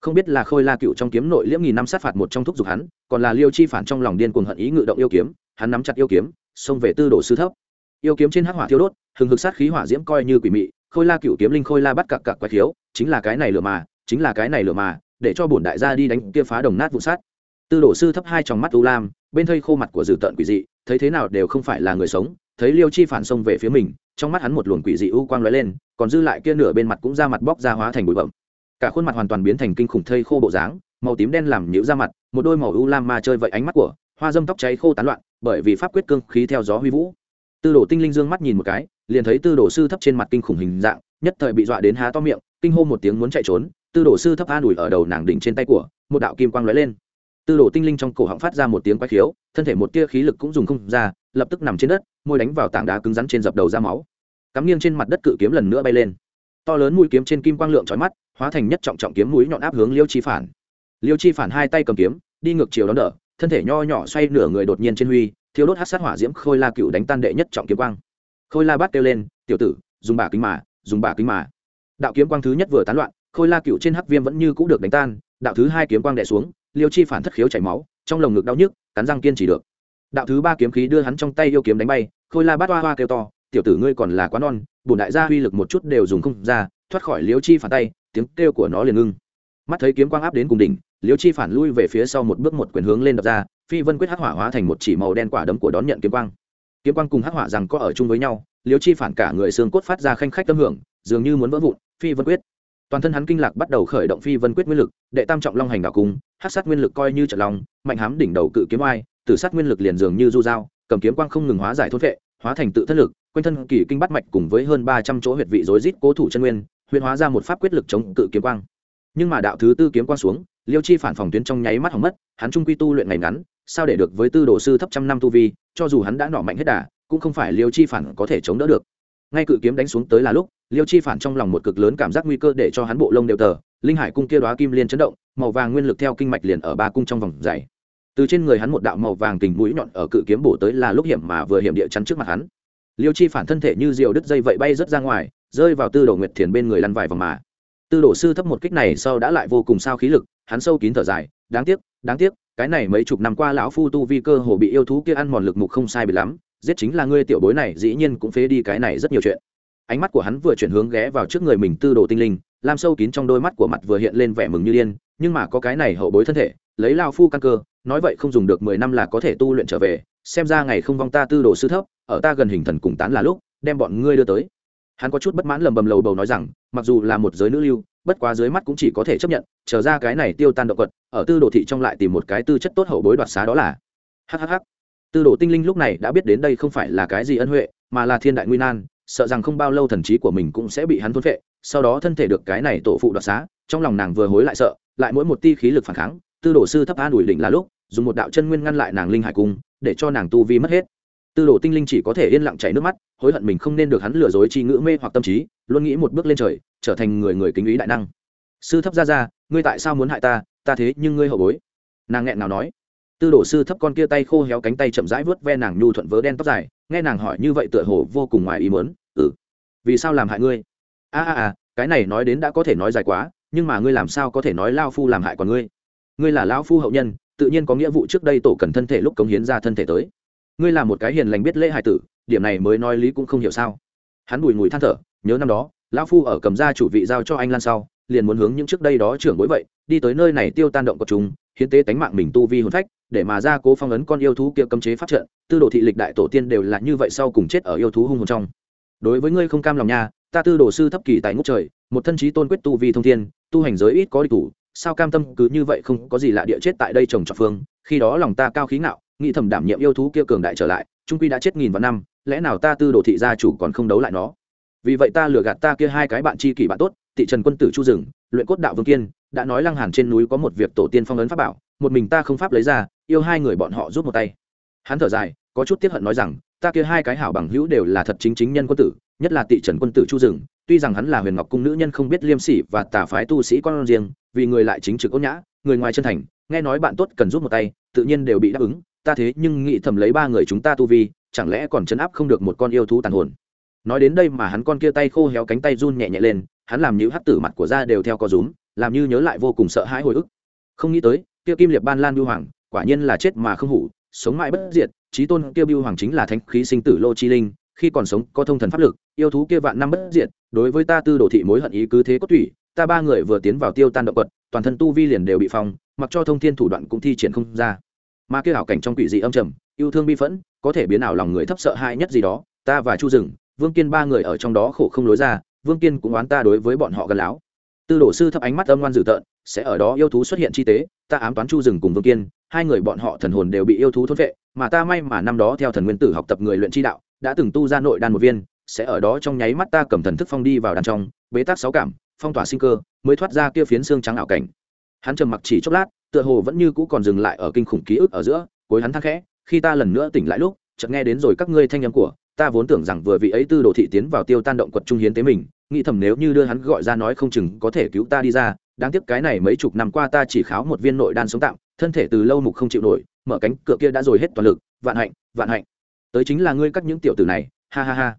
không biết là khôi la cựu trong kiếm nội liễm nghìn năm sát phạt một trong thúc giục hắn, còn là liêu chi phản trong lòng điên cuồng hận ý ngự động yêu kiếm, hắn nắm chặt yêu kiếm, xông về tư đồ sư thấp. Yêu kiếm trên hắc hỏa thiêu đốt, hừng hực sát khí hỏa diễm coi như quỷ mị, khôi la cựu kiếm linh khôi la bắt cặc cặc quái thiếu chính là cái này lửa mà, chính là cái này lửa mà, để cho bổn đại gia đi đánh kia phá đồng nát vụ sát. Tư đồ sư thấp hai trong mắt u lam, bên thây khô mặt của dử tận quỷ dị, thấy thế nào đều không phải là người sống, thấy liêu chi phản xông về phía mình, trong mắt hắn một luồng quỷ dị u quang lóe lên, còn dư lại kia nửa bên mặt cũng ra mặt bóc ra hóa thành bụi bậm cả khuôn mặt hoàn toàn biến thành kinh khủng thây khô bộ dáng, màu tím đen làm nhũ ra mặt, một đôi màu u lam ma chơi vậy ánh mắt của hoa dâm tóc cháy khô tán loạn, bởi vì pháp quyết cương khí theo gió huy vũ. Tư đồ tinh linh dương mắt nhìn một cái, liền thấy tư đồ sư thấp trên mặt kinh khủng hình dạng, nhất thời bị dọa đến há to miệng, kinh hô một tiếng muốn chạy trốn, tư đồ sư thấp an ủi ở đầu nàng đỉnh trên tay của, một đạo kim quang lóe lên. Tư đồ tinh linh trong cổ họng phát ra một tiếng quái khiếu, thân thể một tia khí lực cũng dùng không ra, lập tức nằm trên đất, môi đánh vào tảng đá cứng rắn trên dập đầu ra máu. Cắm nghiêng trên mặt đất cự kiếm lần nữa bay lên. To lớn mũi kiếm trên kim quang lượng trói mắt hóa thành nhất trọng trọng kiếm mũi nhọn áp hướng liêu chi phản. Liêu chi phản hai tay cầm kiếm, đi ngược chiều đón đỡ, thân thể nho nhỏ xoay nửa người đột nhiên trên huy thiếu đốt hát sát hỏa diễm khôi la cựu đánh tan đệ nhất trọng kiếm quang. Khôi la bắt kêu lên, tiểu tử, dùng bà kính mà, dùng bà kính mà. Đạo kiếm quang thứ nhất vừa tán loạn, khôi la cựu trên hắc viêm vẫn như c ũ được đánh tan, đạo thứ hai kiếm quang đẻ xuống, liêu chi phản thất khiếu chảy máu, trong lồng ngực đau nhức, cắn răng kiên trì được. Đạo thứ ba kiếm khí đưa hắn trong tay yêu kiếm đánh bay, khôi la bát hoa hoa kêu to, tiểu tử ngươi còn là quá non bùn đại gia uy lực một chút đều dùng không ra, thoát khỏi liêu chi phản tay tiếng kêu của nó liền ngưng. Mắt thấy kiếm quang áp đến cùng đỉnh liêu chi phản lui về phía sau một bước một quyền hướng lên đập ra, phi vân quyết hắc hỏa hóa thành một chỉ màu đen quả đấm của đón nhận kiếm quang. Kiếm quang cùng hắc hỏa rằng có ở chung với nhau liêu chi phản cả người xương cốt phát ra khanh khách tâm hưởng, dường như muốn vỡ vụn, phi vân quyết. Toàn thân hắn kinh lạc bắt đầu khởi động phi vân quyết nguyên lực, đệ tam trọng long hành đạo cung, hắc sát nguyên lực coi như trận long, mạnh hám đỉnh đầu cự kiếm oai, tử sát nguyên lực liền dường như du dao, cầm kiếm quang không ngừng hóa giải thốt vệ, hóa thành tự thân lực, quanh thân kỳ kinh bắt mạch cùng với hơn ba trăm chỗ huyệt vị rối rít cố thủ chân nguyên huyễn hóa ra một pháp quyết lực chống cự kiếm quang. Nhưng mà đạo thứ tư kiếm quang xuống, liêu chi phản phòng tuyến trong nháy mắt hỏng mất, hắn trung quy tu luyện ngày ngắn, sao để được với tư đồ sư thấp trăm năm tu vi, cho dù hắn đã nỏ mạnh hết đà, cũng không phải liêu chi phản có thể chống đỡ được. Ngay cự kiếm đánh xuống tới là lúc, liêu chi phản trong lòng một cực lớn cảm giác nguy cơ để cho hắn bộ lông đều tờ, linh hải cung kia đoá kim liên chấn động, màu vàng nguyên lực theo kinh mạch liền ở ba cung trong vòng dày. Từ trên người hắn một đạo màu vàng kình mũi nhọn ở cự kiếm bổ tới là lúc hiểm mà vừa hiểm địa chắn trước mặt hắn liêu chi phản thân thể như diều đứt dây vậy bay rớt ra ngoài, rơi vào tư đồ nguyệt thiền bên người lăn vài vòng mà. Tư đồ sư thấp một kích này sau đã lại vô cùng sao khí lực, hắn sâu kín thở dài, đáng tiếc đáng tiếc, cái này mấy chục năm qua lão phu tu vi cơ hồ bị yêu thú kia ăn mòn lực mục không sai bị lắm, giết chính là ngươi tiểu bối này, dĩ nhiên cũng phế đi cái này rất nhiều chuyện. Ánh mắt của hắn vừa chuyển hướng ghé vào trước người mình tư đồ tinh linh, làm sâu kín trong đôi mắt của mặt vừa hiện lên vẻ mừng như điên, nhưng mà có cái này hậu bối thân thể, lấy lao phu căn cơ, nói vậy không dùng được mười năm là có thể tu luyện trở về xem ra ngày không vong ta tư đồ sư thấp, ở ta gần hình thần cùng tán là lúc, đem bọn ngươi đưa tới. Hắn có chút bất mãn lầm bầm lầu bầu nói rằng, mặc dù là một giới nữ lưu, bất quá dưới mắt cũng chỉ có thể chấp nhận trở ra cái này tiêu tan động quật ở tư đồ thị trong lại tìm một cái tư chất tốt hậu bối đoạt xá đó là. Hhh tư đồ tinh linh lúc này đã biết đến đây không phải là cái gì ân huệ, mà là thiên đại nguy nan, sợ rằng không bao lâu thần trí của mình cũng sẽ bị hắn thôn phệ, sau đó thân thể được cái này tổ phụ đoạt xá, trong lòng nàng vừa hối lại sợ, lại mỗi một ti khí lực phản kháng, tư đồ sư thấp an ủi đỉnh là lúc, dùng một đạo chân nguyên ngăn lại nàng linh hải cung để cho nàng tu vi mất hết. Tư đồ tinh linh chỉ có thể yên lặng chảy nước mắt, hối hận mình không nên được hắn lừa dối chi ngữ mê hoặc tâm trí, luôn nghĩ một bước lên trời, trở thành người người kính ý đại năng. Sư thấp ra ra, ngươi tại sao muốn hại ta? Ta thế nhưng ngươi hậu bối. Nàng nghẹn nào nói. Tư đồ sư thấp con kia tay khô héo cánh tay chậm rãi vớt ve nàng nhu thuận vớ đen tóc dài, nghe nàng hỏi như vậy tựa hồ vô cùng ngoài ý mớn ừ vì sao làm hại ngươi? A a a, cái này nói đến đã có thể nói dài quá, nhưng mà ngươi làm sao có thể nói lao phu làm hại còn ngươi? Ngươi là lao phu hậu nhân tự nhiên có nghĩa vụ trước đây tổ cần thân thể lúc cống hiến ra thân thể tới. Ngươi là một cái hiền lành biết lễ hài tử, điểm này mới nói lý cũng không hiểu sao. Hắn bùi ngùi than thở, nhớ năm đó, lão phu ở cầm gia chủ vị giao cho anh lan sau, liền muốn hướng những trước đây đó trưởng bối vậy, đi tới nơi này tiêu tan động của chúng, hiến tế tánh mạng mình tu vi hồn phách, để mà ra cố phong ấn con yêu thú kia cấm chế phát trận, tư đồ thị lịch đại tổ tiên đều là như vậy sau cùng chết ở yêu thú hung hồn trong. Đối với ngươi không cam lòng nha, ta tư đồ sư thấp kỳ tại ngũ trời, một thân trí tôn quyết tu vi thông thiên, tu hành giới ít có địch thủ sao cam tâm cứ như vậy không có gì lạ địa chết tại đây trồng trọt phương, khi đó lòng ta cao khí ngạo, nghĩ thầm đảm nhiệm yêu thú kia cường đại trở lại, trung quy đã chết nghìn vạn năm, lẽ nào ta tư đồ thị gia chủ còn không đấu lại nó? Vì vậy ta lừa gạt ta kia hai cái bạn tri kỷ bạn tốt, thị trần quân tử chu rừng luyện cốt đạo vương kiên, đã nói lăng hàn trên núi có một việc tổ tiên phong ấn pháp bảo, một mình ta không pháp lấy ra, yêu hai người bọn họ giúp một tay. Hắn thở dài, có chút tiếc hận nói rằng, ta kia hai cái hảo bằng hữu đều là thật chính chính nhân quân tử, nhất là tị trần quân tử chu rừng tuy rằng hắn là huyền ngọc cung nữ nhân không biết liêm sỉ và tà phái tu sĩ con riêng, vì người lại chính trực ôn nhã, người ngoài chân thành, nghe nói bạn tốt cần giúp một tay, tự nhiên đều bị đáp ứng, ta thế nhưng nghĩ thầm lấy ba người chúng ta tu vi, chẳng lẽ còn chấn áp không được một con yêu thú tàn hồn. Nói đến đây mà hắn con kia tay khô héo cánh tay run nhẹ nhẹ lên, hắn làm như hắt tử mặt của da đều theo co rúm, làm như nhớ lại vô cùng sợ hãi hồi ức. Không nghĩ tới, kia kim liệt ban lan biêu hoàng, quả nhiên là chết mà không hủ, sống mãi bất diệt trí tôn kia biêu hoàng chính là thánh khí sinh tử lô chi linh, khi còn sống có thông thần pháp lực, yêu thú kia vạn năm bất diệt đối với ta tư đồ thị mối hận ý cứ thế có thủy ta ba người vừa tiến vào tiêu tan động quật, toàn thân tu vi liền đều bị phong, mặc cho thông thiên thủ đoạn cũng thi triển không ra. Mà kia hảo cảnh trong quỷ dị âm trầm, yêu thương bi phẫn, có thể biến ảo lòng người thấp sợ hãi nhất gì đó, ta và chu rừng vương kiên ba người ở trong đó khổ không lối ra, vương kiên cũng oán ta đối với bọn họ gần láo. Tư đồ sư thấp ánh mắt âm ngoan dữ tợn, sẽ ở đó yêu thú xuất hiện chi tế, ta ám toán chu rừng cùng vương kiên, hai người bọn họ thần hồn đều bị yêu thú thôn vệ mà ta may mà năm đó theo thần nguyên tử học tập người luyện chi đạo, đã từng tu ra nội đan một viên sẽ ở đó trong nháy mắt ta cầm thần thức phong đi vào đàn trong, bế tắc sáu cảm, phong tỏa sinh cơ, mới thoát ra kia phiến xương trắng ảo cảnh. Hắn trầm mặc chỉ chốc lát, tựa hồ vẫn như cũ còn dừng lại ở kinh khủng ký ức ở giữa, cuối hắn thắc khẽ, khi ta lần nữa tỉnh lại lúc, chợt nghe đến rồi các ngươi thanh âm của, ta vốn tưởng rằng vừa vị ấy tư đồ thị tiến vào tiêu tan động quật trung hiến tế mình, nghĩ thầm nếu như đưa hắn gọi ra nói không chừng có thể cứu ta đi ra, đáng tiếc cái này mấy chục năm qua ta chỉ kháo một viên nội đan sống tạm, thân thể từ lâu mục không chịu nổi, mở cánh cửa kia đã rồi hết toàn lực, vạn hạnh vạn hạnh. Tới chính là ngươi cắt những tiểu tử này, ha ha ha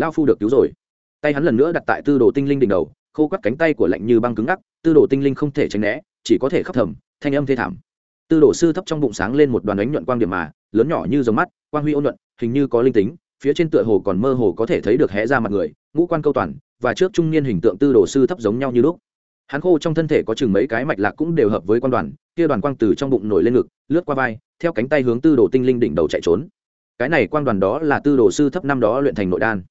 lao phu được cứu rồi. Tay hắn lần nữa đặt tại tư đồ tinh linh đỉnh đầu, khô quắt cánh tay của lạnh như băng cứng ngắc, tư đồ tinh linh không thể tránh né, chỉ có thể khóc thầm, thanh âm thê thảm. Tư đồ sư thấp trong bụng sáng lên một đoàn ánh nhuận quang điểm mà, lớn nhỏ như dòng mắt, quang huy ôn nhuận, hình như có linh tính, phía trên tựa hồ còn mơ hồ có thể thấy được hé ra mặt người, ngũ quan câu toàn, và trước trung niên hình tượng tư đồ sư thấp giống nhau như lúc. Hắn khô trong thân thể có chừng mấy cái mạch lạc cũng đều hợp với quan đoàn, kia đoàn quang từ trong bụng nổi lên ngực, lướt qua vai, theo cánh tay hướng tư đồ tinh linh đỉnh đầu chạy trốn. Cái này quang đoàn đó là tư đồ sư thấp năm đó luyện thành nội đan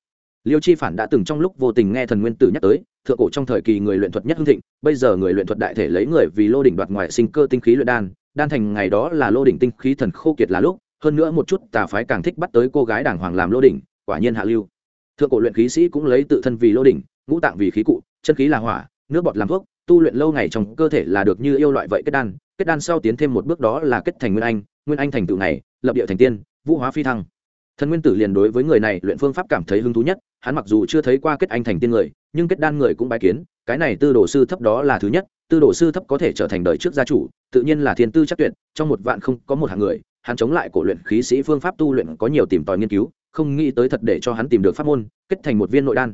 liêu chi phản đã từng trong lúc vô tình nghe thần nguyên tử nhắc tới, thượng cổ trong thời kỳ người luyện thuật nhất hưng thịnh, bây giờ người luyện thuật đại thể lấy người vì lô đỉnh đoạt ngoài sinh cơ tinh khí luyện đan đan thành ngày đó là lô đỉnh tinh khí thần khô kiệt là lúc, hơn nữa một chút tà phái càng thích bắt tới cô gái đàng hoàng làm lô đỉnh, quả nhiên hạ lưu. Thượng cổ luyện khí sĩ cũng lấy tự thân vì lô đỉnh, ngũ tạng vì khí cụ, chân khí là hỏa, nước bọt làm thuốc, tu luyện lâu ngày trong cơ thể là được như yêu loại vậy kết đan kết đan sau tiến thêm một bước đó là kết thành nguyên anh nguyên anh thành tựu này, lập địa thành tiên, vũ hóa phi thăng thần nguyên tử liền đối với người này luyện phương pháp cảm thấy hứng thú nhất, hắn mặc dù chưa thấy qua kết anh thành tiên người, nhưng kết đan người cũng bái kiến, cái này tư đồ sư thấp đó là thứ nhất, tư đồ sư thấp có thể trở thành đời trước gia chủ, tự nhiên là thiên tư chắc tuyệt, trong một vạn không có một hạng người, hắn chống lại cổ luyện khí sĩ phương pháp tu luyện có nhiều tìm tòi nghiên cứu, không nghĩ tới thật để cho hắn tìm được pháp môn, kết thành một viên nội đan.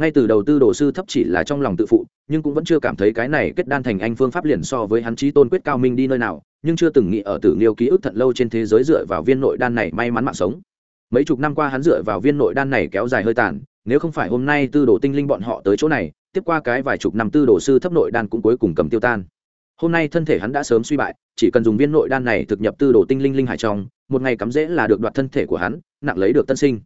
Ngay từ đầu tư đồ sư thấp chỉ là trong lòng tự phụ, nhưng cũng vẫn chưa cảm thấy cái này kết đan thành anh phương pháp liền so với hắn trí tôn quyết cao minh đi nơi nào, nhưng chưa từng nghĩ ở tử nghiêu ký ức thật lâu trên thế giới dựa vào viên nội đan này may mắn mạng sống mấy chục năm qua hắn dựa vào viên nội đan này kéo dài hơi tàn, nếu không phải hôm nay tư đồ tinh linh bọn họ tới chỗ này, tiếp qua cái vài chục năm tư đồ sư thấp nội đan cũng cuối cùng cầm tiêu tan. Hôm nay thân thể hắn đã sớm suy bại, chỉ cần dùng viên nội đan này thực nhập tư đồ tinh linh linh hải trong, một ngày cắm dễ là được đoạt thân thể của hắn, nặng lấy được tân sinh.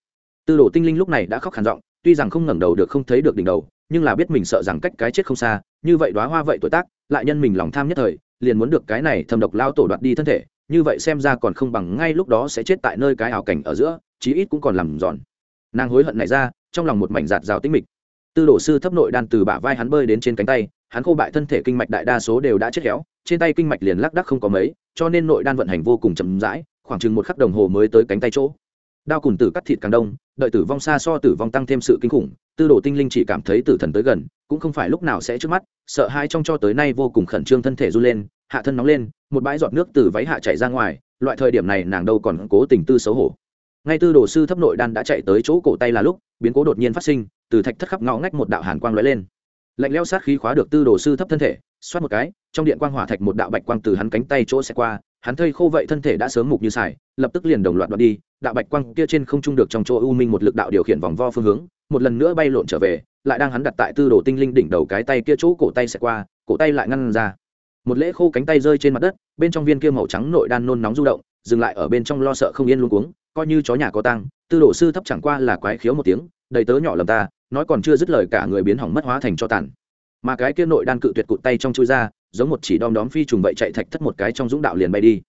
Tư đồ tinh linh lúc này đã khóc khàn giọng, tuy rằng không ngẩng đầu được không thấy được đỉnh đầu, nhưng là biết mình sợ rằng cách cái chết không xa, như vậy đoá hoa vậy tuổi tác, lại nhân mình lòng tham nhất thời, liền muốn được cái này thâm độc lao tổ đoạt đi thân thể, như vậy xem ra còn không bằng ngay lúc đó sẽ chết tại nơi cái ảo cảnh ở giữa chí ít cũng còn làm giòn. Nàng hối hận này ra, trong lòng một mảnh giạt rào tinh mịch. Tư đồ sư thấp nội đan từ bả vai hắn bơi đến trên cánh tay, hắn khô bại thân thể kinh mạch đại đa số đều đã chết héo, trên tay kinh mạch liền lác đắc không có mấy, cho nên nội đan vận hành vô cùng chậm rãi, khoảng chừng một khắc đồng hồ mới tới cánh tay chỗ. Đao cùng tử cắt thịt càng đông, đợi tử vong xa so tử vong tăng thêm sự kinh khủng, tư đồ tinh linh chỉ cảm thấy tử thần tới gần, cũng không phải lúc nào sẽ trước mắt, sợ hai trong cho tới nay vô cùng khẩn trương thân thể run lên, hạ thân nóng lên, một bãi giọt nước từ váy hạ chảy ra ngoài, loại thời điểm này nàng đâu còn cố tình tư xấu hổ ngay tư đồ sư thấp nội đan đã chạy tới chỗ cổ tay là lúc biến cố đột nhiên phát sinh từ thạch thất khắp ngõ ngách một đạo hàn quang lóe lên. Lạnh leo sát khí khóa được tư đồ sư thấp thân thể xoát một cái trong điện quang hỏa thạch một đạo bạch quang từ hắn cánh tay chỗ sẽ qua hắn thây khô vậy thân thể đã sớm mục như sải, lập tức liền đồng loạt đoạt đi đạo bạch quang kia trên không trung được trong chỗ u minh một lực đạo điều khiển vòng vo phương hướng một lần nữa bay lộn trở về lại đang hắn đặt tại tư đồ tinh linh đỉnh đầu cái tay kia chỗ cổ tay sẽ qua cổ tay lại ngăn ra. Một lễ khô cánh tay rơi trên mặt đất bên trong viên kia màu trắng nội đan nôn nóng du động dừng lại ở bên trong lo sợ không yên luôn cuống coi như chó nhà có tăng tư đồ sư thấp chẳng qua là quái khiếu một tiếng, đầy tớ nhỏ lầm ta, nói còn chưa dứt lời cả người biến hỏng mất hóa thành cho tàn. Mà cái kia nội đan cự tuyệt cụt tay trong chui ra, giống một chỉ đom đóm phi trùng vậy chạy thạch thất một cái trong dũng đạo liền bay đi.